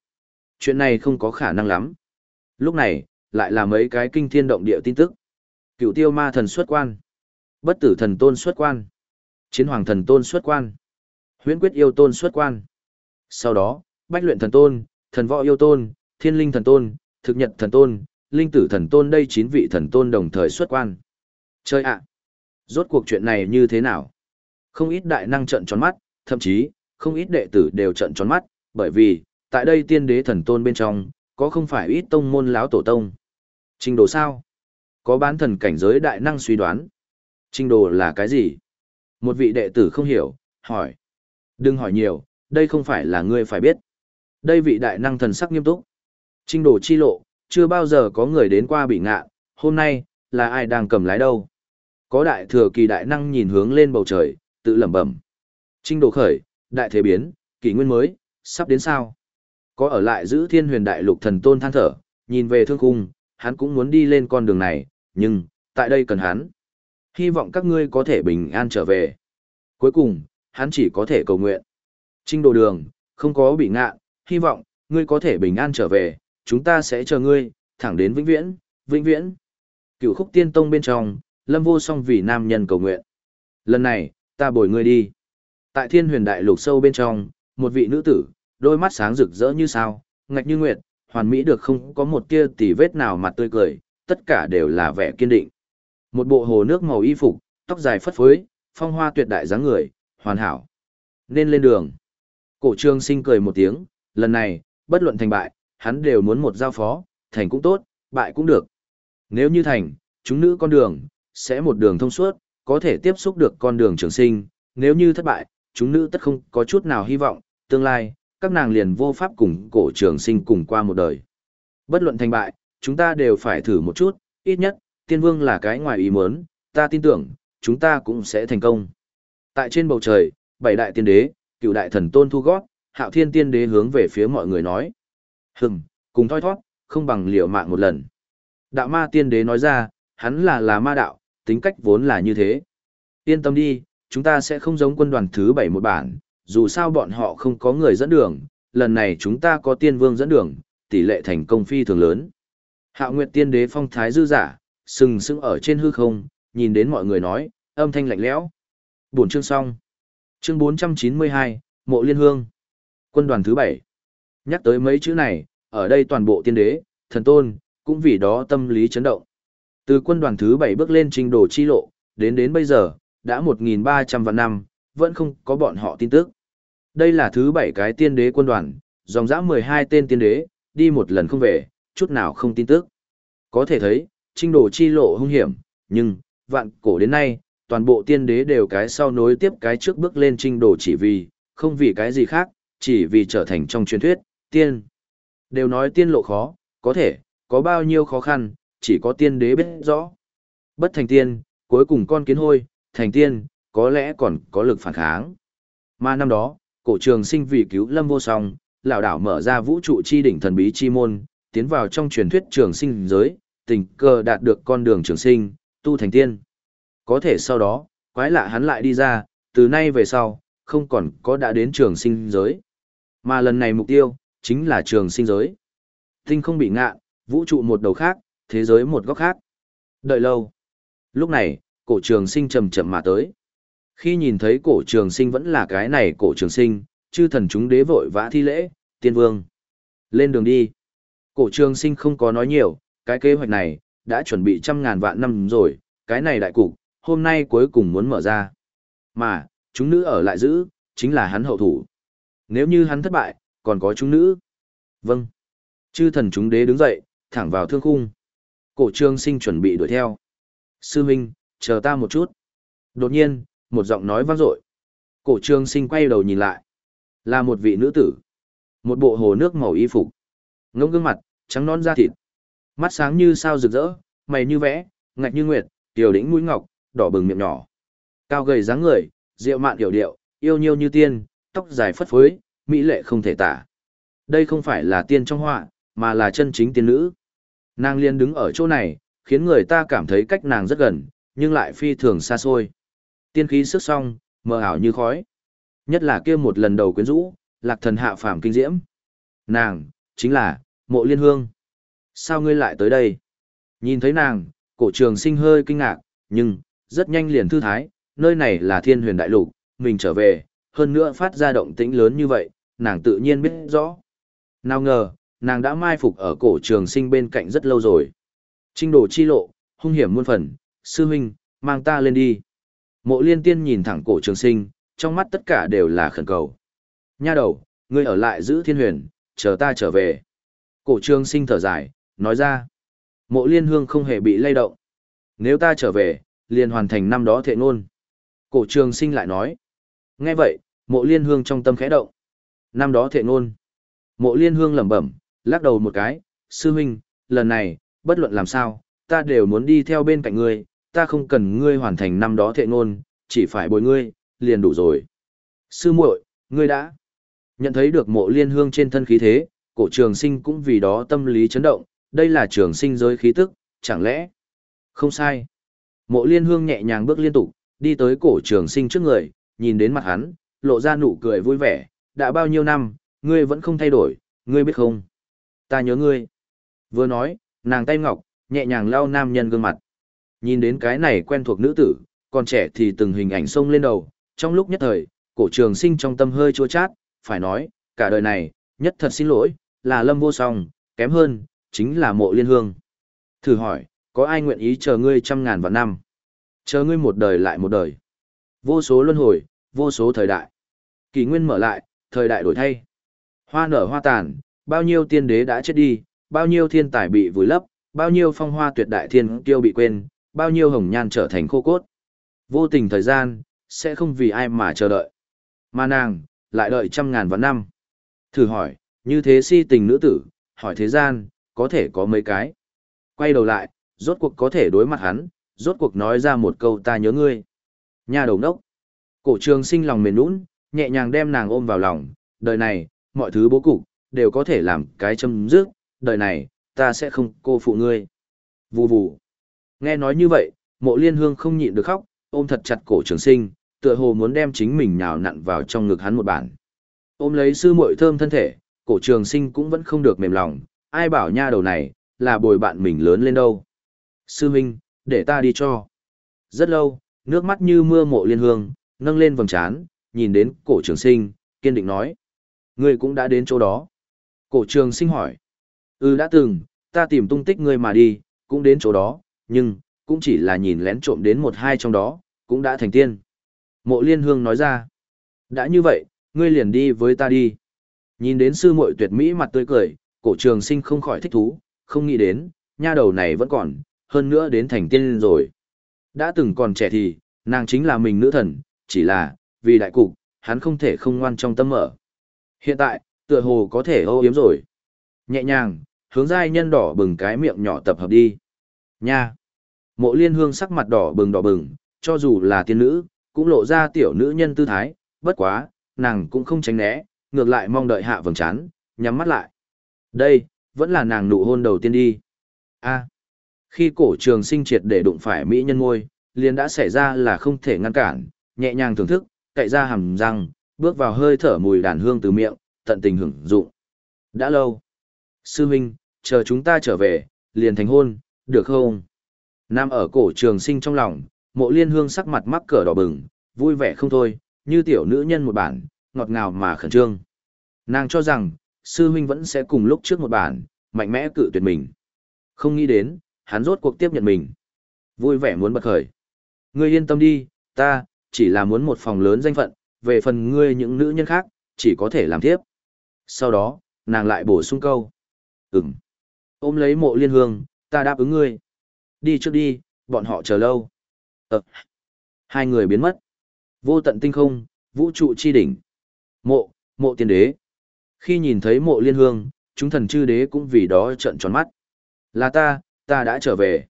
Chuyện này không có khả năng lắm. Lúc này, lại là mấy cái kinh thiên động địa tin tức. Cựu tiêu ma thần xuất quan. Bất tử thần tôn xuất quan. Chiến hoàng thần tôn xuất quan. Huyễn quyết yêu tôn xuất quan. Sau đó, bách luyện thần tôn, thần võ yêu tôn, thiên linh thần tôn, thực nhật thần tôn, linh tử thần tôn đây chín vị thần tôn đồng thời xuất quan. Chơi ạ! Rốt cuộc chuyện này như thế nào? Không ít đại năng trận tròn mắt, thậm chí, không ít đệ tử đều trận tròn mắt, bởi vì, tại đây tiên đế thần tôn bên trong, có không phải ít tông môn láo tổ tông. Trình độ sao? Có bán thần cảnh giới đại năng suy đoán. Trình đồ là cái gì? Một vị đệ tử không hiểu, hỏi. Đừng hỏi nhiều, đây không phải là ngươi phải biết. Đây vị đại năng thần sắc nghiêm túc. Trình đồ chi lộ, chưa bao giờ có người đến qua bị ngạ, hôm nay, là ai đang cầm lái đâu. Có đại thừa kỳ đại năng nhìn hướng lên bầu trời, tự lẩm bẩm. Trình đồ khởi, đại thế biến, kỷ nguyên mới, sắp đến sao? Có ở lại giữ thiên huyền đại lục thần tôn than thở, nhìn về thương khung, hắn cũng muốn đi lên con đường này, nhưng, tại đây cần hắn. Hy vọng các ngươi có thể bình an trở về. Cuối cùng, hắn chỉ có thể cầu nguyện. Trinh đồ đường, không có bị ngạ, hy vọng, ngươi có thể bình an trở về, chúng ta sẽ chờ ngươi, thẳng đến vĩnh viễn, vĩnh viễn. Cựu khúc tiên tông bên trong, lâm vô song vì nam nhân cầu nguyện. Lần này, ta bồi ngươi đi. Tại thiên huyền đại lục sâu bên trong, một vị nữ tử, đôi mắt sáng rực rỡ như sao, ngạch như nguyệt, hoàn mỹ được không có một tia tỉ vết nào mặt tươi cười, tất cả đều là vẻ kiên định. Một bộ hồ nước màu y phục, tóc dài phất phới, phong hoa tuyệt đại dáng người, hoàn hảo. Nên lên đường. Cổ trương sinh cười một tiếng, lần này, bất luận thành bại, hắn đều muốn một giao phó, thành cũng tốt, bại cũng được. Nếu như thành, chúng nữ con đường, sẽ một đường thông suốt, có thể tiếp xúc được con đường trường sinh, nếu như thất bại, chúng nữ tất không có chút nào hy vọng, tương lai, các nàng liền vô pháp cùng cổ trường sinh cùng qua một đời. Bất luận thành bại, chúng ta đều phải thử một chút, ít nhất, tiên vương là cái ngoài ý muốn, ta tin tưởng, chúng ta cũng sẽ thành công. Tại trên bầu trời, bảy đại tiên đế, cựu đại thần tôn thu gót, hạo thiên tiên đế hướng về phía mọi người nói. Hừng, cùng thoi thoát, không bằng liều mạng một lần. Đạo ma tiên đế nói ra, hắn là là ma đạo, tính cách vốn là như thế. Yên tâm đi, chúng ta sẽ không giống quân đoàn thứ bảy một bản, dù sao bọn họ không có người dẫn đường, lần này chúng ta có tiên vương dẫn đường, tỷ lệ thành công phi thường lớn. Hạo Nguyệt tiên đế phong thái dư giả, sừng sững ở trên hư không, nhìn đến mọi người nói, âm thanh lạnh lẽo. Buổi chương xong. Chương 492, Mộ Liên Hương. Quân đoàn thứ 7. Nhắc tới mấy chữ này, ở đây toàn bộ tiên đế, thần tôn, cũng vì đó tâm lý chấn động. Từ quân đoàn thứ 7 bước lên trình độ chi lộ, đến đến bây giờ, đã 1.300 vạn năm, vẫn không có bọn họ tin tức. Đây là thứ 7 cái tiên đế quân đoàn, dòng dã 12 tên tiên đế, đi một lần không về, chút nào không tin tức. Có thể thấy, trình đồ chi lộ hung hiểm, nhưng, vạn cổ đến nay, toàn bộ tiên đế đều cái sau nối tiếp cái trước bước lên trình đồ chỉ vì, không vì cái gì khác, chỉ vì trở thành trong truyền thuyết, tiên. Đều nói tiên lộ khó, có thể, có bao nhiêu khó khăn, chỉ có tiên đế biết rõ. Bất thành tiên, cuối cùng con kiến hôi, thành tiên, có lẽ còn có lực phản kháng. Mà năm đó, cổ trường sinh vì cứu lâm vô song, lão đảo mở ra vũ trụ chi đỉnh thần bí chi môn, tiến vào trong truyền thuyết trường sinh giới, tình cờ đạt được con đường trường sinh, tu thành tiên. Có thể sau đó, quái lạ hắn lại đi ra, từ nay về sau, không còn có đã đến trường sinh giới. Mà lần này mục tiêu, chính là trường sinh giới. Tinh không bị ngạ, vũ trụ một đầu khác, thế giới một góc khác. Đợi lâu. Lúc này, cổ trường sinh chậm chậm mà tới. Khi nhìn thấy cổ trường sinh vẫn là cái này cổ trường sinh, chư thần chúng đế vội vã thi lễ, tiên vương. Lên đường đi. Cổ trường sinh không có nói nhiều, cái kế hoạch này, đã chuẩn bị trăm ngàn vạn năm rồi, cái này đại cục, hôm nay cuối cùng muốn mở ra. Mà, chúng nữ ở lại giữ, chính là hắn hậu thủ. Nếu như hắn thất bại, còn có chúng nữ. Vâng. Chư thần chúng đế đứng dậy, thẳng vào thương khung. Cổ trường sinh chuẩn bị đuổi theo. Sư Minh, chờ ta một chút. Đột nhiên, một giọng nói vang dội. Cổ trường sinh quay đầu nhìn lại. Là một vị nữ tử. Một bộ hồ nước màu y phục. Ngông gương mặt, trắng non da thịt. Mắt sáng như sao rực rỡ, mày như vẽ, ngạch như nguyệt, tiểu đỉnh mũi ngọc, đỏ bừng miệng nhỏ. Cao gầy dáng người, rượu mạn điệu điệu, yêu nhiêu như tiên, tóc dài phất phới, mỹ lệ không thể tả. Đây không phải là tiên trong họa, mà là chân chính tiên nữ. Nàng liên đứng ở chỗ này, khiến người ta cảm thấy cách nàng rất gần, nhưng lại phi thường xa xôi. Tiên khí sức song, mờ ảo như khói. Nhất là kia một lần đầu quyến rũ, lạc thần hạ phàm kinh diễm. Nàng, chính là, mộ liên hương. Sao ngươi lại tới đây? Nhìn thấy nàng, cổ trường sinh hơi kinh ngạc, nhưng, rất nhanh liền thư thái, nơi này là thiên huyền đại lục, mình trở về, hơn nữa phát ra động tĩnh lớn như vậy, nàng tự nhiên biết rõ. Nào ngờ, nàng đã mai phục ở cổ trường sinh bên cạnh rất lâu rồi. Trinh đồ chi lộ, hung hiểm muôn phần, sư huynh, mang ta lên đi. Mộ liên tiên nhìn thẳng cổ trường sinh, trong mắt tất cả đều là khẩn cầu. Nha đầu, ngươi ở lại giữ thiên huyền, chờ ta trở về. Cổ trường sinh thở dài, nói ra. Mộ liên hương không hề bị lay động. Nếu ta trở về, liền hoàn thành năm đó thệ ngôn. Cổ trường sinh lại nói. Nghe vậy, mộ liên hương trong tâm khẽ động. Năm đó thệ ngôn. Mộ liên hương lẩm bẩm, lắc đầu một cái. Sư huynh, lần này, bất luận làm sao, ta đều muốn đi theo bên cạnh ngươi, ta không cần ngươi hoàn thành năm đó thệ ngôn, chỉ phải bồi ngươi, liền đủ rồi. Sư muội, ngươi đã nhận thấy được mộ liên hương trên thân khí thế, cổ trường sinh cũng vì đó tâm lý chấn động, đây là trường sinh giới khí tức, chẳng lẽ? Không sai. Mộ liên hương nhẹ nhàng bước liên tục, đi tới cổ trường sinh trước người, nhìn đến mặt hắn, lộ ra nụ cười vui vẻ, đã bao nhiêu năm, ngươi vẫn không thay đổi, ngươi biết không? Ta nhớ ngươi. Vừa nói, nàng tay ngọc, nhẹ nhàng lau nam nhân gương mặt. Nhìn đến cái này quen thuộc nữ tử, còn trẻ thì từng hình ảnh sông lên đầu, trong lúc nhất thời, cổ trường sinh trong tâm hơi chua chát, phải nói, cả đời này, nhất thật xin lỗi, là lâm vô song, kém hơn, chính là mộ liên hương. Thử hỏi, có ai nguyện ý chờ ngươi trăm ngàn vạn năm? Chờ ngươi một đời lại một đời. Vô số luân hồi, vô số thời đại. Kỷ nguyên mở lại, thời đại đổi thay. Hoa nở hoa tàn, bao nhiêu tiên đế đã chết đi, bao nhiêu thiên tài bị vùi lấp, bao nhiêu phong hoa tuyệt đại thiên kiêu bị quên, bao nhiêu hồng nhan trở thành khô cốt. Vô tình thời gian, sẽ không vì ai mà chờ đợi. Mà nàng, lại đợi trăm ngàn vạn năm. Thử hỏi, như thế si tình nữ tử, hỏi thế gian, có thể có mấy cái. Quay đầu lại, rốt cuộc có thể đối mặt hắn, rốt cuộc nói ra một câu ta nhớ ngươi. Nhà đầu nốc, Cổ trường sinh lòng mềm nũng, nhẹ nhàng đem nàng ôm vào lòng, đời này, mọi thứ bố cục, đều có thể làm cái châm dứt, đời này, ta sẽ không cô phụ ngươi. Vù vù. Nghe nói như vậy, mộ liên hương không nhịn được khóc, ôm thật chặt cổ trường sinh, tựa hồ muốn đem chính mình nhào nặn vào trong ngực hắn một bản. Ôm lấy sư muội thơm thân thể, cổ trường sinh cũng vẫn không được mềm lòng, ai bảo nha đầu này, là bồi bạn mình lớn lên đâu. Sư Minh, để ta đi cho. Rất lâu, nước mắt như mưa mộ liên hương, nâng lên vầng trán, nhìn đến cổ trường sinh, kiên định nói. Ngươi cũng đã đến chỗ đó. Cổ trường sinh hỏi. Ừ đã từng, ta tìm tung tích ngươi mà đi, cũng đến chỗ đó, nhưng, cũng chỉ là nhìn lén trộm đến một hai trong đó, cũng đã thành tiên. Mộ liên hương nói ra. Đã như vậy, ngươi liền đi với ta đi. Nhìn đến sư muội tuyệt mỹ mặt tươi cười, cổ trường sinh không khỏi thích thú, không nghĩ đến, nha đầu này vẫn còn, hơn nữa đến thành tiên rồi. Đã từng còn trẻ thì, nàng chính là mình nữ thần, chỉ là, vì đại cục, hắn không thể không ngoan trong tâm mở. Hiện tại, tựa hồ có thể ô yếm rồi. Nhẹ nhàng, hướng giai nhân đỏ bừng cái miệng nhỏ tập hợp đi. Nha! Mộ liên hương sắc mặt đỏ bừng đỏ bừng, cho dù là tiên nữ, cũng lộ ra tiểu nữ nhân tư thái, bất quá, nàng cũng không tránh né, ngược lại mong đợi hạ vầng chán, nhắm mắt lại. Đây, vẫn là nàng nụ hôn đầu tiên đi. a khi cổ trường sinh triệt để đụng phải mỹ nhân môi, liền đã xảy ra là không thể ngăn cản, nhẹ nhàng thưởng thức, cậy ra hàm răng, bước vào hơi thở mùi đàn hương từ miệng, tận tình hưởng dụng. Đã lâu. Sư huynh, chờ chúng ta trở về, liền thành hôn, được không? Nam ở cổ trường sinh trong lòng, mộ liên hương sắc mặt mắc cỡ đỏ bừng, vui vẻ không thôi, như tiểu nữ nhân một bản, ngọt ngào mà khẩn trương. Nàng cho rằng, sư huynh vẫn sẽ cùng lúc trước một bản, mạnh mẽ cự tuyệt mình. Không nghĩ đến, hắn rốt cuộc tiếp nhận mình. Vui vẻ muốn bật khởi. Ngươi yên tâm đi, ta, chỉ là muốn một phòng lớn danh phận, về phần ngươi những nữ nhân khác, chỉ có thể làm tiếp. Sau đó, nàng lại bổ sung câu. Ừm. Ôm lấy mộ liên hương, ta đáp ứng ngươi. Đi trước đi, bọn họ chờ lâu. Ờ. Hai người biến mất. Vô tận tinh không, vũ trụ chi đỉnh. Mộ, mộ tiên đế. Khi nhìn thấy mộ liên hương, chúng thần chư đế cũng vì đó trợn tròn mắt. Là ta, ta đã trở về.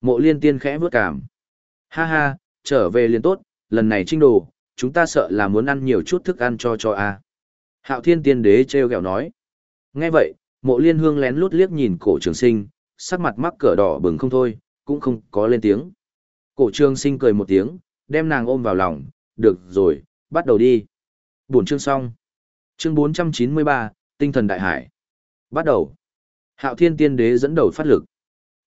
Mộ liên tiên khẽ vớt cảm. Ha ha, trở về liền tốt, lần này trinh đồ, chúng ta sợ là muốn ăn nhiều chút thức ăn cho cho a. Hạo thiên tiên đế treo gẹo nói. Nghe vậy, mộ liên hương lén lút liếc nhìn cổ trường sinh, sắc mặt mắc cỡ đỏ bừng không thôi, cũng không có lên tiếng. Cổ trường sinh cười một tiếng, đem nàng ôm vào lòng, được rồi, bắt đầu đi. Buổi chương xong. Chương 493, Tinh thần đại hải. Bắt đầu. Hạo thiên tiên đế dẫn đầu phát lực.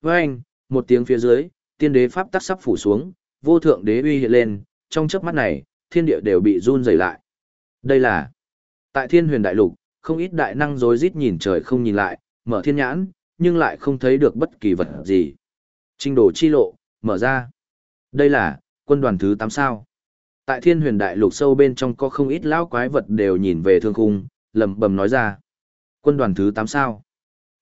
Với anh, một tiếng phía dưới, tiên đế pháp tắc sắp phủ xuống, vô thượng đế uy hiện lên, trong chớp mắt này, thiên địa đều bị run rẩy lại. Đây là Tại thiên huyền đại lục, không ít đại năng rối rít nhìn trời không nhìn lại, mở thiên nhãn, nhưng lại không thấy được bất kỳ vật gì. Trình đồ chi lộ, mở ra. Đây là, quân đoàn thứ 8 sao. Tại thiên huyền đại lục sâu bên trong có không ít lão quái vật đều nhìn về thương khung, lầm bầm nói ra. Quân đoàn thứ tám sao.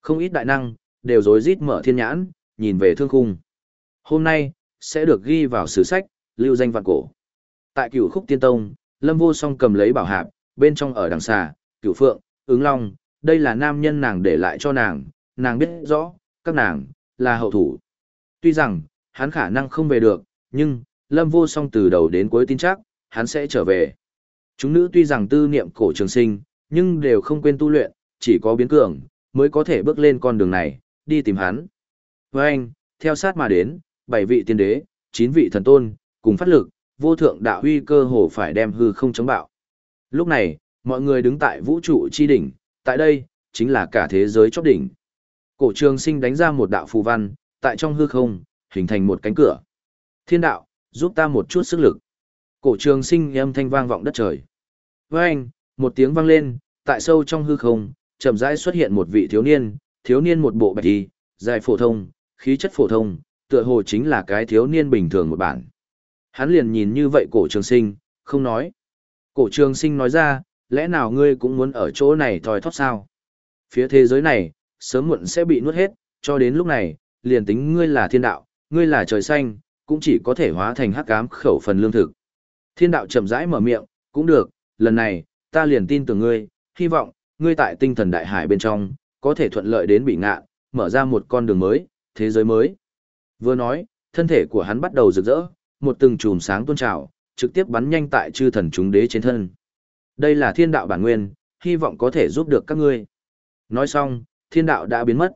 Không ít đại năng, đều rối rít mở thiên nhãn, nhìn về thương khung. Hôm nay, sẽ được ghi vào sử sách, lưu danh vạn cổ. Tại cửu khúc tiên tông, Lâm Vô Song cầm lấy bảo hạp, bên trong ở đằng xà, cửu phượng, ứng long, đây là nam nhân nàng để lại cho nàng, nàng biết rõ, các nàng, là hậu thủ. Tuy rằng, hắn khả năng không về được, nhưng, Lâm Vô Song từ đầu đến cuối tin chắc, hắn sẽ trở về. Chúng nữ tuy rằng tư niệm cổ trường sinh, nhưng đều không quên tu luyện, chỉ có biến cường, mới có thể bước lên con đường này, đi tìm hắn. Với anh, theo sát mà đến, bảy vị tiên đế, chín vị thần tôn, cùng phát lực, vô thượng đạo huy cơ hồ phải đem hư không chống bạo. Lúc này, mọi người đứng tại vũ trụ chi đỉnh, tại đây, chính là cả thế giới chóp đỉnh. Cổ trường sinh đánh ra một đạo phù văn, tại trong hư không, hình thành một cánh cửa. Thiên đạo, giúp ta một chút sức lực. Cổ trường sinh âm thanh vang vọng đất trời. Với anh, một tiếng vang lên, tại sâu trong hư không, chậm rãi xuất hiện một vị thiếu niên, thiếu niên một bộ bạch y, dài phổ thông, khí chất phổ thông, tựa hồ chính là cái thiếu niên bình thường một bản. Hắn liền nhìn như vậy cổ trường sinh, không nói. Cổ trường sinh nói ra, lẽ nào ngươi cũng muốn ở chỗ này thòi thoát sao? Phía thế giới này, sớm muộn sẽ bị nuốt hết, cho đến lúc này, liền tính ngươi là thiên đạo, ngươi là trời xanh, cũng chỉ có thể hóa thành hắc ám khẩu phần lương thực. Thiên đạo chậm rãi mở miệng, cũng được, lần này, ta liền tin tưởng ngươi, hy vọng, ngươi tại tinh thần đại hải bên trong, có thể thuận lợi đến bị ngạ, mở ra một con đường mới, thế giới mới. Vừa nói, thân thể của hắn bắt đầu rực rỡ, một từng chùm sáng tôn trào, trực tiếp bắn nhanh tại chư thần chúng đế trên thân. Đây là thiên đạo bản nguyên, hy vọng có thể giúp được các ngươi. Nói xong, thiên đạo đã biến mất.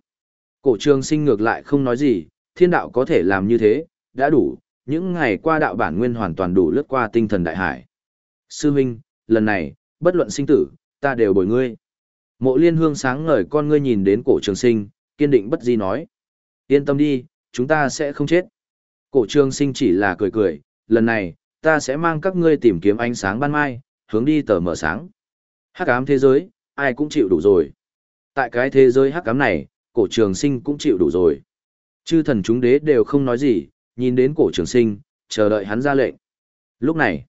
Cổ trường sinh ngược lại không nói gì, thiên đạo có thể làm như thế, đã đủ, những ngày qua đạo bản nguyên hoàn toàn đủ lướt qua tinh thần đại hải. Sư huynh, lần này, bất luận sinh tử, ta đều bồi ngươi. Mộ liên hương sáng ngời con ngươi nhìn đến cổ trường sinh, kiên định bất di nói. Yên tâm đi, chúng ta sẽ không chết. Cổ trường sinh chỉ là cười cười, lần này, ta sẽ mang các ngươi tìm kiếm ánh sáng ban mai, hướng đi tờ mở sáng. Hắc ám thế giới, ai cũng chịu đủ rồi. Tại cái thế giới hắc ám này, cổ trường sinh cũng chịu đủ rồi. Chư thần chúng đế đều không nói gì, nhìn đến cổ trường sinh, chờ đợi hắn ra lệnh. Lúc này,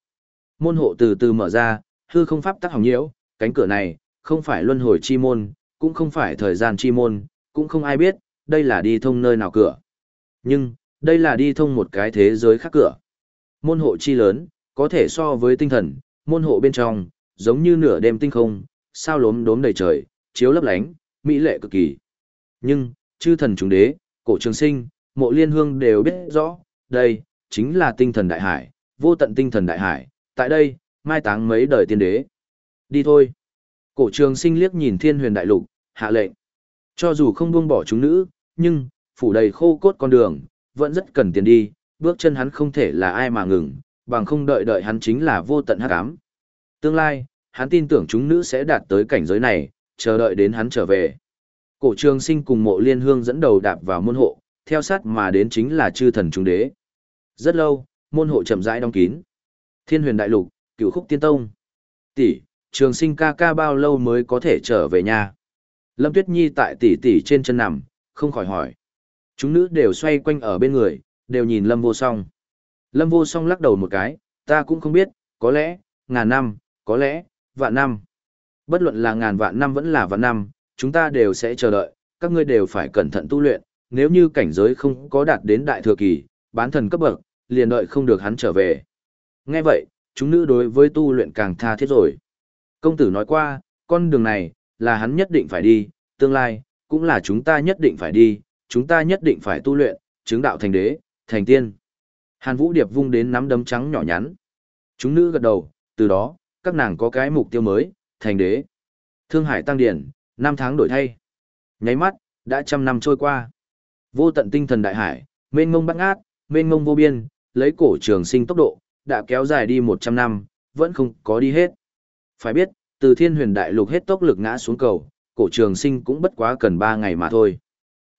môn hộ từ từ mở ra, hư không pháp tắc hỏng nhiễu, cánh cửa này, không phải luân hồi chi môn, cũng không phải thời gian chi môn, cũng không ai biết, đây là đi thông nơi nào cửa. Nhưng, đây là đi thông một cái thế giới khác cửa. Môn hộ chi lớn, có thể so với tinh thần, môn hộ bên trong, giống như nửa đêm tinh không, sao lốm đốm đầy trời, chiếu lấp lánh, mỹ lệ cực kỳ. Nhưng, chư thần chúng đế, cổ trường sinh, mộ liên hương đều biết rõ, đây, chính là tinh thần đại hải, vô tận tinh thần đại hải, tại đây, mai táng mấy đời tiên đế. Đi thôi. Cổ trường sinh liếc nhìn thiên huyền đại lục, hạ lệnh. Cho dù không buông bỏ chúng nữ, nhưng, phủ đầy khô cốt con đường, vẫn rất cần tiền đi, bước chân hắn không thể là ai mà ngừng, bằng không đợi đợi hắn chính là vô tận hắc ám. Tương lai, hắn tin tưởng chúng nữ sẽ đạt tới cảnh giới này, chờ đợi đến hắn trở về. Cổ trường sinh cùng mộ liên hương dẫn đầu đạp vào môn hộ, theo sát mà đến chính là chư thần trung đế. Rất lâu, môn hộ chậm rãi đóng kín. Thiên huyền đại lục, cửu khúc tiên tông. Tỷ, trường sinh ca ca bao lâu mới có thể trở về nhà? Lâm Tuyết Nhi tại tỷ tỷ trên chân nằm, không khỏi hỏi. Chúng nữ đều xoay quanh ở bên người, đều nhìn Lâm Vô Song. Lâm Vô Song lắc đầu một cái, ta cũng không biết, có lẽ, ngàn năm, có lẽ, vạn năm. Bất luận là ngàn vạn năm vẫn là vạn năm, chúng ta đều sẽ chờ đợi, các ngươi đều phải cẩn thận tu luyện, nếu như cảnh giới không có đạt đến đại thừa kỳ, bán thần cấp bậc, liền đợi không được hắn trở về. Nghe vậy, chúng nữ đối với tu luyện càng tha thiết rồi. Công tử nói qua, con đường này, là hắn nhất định phải đi, tương lai, cũng là chúng ta nhất định phải đi, chúng ta nhất định phải tu luyện, chứng đạo thành đế, thành tiên. Hàn Vũ Điệp vung đến nắm đấm trắng nhỏ nhắn. Chúng nữ gật đầu, từ đó, các nàng có cái mục tiêu mới, thành đế. Thương Hải tăng điển, năm tháng đổi thay. Nháy mắt, đã trăm năm trôi qua. Vô tận tinh thần đại hải, mênh mông bát ngát, mênh mông vô biên, lấy cổ trường sinh tốc độ, đã kéo dài đi 100 năm, vẫn không có đi hết. Phải biết, từ thiên huyền đại lục hết tốc lực ngã xuống cầu, cổ trường sinh cũng bất quá cần 3 ngày mà thôi.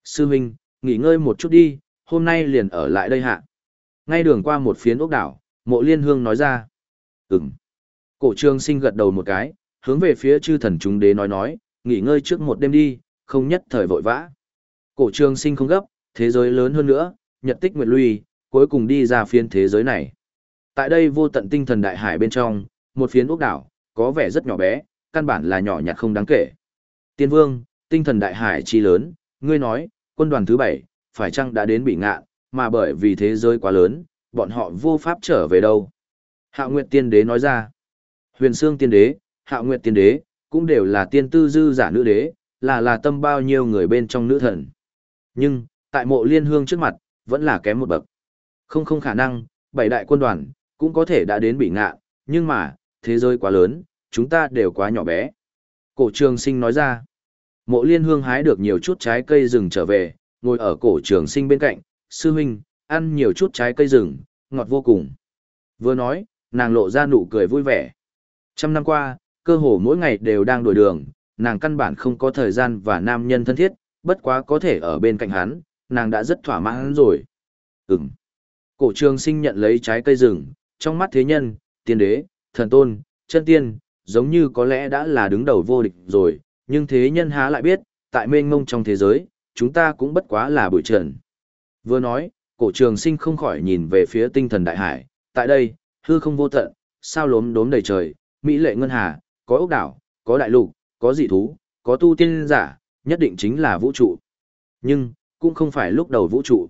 Sư Minh, nghỉ ngơi một chút đi, hôm nay liền ở lại đây hạ. Ngay đường qua một phiến ốc đảo, mộ liên hương nói ra. Ừm. Cổ trường sinh gật đầu một cái, hướng về phía chư thần chúng đế nói nói, nghỉ ngơi trước một đêm đi, không nhất thời vội vã. Cổ trường sinh không gấp, thế giới lớn hơn nữa, nhật tích nguyệt lui, cuối cùng đi ra phiên thế giới này. Tại đây vô tận tinh thần đại hải bên trong, một phiến ốc đảo, có vẻ rất nhỏ bé, căn bản là nhỏ nhặt không đáng kể. Tiên vương, tinh thần đại hải chi lớn, ngươi nói, quân đoàn thứ bảy, phải chăng đã đến bị ngạn, mà bởi vì thế giới quá lớn, bọn họ vô pháp trở về đâu. Hạo Nguyệt Tiên Đế nói ra, huyền Sương Tiên Đế, Hạo Nguyệt Tiên Đế, cũng đều là tiên tư dư giả nữ đế, là là tâm bao nhiêu người bên trong nữ thần. Nhưng, tại mộ liên hương trước mặt, vẫn là kém một bậc. Không không khả năng, bảy đại quân đoàn, cũng có thể đã đến bị ngạ, nhưng mà, thế giới quá lớn, chúng ta đều quá nhỏ bé. Cổ trường sinh nói ra, mộ liên hương hái được nhiều chút trái cây rừng trở về, ngồi ở cổ trường sinh bên cạnh, sư huynh, ăn nhiều chút trái cây rừng, ngọt vô cùng. Vừa nói, nàng lộ ra nụ cười vui vẻ. Trăm năm qua, cơ hồ mỗi ngày đều đang đổi đường, nàng căn bản không có thời gian và nam nhân thân thiết, bất quá có thể ở bên cạnh hắn, nàng đã rất thỏa mãn rồi. Ừm. Cổ trường sinh nhận lấy trái cây rừng, trong mắt thế nhân, tiên đế, thần tôn, chân tiên, giống như có lẽ đã là đứng đầu vô địch rồi, nhưng thế nhân há lại biết, tại mênh mông trong thế giới, chúng ta cũng bất quá là bụi trần. Vừa nói, cổ trường sinh không khỏi nhìn về phía tinh thần đại hải, tại đây, hư không vô tận, sao lốm đốm đầy trời, mỹ lệ ngân hà, có ốc đảo, có đại lục, có dị thú, có tu tiên giả, nhất định chính là vũ trụ. Nhưng, cũng không phải lúc đầu vũ trụ.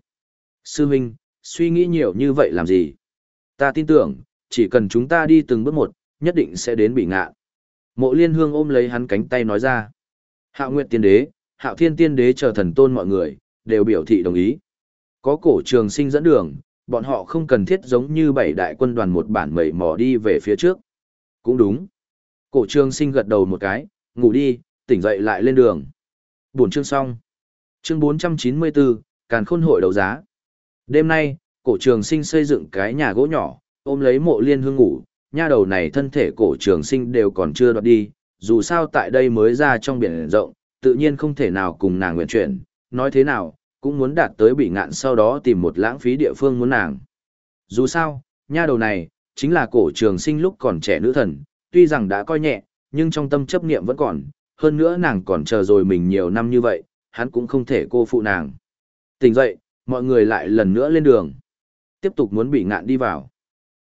Sư huynh, suy nghĩ nhiều như vậy làm gì? Ta tin tưởng, chỉ cần chúng ta đi từng bước một, nhất định sẽ đến bị ngạ. Mộ liên hương ôm lấy hắn cánh tay nói ra. Hạo Nguyệt Tiên Đế, Hạo Thiên Tiên Đế chờ thần tôn mọi người, đều biểu thị đồng ý. Có cổ trường sinh dẫn đường, bọn họ không cần thiết giống như bảy đại quân đoàn một bản mẩy mò đi về phía trước. Cũng đúng. Cổ trường sinh gật đầu một cái, ngủ đi, tỉnh dậy lại lên đường. Buổi chương xong. Chương 494, Càn Khôn hội đấu giá. Đêm nay, cổ trường sinh xây dựng cái nhà gỗ nhỏ, ôm lấy mộ liên hương ngủ, nha đầu này thân thể cổ trường sinh đều còn chưa đoạt đi, dù sao tại đây mới ra trong biển rộng, tự nhiên không thể nào cùng nàng nguyện chuyển, nói thế nào, cũng muốn đạt tới bị ngạn sau đó tìm một lãng phí địa phương muốn nàng. Dù sao, nha đầu này, chính là cổ trường sinh lúc còn trẻ nữ thần, tuy rằng đã coi nhẹ, nhưng trong tâm chấp niệm vẫn còn, hơn nữa nàng còn chờ rồi mình nhiều năm như vậy, hắn cũng không thể cô phụ nàng. Tỉnh dậy, mọi người lại lần nữa lên đường. Tiếp tục muốn bị ngạn đi vào.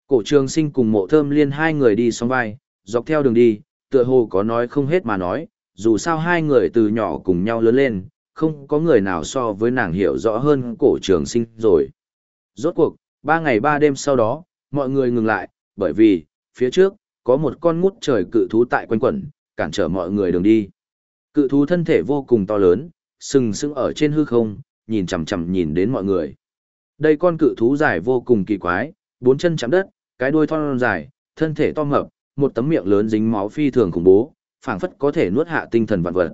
Cổ trường sinh cùng mộ thơm liên hai người đi song vai, dọc theo đường đi, tựa hồ có nói không hết mà nói, dù sao hai người từ nhỏ cùng nhau lớn lên, không có người nào so với nàng hiểu rõ hơn cổ trường sinh rồi. Rốt cuộc, ba ngày ba đêm sau đó, mọi người ngừng lại, bởi vì, phía trước, có một con ngút trời cự thú tại quanh quẩn, cản trở mọi người đường đi. Cự thú thân thể vô cùng to lớn, sừng sững ở trên hư không, nhìn chằm chằm nhìn đến mọi người. Đây con cự thú dài vô cùng kỳ quái, bốn chân chạm đất, cái đuôi thon dài, thân thể to mập, một tấm miệng lớn dính máu phi thường khủng bố, phảng phất có thể nuốt hạ tinh thần vạn vật.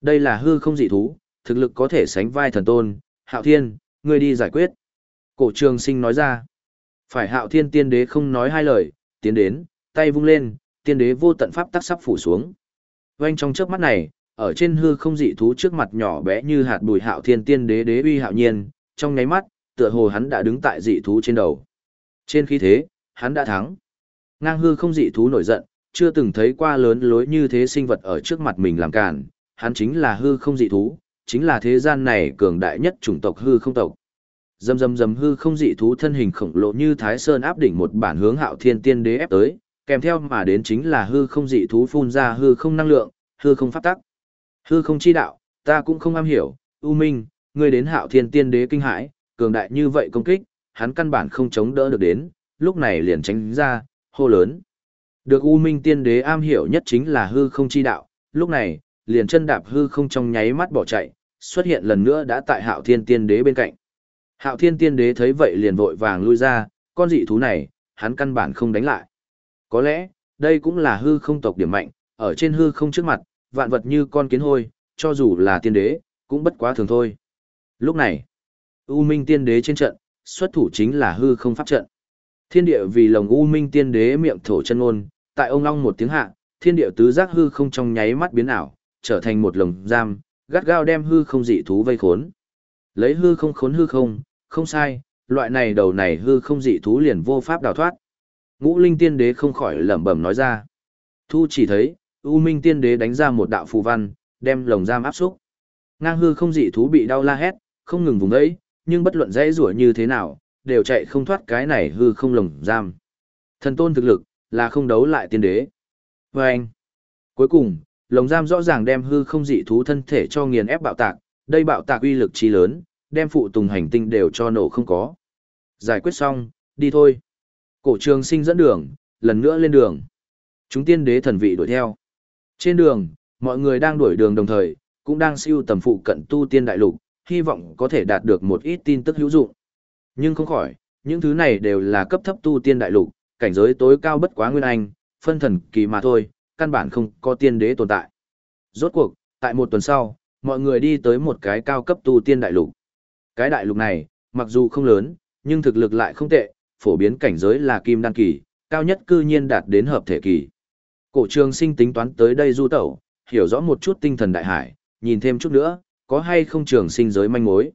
Đây là hư không dị thú, thực lực có thể sánh vai thần tôn, Hạo Thiên, ngươi đi giải quyết. Cổ trường sinh nói ra. Phải Hạo Thiên tiên đế không nói hai lời, tiến đến, tay vung lên, tiên đế vô tận pháp tắc sắp phủ xuống. Vành trong chớp mắt này, ở trên hư không dị thú trước mặt nhỏ bé như hạt bụi Hạo Thiên tiên đế đế uy hạo nhiên, trong nháy mắt, tựa hồ hắn đã đứng tại dị thú trên đầu. Trên khí thế, hắn đã thắng. Ngang hư không dị thú nổi giận, chưa từng thấy qua lớn lối như thế sinh vật ở trước mặt mình làm cản, hắn chính là hư không dị thú, chính là thế gian này cường đại nhất chủng tộc hư không tộc. Dầm dầm dầm hư không dị thú thân hình khổng lồ như Thái Sơn áp đỉnh một bản hướng Hạo Thiên Tiên Đế ép tới, kèm theo mà đến chính là hư không dị thú phun ra hư không năng lượng, hư không pháp tắc. Hư không chi đạo, ta cũng không am hiểu, U Minh, ngươi đến Hạo Thiên Tiên Đế kinh hãi, cường đại như vậy công kích, hắn căn bản không chống đỡ được đến, lúc này liền tránh ra, hô lớn. Được U Minh Tiên Đế am hiểu nhất chính là hư không chi đạo, lúc này, liền chân đạp hư không trong nháy mắt bỏ chạy, xuất hiện lần nữa đã tại Hạo Thiên Tiên Đế bên cạnh. Hạo Thiên Tiên Đế thấy vậy liền vội vàng lui ra, con dị thú này, hắn căn bản không đánh lại. Có lẽ, đây cũng là hư không tộc điểm mạnh, ở trên hư không trước mặt, vạn vật như con kiến hôi, cho dù là tiên đế, cũng bất quá thường thôi. Lúc này, U Minh Tiên Đế trên trận, xuất thủ chính là hư không pháp trận. Thiên địa vì lồng U Minh Tiên Đế miệng thổ chân ngôn, tại ông long một tiếng hạ, thiên địa tứ giác hư không trong nháy mắt biến ảo, trở thành một lồng giam, gắt gao đem hư không dị thú vây khốn. Lấy hư không khốn hư không, không sai, loại này đầu này hư không dị thú liền vô pháp đào thoát. Ngũ Linh Tiên Đế không khỏi lẩm bẩm nói ra. Thu chỉ thấy, U Minh Tiên Đế đánh ra một đạo phù văn, đem lồng giam áp xúc. Ngang hư không dị thú bị đau la hét, không ngừng vùng đấy, nhưng bất luận dãy rủa như thế nào, đều chạy không thoát cái này hư không lồng giam. Thần tôn thực lực, là không đấu lại tiên đế. Và anh, cuối cùng, lồng giam rõ ràng đem hư không dị thú thân thể cho nghiền ép bạo tạc, đây bạo tạc uy lực trí lớn, đem phụ tùng hành tinh đều cho nổ không có. Giải quyết xong, đi thôi. Cổ trường sinh dẫn đường, lần nữa lên đường. Chúng tiên đế thần vị đuổi theo. Trên đường, mọi người đang đuổi đường đồng thời, cũng đang siêu tầm phụ cận tu tiên đại lục, hy vọng có thể đạt được một ít tin tức hữu dụng. Nhưng không khỏi, những thứ này đều là cấp thấp tu tiên đại lục, cảnh giới tối cao bất quá nguyên anh, phân thần kỳ mà thôi, căn bản không có tiên đế tồn tại. Rốt cuộc, tại một tuần sau, mọi người đi tới một cái cao cấp tu tiên đại lục. Cái đại lục này, mặc dù không lớn, nhưng thực lực lại không tệ, phổ biến cảnh giới là kim đan kỳ, cao nhất cư nhiên đạt đến hợp thể kỳ. Cổ trường sinh tính toán tới đây du tẩu, hiểu rõ một chút tinh thần đại hải, nhìn thêm chút nữa, có hay không trường sinh giới manh mối.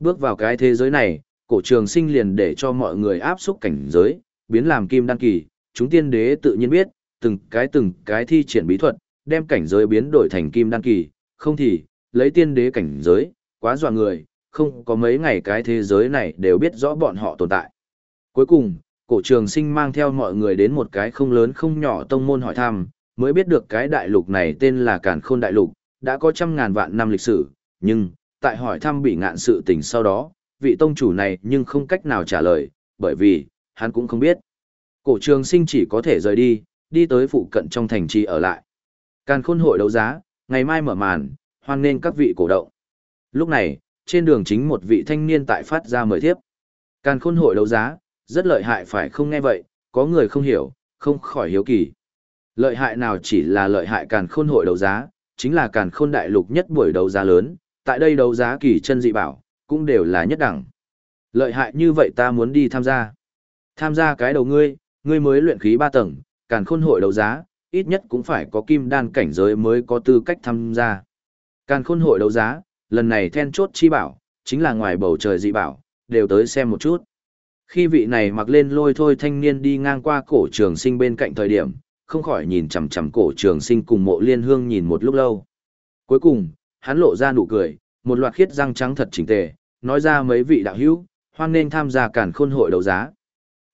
Bước vào cái thế giới này, cổ trường sinh liền để cho mọi người áp xúc cảnh giới, biến làm kim đan kỳ, chúng tiên đế tự nhiên biết, từng cái từng cái thi triển bí thuật, đem cảnh giới biến đổi thành kim đan kỳ, không thì, lấy tiên đế cảnh giới, quá dọa người, không có mấy ngày cái thế giới này đều biết rõ bọn họ tồn tại. Cuối cùng, cổ trường sinh mang theo mọi người đến một cái không lớn không nhỏ tông môn hỏi thăm, mới biết được cái đại lục này tên là Càn Khôn Đại Lục, đã có trăm ngàn vạn năm lịch sử, nhưng, tại hỏi thăm bị ngạn sự tình sau đó, vị tông chủ này nhưng không cách nào trả lời, bởi vì, hắn cũng không biết. Cổ trường sinh chỉ có thể rời đi, đi tới phụ cận trong thành trì ở lại. Càn khôn hội đấu giá, ngày mai mở màn, hoan nghênh các vị cổ động. Lúc này, trên đường chính một vị thanh niên tại phát ra mời thiếp. Càn khôn hội đấu giá, rất lợi hại phải không nghe vậy, có người không hiểu, không khỏi hiếu kỳ. Lợi hại nào chỉ là lợi hại càn khôn hội đấu giá, chính là càn khôn đại lục nhất buổi đấu giá lớn, tại đây đấu giá kỳ chân dị bảo, cũng đều là nhất đẳng. Lợi hại như vậy ta muốn đi tham gia. Tham gia cái đầu ngươi, ngươi mới luyện khí ba tầng, càn khôn hội đấu giá, ít nhất cũng phải có kim đan cảnh giới mới có tư cách tham gia. Càn khôn hội đấu giá, lần này then chốt chi bảo, chính là ngoài bầu trời dị bảo, đều tới xem một chút. Khi vị này mặc lên lôi thôi thanh niên đi ngang qua cổ trường sinh bên cạnh thời điểm, không khỏi nhìn chằm chằm cổ trường sinh cùng mộ liên hương nhìn một lúc lâu. Cuối cùng, hắn lộ ra nụ cười, một loạt khiết răng trắng thật chỉnh tề, nói ra mấy vị đạo hữu, hoan nên tham gia cản khôn hội đấu giá.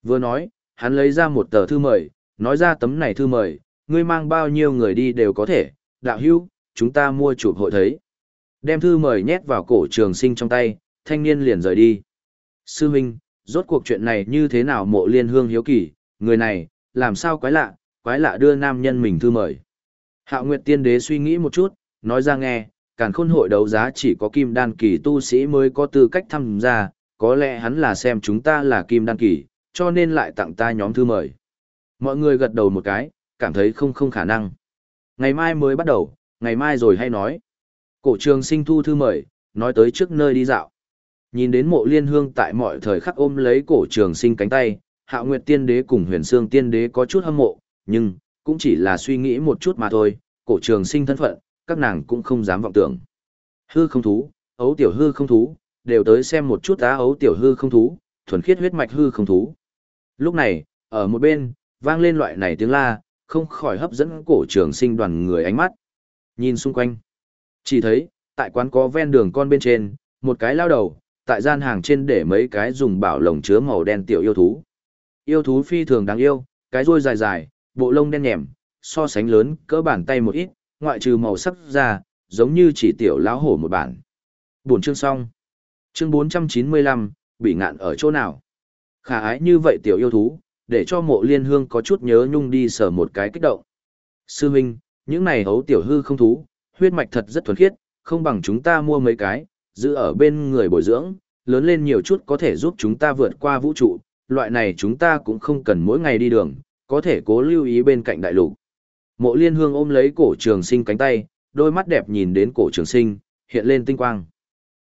Vừa nói, hắn lấy ra một tờ thư mời, nói ra tấm này thư mời, ngươi mang bao nhiêu người đi đều có thể, đạo hữu, chúng ta mua chụp hội thấy. Đem thư mời nhét vào cổ trường sinh trong tay, thanh niên liền rời đi. Sư Minh, rốt cuộc chuyện này như thế nào mộ liên hương hiếu kỳ, người này, làm sao quái lạ, quái lạ đưa nam nhân mình thư mời. Hạo Nguyệt Tiên Đế suy nghĩ một chút, nói ra nghe, càn khôn hội đấu giá chỉ có kim đan kỳ tu sĩ mới có tư cách tham gia, có lẽ hắn là xem chúng ta là kim đan kỳ, cho nên lại tặng ta nhóm thư mời. Mọi người gật đầu một cái, cảm thấy không không khả năng. Ngày mai mới bắt đầu, ngày mai rồi hay nói. Cổ trường sinh thu thư mời, nói tới trước nơi đi dạo. Nhìn đến mộ liên hương tại mọi thời khắc ôm lấy cổ trường sinh cánh tay, hạ nguyệt tiên đế cùng huyền sương tiên đế có chút hâm mộ, nhưng, cũng chỉ là suy nghĩ một chút mà thôi, cổ trường sinh thân phận, các nàng cũng không dám vọng tưởng. Hư không thú, ấu tiểu hư không thú, đều tới xem một chút á ấu tiểu hư không thú, thuần khiết huyết mạch hư không thú. Lúc này, ở một bên, vang lên loại này tiếng la, không khỏi hấp dẫn cổ trường sinh đoàn người ánh mắt. Nhìn xung quanh, chỉ thấy, tại quán có ven đường con bên trên, một cái lao đầu, tại gian hàng trên để mấy cái dùng bảo lồng chứa màu đen tiểu yêu thú. Yêu thú phi thường đáng yêu, cái đuôi dài dài, bộ lông đen nhèm, so sánh lớn, cỡ bàn tay một ít, ngoại trừ màu sắc ra, giống như chỉ tiểu lão hổ một bản. Buồn chương xong. Chương 495, bị ngạn ở chỗ nào? Khả ái như vậy tiểu yêu thú, để cho mộ liên hương có chút nhớ nhung đi sờ một cái kích động. Sư Minh, những này hấu tiểu hư không thú, huyết mạch thật rất thuần khiết, không bằng chúng ta mua mấy cái, giữ ở bên người bồi dưỡng, lớn lên nhiều chút có thể giúp chúng ta vượt qua vũ trụ, loại này chúng ta cũng không cần mỗi ngày đi đường, có thể cố lưu ý bên cạnh đại lục. Mộ liên hương ôm lấy cổ trường sinh cánh tay, đôi mắt đẹp nhìn đến cổ trường sinh, hiện lên tinh quang.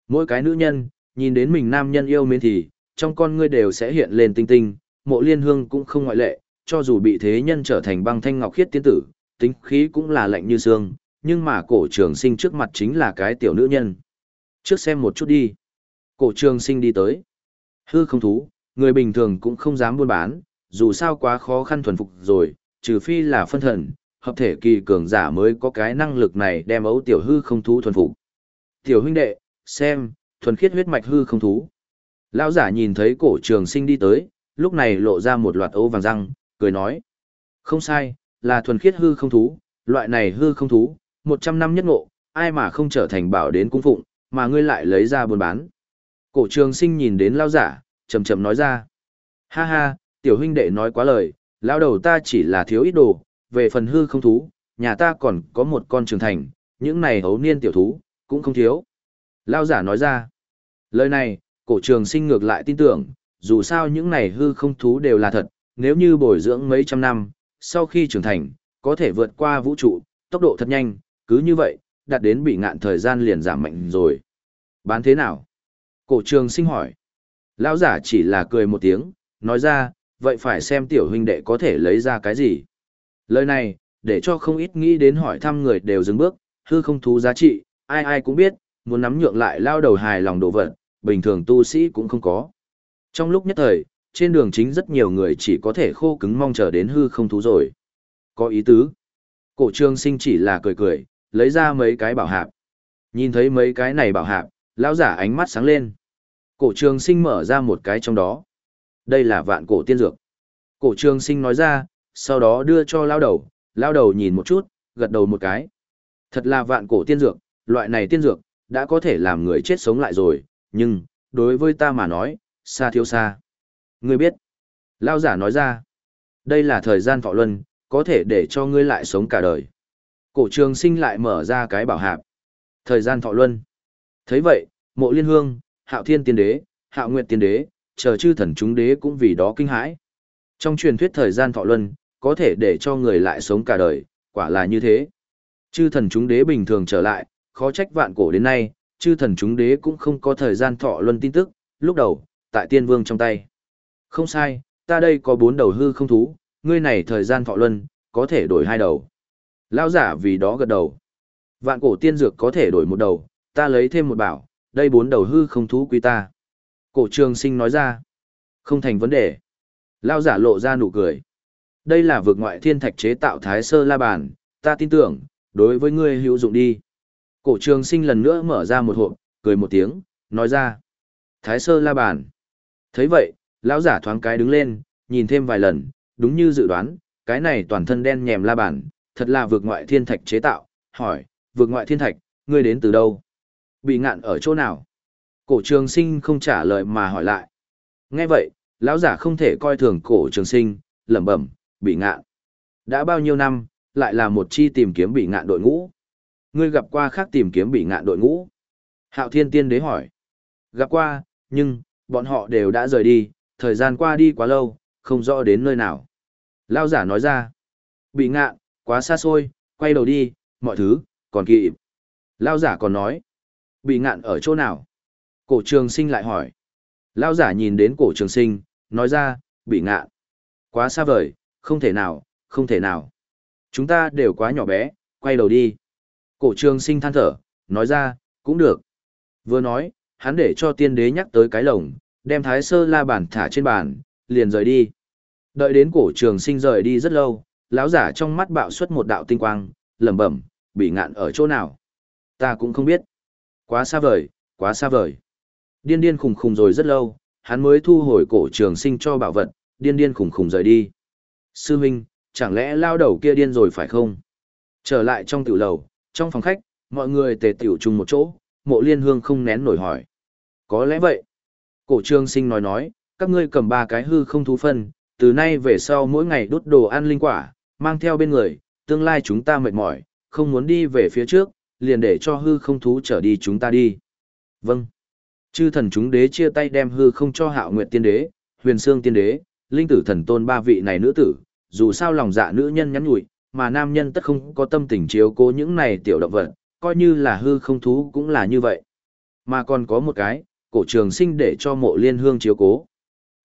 Mỗi cái nữ nhân, nhìn đến mình nam nhân yêu mến thì, trong con ngươi đều sẽ hiện lên tinh tinh, mộ liên hương cũng không ngoại lệ, cho dù bị thế nhân trở thành băng thanh ngọc khiết tiên tử, tính khí cũng là lạnh như xương, nhưng mà cổ trường sinh trước mặt chính là cái tiểu nữ nhân. Trước xem một chút đi. Cổ trường sinh đi tới. Hư không thú, người bình thường cũng không dám buôn bán, dù sao quá khó khăn thuần phục rồi, trừ phi là phân thần, hợp thể kỳ cường giả mới có cái năng lực này đem ấu tiểu hư không thú thuần phục. Tiểu huynh đệ, xem, thuần khiết huyết mạch hư không thú. Lão giả nhìn thấy cổ trường sinh đi tới, lúc này lộ ra một loạt ấu vàng răng, cười nói. Không sai, là thuần khiết hư không thú, loại này hư không thú, 100 năm nhất ngộ, ai mà không trở thành bảo đến cung phụng, mà ngươi lại lấy ra buôn bán. Cổ trường sinh nhìn đến lão giả, chầm chầm nói ra. Ha ha, tiểu huynh đệ nói quá lời, lão đầu ta chỉ là thiếu ít đồ, về phần hư không thú, nhà ta còn có một con trường thành, những này hấu niên tiểu thú, cũng không thiếu. Lão giả nói ra. Lời này, cổ trường sinh ngược lại tin tưởng, dù sao những này hư không thú đều là thật, nếu như bồi dưỡng mấy trăm năm, sau khi trưởng thành, có thể vượt qua vũ trụ, tốc độ thật nhanh, cứ như vậy, đạt đến bị ngạn thời gian liền giảm mạnh rồi. Bán thế nào? Cổ trường sinh hỏi. Lão giả chỉ là cười một tiếng, nói ra, vậy phải xem tiểu huynh đệ có thể lấy ra cái gì. Lời này, để cho không ít nghĩ đến hỏi thăm người đều dừng bước, hư không thú giá trị, ai ai cũng biết, muốn nắm nhượng lại lao đầu hài lòng đồ vật, bình thường tu sĩ cũng không có. Trong lúc nhất thời, trên đường chính rất nhiều người chỉ có thể khô cứng mong chờ đến hư không thú rồi. Có ý tứ. Cổ trương sinh chỉ là cười cười, lấy ra mấy cái bảo hạp. Nhìn thấy mấy cái này bảo hạp, lão giả ánh mắt sáng lên. Cổ trường sinh mở ra một cái trong đó. Đây là vạn cổ tiên dược. Cổ trường sinh nói ra, sau đó đưa cho lao đầu, lao đầu nhìn một chút, gật đầu một cái. Thật là vạn cổ tiên dược, loại này tiên dược, đã có thể làm người chết sống lại rồi, nhưng, đối với ta mà nói, xa thiếu xa. Ngươi biết. Lao giả nói ra, đây là thời gian thọ luân, có thể để cho ngươi lại sống cả đời. Cổ trường sinh lại mở ra cái bảo hạp. Thời gian thọ luân. thấy vậy, mộ liên hương, hạo thiên tiên đế, hạo nguyệt tiên đế, chờ chư thần chúng đế cũng vì đó kinh hãi. Trong truyền thuyết thời gian thọ luân, có thể để cho người lại sống cả đời, quả là như thế. Chư thần chúng đế bình thường trở lại, khó trách vạn cổ đến nay, chư thần chúng đế cũng không có thời gian thọ luân tin tức, lúc đầu, tại tiên vương trong tay. Không sai, ta đây có bốn đầu hư không thú, ngươi này thời gian thọ luân, có thể đổi hai đầu. Lao giả vì đó gật đầu. Vạn cổ tiên dược có thể đổi một đầu, ta lấy thêm một bảo, đây bốn đầu hư không thú quý ta. Cổ trường sinh nói ra. Không thành vấn đề. Lao giả lộ ra nụ cười. Đây là vực ngoại thiên thạch chế tạo thái sơ la bàn, ta tin tưởng, đối với ngươi hữu dụng đi. Cổ trường sinh lần nữa mở ra một hộp, cười một tiếng, nói ra. Thái sơ la bàn. thấy vậy, lão giả thoáng cái đứng lên, nhìn thêm vài lần, đúng như dự đoán, cái này toàn thân đen nhèm la bàn, thật là vượt ngoại thiên thạch chế tạo, hỏi, vượt ngoại thiên thạch, ngươi đến từ đâu? Bị ngạn ở chỗ nào? Cổ trường sinh không trả lời mà hỏi lại. Nghe vậy, lão giả không thể coi thường cổ trường sinh, lẩm bẩm, bị ngạn. Đã bao nhiêu năm, lại là một chi tìm kiếm bị ngạn đội ngũ. Ngươi gặp qua khác tìm kiếm bị ngạn đội ngũ. Hạo thiên tiên đế hỏi. Gặp qua, nhưng, bọn họ đều đã rời đi, thời gian qua đi quá lâu, không rõ đến nơi nào. Lao giả nói ra. Bị ngạn, quá xa xôi, quay đầu đi, mọi thứ, còn kịp. Lao giả còn nói. Bị ngạn ở chỗ nào? Cổ trường sinh lại hỏi. Lao giả nhìn đến cổ trường sinh, nói ra, bị ngạn. Quá xa vời, không thể nào, không thể nào. Chúng ta đều quá nhỏ bé, quay đầu đi. Cổ trường sinh than thở, nói ra, cũng được. Vừa nói, hắn để cho tiên đế nhắc tới cái lồng, đem thái sơ la bản thả trên bàn, liền rời đi. Đợi đến cổ trường sinh rời đi rất lâu, lão giả trong mắt bạo xuất một đạo tinh quang, lẩm bẩm, bị ngạn ở chỗ nào? Ta cũng không biết. Quá xa vời, quá xa vời. Điên điên khùng khùng rồi rất lâu, hắn mới thu hồi cổ trường sinh cho bảo vật, điên điên khùng khùng rời đi. Sư huynh, chẳng lẽ lao đầu kia điên rồi phải không? Trở lại trong tiểu lầu, trong phòng khách, mọi người tề tiểu chung một chỗ, mộ liên hương không nén nổi hỏi. Có lẽ vậy. Cổ trường sinh nói nói, các ngươi cầm ba cái hư không thú phân, từ nay về sau mỗi ngày đốt đồ ăn linh quả, mang theo bên người, tương lai chúng ta mệt mỏi, không muốn đi về phía trước, liền để cho hư không thú trở đi chúng ta đi. Vâng. Chư thần chúng đế chia tay đem hư không cho hạo nguyệt tiên đế, huyền sương tiên đế, linh tử thần tôn ba vị này nữ tử, dù sao lòng dạ nữ nhân nhắn nhủi, mà nam nhân tất không có tâm tình chiếu cố những này tiểu động vật, coi như là hư không thú cũng là như vậy. Mà còn có một cái, cổ trường sinh để cho mộ liên hương chiếu cố.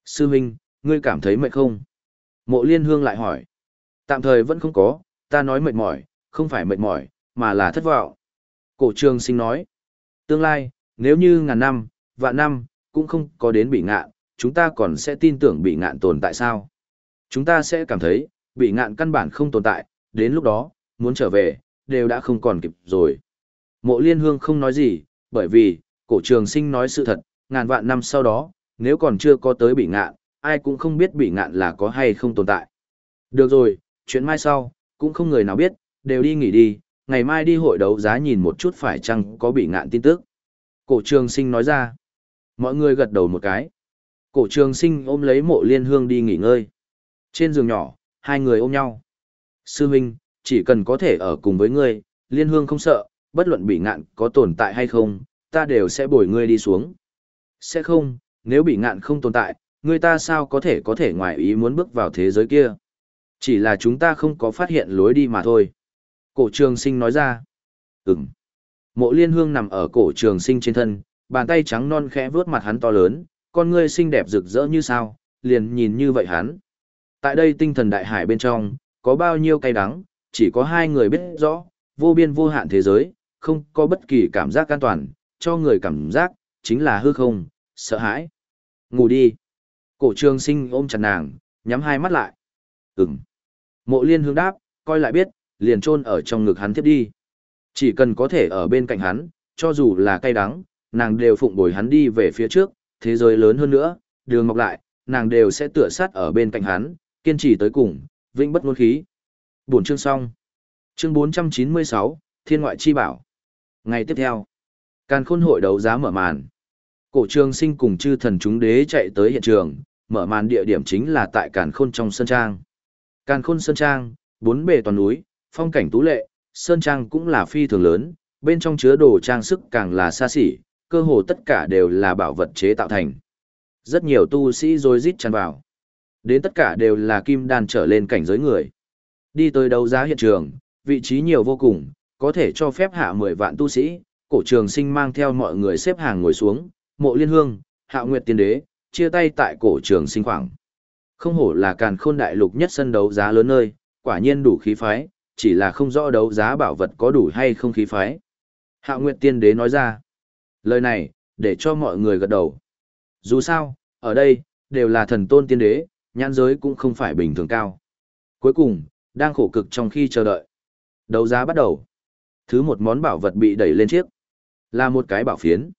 Sư huynh, ngươi cảm thấy mệt không? Mộ liên hương lại hỏi. Tạm thời vẫn không có, ta nói mệt mỏi, không phải mệt mỏi, mà là thất vọng. Cổ trường sinh nói. Tương lai, nếu như ngàn năm, vạn năm, cũng không có đến bị ngạn, chúng ta còn sẽ tin tưởng bị ngạn tồn tại sao? Chúng ta sẽ cảm thấy, bị ngạn căn bản không tồn tại, đến lúc đó, muốn trở về, đều đã không còn kịp rồi. Mộ liên hương không nói gì, bởi vì, cổ trường sinh nói sự thật, ngàn vạn năm sau đó, nếu còn chưa có tới bị ngạn, ai cũng không biết bị ngạn là có hay không tồn tại. Được rồi, chuyện mai sau, cũng không người nào biết, đều đi nghỉ đi, ngày mai đi hội đấu giá nhìn một chút phải chăng có bị ngạn tin tức. Cổ trường sinh nói ra. Mọi người gật đầu một cái. Cổ trường sinh ôm lấy mộ liên hương đi nghỉ ngơi. Trên giường nhỏ, hai người ôm nhau. Sư Minh, chỉ cần có thể ở cùng với ngươi, liên hương không sợ, bất luận bị ngạn có tồn tại hay không, ta đều sẽ bồi ngươi đi xuống. Sẽ không, nếu bị ngạn không tồn tại, người ta sao có thể có thể ngoài ý muốn bước vào thế giới kia. Chỉ là chúng ta không có phát hiện lối đi mà thôi. Cổ trường sinh nói ra. Ừm. Mộ liên hương nằm ở cổ trường sinh trên thân, bàn tay trắng non khẽ vướt mặt hắn to lớn, con ngươi xinh đẹp rực rỡ như sao, liền nhìn như vậy hắn. Tại đây tinh thần đại hải bên trong, có bao nhiêu cay đắng, chỉ có hai người biết rõ, vô biên vô hạn thế giới, không có bất kỳ cảm giác an toàn, cho người cảm giác, chính là hư không, sợ hãi. Ngủ đi. Cổ trường sinh ôm chặt nàng, nhắm hai mắt lại. Ừm. Mộ liên hướng đáp, coi lại biết, liền chôn ở trong ngực hắn tiếp đi. Chỉ cần có thể ở bên cạnh hắn, cho dù là cay đắng, nàng đều phụng bồi hắn đi về phía trước, thế giới lớn hơn nữa, đường mọc lại, nàng đều sẽ tựa sát ở bên cạnh hắn, kiên trì tới cùng, vĩnh bất ngôn khí. Buổi chương xong. Chương 496, Thiên ngoại chi bảo. Ngày tiếp theo, Càn Khôn hội đấu giá mở màn. Cổ Trường Sinh cùng chư thần chúng đế chạy tới hiện trường, mở màn địa điểm chính là tại Càn Khôn trong sân trang. Càn Khôn sơn trang, bốn bề toàn núi, phong cảnh tú lệ, sơn trang cũng là phi thường lớn, bên trong chứa đồ trang sức càng là xa xỉ, cơ hồ tất cả đều là bảo vật chế tạo thành. Rất nhiều tu sĩ rồi rít tràn vào. Đến tất cả đều là kim đan trở lên cảnh giới người. Đi tới đấu giá hiện trường, vị trí nhiều vô cùng, có thể cho phép hạ 10 vạn tu sĩ, cổ trường sinh mang theo mọi người xếp hàng ngồi xuống, mộ liên hương, hạ nguyệt tiên đế, chia tay tại cổ trường sinh khoảng. Không hổ là càn khôn đại lục nhất sân đấu giá lớn nơi, quả nhiên đủ khí phái, chỉ là không rõ đấu giá bảo vật có đủ hay không khí phái. Hạ nguyệt tiên đế nói ra. Lời này, để cho mọi người gật đầu. Dù sao, ở đây, đều là thần tôn tiên đế, nhãn giới cũng không phải bình thường cao. Cuối cùng, đang khổ cực trong khi chờ đợi. Đấu giá bắt đầu. Thứ một món bảo vật bị đẩy lên chiếc. Là một cái bảo phiến.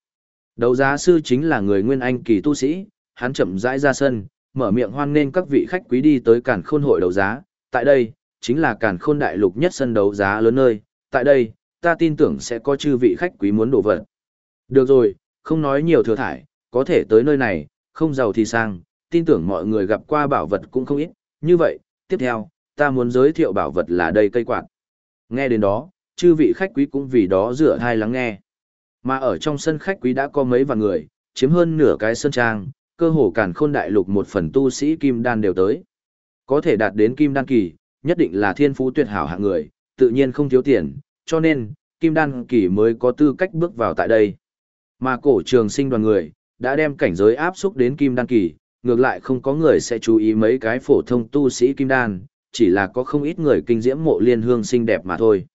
Đấu giá sư chính là người nguyên anh kỳ tu sĩ, hắn chậm rãi ra sân, mở miệng hoan nghênh các vị khách quý đi tới càn khôn hội đấu giá. Tại đây, chính là càn khôn đại lục nhất sân đấu giá lớn nơi. Tại đây, ta tin tưởng sẽ có chư vị khách quý muốn đổ vật. Được rồi, không nói nhiều thừa thải, có thể tới nơi này, không giàu thì sang, tin tưởng mọi người gặp qua bảo vật cũng không ít. Như vậy, tiếp theo, ta muốn giới thiệu bảo vật là đây cây quạt. Nghe đến đó, chư vị khách quý cũng vì đó rửa thai lắng nghe. Mà ở trong sân khách quý đã có mấy vạn người, chiếm hơn nửa cái sân trang, cơ hồ càn khôn đại lục một phần tu sĩ kim đan đều tới. Có thể đạt đến kim đan kỳ, nhất định là thiên phú tuyệt hảo hạng người, tự nhiên không thiếu tiền, cho nên, kim đan kỳ mới có tư cách bước vào tại đây. Mà cổ trường sinh đoàn người, đã đem cảnh giới áp xúc đến kim đan kỳ, ngược lại không có người sẽ chú ý mấy cái phổ thông tu sĩ kim đan, chỉ là có không ít người kinh diễm mộ liên hương xinh đẹp mà thôi.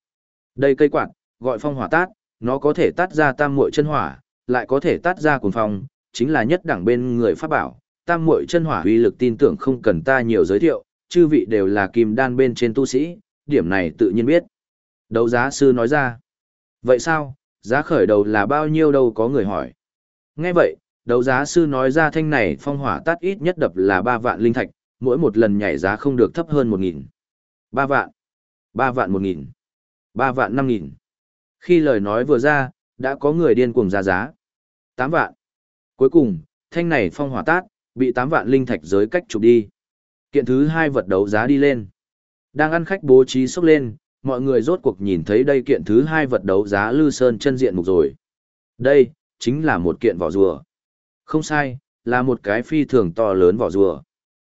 Đây cây quạt, gọi phong hỏa tát, nó có thể tát ra tam muội chân hỏa, lại có thể tát ra cuồng phong, chính là nhất đẳng bên người pháp bảo. Tam muội chân hỏa uy lực tin tưởng không cần ta nhiều giới thiệu, chư vị đều là kim đan bên trên tu sĩ, điểm này tự nhiên biết. Đấu giá sư nói ra. Vậy sao, giá khởi đầu là bao nhiêu đâu có người hỏi. Nghe vậy, đấu giá sư nói ra thanh này phong hỏa tát ít nhất đập là 3 vạn linh thạch, mỗi một lần nhảy giá không được thấp hơn 1.000. 3 vạn, 3 vạn 1.000, 3 vạn 5.000. Khi lời nói vừa ra, đã có người điên cuồng ra giá. 8 vạn. Cuối cùng, thanh này phong hỏa tát, bị 8 vạn linh thạch giới cách chụp đi. Kiện thứ hai vật đấu giá đi lên. Đang ăn khách bố trí sốc lên, mọi người rốt cuộc nhìn thấy đây kiện thứ hai vật đấu giá Lư Sơn chân diện mục rồi. Đây, chính là một kiện vỏ rùa. Không sai, là một cái phi thường to lớn vỏ rùa.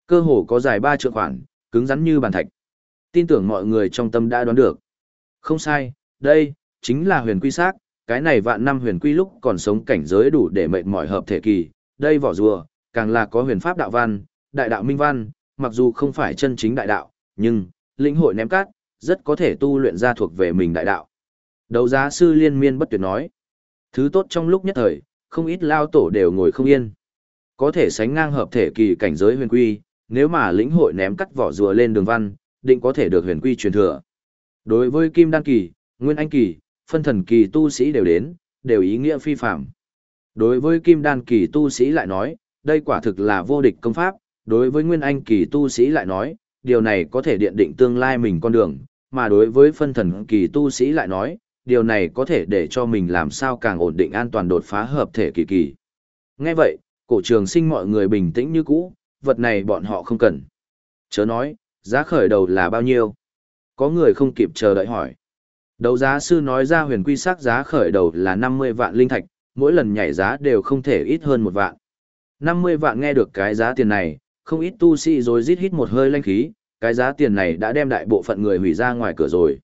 Cơ hồ có dài ba trượng khoảng, cứng rắn như bàn thạch. Tin tưởng mọi người trong tâm đã đoán được. Không sai, đây, chính là huyền quy xác cái này vạn năm huyền quy lúc còn sống cảnh giới đủ để mệnh mọi hợp thể kỳ. Đây vỏ rùa, càng là có huyền pháp đạo văn, đại đạo minh văn, mặc dù không phải chân chính đại đạo, nhưng, lĩnh hội ném cát, rất có thể tu luyện ra thuộc về mình đại đạo. Đấu giá sư liên miên bất tuyệt nói. Thứ tốt trong lúc nhất thời, không ít lao tổ đều ngồi không yên. Có thể sánh ngang hợp thể kỳ cảnh giới huyền quy, nếu mà lĩnh hội ném cắt vỏ rùa lên đường văn, định có thể được huyền quy truyền thừa, Đối với Kim Đan Kỳ, Nguyên Anh Kỳ, phân thần kỳ tu sĩ đều đến, đều ý nghĩa phi phạm. Đối với Kim Đan Kỳ tu sĩ lại nói, đây quả thực là vô địch công pháp, đối với Nguyên Anh Kỳ tu sĩ lại nói, điều này có thể điện định tương lai mình con đường, mà đối với phân thần kỳ tu sĩ lại nói, điều này có thể để cho mình làm sao càng ổn định an toàn đột phá hợp thể kỳ kỳ. Nghe vậy, cổ trường sinh mọi người bình tĩnh như cũ, vật này bọn họ không cần. Chớ nói, giá khởi đầu là bao nhiêu? Có người không kịp chờ đợi hỏi. Đấu giá sư nói ra huyền quy sắc giá khởi đầu là 50 vạn linh thạch, mỗi lần nhảy giá đều không thể ít hơn một vạn. 50 vạn nghe được cái giá tiền này, không ít tu sĩ rồi rít hít một hơi lanh khí, cái giá tiền này đã đem đại bộ phận người hủy ra ngoài cửa rồi.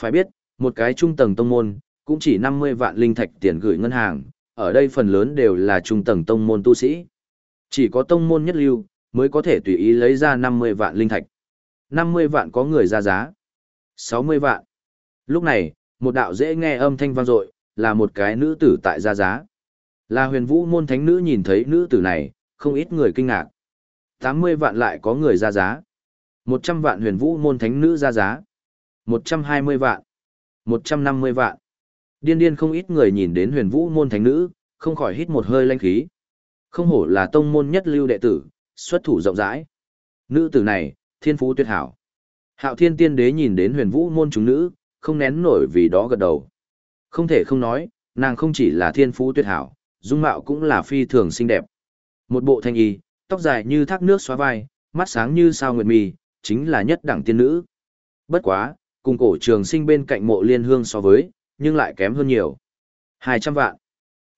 Phải biết, một cái trung tầng tông môn, cũng chỉ 50 vạn linh thạch tiền gửi ngân hàng, ở đây phần lớn đều là trung tầng tông môn tu sĩ. Chỉ có tông môn nhất lưu, mới có thể tùy ý lấy ra 50 vạn linh thạch. 50 vạn có người ra giá. 60 vạn. Lúc này, một đạo dễ nghe âm thanh vang dội, là một cái nữ tử tại ra giá. Là huyền vũ môn thánh nữ nhìn thấy nữ tử này, không ít người kinh ngạc. 80 vạn lại có người ra giá. 100 vạn huyền vũ môn thánh nữ ra giá. 120 vạn. 150 vạn. Điên điên không ít người nhìn đến huyền vũ môn thánh nữ, không khỏi hít một hơi lanh khí. Không hổ là tông môn nhất lưu đệ tử, xuất thủ rộng rãi. Nữ tử này, thiên phú tuyệt hảo. Hạo thiên tiên đế nhìn đến huyền vũ môn chúng nữ, không nén nổi vì đó gật đầu. Không thể không nói, nàng không chỉ là thiên phú tuyệt hảo, dung mạo cũng là phi thường xinh đẹp. Một bộ thanh y, tóc dài như thác nước xóa vai, mắt sáng như sao nguyệt mì, chính là nhất đẳng tiên nữ. Bất quá, cùng cổ trường sinh bên cạnh mộ liên hương so với, nhưng lại kém hơn nhiều. 200 vạn.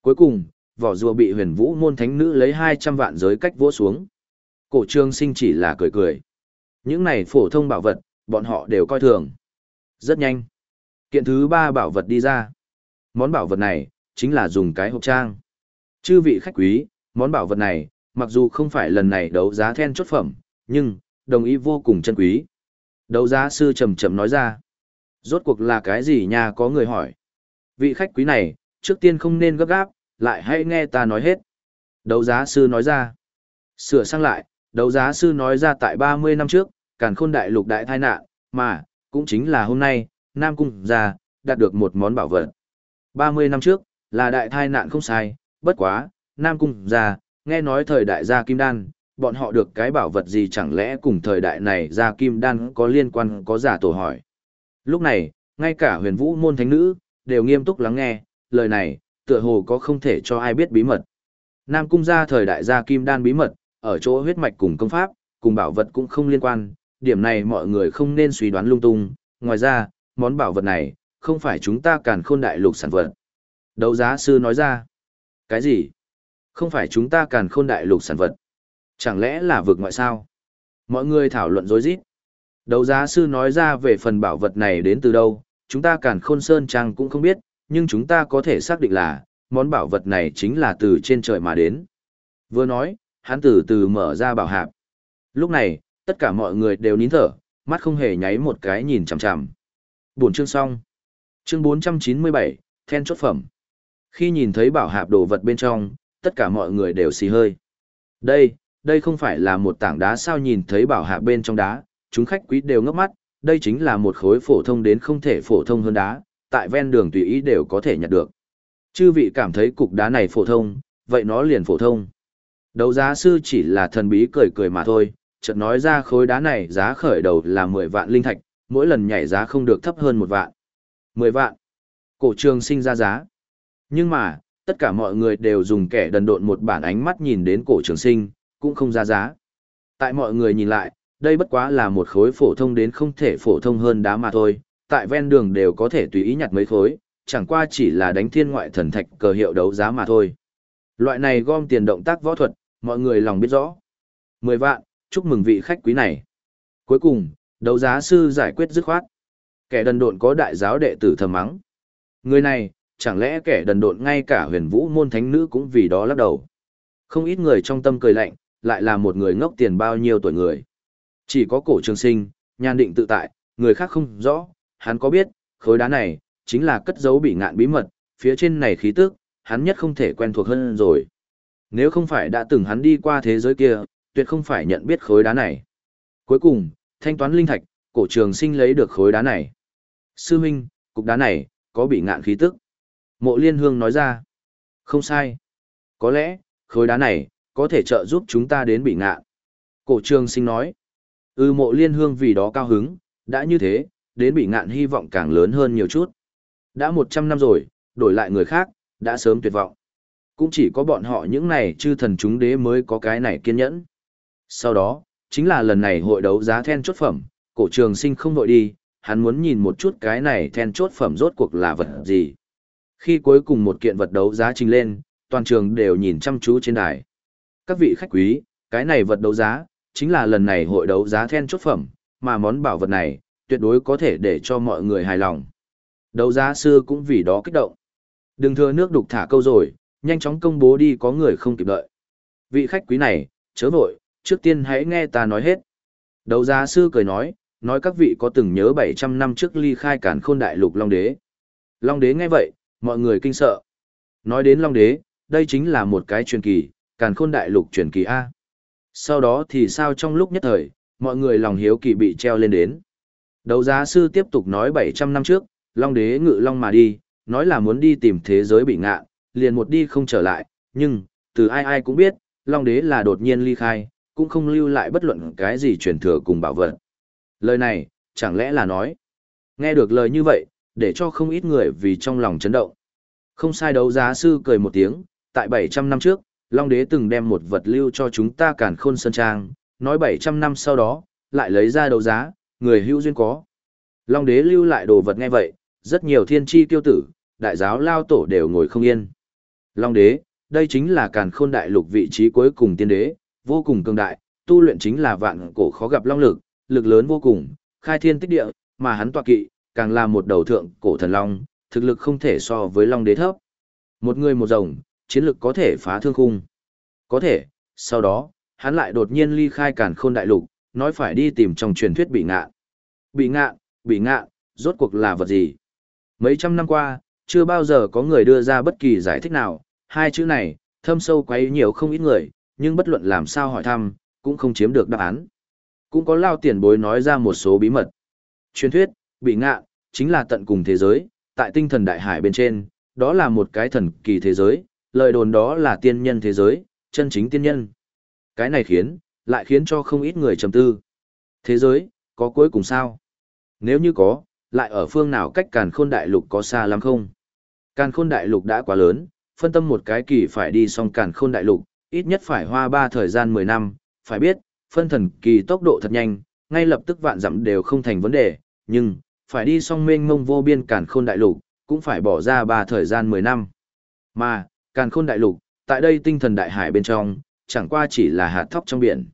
Cuối cùng, vỏ rùa bị huyền vũ môn thánh nữ lấy 200 vạn giới cách vỗ xuống. Cổ trường sinh chỉ là cười cười. Những này phổ thông bảo vật, bọn họ đều coi thường. Rất nhanh. Kiện thứ ba bảo vật đi ra. Món bảo vật này, chính là dùng cái hộp trang. Chư vị khách quý, món bảo vật này, mặc dù không phải lần này đấu giá then chốt phẩm, nhưng, đồng ý vô cùng chân quý. Đấu giá sư trầm trầm nói ra. Rốt cuộc là cái gì nha có người hỏi. Vị khách quý này, trước tiên không nên gấp gáp, lại hãy nghe ta nói hết. Đấu giá sư nói ra. Sửa sang lại, đấu giá sư nói ra tại 30 năm trước, càn khôn đại lục đại tai nạn, mà, cũng chính là hôm nay, Nam Cung ra, đạt được một món bảo vật. 30 năm trước, là đại tai nạn không sai, bất quá, Nam Cung ra, nghe nói thời đại gia Kim Đan, bọn họ được cái bảo vật gì chẳng lẽ cùng thời đại này gia Kim Đan có liên quan có giả tổ hỏi. Lúc này, ngay cả huyền vũ môn thánh nữ, đều nghiêm túc lắng nghe, lời này, tựa hồ có không thể cho ai biết bí mật. Nam Cung ra thời đại gia Kim Đan bí mật, ở chỗ huyết mạch cùng công pháp, cùng bảo vật cũng không liên quan, điểm này mọi người không nên suy đoán lung tung, ngoài ra, món bảo vật này, không phải chúng ta càn khôn đại lục sản vật. Đấu giá sư nói ra, cái gì? Không phải chúng ta càn khôn đại lục sản vật. Chẳng lẽ là vực ngoại sao? Mọi người thảo luận rối rít. Đấu giá sư nói ra về phần bảo vật này đến từ đâu, chúng ta càn khôn sơn trang cũng không biết, nhưng chúng ta có thể xác định là, món bảo vật này chính là từ trên trời mà đến. Vừa nói, hắn từ từ mở ra bảo hạp. Lúc này, tất cả mọi người đều nín thở, mắt không hề nháy một cái nhìn chằm chằm. Buổi chương xong. Chương 497, then chốt phẩm. Khi nhìn thấy bảo hạp đồ vật bên trong, tất cả mọi người đều xì hơi. Đây, đây không phải là một tảng đá sao nhìn thấy bảo hạp bên trong đá, chúng khách quý đều ngốc mắt, đây chính là một khối phổ thông đến không thể phổ thông hơn đá, tại ven đường tùy ý đều có thể nhặt được. Chư vị cảm thấy cục đá này phổ thông, vậy nó liền phổ thông. Đấu giá sư chỉ là thần bí cười cười mà thôi, chợt nói ra khối đá này giá khởi đầu là 10 vạn linh thạch, mỗi lần nhảy giá không được thấp hơn một vạn. 10 vạn. Cổ trường sinh ra giá. Nhưng mà, tất cả mọi người đều dùng kẻ đần độn một bản ánh mắt nhìn đến cổ trường sinh, cũng không ra giá. Tại mọi người nhìn lại, đây bất quá là một khối phổ thông đến không thể phổ thông hơn đá mà thôi, tại ven đường đều có thể tùy ý nhặt mấy khối, chẳng qua chỉ là đánh thiên ngoại thần thạch cờ hiệu đấu giá mà thôi. Loại này gom tiền động tác võ thuật, mọi người lòng biết rõ. 10 vạn, chúc mừng vị khách quý này. Cuối cùng, đấu giá sư giải quyết dứt khoát. Kẻ đần độn có đại giáo đệ tử thầm mắng. Người này, chẳng lẽ kẻ đần độn ngay cả huyền vũ môn thánh nữ cũng vì đó lắc đầu. Không ít người trong tâm cười lạnh, lại là một người ngốc tiền bao nhiêu tuổi người. Chỉ có cổ trường sinh, nhan định tự tại, người khác không rõ, hắn có biết, khối đá này, chính là cất giấu bị ngạn bí mật, phía trên này khí tức, hắn nhất không thể quen thuộc hơn rồi. Nếu không phải đã từng hắn đi qua thế giới kia, tuyệt không phải nhận biết khối đá này. Cuối cùng, thanh toán linh thạch, cổ trường sinh lấy được khối đá này. Sư huynh, cục đá này, có bị ngạn khí tức. Mộ liên hương nói ra. Không sai. Có lẽ, khối đá này, có thể trợ giúp chúng ta đến bị ngạn. Cổ trường sinh nói. Ừ mộ liên hương vì đó cao hứng, đã như thế, đến bị ngạn hy vọng càng lớn hơn nhiều chút. Đã 100 năm rồi, đổi lại người khác, đã sớm tuyệt vọng. Cũng chỉ có bọn họ những này chư thần chúng đế mới có cái này kiên nhẫn. Sau đó, chính là lần này hội đấu giá then chốt phẩm, cổ trường sinh không nội đi, hắn muốn nhìn một chút cái này then chốt phẩm rốt cuộc là vật gì. Khi cuối cùng một kiện vật đấu giá trình lên, toàn trường đều nhìn chăm chú trên đài. Các vị khách quý, cái này vật đấu giá, chính là lần này hội đấu giá then chốt phẩm, mà món bảo vật này, tuyệt đối có thể để cho mọi người hài lòng. Đấu giá sư cũng vì đó kích động. Đừng thừa nước đục thả câu rồi, nhanh chóng công bố đi có người không kịp đợi. Vị khách quý này, chớ vội, trước tiên hãy nghe ta nói hết. đầu giá sư cười nói, nói các vị có từng nhớ 700 năm trước ly khai cản khôn đại lục Long Đế. Long Đế nghe vậy, mọi người kinh sợ. Nói đến Long Đế, đây chính là một cái truyền kỳ, càn khôn đại lục truyền kỳ A. Sau đó thì sao trong lúc nhất thời, mọi người lòng hiếu kỳ bị treo lên đến. đầu giá sư tiếp tục nói 700 năm trước, Long Đế ngự Long mà đi, nói là muốn đi tìm thế giới bị ngạ, liền một đi không trở lại, nhưng, từ ai ai cũng biết, Long Đế là đột nhiên ly khai, cũng không lưu lại bất luận cái gì truyền thừa cùng bảo vật. Lời này, chẳng lẽ là nói. Nghe được lời như vậy, để cho không ít người vì trong lòng chấn động. Không sai đấu giá sư cười một tiếng, tại 700 năm trước, Long Đế từng đem một vật lưu cho chúng ta cản khôn sơn trang, nói 700 năm sau đó, lại lấy ra đấu giá, người hữu duyên có. Long Đế lưu lại đồ vật nghe vậy, rất nhiều thiên tri tiêu tử, đại giáo lao tổ đều ngồi không yên. Long Đế, đây chính là càn khôn đại lục vị trí cuối cùng tiên đế, vô cùng cường đại, tu luyện chính là vạn cổ khó gặp long lực, lực lớn vô cùng, khai thiên tích địa, mà hắn tọa kỵ, càng là một đầu thượng cổ thần long, thực lực không thể so với long đế thấp. Một người một rồng, chiến lực có thể phá thương khung. Có thể, sau đó, hắn lại đột nhiên ly khai càn khôn đại lục, nói phải đi tìm trong truyền thuyết bị ngạ. Bị ngạ, bị ngạ, rốt cuộc là vật gì? Mấy trăm năm qua, chưa bao giờ có người đưa ra bất kỳ giải thích nào, hai chữ này, thâm sâu quấy nhiều không ít người, nhưng bất luận làm sao hỏi thăm, cũng không chiếm được đáp án. Cũng có lao tiền bối nói ra một số bí mật. Truyền thuyết, bị ngạ, chính là tận cùng thế giới, tại tinh thần đại hải bên trên, đó là một cái thần kỳ thế giới, lời đồn đó là tiên nhân thế giới, chân chính tiên nhân. Cái này khiến, lại khiến cho không ít người trầm tư. Thế giới, có cuối cùng sao? Nếu như có, lại ở phương nào cách càn khôn đại lục có xa lắm không? Càn khôn đại lục đã quá lớn, phân tâm một cái kỳ phải đi xong càn khôn đại lục, ít nhất phải hoa ba thời gian 10 năm, phải biết, phân thần kỳ tốc độ thật nhanh, ngay lập tức vạn dặm đều không thành vấn đề, nhưng, phải đi song mênh mông vô biên càn khôn đại lục, cũng phải bỏ ra ba thời gian 10 năm. Mà, càn khôn đại lục, tại đây tinh thần đại hải bên trong, chẳng qua chỉ là hạt thóc trong biển.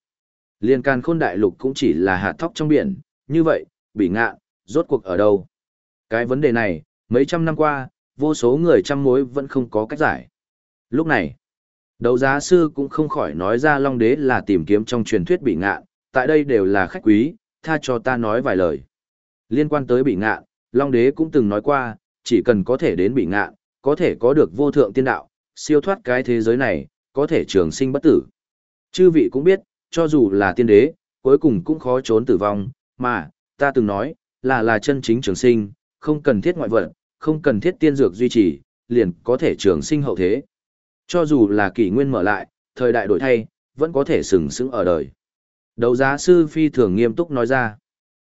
Liên càn khôn đại lục cũng chỉ là hạt thóc trong biển, như vậy, bị ngạ, rốt cuộc ở đâu? Cái vấn đề này, mấy trăm năm qua, vô số người trăm mối vẫn không có cách giải. Lúc này, đấu giá sư cũng không khỏi nói ra Long Đế là tìm kiếm trong truyền thuyết bị Ngạn tại đây đều là khách quý, tha cho ta nói vài lời. Liên quan tới bị Ngạn, Long Đế cũng từng nói qua, chỉ cần có thể đến bị Ngạn có thể có được vô thượng tiên đạo, siêu thoát cái thế giới này, có thể trường sinh bất tử. Chư vị cũng biết, cho dù là tiên đế, cuối cùng cũng khó trốn tử vong, mà, ta từng nói, là là chân chính trường sinh, không cần thiết ngoại vật, không cần thiết tiên dược duy trì, liền có thể trường sinh hậu thế. Cho dù là kỷ nguyên mở lại, thời đại đổi thay, vẫn có thể sừng sững ở đời. Đầu giá sư phi thường nghiêm túc nói ra.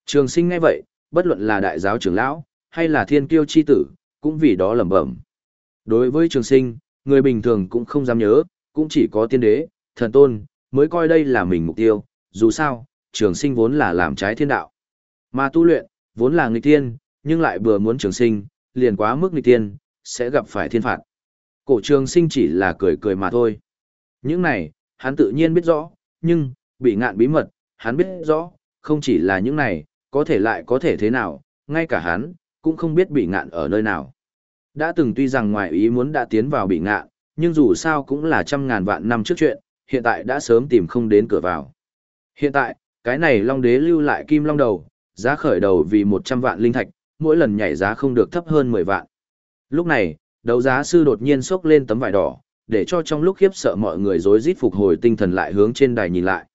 Trường sinh ngay vậy, bất luận là đại giáo trưởng lão, hay là thiên kiêu chi tử, cũng vì đó lẩm bẩm. Đối với trường sinh, người bình thường cũng không dám nhớ, cũng chỉ có tiên đế, thần tôn, mới coi đây là mình mục tiêu, dù sao, trường sinh vốn là làm trái thiên đạo. Mà tu luyện, vốn là nghịch tiên, nhưng lại vừa muốn trường sinh, liền quá mức nghịch tiên, sẽ gặp phải thiên phạt. Cổ trường sinh chỉ là cười cười mà thôi. Những này, hắn tự nhiên biết rõ, nhưng, bị ngạn bí mật, hắn biết rõ, không chỉ là những này, có thể lại có thể thế nào, ngay cả hắn, cũng không biết bị ngạn ở nơi nào. Đã từng tuy rằng ngoài ý muốn đã tiến vào bị ngạn, nhưng dù sao cũng là trăm ngàn vạn năm trước chuyện, hiện tại đã sớm tìm không đến cửa vào. Hiện tại, cái này long đế lưu lại kim long đầu, giá khởi đầu vì 100 vạn linh thạch, mỗi lần nhảy giá không được thấp hơn 10 vạn. Lúc này, đấu giá sư đột nhiên xốc lên tấm vải đỏ, để cho trong lúc khiếp sợ mọi người rối rít phục hồi tinh thần lại hướng trên đài nhìn lại.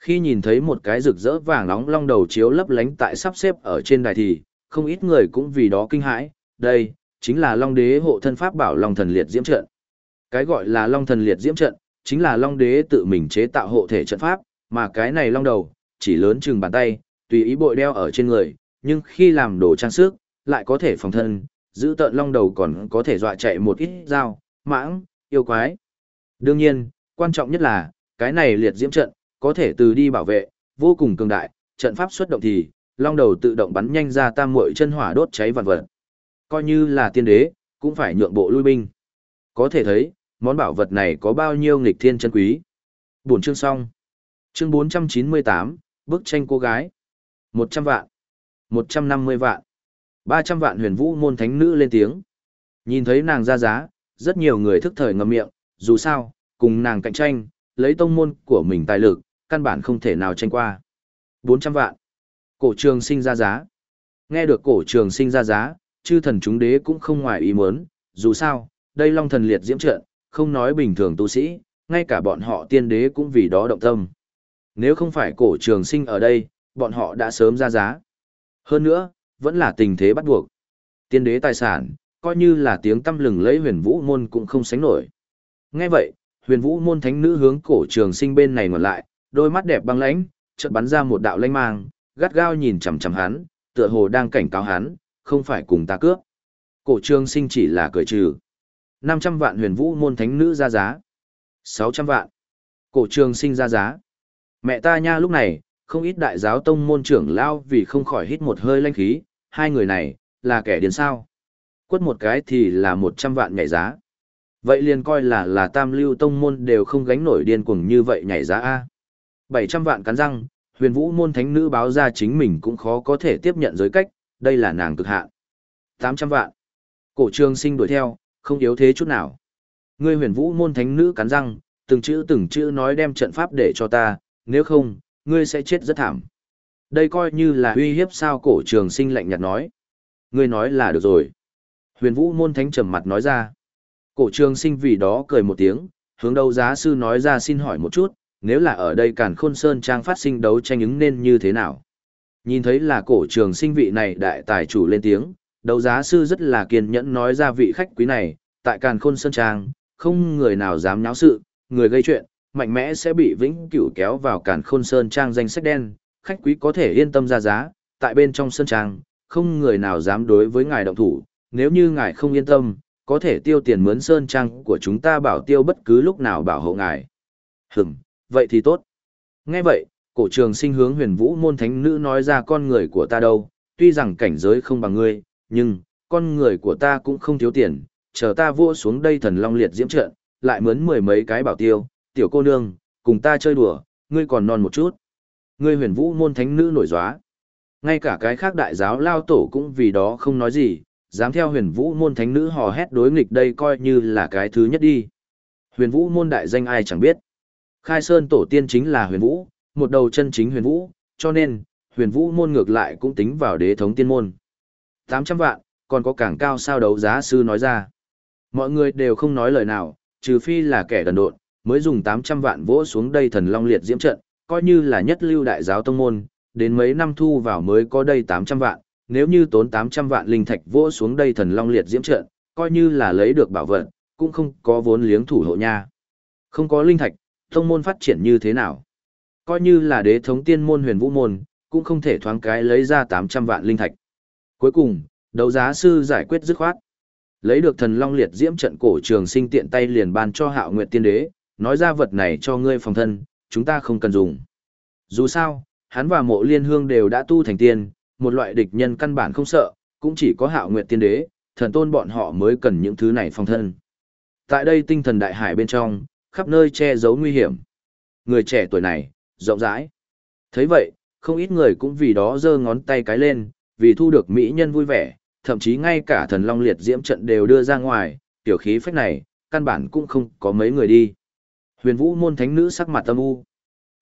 Khi nhìn thấy một cái rực rỡ vàng nóng long đầu chiếu lấp lánh tại sắp xếp ở trên đài thì, không ít người cũng vì đó kinh hãi, đây, chính là Long Đế hộ thân pháp bảo Long Thần Liệt Diễm Trận. Cái gọi là Long Thần Liệt Diễm Trận, chính là Long Đế tự mình chế tạo hộ thể trận pháp, mà cái này Long Đầu, chỉ lớn chừng bàn tay, tùy ý bội đeo ở trên người, nhưng khi làm đồ trang sức, lại có thể phòng thân, giữ tợn Long Đầu còn có thể dọa chạy một ít dao, mãng, yêu quái. Đương nhiên, quan trọng nhất là, cái này liệt diễm trận, có thể từ đi bảo vệ, vô cùng cường đại, trận pháp xuất động thì, long đầu tự động bắn nhanh ra tam muội chân hỏa đốt cháy vạn vật. Coi như là tiên đế, cũng phải nhượng bộ lui binh. Có thể thấy, món bảo vật này có bao nhiêu nghịch thiên chân quý. Buổi chương xong. Chương 498, bức tranh cô gái. 100 vạn. 150 vạn. 300 vạn huyền vũ môn thánh nữ lên tiếng. Nhìn thấy nàng ra giá, rất nhiều người thức thời ngậm miệng, dù sao, cùng nàng cạnh tranh, lấy tông môn của mình tài lực, căn bản không thể nào tranh qua. 400 vạn. Cổ trường sinh ra giá. Nghe được cổ trường sinh ra giá, chư thần chúng đế cũng không ngoài ý muốn, dù sao, đây long thần liệt diễm trận, không nói bình thường tu sĩ, ngay cả bọn họ tiên đế cũng vì đó động tâm. Nếu không phải cổ trường sinh ở đây, bọn họ đã sớm ra giá. Hơn nữa, vẫn là tình thế bắt buộc. Tiên đế tài sản, coi như là tiếng tâm lừng lấy huyền vũ môn cũng không sánh nổi. Nghe vậy, huyền vũ môn thánh nữ hướng cổ trường sinh bên này ngọt lại, đôi mắt đẹp băng lãnh, chợt bắn ra một đạo lanh mang, gắt gao nhìn chằm chằm hắn, tựa hồ đang cảnh cáo hắn, không phải cùng ta cướp. Cổ trường sinh chỉ là cười trừ. 500 vạn huyền vũ môn thánh nữ ra giá. 600 vạn. Cổ trường sinh ra giá. Mẹ ta nha lúc này, không ít đại giáo tông môn trưởng lao vì không khỏi hít một hơi lanh khí, hai người này, là kẻ điên sao. Quất một cái thì là 100 vạn nhảy giá. Vậy liền coi là là tam lưu tông môn đều không gánh nổi điên cuồng như vậy nhảy giá A. 700 vạn cắn răng, huyền vũ môn thánh nữ báo ra chính mình cũng khó có thể tiếp nhận giới cách, đây là nàng cực hạn. 800 vạn. Cổ trường sinh đuổi theo, không yếu thế chút nào. Ngươi huyền vũ môn thánh nữ cắn răng, từng chữ từng chữ nói đem trận pháp để cho ta, nếu không, ngươi sẽ chết rất thảm. Đây coi như là uy hiếp sao cổ trường sinh lạnh nhạt nói. Ngươi nói là được rồi. Huyền vũ môn thánh trầm mặt nói ra. Cổ trường sinh vì đó cười một tiếng, hướng đầu giá sư nói ra xin hỏi một chút, nếu là ở đây càn khôn sơn trang phát sinh đấu tranh ứng nên như thế nào? Nhìn thấy là cổ trường sinh vị này đại tài chủ lên tiếng, đấu giá sư rất là kiên nhẫn nói ra vị khách quý này, tại càn khôn sơn trang, không người nào dám nháo sự, người gây chuyện, mạnh mẽ sẽ bị vĩnh cửu kéo vào càn khôn sơn trang danh sách đen, khách quý có thể yên tâm ra giá, tại bên trong sân trang, không người nào dám đối với ngài động thủ, nếu như ngài không yên tâm, có thể tiêu tiền mướn sơn trang của chúng ta bảo tiêu bất cứ lúc nào bảo hộ ngài. Hửm, vậy thì tốt. Nghe vậy, cổ trường sinh hướng huyền vũ môn thánh nữ nói ra con người của ta đâu, tuy rằng cảnh giới không bằng ngươi, nhưng, con người của ta cũng không thiếu tiền, chờ ta vua xuống đây thần long liệt diễm trận, lại mướn mười mấy cái bảo tiêu, tiểu cô nương, cùng ta chơi đùa, ngươi còn non một chút. Ngươi huyền vũ môn thánh nữ nổi gióa. Ngay cả cái khác đại giáo lao tổ cũng vì đó không nói gì, dám theo huyền vũ môn thánh nữ hò hét đối nghịch đây coi như là cái thứ nhất đi. Huyền vũ môn đại danh ai chẳng biết. Khai Sơn tổ tiên chính là huyền vũ, một đầu chân chính huyền vũ, cho nên, huyền vũ môn ngược lại cũng tính vào đế thống tiên môn. 800 vạn, còn có càng cao sao đấu giá sư nói ra. Mọi người đều không nói lời nào, trừ phi là kẻ đần độn, mới dùng 800 vạn vỗ xuống đây thần long liệt diễm trận, coi như là nhất lưu đại giáo tông môn, đến mấy năm thu vào mới có đây 800 vạn, nếu như tốn 800 vạn linh thạch vỗ xuống đây thần long liệt diễm trận, coi như là lấy được bảo vật, cũng không có vốn liếng thủ hộ nha. Không có linh thạch, tông môn phát triển như thế nào? Coi như là đế thống tiên môn huyền vũ môn, cũng không thể thoáng cái lấy ra 800 vạn linh thạch. Cuối cùng, đấu giá sư giải quyết dứt khoát. Lấy được thần long liệt diễm trận cổ trường sinh tiện tay liền ban cho hạo nguyệt tiên đế, nói ra vật này cho ngươi phòng thân, chúng ta không cần dùng. Dù sao, hắn và mộ liên hương đều đã tu thành tiên, một loại địch nhân căn bản không sợ, cũng chỉ có hạo nguyệt tiên đế, thần tôn bọn họ mới cần những thứ này phòng thân. Tại đây tinh thần đại hải bên trong, khắp nơi che giấu nguy hiểm. Người trẻ tuổi này, rộng rãi. thấy vậy, không ít người cũng vì đó giơ ngón tay cái lên, vì thu được mỹ nhân vui vẻ, thậm chí ngay cả thần long liệt diễm trận đều đưa ra ngoài, tiểu khí phách này, căn bản cũng không có mấy người đi. Huyền vũ môn thánh nữ sắc mặt tâm u.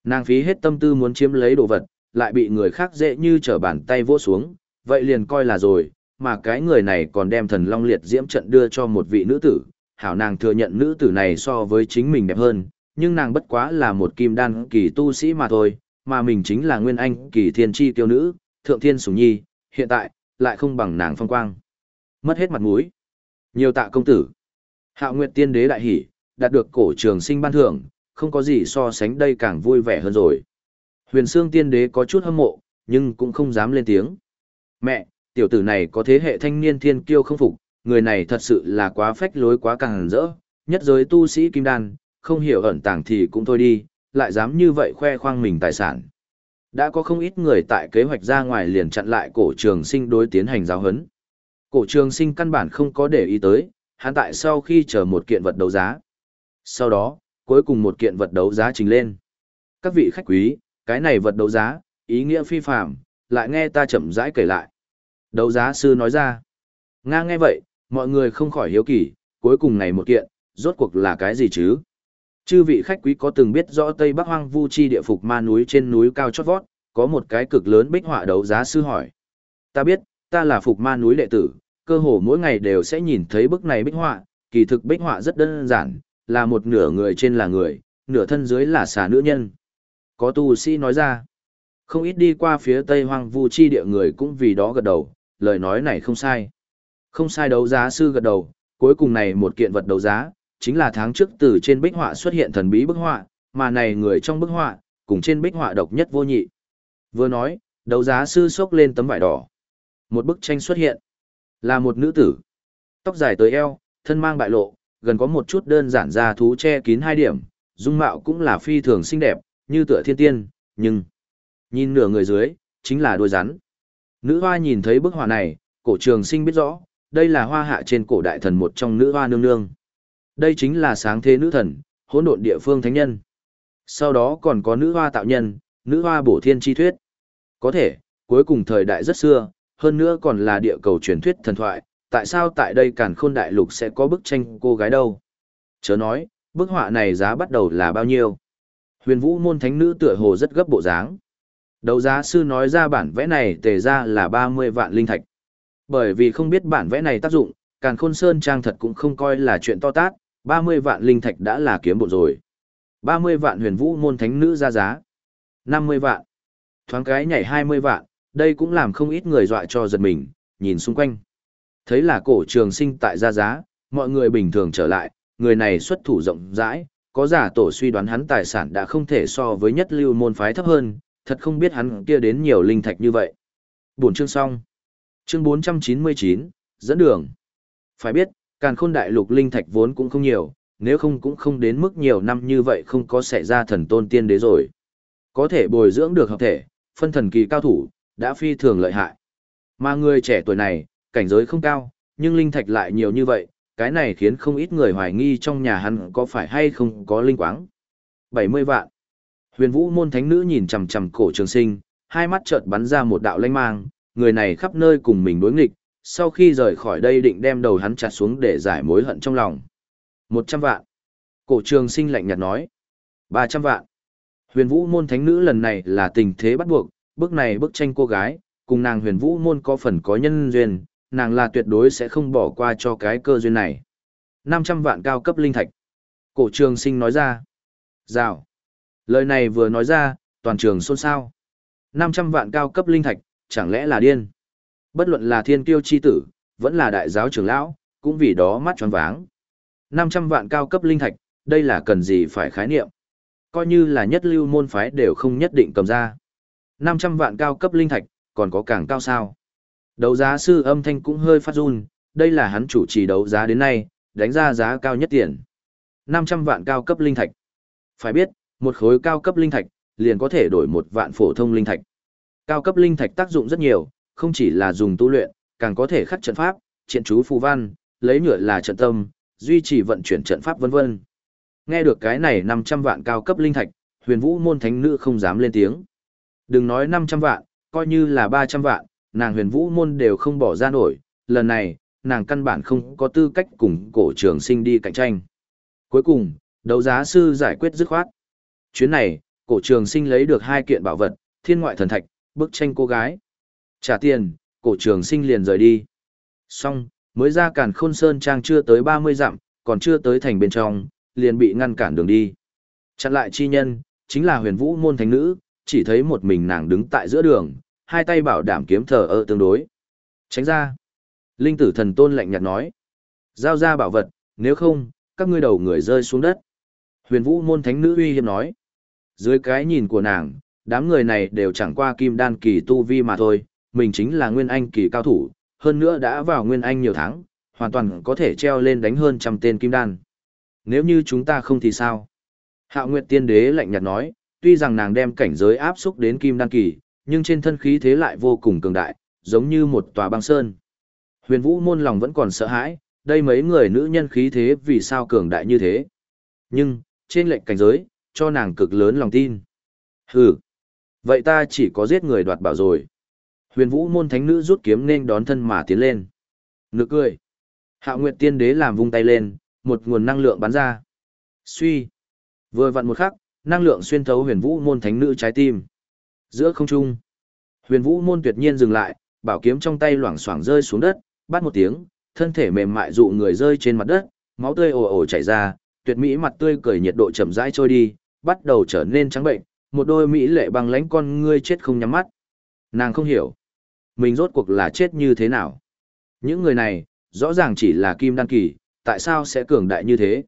Nàng phí hết tâm tư muốn chiếm lấy đồ vật, lại bị người khác dễ như trở bàn tay vỗ xuống, vậy liền coi là rồi, mà cái người này còn đem thần long liệt diễm trận đưa cho một vị nữ tử, hảo nàng thừa nhận nữ tử này so với chính mình đẹp hơn, nhưng nàng bất quá là một kim đan kỳ tu sĩ mà thôi, mà mình chính là nguyên anh kỳ thiên tri tiêu nữ, thượng thiên sủng nhi, hiện tại, lại không bằng nàng phong quang. Mất hết mặt mũi. Nhiều tạ công tử. Hạo Nguyệt Tiên Đế đại hỉ, đạt được cổ trường sinh ban thưởng, không có gì so sánh đây càng vui vẻ hơn rồi. Huyền Sương Tiên Đế có chút hâm mộ, nhưng cũng không dám lên tiếng. Mẹ, tiểu tử này có thế hệ thanh niên thiên kiêu không phục, người này thật sự là quá phách lối quá càng rỡ, nhất giới tu sĩ kim đan, không hiểu ẩn tàng thì cũng thôi đi, lại dám như vậy khoe khoang mình tài sản. Đã có không ít người tại kế hoạch ra ngoài liền chặn lại cổ trường sinh đối tiến hành giáo huấn. Cổ trường sinh căn bản không có để ý tới, hắn tại sau khi chờ một kiện vật đấu giá. Sau đó, cuối cùng một kiện vật đấu giá trình lên. Các vị khách quý, cái này vật đấu giá, ý nghĩa phi phạm, lại nghe ta chậm rãi kể lại. Đấu giá sư nói ra. Nga nghe vậy, mọi người không khỏi hiếu kỳ, cuối cùng này một kiện, rốt cuộc là cái gì chứ? Chư vị khách quý có từng biết rõ Tây Bắc Hoang Vu Chi địa phục ma núi trên núi cao chót vót, có một cái cực lớn bích họa đấu giá sư hỏi. Ta biết, ta là phục ma núi đệ tử, cơ hồ mỗi ngày đều sẽ nhìn thấy bức này bích họa, kỳ thực bích họa rất đơn giản, là một nửa người trên là người, nửa thân dưới là xà nữ nhân. Có tu sĩ nói ra, không ít đi qua phía Tây Hoang Vu Chi địa người cũng vì đó gật đầu, lời nói này không sai. Không sai đấu giá sư gật đầu, cuối cùng này một kiện vật đấu giá, chính là tháng trước từ trên bích họa xuất hiện thần bí bức họa, mà này người trong bức họa, cùng trên bích họa độc nhất vô nhị. Vừa nói, đấu giá sư xốc lên tấm vải đỏ. Một bức tranh xuất hiện, là một nữ tử. Tóc dài tới eo, thân mang bại lộ, gần có một chút đơn giản ra thú che kín hai điểm, dung mạo cũng là phi thường xinh đẹp, như tựa thiên tiên, nhưng nhìn nửa người dưới, chính là đôi rắn. Nữ hoa nhìn thấy bức họa này, cổ trường sinh biết rõ, đây là hoa hạ trên cổ đại thần một trong nữ hoa nương nương. Đây chính là sáng thế nữ thần, hỗn độn địa phương thánh nhân. Sau đó còn có nữ hoa tạo nhân, nữ hoa bổ thiên chi thuyết. Có thể, cuối cùng thời đại rất xưa, hơn nữa còn là địa cầu truyền thuyết thần thoại, tại sao tại đây càn khôn đại lục sẽ có bức tranh cô gái đâu? Chớ nói, bức họa này giá bắt đầu là bao nhiêu? Huyền vũ môn thánh nữ tựa hồ rất gấp bộ dáng. Đấu giá sư nói ra bản vẽ này tề ra là 30 vạn linh thạch. Bởi vì không biết bản vẽ này tác dụng, càn khôn sơn trang thật cũng không coi là chuyện to tát, 30 vạn linh thạch đã là kiếm bộ rồi. 30 vạn huyền vũ môn thánh nữ ra giá. 50 vạn. Thoáng cái nhảy 20 vạn, đây cũng làm không ít người dọa cho giật mình, nhìn xung quanh. Thấy là cổ trường sinh tại gia giá, mọi người bình thường trở lại, người này xuất thủ rộng rãi, có giả tổ suy đoán hắn tài sản đã không thể so với nhất lưu môn phái thấp hơn, thật không biết hắn kia đến nhiều linh thạch như vậy. Buổi chương xong. Chương 499, dẫn đường. Phải biết, càn khôn đại lục linh thạch vốn cũng không nhiều, nếu không cũng không đến mức nhiều năm như vậy không có xảy ra thần tôn tiên đế rồi. Có thể bồi dưỡng được hợp thể, phân thần kỳ cao thủ, đã phi thường lợi hại. Mà người trẻ tuổi này, cảnh giới không cao, nhưng linh thạch lại nhiều như vậy, cái này khiến không ít người hoài nghi trong nhà hắn có phải hay không có linh quáng. 70 vạn. Huyền Vũ môn thánh nữ nhìn chằm chằm cổ trường sinh, hai mắt chợt bắn ra một đạo lanh mang, người này khắp nơi cùng mình đối nghịch, sau khi rời khỏi đây định đem đầu hắn chặt xuống để giải mối hận trong lòng. 100 vạn. Cổ trường sinh lạnh nhạt nói. 300 vạn. Huyền Vũ môn thánh nữ lần này là tình thế bắt buộc, bước này bức tranh cô gái, cùng nàng huyền vũ môn có phần có nhân duyên, nàng là tuyệt đối sẽ không bỏ qua cho cái cơ duyên này. 500 vạn cao cấp linh thạch. Cổ trường sinh nói ra. Rào. Lời này vừa nói ra, toàn trường xôn xao. 500 vạn cao cấp linh thạch, chẳng lẽ là điên? Bất luận là thiên kiêu chi tử, vẫn là đại giáo trưởng lão, cũng vì đó mắt tròn váng. 500 vạn cao cấp linh thạch, đây là cần gì phải khái niệm. Coi như là nhất lưu môn phái đều không nhất định cầm ra. 500 vạn cao cấp linh thạch, còn có càng cao sao. Đấu giá sư âm thanh cũng hơi phát run, đây là hắn chủ trì đấu giá đến nay, đánh ra giá cao nhất tiền. 500 vạn cao cấp linh thạch. Phải biết, một khối cao cấp linh thạch, liền có thể đổi một vạn phổ thông linh thạch. Cao cấp linh thạch tác dụng rất nhiều, không chỉ là dùng tu luyện, càng có thể khắc trận pháp, triện chú phù văn, lấy nhựa là trận tâm, duy trì vận chuyển trận pháp vân vân. Nghe được cái này 500 vạn cao cấp linh thạch, huyền vũ môn thánh nữ không dám lên tiếng. Đừng nói 500 vạn, coi như là 300 vạn, nàng huyền vũ môn đều không bỏ ra nổi, lần này, nàng căn bản không có tư cách cùng cổ trường sinh đi cạnh tranh. Cuối cùng, đấu giá sư giải quyết dứt khoát. Chuyến này, cổ trường sinh lấy được hai kiện bảo vật, thiên ngoại thần thạch, bức tranh cô gái. Trả tiền, cổ trường sinh liền rời đi. Xong, mới ra cản khôn sơn trang chưa tới 30 dặm, còn chưa tới thành bên trong, liền bị ngăn cản đường đi. Chặn lại chi nhân, chính là huyền vũ môn thánh nữ, chỉ thấy một mình nàng đứng tại giữa đường, hai tay bảo đảm kiếm thờ ơ tương đối. Tránh ra. Linh tử thần tôn lạnh nhạt nói. Giao ra bảo vật, nếu không, các ngươi đầu người rơi xuống đất. Huyền vũ môn thánh nữ uy hiếp nói. Dưới cái nhìn của nàng, đám người này đều chẳng qua kim đan kỳ tu vi mà thôi, mình chính là nguyên anh kỳ cao thủ, hơn nữa đã vào nguyên anh nhiều tháng, hoàn toàn có thể treo lên đánh hơn trăm tên kim đan. Nếu như chúng ta không thì sao? Hạo Nguyệt Tiên Đế lạnh nhạt nói, tuy rằng nàng đem cảnh giới áp xúc đến kim đan kỳ, nhưng trên thân khí thế lại vô cùng cường đại, giống như một tòa băng sơn. Huyền Vũ môn lòng vẫn còn sợ hãi, đây mấy người nữ nhân khí thế vì sao cường đại như thế. Nhưng, trên lệnh cảnh giới, cho nàng cực lớn lòng tin. Hừ, vậy ta chỉ có giết người đoạt bảo rồi. Huyền Vũ môn thánh nữ rút kiếm nên đón thân mà tiến lên. Nực cười. Hạo Nguyệt Tiên Đế làm vung tay lên, một nguồn năng lượng bắn ra. Suy. Vừa vặn một khắc, năng lượng xuyên thấu Huyền Vũ môn thánh nữ trái tim. Giữa không trung, Huyền Vũ môn tuyệt nhiên dừng lại, bảo kiếm trong tay loảng xoảng rơi xuống đất, bắt một tiếng, thân thể mềm mại dụ người rơi trên mặt đất, máu tươi ồ ồ chảy ra, tuyệt mỹ mặt tươi cười nhiệt độ chậm rãi trôi đi, bắt đầu trở nên trắng bệnh, một đôi mỹ lệ bằng lánh con ngươi chết không nhắm mắt. Nàng không hiểu, mình rốt cuộc là chết như thế nào. Những người này, rõ ràng chỉ là kim đan kỳ, tại sao sẽ cường đại như thế?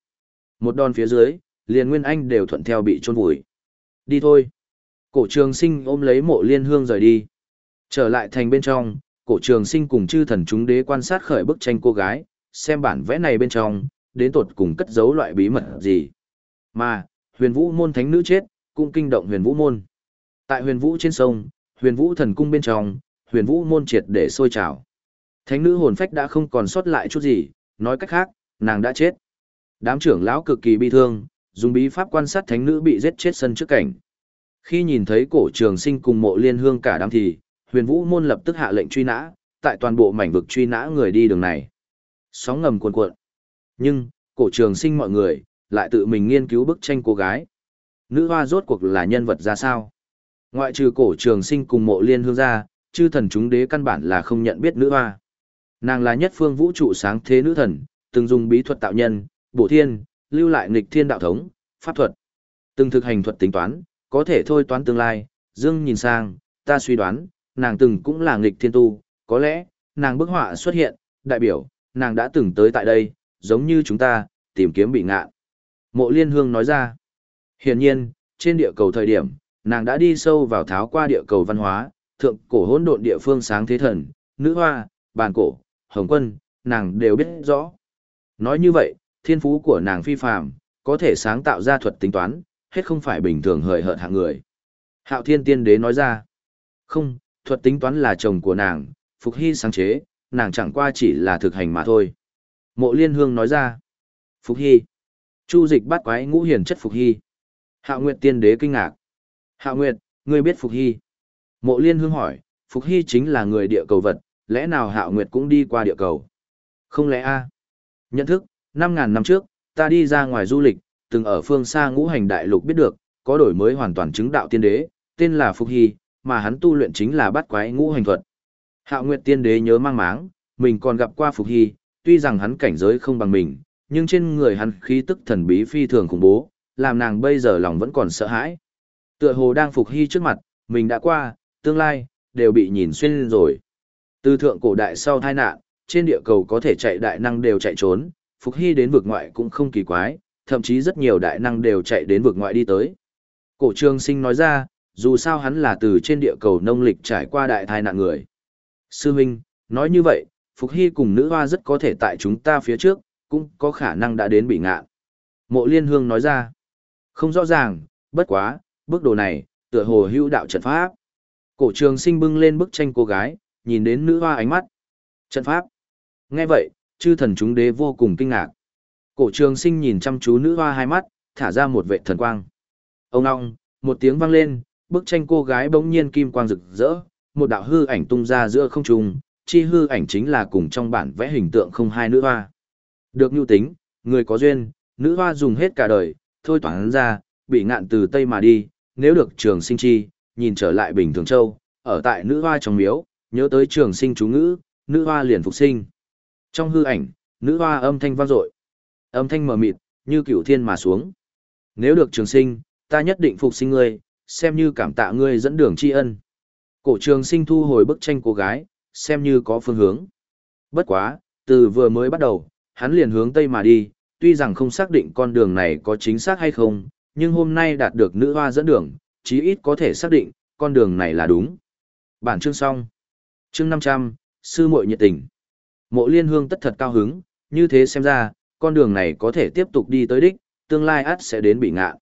Một đòn phía dưới, liền Nguyên Anh đều thuận theo bị chôn vùi. Đi thôi. Cổ trường sinh ôm lấy mộ liên hương rời đi. Trở lại thành bên trong, cổ trường sinh cùng chư thần chúng đế quan sát khởi bức tranh cô gái, xem bản vẽ này bên trong, đến tột cùng cất giấu loại bí mật gì. Mà, huyền vũ môn thánh nữ chết, cũng kinh động huyền vũ môn. Tại huyền vũ trên sông, huyền vũ thần cung bên trong, huyền vũ môn triệt để sôi trào. Thánh nữ hồn phách đã không còn sót lại chút gì, nói cách khác, nàng đã chết. Đám trưởng lão cực kỳ bi thương, dùng bí pháp quan sát thánh nữ bị giết chết sân trước cảnh. Khi nhìn thấy cổ trường sinh cùng mộ liên hương cả đám thì, huyền vũ môn lập tức hạ lệnh truy nã, tại toàn bộ mảnh vực truy nã người đi đường này. Sóng ngầm cuồn cuộn. Nhưng, cổ trường sinh mọi người, lại tự mình nghiên cứu bức tranh cô gái. Nữ hoa rốt cuộc là nhân vật ra sao? Ngoại trừ cổ trường sinh cùng mộ liên hương ra, chư thần chúng đế căn bản là không nhận biết nữ hoa. Nàng là nhất phương vũ trụ sáng thế nữ thần, từng dùng bí thuật tạo nhân, bổ thiên, lưu lại nghịch thiên đạo thống, pháp thuật. Từng thực hành thuật tính toán, có thể thôi toán tương lai, dương nhìn sang, ta suy đoán, nàng từng cũng là nghịch thiên tu, có lẽ, nàng bức họa xuất hiện, đại biểu, nàng đã từng tới tại đây, giống như chúng ta, tìm kiếm bị ngạ. Mộ liên hương nói ra, hiển nhiên, trên địa cầu thời điểm, nàng đã đi sâu vào tháo qua địa cầu văn hóa, thượng cổ hỗn độn địa phương sáng thế thần, nữ hoa, bàn cổ, hồng quân, nàng đều biết rõ. Nói như vậy, thiên phú của nàng phi phàm, có thể sáng tạo ra thuật tính toán, hết không phải bình thường hời hợt hạng người. Hạo thiên tiên đế nói ra, không, thuật tính toán là chồng của nàng, Phục Hy sáng chế, nàng chẳng qua chỉ là thực hành mà thôi. Mộ Liên Hương nói ra, Phục Hy, Chu dịch bắt quái ngũ hiền chất Phục Hy. Hạo Nguyệt tiên đế kinh ngạc. Hạo Nguyệt, ngươi biết Phục Hy? Mộ Liên Hương hỏi, Phục Hy chính là người địa cầu vật, lẽ nào Hạo Nguyệt cũng đi qua địa cầu? Không lẽ a? Nhận thức, 5.000 năm trước, ta đi ra ngoài du lịch, từng ở phương xa ngũ hành đại lục biết được, có đổi mới hoàn toàn chứng đạo tiên đế, tên là Phục Hy, mà hắn tu luyện chính là bắt quái ngũ hành thuật. Hạo Nguyệt tiên đế nhớ mang máng, mình còn gặp qua Phục Hy, tuy rằng hắn cảnh giới không bằng mình, nhưng trên người hắn khí tức thần bí phi thường khủng bố, làm nàng bây giờ lòng vẫn còn sợ hãi. Tựa hồ đang Phục Hy trước mặt, mình đã qua, tương lai, đều bị nhìn xuyên rồi. Từ thượng cổ đại sau tai nạn, trên địa cầu có thể chạy đại năng đều chạy trốn, Phục Hy đến vực ngoại cũng không kỳ quái, thậm chí rất nhiều đại năng đều chạy đến vực ngoại đi tới. Cổ trường sinh nói ra, dù sao hắn là từ trên địa cầu nông lịch trải qua đại thai nạn người. Sư Minh, nói như vậy, Phục Hy cùng nữ hoa rất có thể tại chúng ta phía trước, cũng có khả năng đã đến bị ngạn. Mộ Liên Hương nói ra, không rõ ràng, bất quá, bước đồ này, tựa hồ hữu đạo trận pháp. Cổ trường sinh bưng lên bức tranh cô gái, nhìn đến nữ hoa ánh mắt. Trận pháp. Nghe vậy, chư thần chúng đế vô cùng kinh ngạc. Cổ trường sinh nhìn chăm chú nữ hoa hai mắt, thả ra một vệ thần quang. Ông ngong, một tiếng vang lên, bức tranh cô gái bỗng nhiên kim quang rực rỡ, một đạo hư ảnh tung ra giữa không trung, chi hư ảnh chính là cùng trong bản vẽ hình tượng không hai nữ hoa. Được nhu tính, người có duyên, nữ hoa dùng hết cả đời, thôi toán ra, bị ngạn từ Tây mà đi, nếu được trường sinh chi, nhìn trở lại bình thường châu, ở tại nữ hoa trong miếu, nhớ tới trường sinh chú ngữ, nữ hoa liền phục sinh. Trong hư ảnh, nữ hoa âm thanh vang dội, âm thanh mờ mịt, như cửu thiên mà xuống. Nếu được trường sinh, ta nhất định phục sinh ngươi, xem như cảm tạ ngươi dẫn đường tri ân. Cổ trường sinh thu hồi bức tranh cô gái, xem như có phương hướng. Bất quá, từ vừa mới bắt đầu, hắn liền hướng Tây mà đi, tuy rằng không xác định con đường này có chính xác hay không, nhưng hôm nay đạt được nữ hoa dẫn đường, chí ít có thể xác định, con đường này là đúng. Bản chương xong. Chương 500, sư muội nhiệt tình. Mộ liên hương tất thật cao hứng, như thế xem ra, con đường này có thể tiếp tục đi tới đích, tương lai át sẽ đến bị ngạ.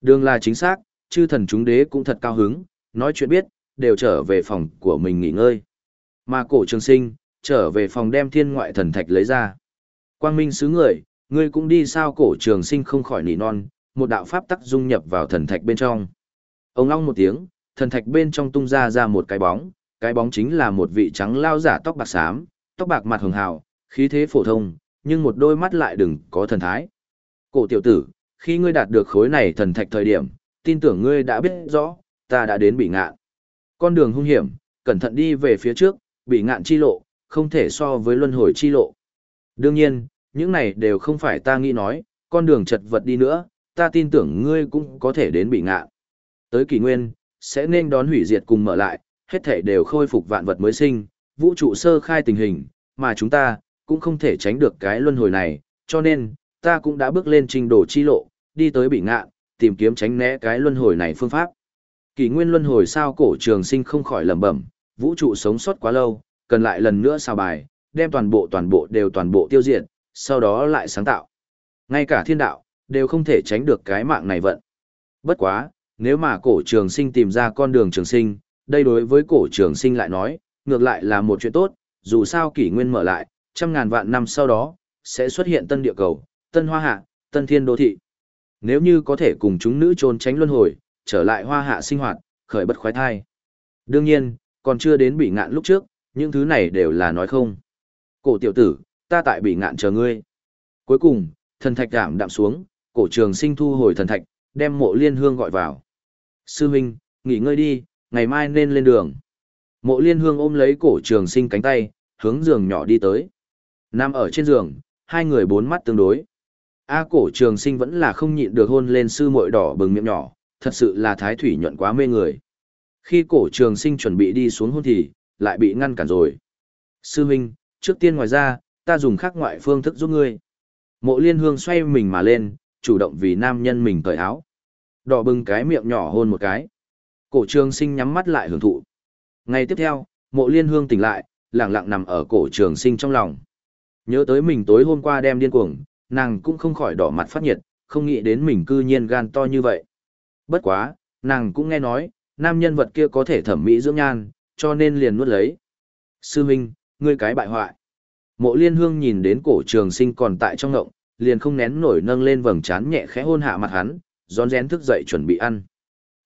Đường là chính xác, chư thần chúng đế cũng thật cao hứng, nói chuyện biết, đều trở về phòng của mình nghỉ ngơi. Mà cổ trường sinh, trở về phòng đem thiên ngoại thần thạch lấy ra. Quang minh sứ người, ngươi cũng đi sao cổ trường sinh không khỏi nỉ non, một đạo pháp tắc dung nhập vào thần thạch bên trong. Ông long một tiếng, thần thạch bên trong tung ra ra một cái bóng, cái bóng chính là một vị trắng lao giả tóc bạc xám, tóc bạc mặt hường hào, khí thế phổ thông, nhưng một đôi mắt lại đừng có thần thái. Cổ tiểu tử, khi ngươi đạt được khối này thần thạch thời điểm, tin tưởng ngươi đã biết rõ, ta đã đến bị ngạn. Con đường hung hiểm, cẩn thận đi về phía trước, bị ngạn chi lộ, không thể so với luân hồi chi lộ. Đương nhiên, những này đều không phải ta nghĩ nói, con đường chật vật đi nữa, ta tin tưởng ngươi cũng có thể đến bị ngạn. Tới kỷ nguyên, sẽ nên đón hủy diệt cùng mở lại, hết thể đều khôi phục vạn vật mới sinh, vũ trụ sơ khai tình hình, mà chúng ta, cũng không thể tránh được cái luân hồi này, cho nên, ta cũng đã bước lên trình độ chi lộ, đi tới bị ngạn, tìm kiếm tránh né cái luân hồi này phương pháp. Kỷ nguyên luân hồi sao cổ trường sinh không khỏi lẩm bẩm, vũ trụ sống sót quá lâu, cần lại lần nữa sao bài, đem toàn bộ toàn bộ đều toàn bộ tiêu diệt, sau đó lại sáng tạo. Ngay cả thiên đạo, đều không thể tránh được cái mạng này vận. Bất quá, nếu mà cổ trường sinh tìm ra con đường trường sinh, đây đối với cổ trường sinh lại nói, ngược lại là một chuyện tốt, dù sao kỷ nguyên mở lại, trăm ngàn vạn năm sau đó, sẽ xuất hiện tân địa cầu, tân hoa hạ, tân thiên đô thị. Nếu như có thể cùng chúng nữ trốn tránh luân hồi, trở lại hoa hạ sinh hoạt, khởi bất khoái thai. Đương nhiên, còn chưa đến bị ngạn lúc trước, những thứ này đều là nói không. Cổ tiểu tử, ta tại bị ngạn chờ ngươi. Cuối cùng, thần thạch đảm đạm xuống, cổ trường sinh thu hồi thần thạch, đem mộ liên hương gọi vào. Sư huynh, nghỉ ngơi đi, ngày mai nên lên đường. Mộ liên hương ôm lấy cổ trường sinh cánh tay, hướng giường nhỏ đi tới. Nằm ở trên giường, hai người bốn mắt tương đối. A cổ trường sinh vẫn là không nhịn được hôn lên sư muội đỏ bừng miệng nhỏ, thật sự là thái thủy nhuận quá mê người. Khi cổ trường sinh chuẩn bị đi xuống hôn thì, lại bị ngăn cản rồi. Sư huynh, trước tiên ngoài ra, ta dùng khác ngoại phương thức giúp ngươi. Mộ liên hương xoay mình mà lên, chủ động vì nam nhân mình cởi áo. Đỏ bừng cái miệng nhỏ hôn một cái. Cổ trường sinh nhắm mắt lại hưởng thụ. Ngày tiếp theo, mộ liên hương tỉnh lại, lặng lặng nằm ở cổ trường sinh trong lòng. Nhớ tới mình tối hôm qua đem điên cuồng, nàng cũng không khỏi đỏ mặt phát nhiệt, không nghĩ đến mình cư nhiên gan to như vậy. Bất quá, nàng cũng nghe nói, nam nhân vật kia có thể thẩm mỹ dưỡng nhan, cho nên liền nuốt lấy. Sư Minh, ngươi cái bại hoại. Mộ liên hương nhìn đến cổ trường sinh còn tại trong ngộng, liền không nén nổi nâng lên vầng trán nhẹ khẽ hôn hạ mặt hắn, rón rén thức dậy chuẩn bị ăn.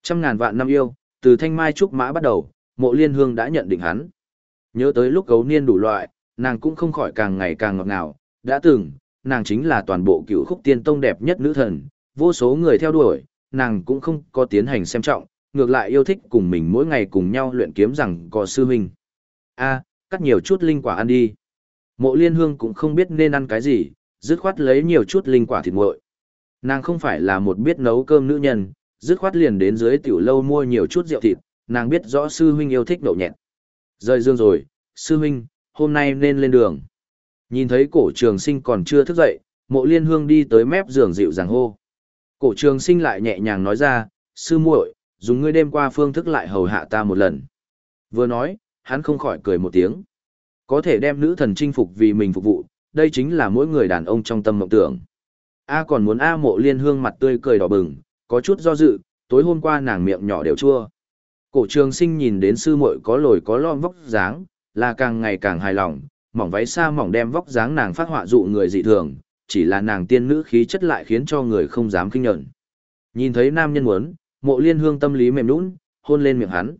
Trăm ngàn vạn năm yêu, từ thanh mai trúc mã bắt đầu, mộ liên hương đã nhận định hắn. Nhớ tới lúc gấu niên đủ loại, nàng cũng không khỏi càng ngày càng ngọt ngào, đã từng, nàng chính là toàn bộ cựu khúc tiên tông đẹp nhất nữ thần, vô số người theo đuổi, nàng cũng không có tiến hành xem trọng, ngược lại yêu thích cùng mình mỗi ngày cùng nhau luyện kiếm rằng có sư huynh. A, cắt nhiều chút linh quả ăn đi. Mộ liên hương cũng không biết nên ăn cái gì, dứt khoát lấy nhiều chút linh quả thịt nguội. Nàng không phải là một biết nấu cơm nữ nhân, dứt khoát liền đến dưới tiểu lâu mua nhiều chút rượu thịt, nàng biết rõ sư huynh yêu thích đậu nhẹn. Rời dương rồi, sư huynh, hôm nay nên lên đường. Nhìn thấy cổ trường sinh còn chưa thức dậy, mộ liên hương đi tới mép giường dịu dàng hô. Cổ trường sinh lại nhẹ nhàng nói ra, sư muội, dùng ngươi đêm qua phương thức lại hầu hạ ta một lần. Vừa nói, hắn không khỏi cười một tiếng. Có thể đem nữ thần chinh phục vì mình phục vụ, đây chính là mỗi người đàn ông trong tâm mộng tưởng. A còn muốn A mộ liên hương mặt tươi cười đỏ bừng, có chút do dự, tối hôm qua nàng miệng nhỏ đều chua. Cổ trường sinh nhìn đến sư muội có lồi có lõm vóc dáng, là càng ngày càng hài lòng, mỏng váy xa mỏng đem vóc dáng nàng phát họa dụ người dị thường, chỉ là nàng tiên nữ khí chất lại khiến cho người không dám kinh nhận. Nhìn thấy nam nhân muốn, mộ liên hương tâm lý mềm nũng, hôn lên miệng hắn.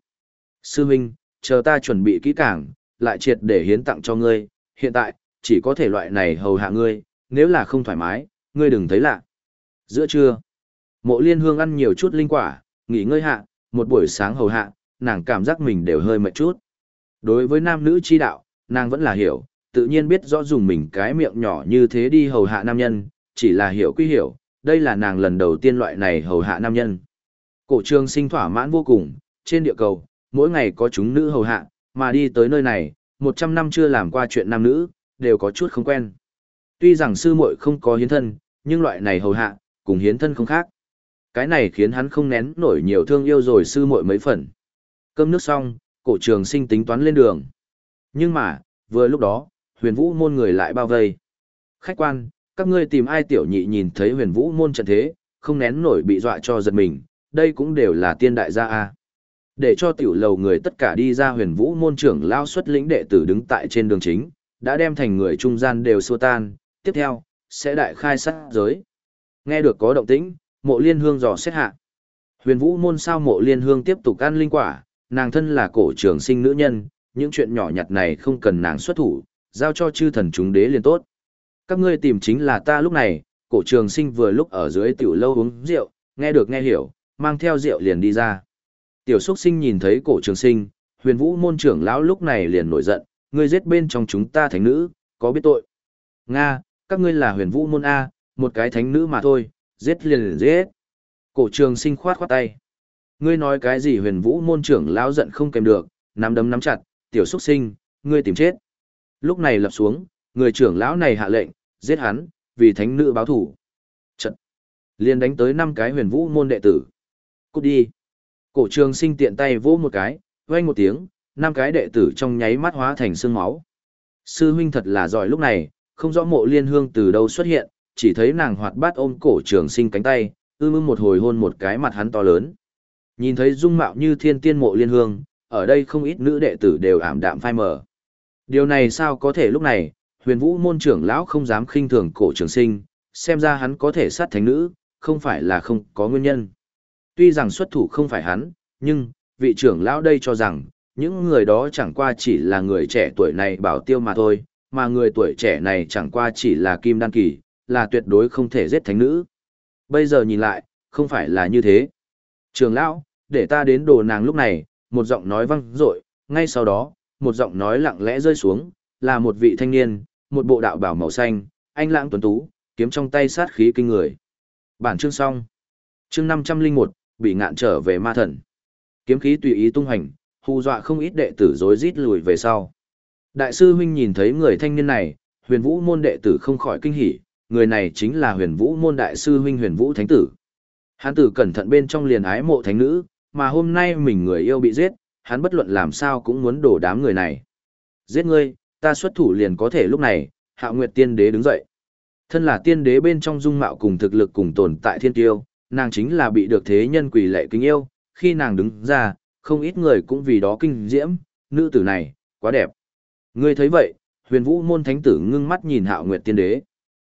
Sư Minh, chờ ta chuẩn bị kỹ càng, lại triệt để hiến tặng cho ngươi, hiện tại, chỉ có thể loại này hầu hạ ngươi, nếu là không thoải mái, ngươi đừng thấy lạ. Giữa trưa, mộ liên hương ăn nhiều chút linh quả, nghỉ ngơi hạ, một buổi sáng hầu hạ, nàng cảm giác mình đều hơi mệt chút. Đối với nam nữ chi đạo, nàng vẫn là hiểu, tự nhiên biết rõ dùng mình cái miệng nhỏ như thế đi hầu hạ nam nhân, chỉ là hiểu quy hiểu, đây là nàng lần đầu tiên loại này hầu hạ nam nhân. Cổ trường sinh thỏa mãn vô cùng, trên địa cầu, mỗi ngày có chúng nữ hầu hạ, mà đi tới nơi này, một trăm năm chưa làm qua chuyện nam nữ, đều có chút không quen. Tuy rằng sư muội không có hiến thân, nhưng loại này hầu hạ, cùng hiến thân không khác. Cái này khiến hắn không nén nổi nhiều thương yêu rồi sư muội mấy phần. Cơm nước xong, cổ trường sinh tính toán lên đường. Nhưng mà, vừa lúc đó, huyền vũ môn người lại bao vây. Khách quan, các ngươi tìm ai tiểu nhị nhìn thấy huyền vũ môn trận thế, không nén nổi bị dọa cho giật mình, đây cũng đều là tiên đại gia a. Để cho tiểu lầu người tất cả đi ra huyền vũ môn trưởng lao xuất lĩnh đệ tử đứng tại trên đường chính, đã đem thành người trung gian đều xua tan, tiếp theo, sẽ đại khai sát giới. Nghe được có động tĩnh, mộ liên hương dò xét hạ. Huyền vũ môn sao mộ liên hương tiếp tục ăn linh quả, nàng thân là cổ trường sinh nữ nhân, những chuyện nhỏ nhặt này không cần nàng xuất thủ, giao cho chư thần chúng đế liền tốt. Các ngươi tìm chính là ta lúc này, cổ trường sinh vừa lúc ở dưới tiểu lâu uống rượu, nghe được nghe hiểu, mang theo rượu liền đi ra. Tiểu xuất sinh nhìn thấy cổ trường sinh, huyền vũ môn trưởng lão lúc này liền nổi giận, ngươi giết bên trong chúng ta thánh nữ, có biết tội. Nga, các ngươi là huyền vũ môn A, một cái thánh nữ mà thôi, giết liền liền giết. Cổ trường sinh khoát khoát tay. Ngươi nói cái gì huyền vũ môn trưởng lão giận không kèm được, nắm đấm nắm chặt, tiểu xuất sinh, ngươi tìm chết. Lúc này lập xuống, người trưởng lão này hạ lệnh, giết hắn, vì thánh nữ báo thủ. Trận. liền đánh tới năm cái huyền vũ môn đệ tử. Cút đi. Cổ trường sinh tiện tay vỗ một cái, vang một tiếng, năm cái đệ tử trong nháy mắt hóa thành xương máu. Sư huynh thật là giỏi lúc này, không rõ mộ liên hương từ đâu xuất hiện, chỉ thấy nàng hoạt bát ôm cổ trường sinh cánh tay, ưm ưm một hồi hôn một cái mặt hắn to lớn. Nhìn thấy dung mạo như thiên tiên mộ liên hương, ở đây không ít nữ đệ tử đều ảm đạm phai mờ. Điều này sao có thể lúc này, huyền vũ môn trưởng lão không dám khinh thường cổ trường sinh, xem ra hắn có thể sát thánh nữ, không phải là không có nguyên nhân. Tuy rằng xuất thủ không phải hắn, nhưng, vị trưởng lão đây cho rằng, những người đó chẳng qua chỉ là người trẻ tuổi này bảo tiêu mà thôi, mà người tuổi trẻ này chẳng qua chỉ là kim đan kỳ, là tuyệt đối không thể giết thánh nữ. Bây giờ nhìn lại, không phải là như thế. Trường lão, để ta đến đồ nàng lúc này, một giọng nói vang dội, ngay sau đó, một giọng nói lặng lẽ rơi xuống, là một vị thanh niên, một bộ đạo bảo màu xanh, anh lãng tuấn tú, kiếm trong tay sát khí kinh người. Bản chương xong. Chương 501, bị ngạn trở về ma thần. Kiếm khí tùy ý tung hành, hù dọa không ít đệ tử rối rít lùi về sau. Đại sư huynh nhìn thấy người thanh niên này, huyền vũ môn đệ tử không khỏi kinh hỉ, người này chính là huyền vũ môn đại sư huynh huyền vũ thánh tử. Hán tử cẩn thận bên trong liền ái mộ thánh nữ, mà hôm nay mình người yêu bị giết, hắn bất luận làm sao cũng muốn đổ đám người này. Giết ngươi, ta xuất thủ liền có thể lúc này, hạ nguyệt tiên đế đứng dậy. Thân là tiên đế bên trong dung mạo cùng thực lực cùng tồn tại thiên tiêu, nàng chính là bị được thế nhân quỷ lệ kính yêu, khi nàng đứng ra, không ít người cũng vì đó kinh diễm, nữ tử này, quá đẹp. Ngươi thấy vậy, huyền vũ môn thánh tử ngưng mắt nhìn hạo nguyệt tiên đế.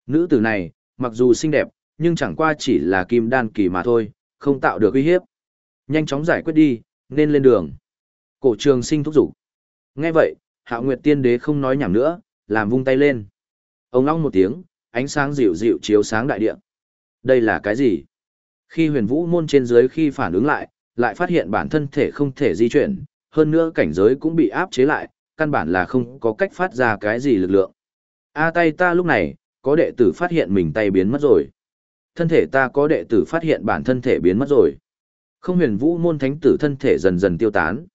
Nữ tử này, mặc dù xinh đẹp, nhưng chẳng qua chỉ là kim đan kỳ mà thôi, không tạo được uy hiếp. Nhanh chóng giải quyết đi, nên lên đường. Cổ trường sinh thúc giục. Nghe vậy, hạo nguyệt tiên đế không nói nhảm nữa, làm vung tay lên. Ông long một tiếng, ánh sáng dịu dịu chiếu sáng đại địa. Đây là cái gì? Khi huyền vũ môn trên dưới khi phản ứng lại, lại phát hiện bản thân thể không thể di chuyển, hơn nữa cảnh giới cũng bị áp chế lại, căn bản là không có cách phát ra cái gì lực lượng. A tay ta lúc này, có đệ tử phát hiện mình tay biến mất rồi. Thân thể ta có đệ tử phát hiện bản thân thể biến mất rồi. Không huyền vũ môn thánh tử thân thể dần dần tiêu tán.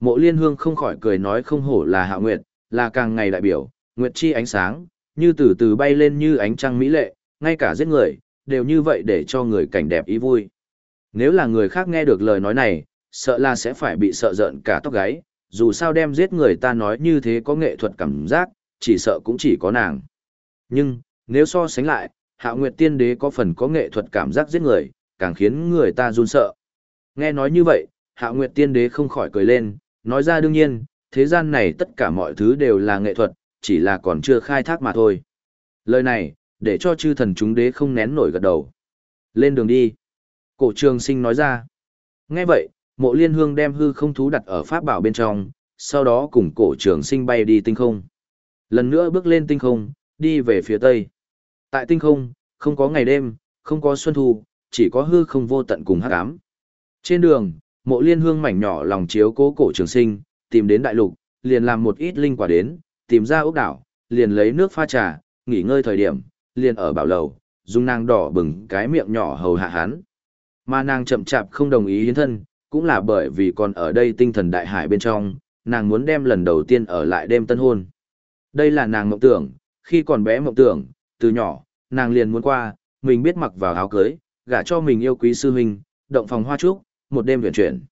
Mộ liên hương không khỏi cười nói không hổ là hạ nguyệt, là càng ngày đại biểu, nguyệt chi ánh sáng, như từ từ bay lên như ánh trăng mỹ lệ, ngay cả giết người, đều như vậy để cho người cảnh đẹp ý vui. Nếu là người khác nghe được lời nói này, sợ là sẽ phải bị sợ giận cả tóc gáy, dù sao đem giết người ta nói như thế có nghệ thuật cảm giác, chỉ sợ cũng chỉ có nàng. Nhưng, nếu so sánh lại, hạ nguyệt tiên đế có phần có nghệ thuật cảm giác giết người, càng khiến người ta run sợ. Nghe nói như vậy, hạ nguyệt tiên đế không khỏi cười lên, nói ra đương nhiên, thế gian này tất cả mọi thứ đều là nghệ thuật, chỉ là còn chưa khai thác mà thôi. Lời này, để cho chư thần chúng đế không nén nổi gật đầu. Lên đường đi. Cổ trường sinh nói ra. Nghe vậy, mộ liên hương đem hư không thú đặt ở pháp bảo bên trong, sau đó cùng cổ trường sinh bay đi tinh không. Lần nữa bước lên tinh không, đi về phía tây. Tại tinh không, không có ngày đêm, không có xuân thu, chỉ có hư không vô tận cùng hắc ám. Trên đường, mộ liên hương mảnh nhỏ lòng chiếu cố cổ trường sinh, tìm đến đại lục, liền làm một ít linh quả đến, tìm ra ốc đảo, liền lấy nước pha trà, nghỉ ngơi thời điểm, liền ở bảo lầu, dùng nàng đỏ bừng cái miệng nhỏ hầu hạ hắn. Mà nàng chậm chạp không đồng ý hiến thân, cũng là bởi vì còn ở đây tinh thần đại hải bên trong, nàng muốn đem lần đầu tiên ở lại đêm tân hôn. Đây là nàng mộng tưởng, khi còn bé mộng tưởng, từ nhỏ, nàng liền muốn qua, mình biết mặc vào áo cưới, gả cho mình yêu quý sư huynh, động phòng hoa trúc, một đêm huyền chuyển.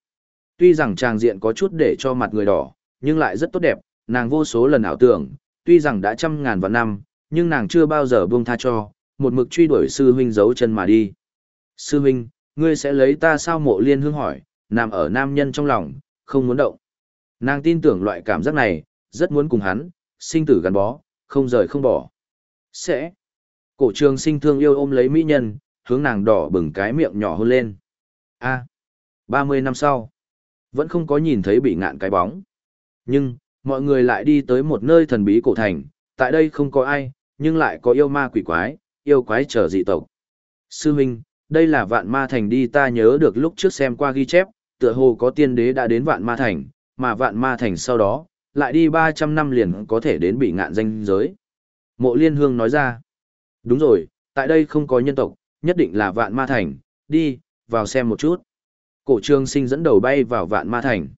Tuy rằng trang diện có chút để cho mặt người đỏ, nhưng lại rất tốt đẹp, nàng vô số lần ảo tưởng, tuy rằng đã trăm ngàn vạn năm, nhưng nàng chưa bao giờ buông tha cho, một mực truy đuổi sư huynh giấu chân mà đi. Sư huynh, ngươi sẽ lấy ta sao mộ liên hương hỏi, nằm ở nam nhân trong lòng, không muốn động. Nàng tin tưởng loại cảm giác này, rất muốn cùng hắn, sinh tử gắn bó, không rời không bỏ. Sẽ. Cổ trường sinh thương yêu ôm lấy mỹ nhân, hướng nàng đỏ bừng cái miệng nhỏ hơn lên. a. 30 năm sau, vẫn không có nhìn thấy bị ngạn cái bóng. Nhưng, mọi người lại đi tới một nơi thần bí cổ thành, tại đây không có ai, nhưng lại có yêu ma quỷ quái, yêu quái trở dị tộc. Sư Minh, đây là vạn ma thành đi ta nhớ được lúc trước xem qua ghi chép, tựa hồ có tiên đế đã đến vạn ma thành, mà vạn ma thành sau đó, lại đi 300 năm liền có thể đến bị ngạn danh giới. Mộ Liên Hương nói ra, đúng rồi, tại đây không có nhân tộc, nhất định là vạn ma thành, đi, vào xem một chút. Cổ trương sinh dẫn đầu bay vào vạn ma thành.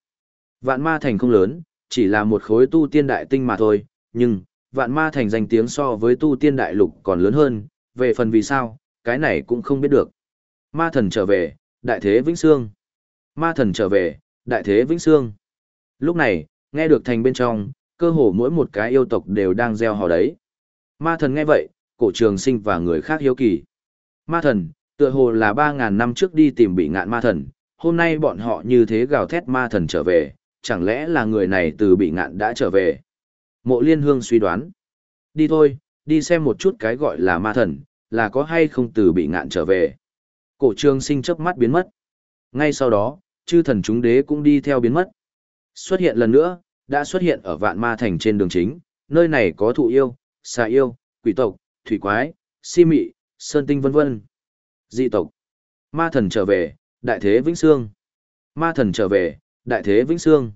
Vạn ma thành không lớn, chỉ là một khối tu tiên đại tinh mà thôi, nhưng, vạn ma thành danh tiếng so với tu tiên đại lục còn lớn hơn, về phần vì sao, cái này cũng không biết được. Ma thần trở về, đại thế vĩnh Sương. Ma thần trở về, đại thế vĩnh Sương. Lúc này, nghe được thành bên trong, cơ hồ mỗi một cái yêu tộc đều đang gieo hò đấy. Ma thần nghe vậy, cổ trường sinh và người khác hiếu kỳ. Ma thần, tựa hồ là 3.000 năm trước đi tìm bị ngạn ma thần, hôm nay bọn họ như thế gào thét ma thần trở về, chẳng lẽ là người này từ bị ngạn đã trở về. Mộ liên hương suy đoán. Đi thôi, đi xem một chút cái gọi là ma thần, là có hay không từ bị ngạn trở về. Cổ trường sinh chớp mắt biến mất. Ngay sau đó, chư thần chúng đế cũng đi theo biến mất. Xuất hiện lần nữa, đã xuất hiện ở vạn ma thành trên đường chính, nơi này có thụ yêu, xà yêu, quỷ tộc, thủy quái, si mị, sơn tinh vân vân. Dị tộc. Ma thần trở về, đại thế vĩnh sương, Ma thần trở về, đại thế vĩnh sương.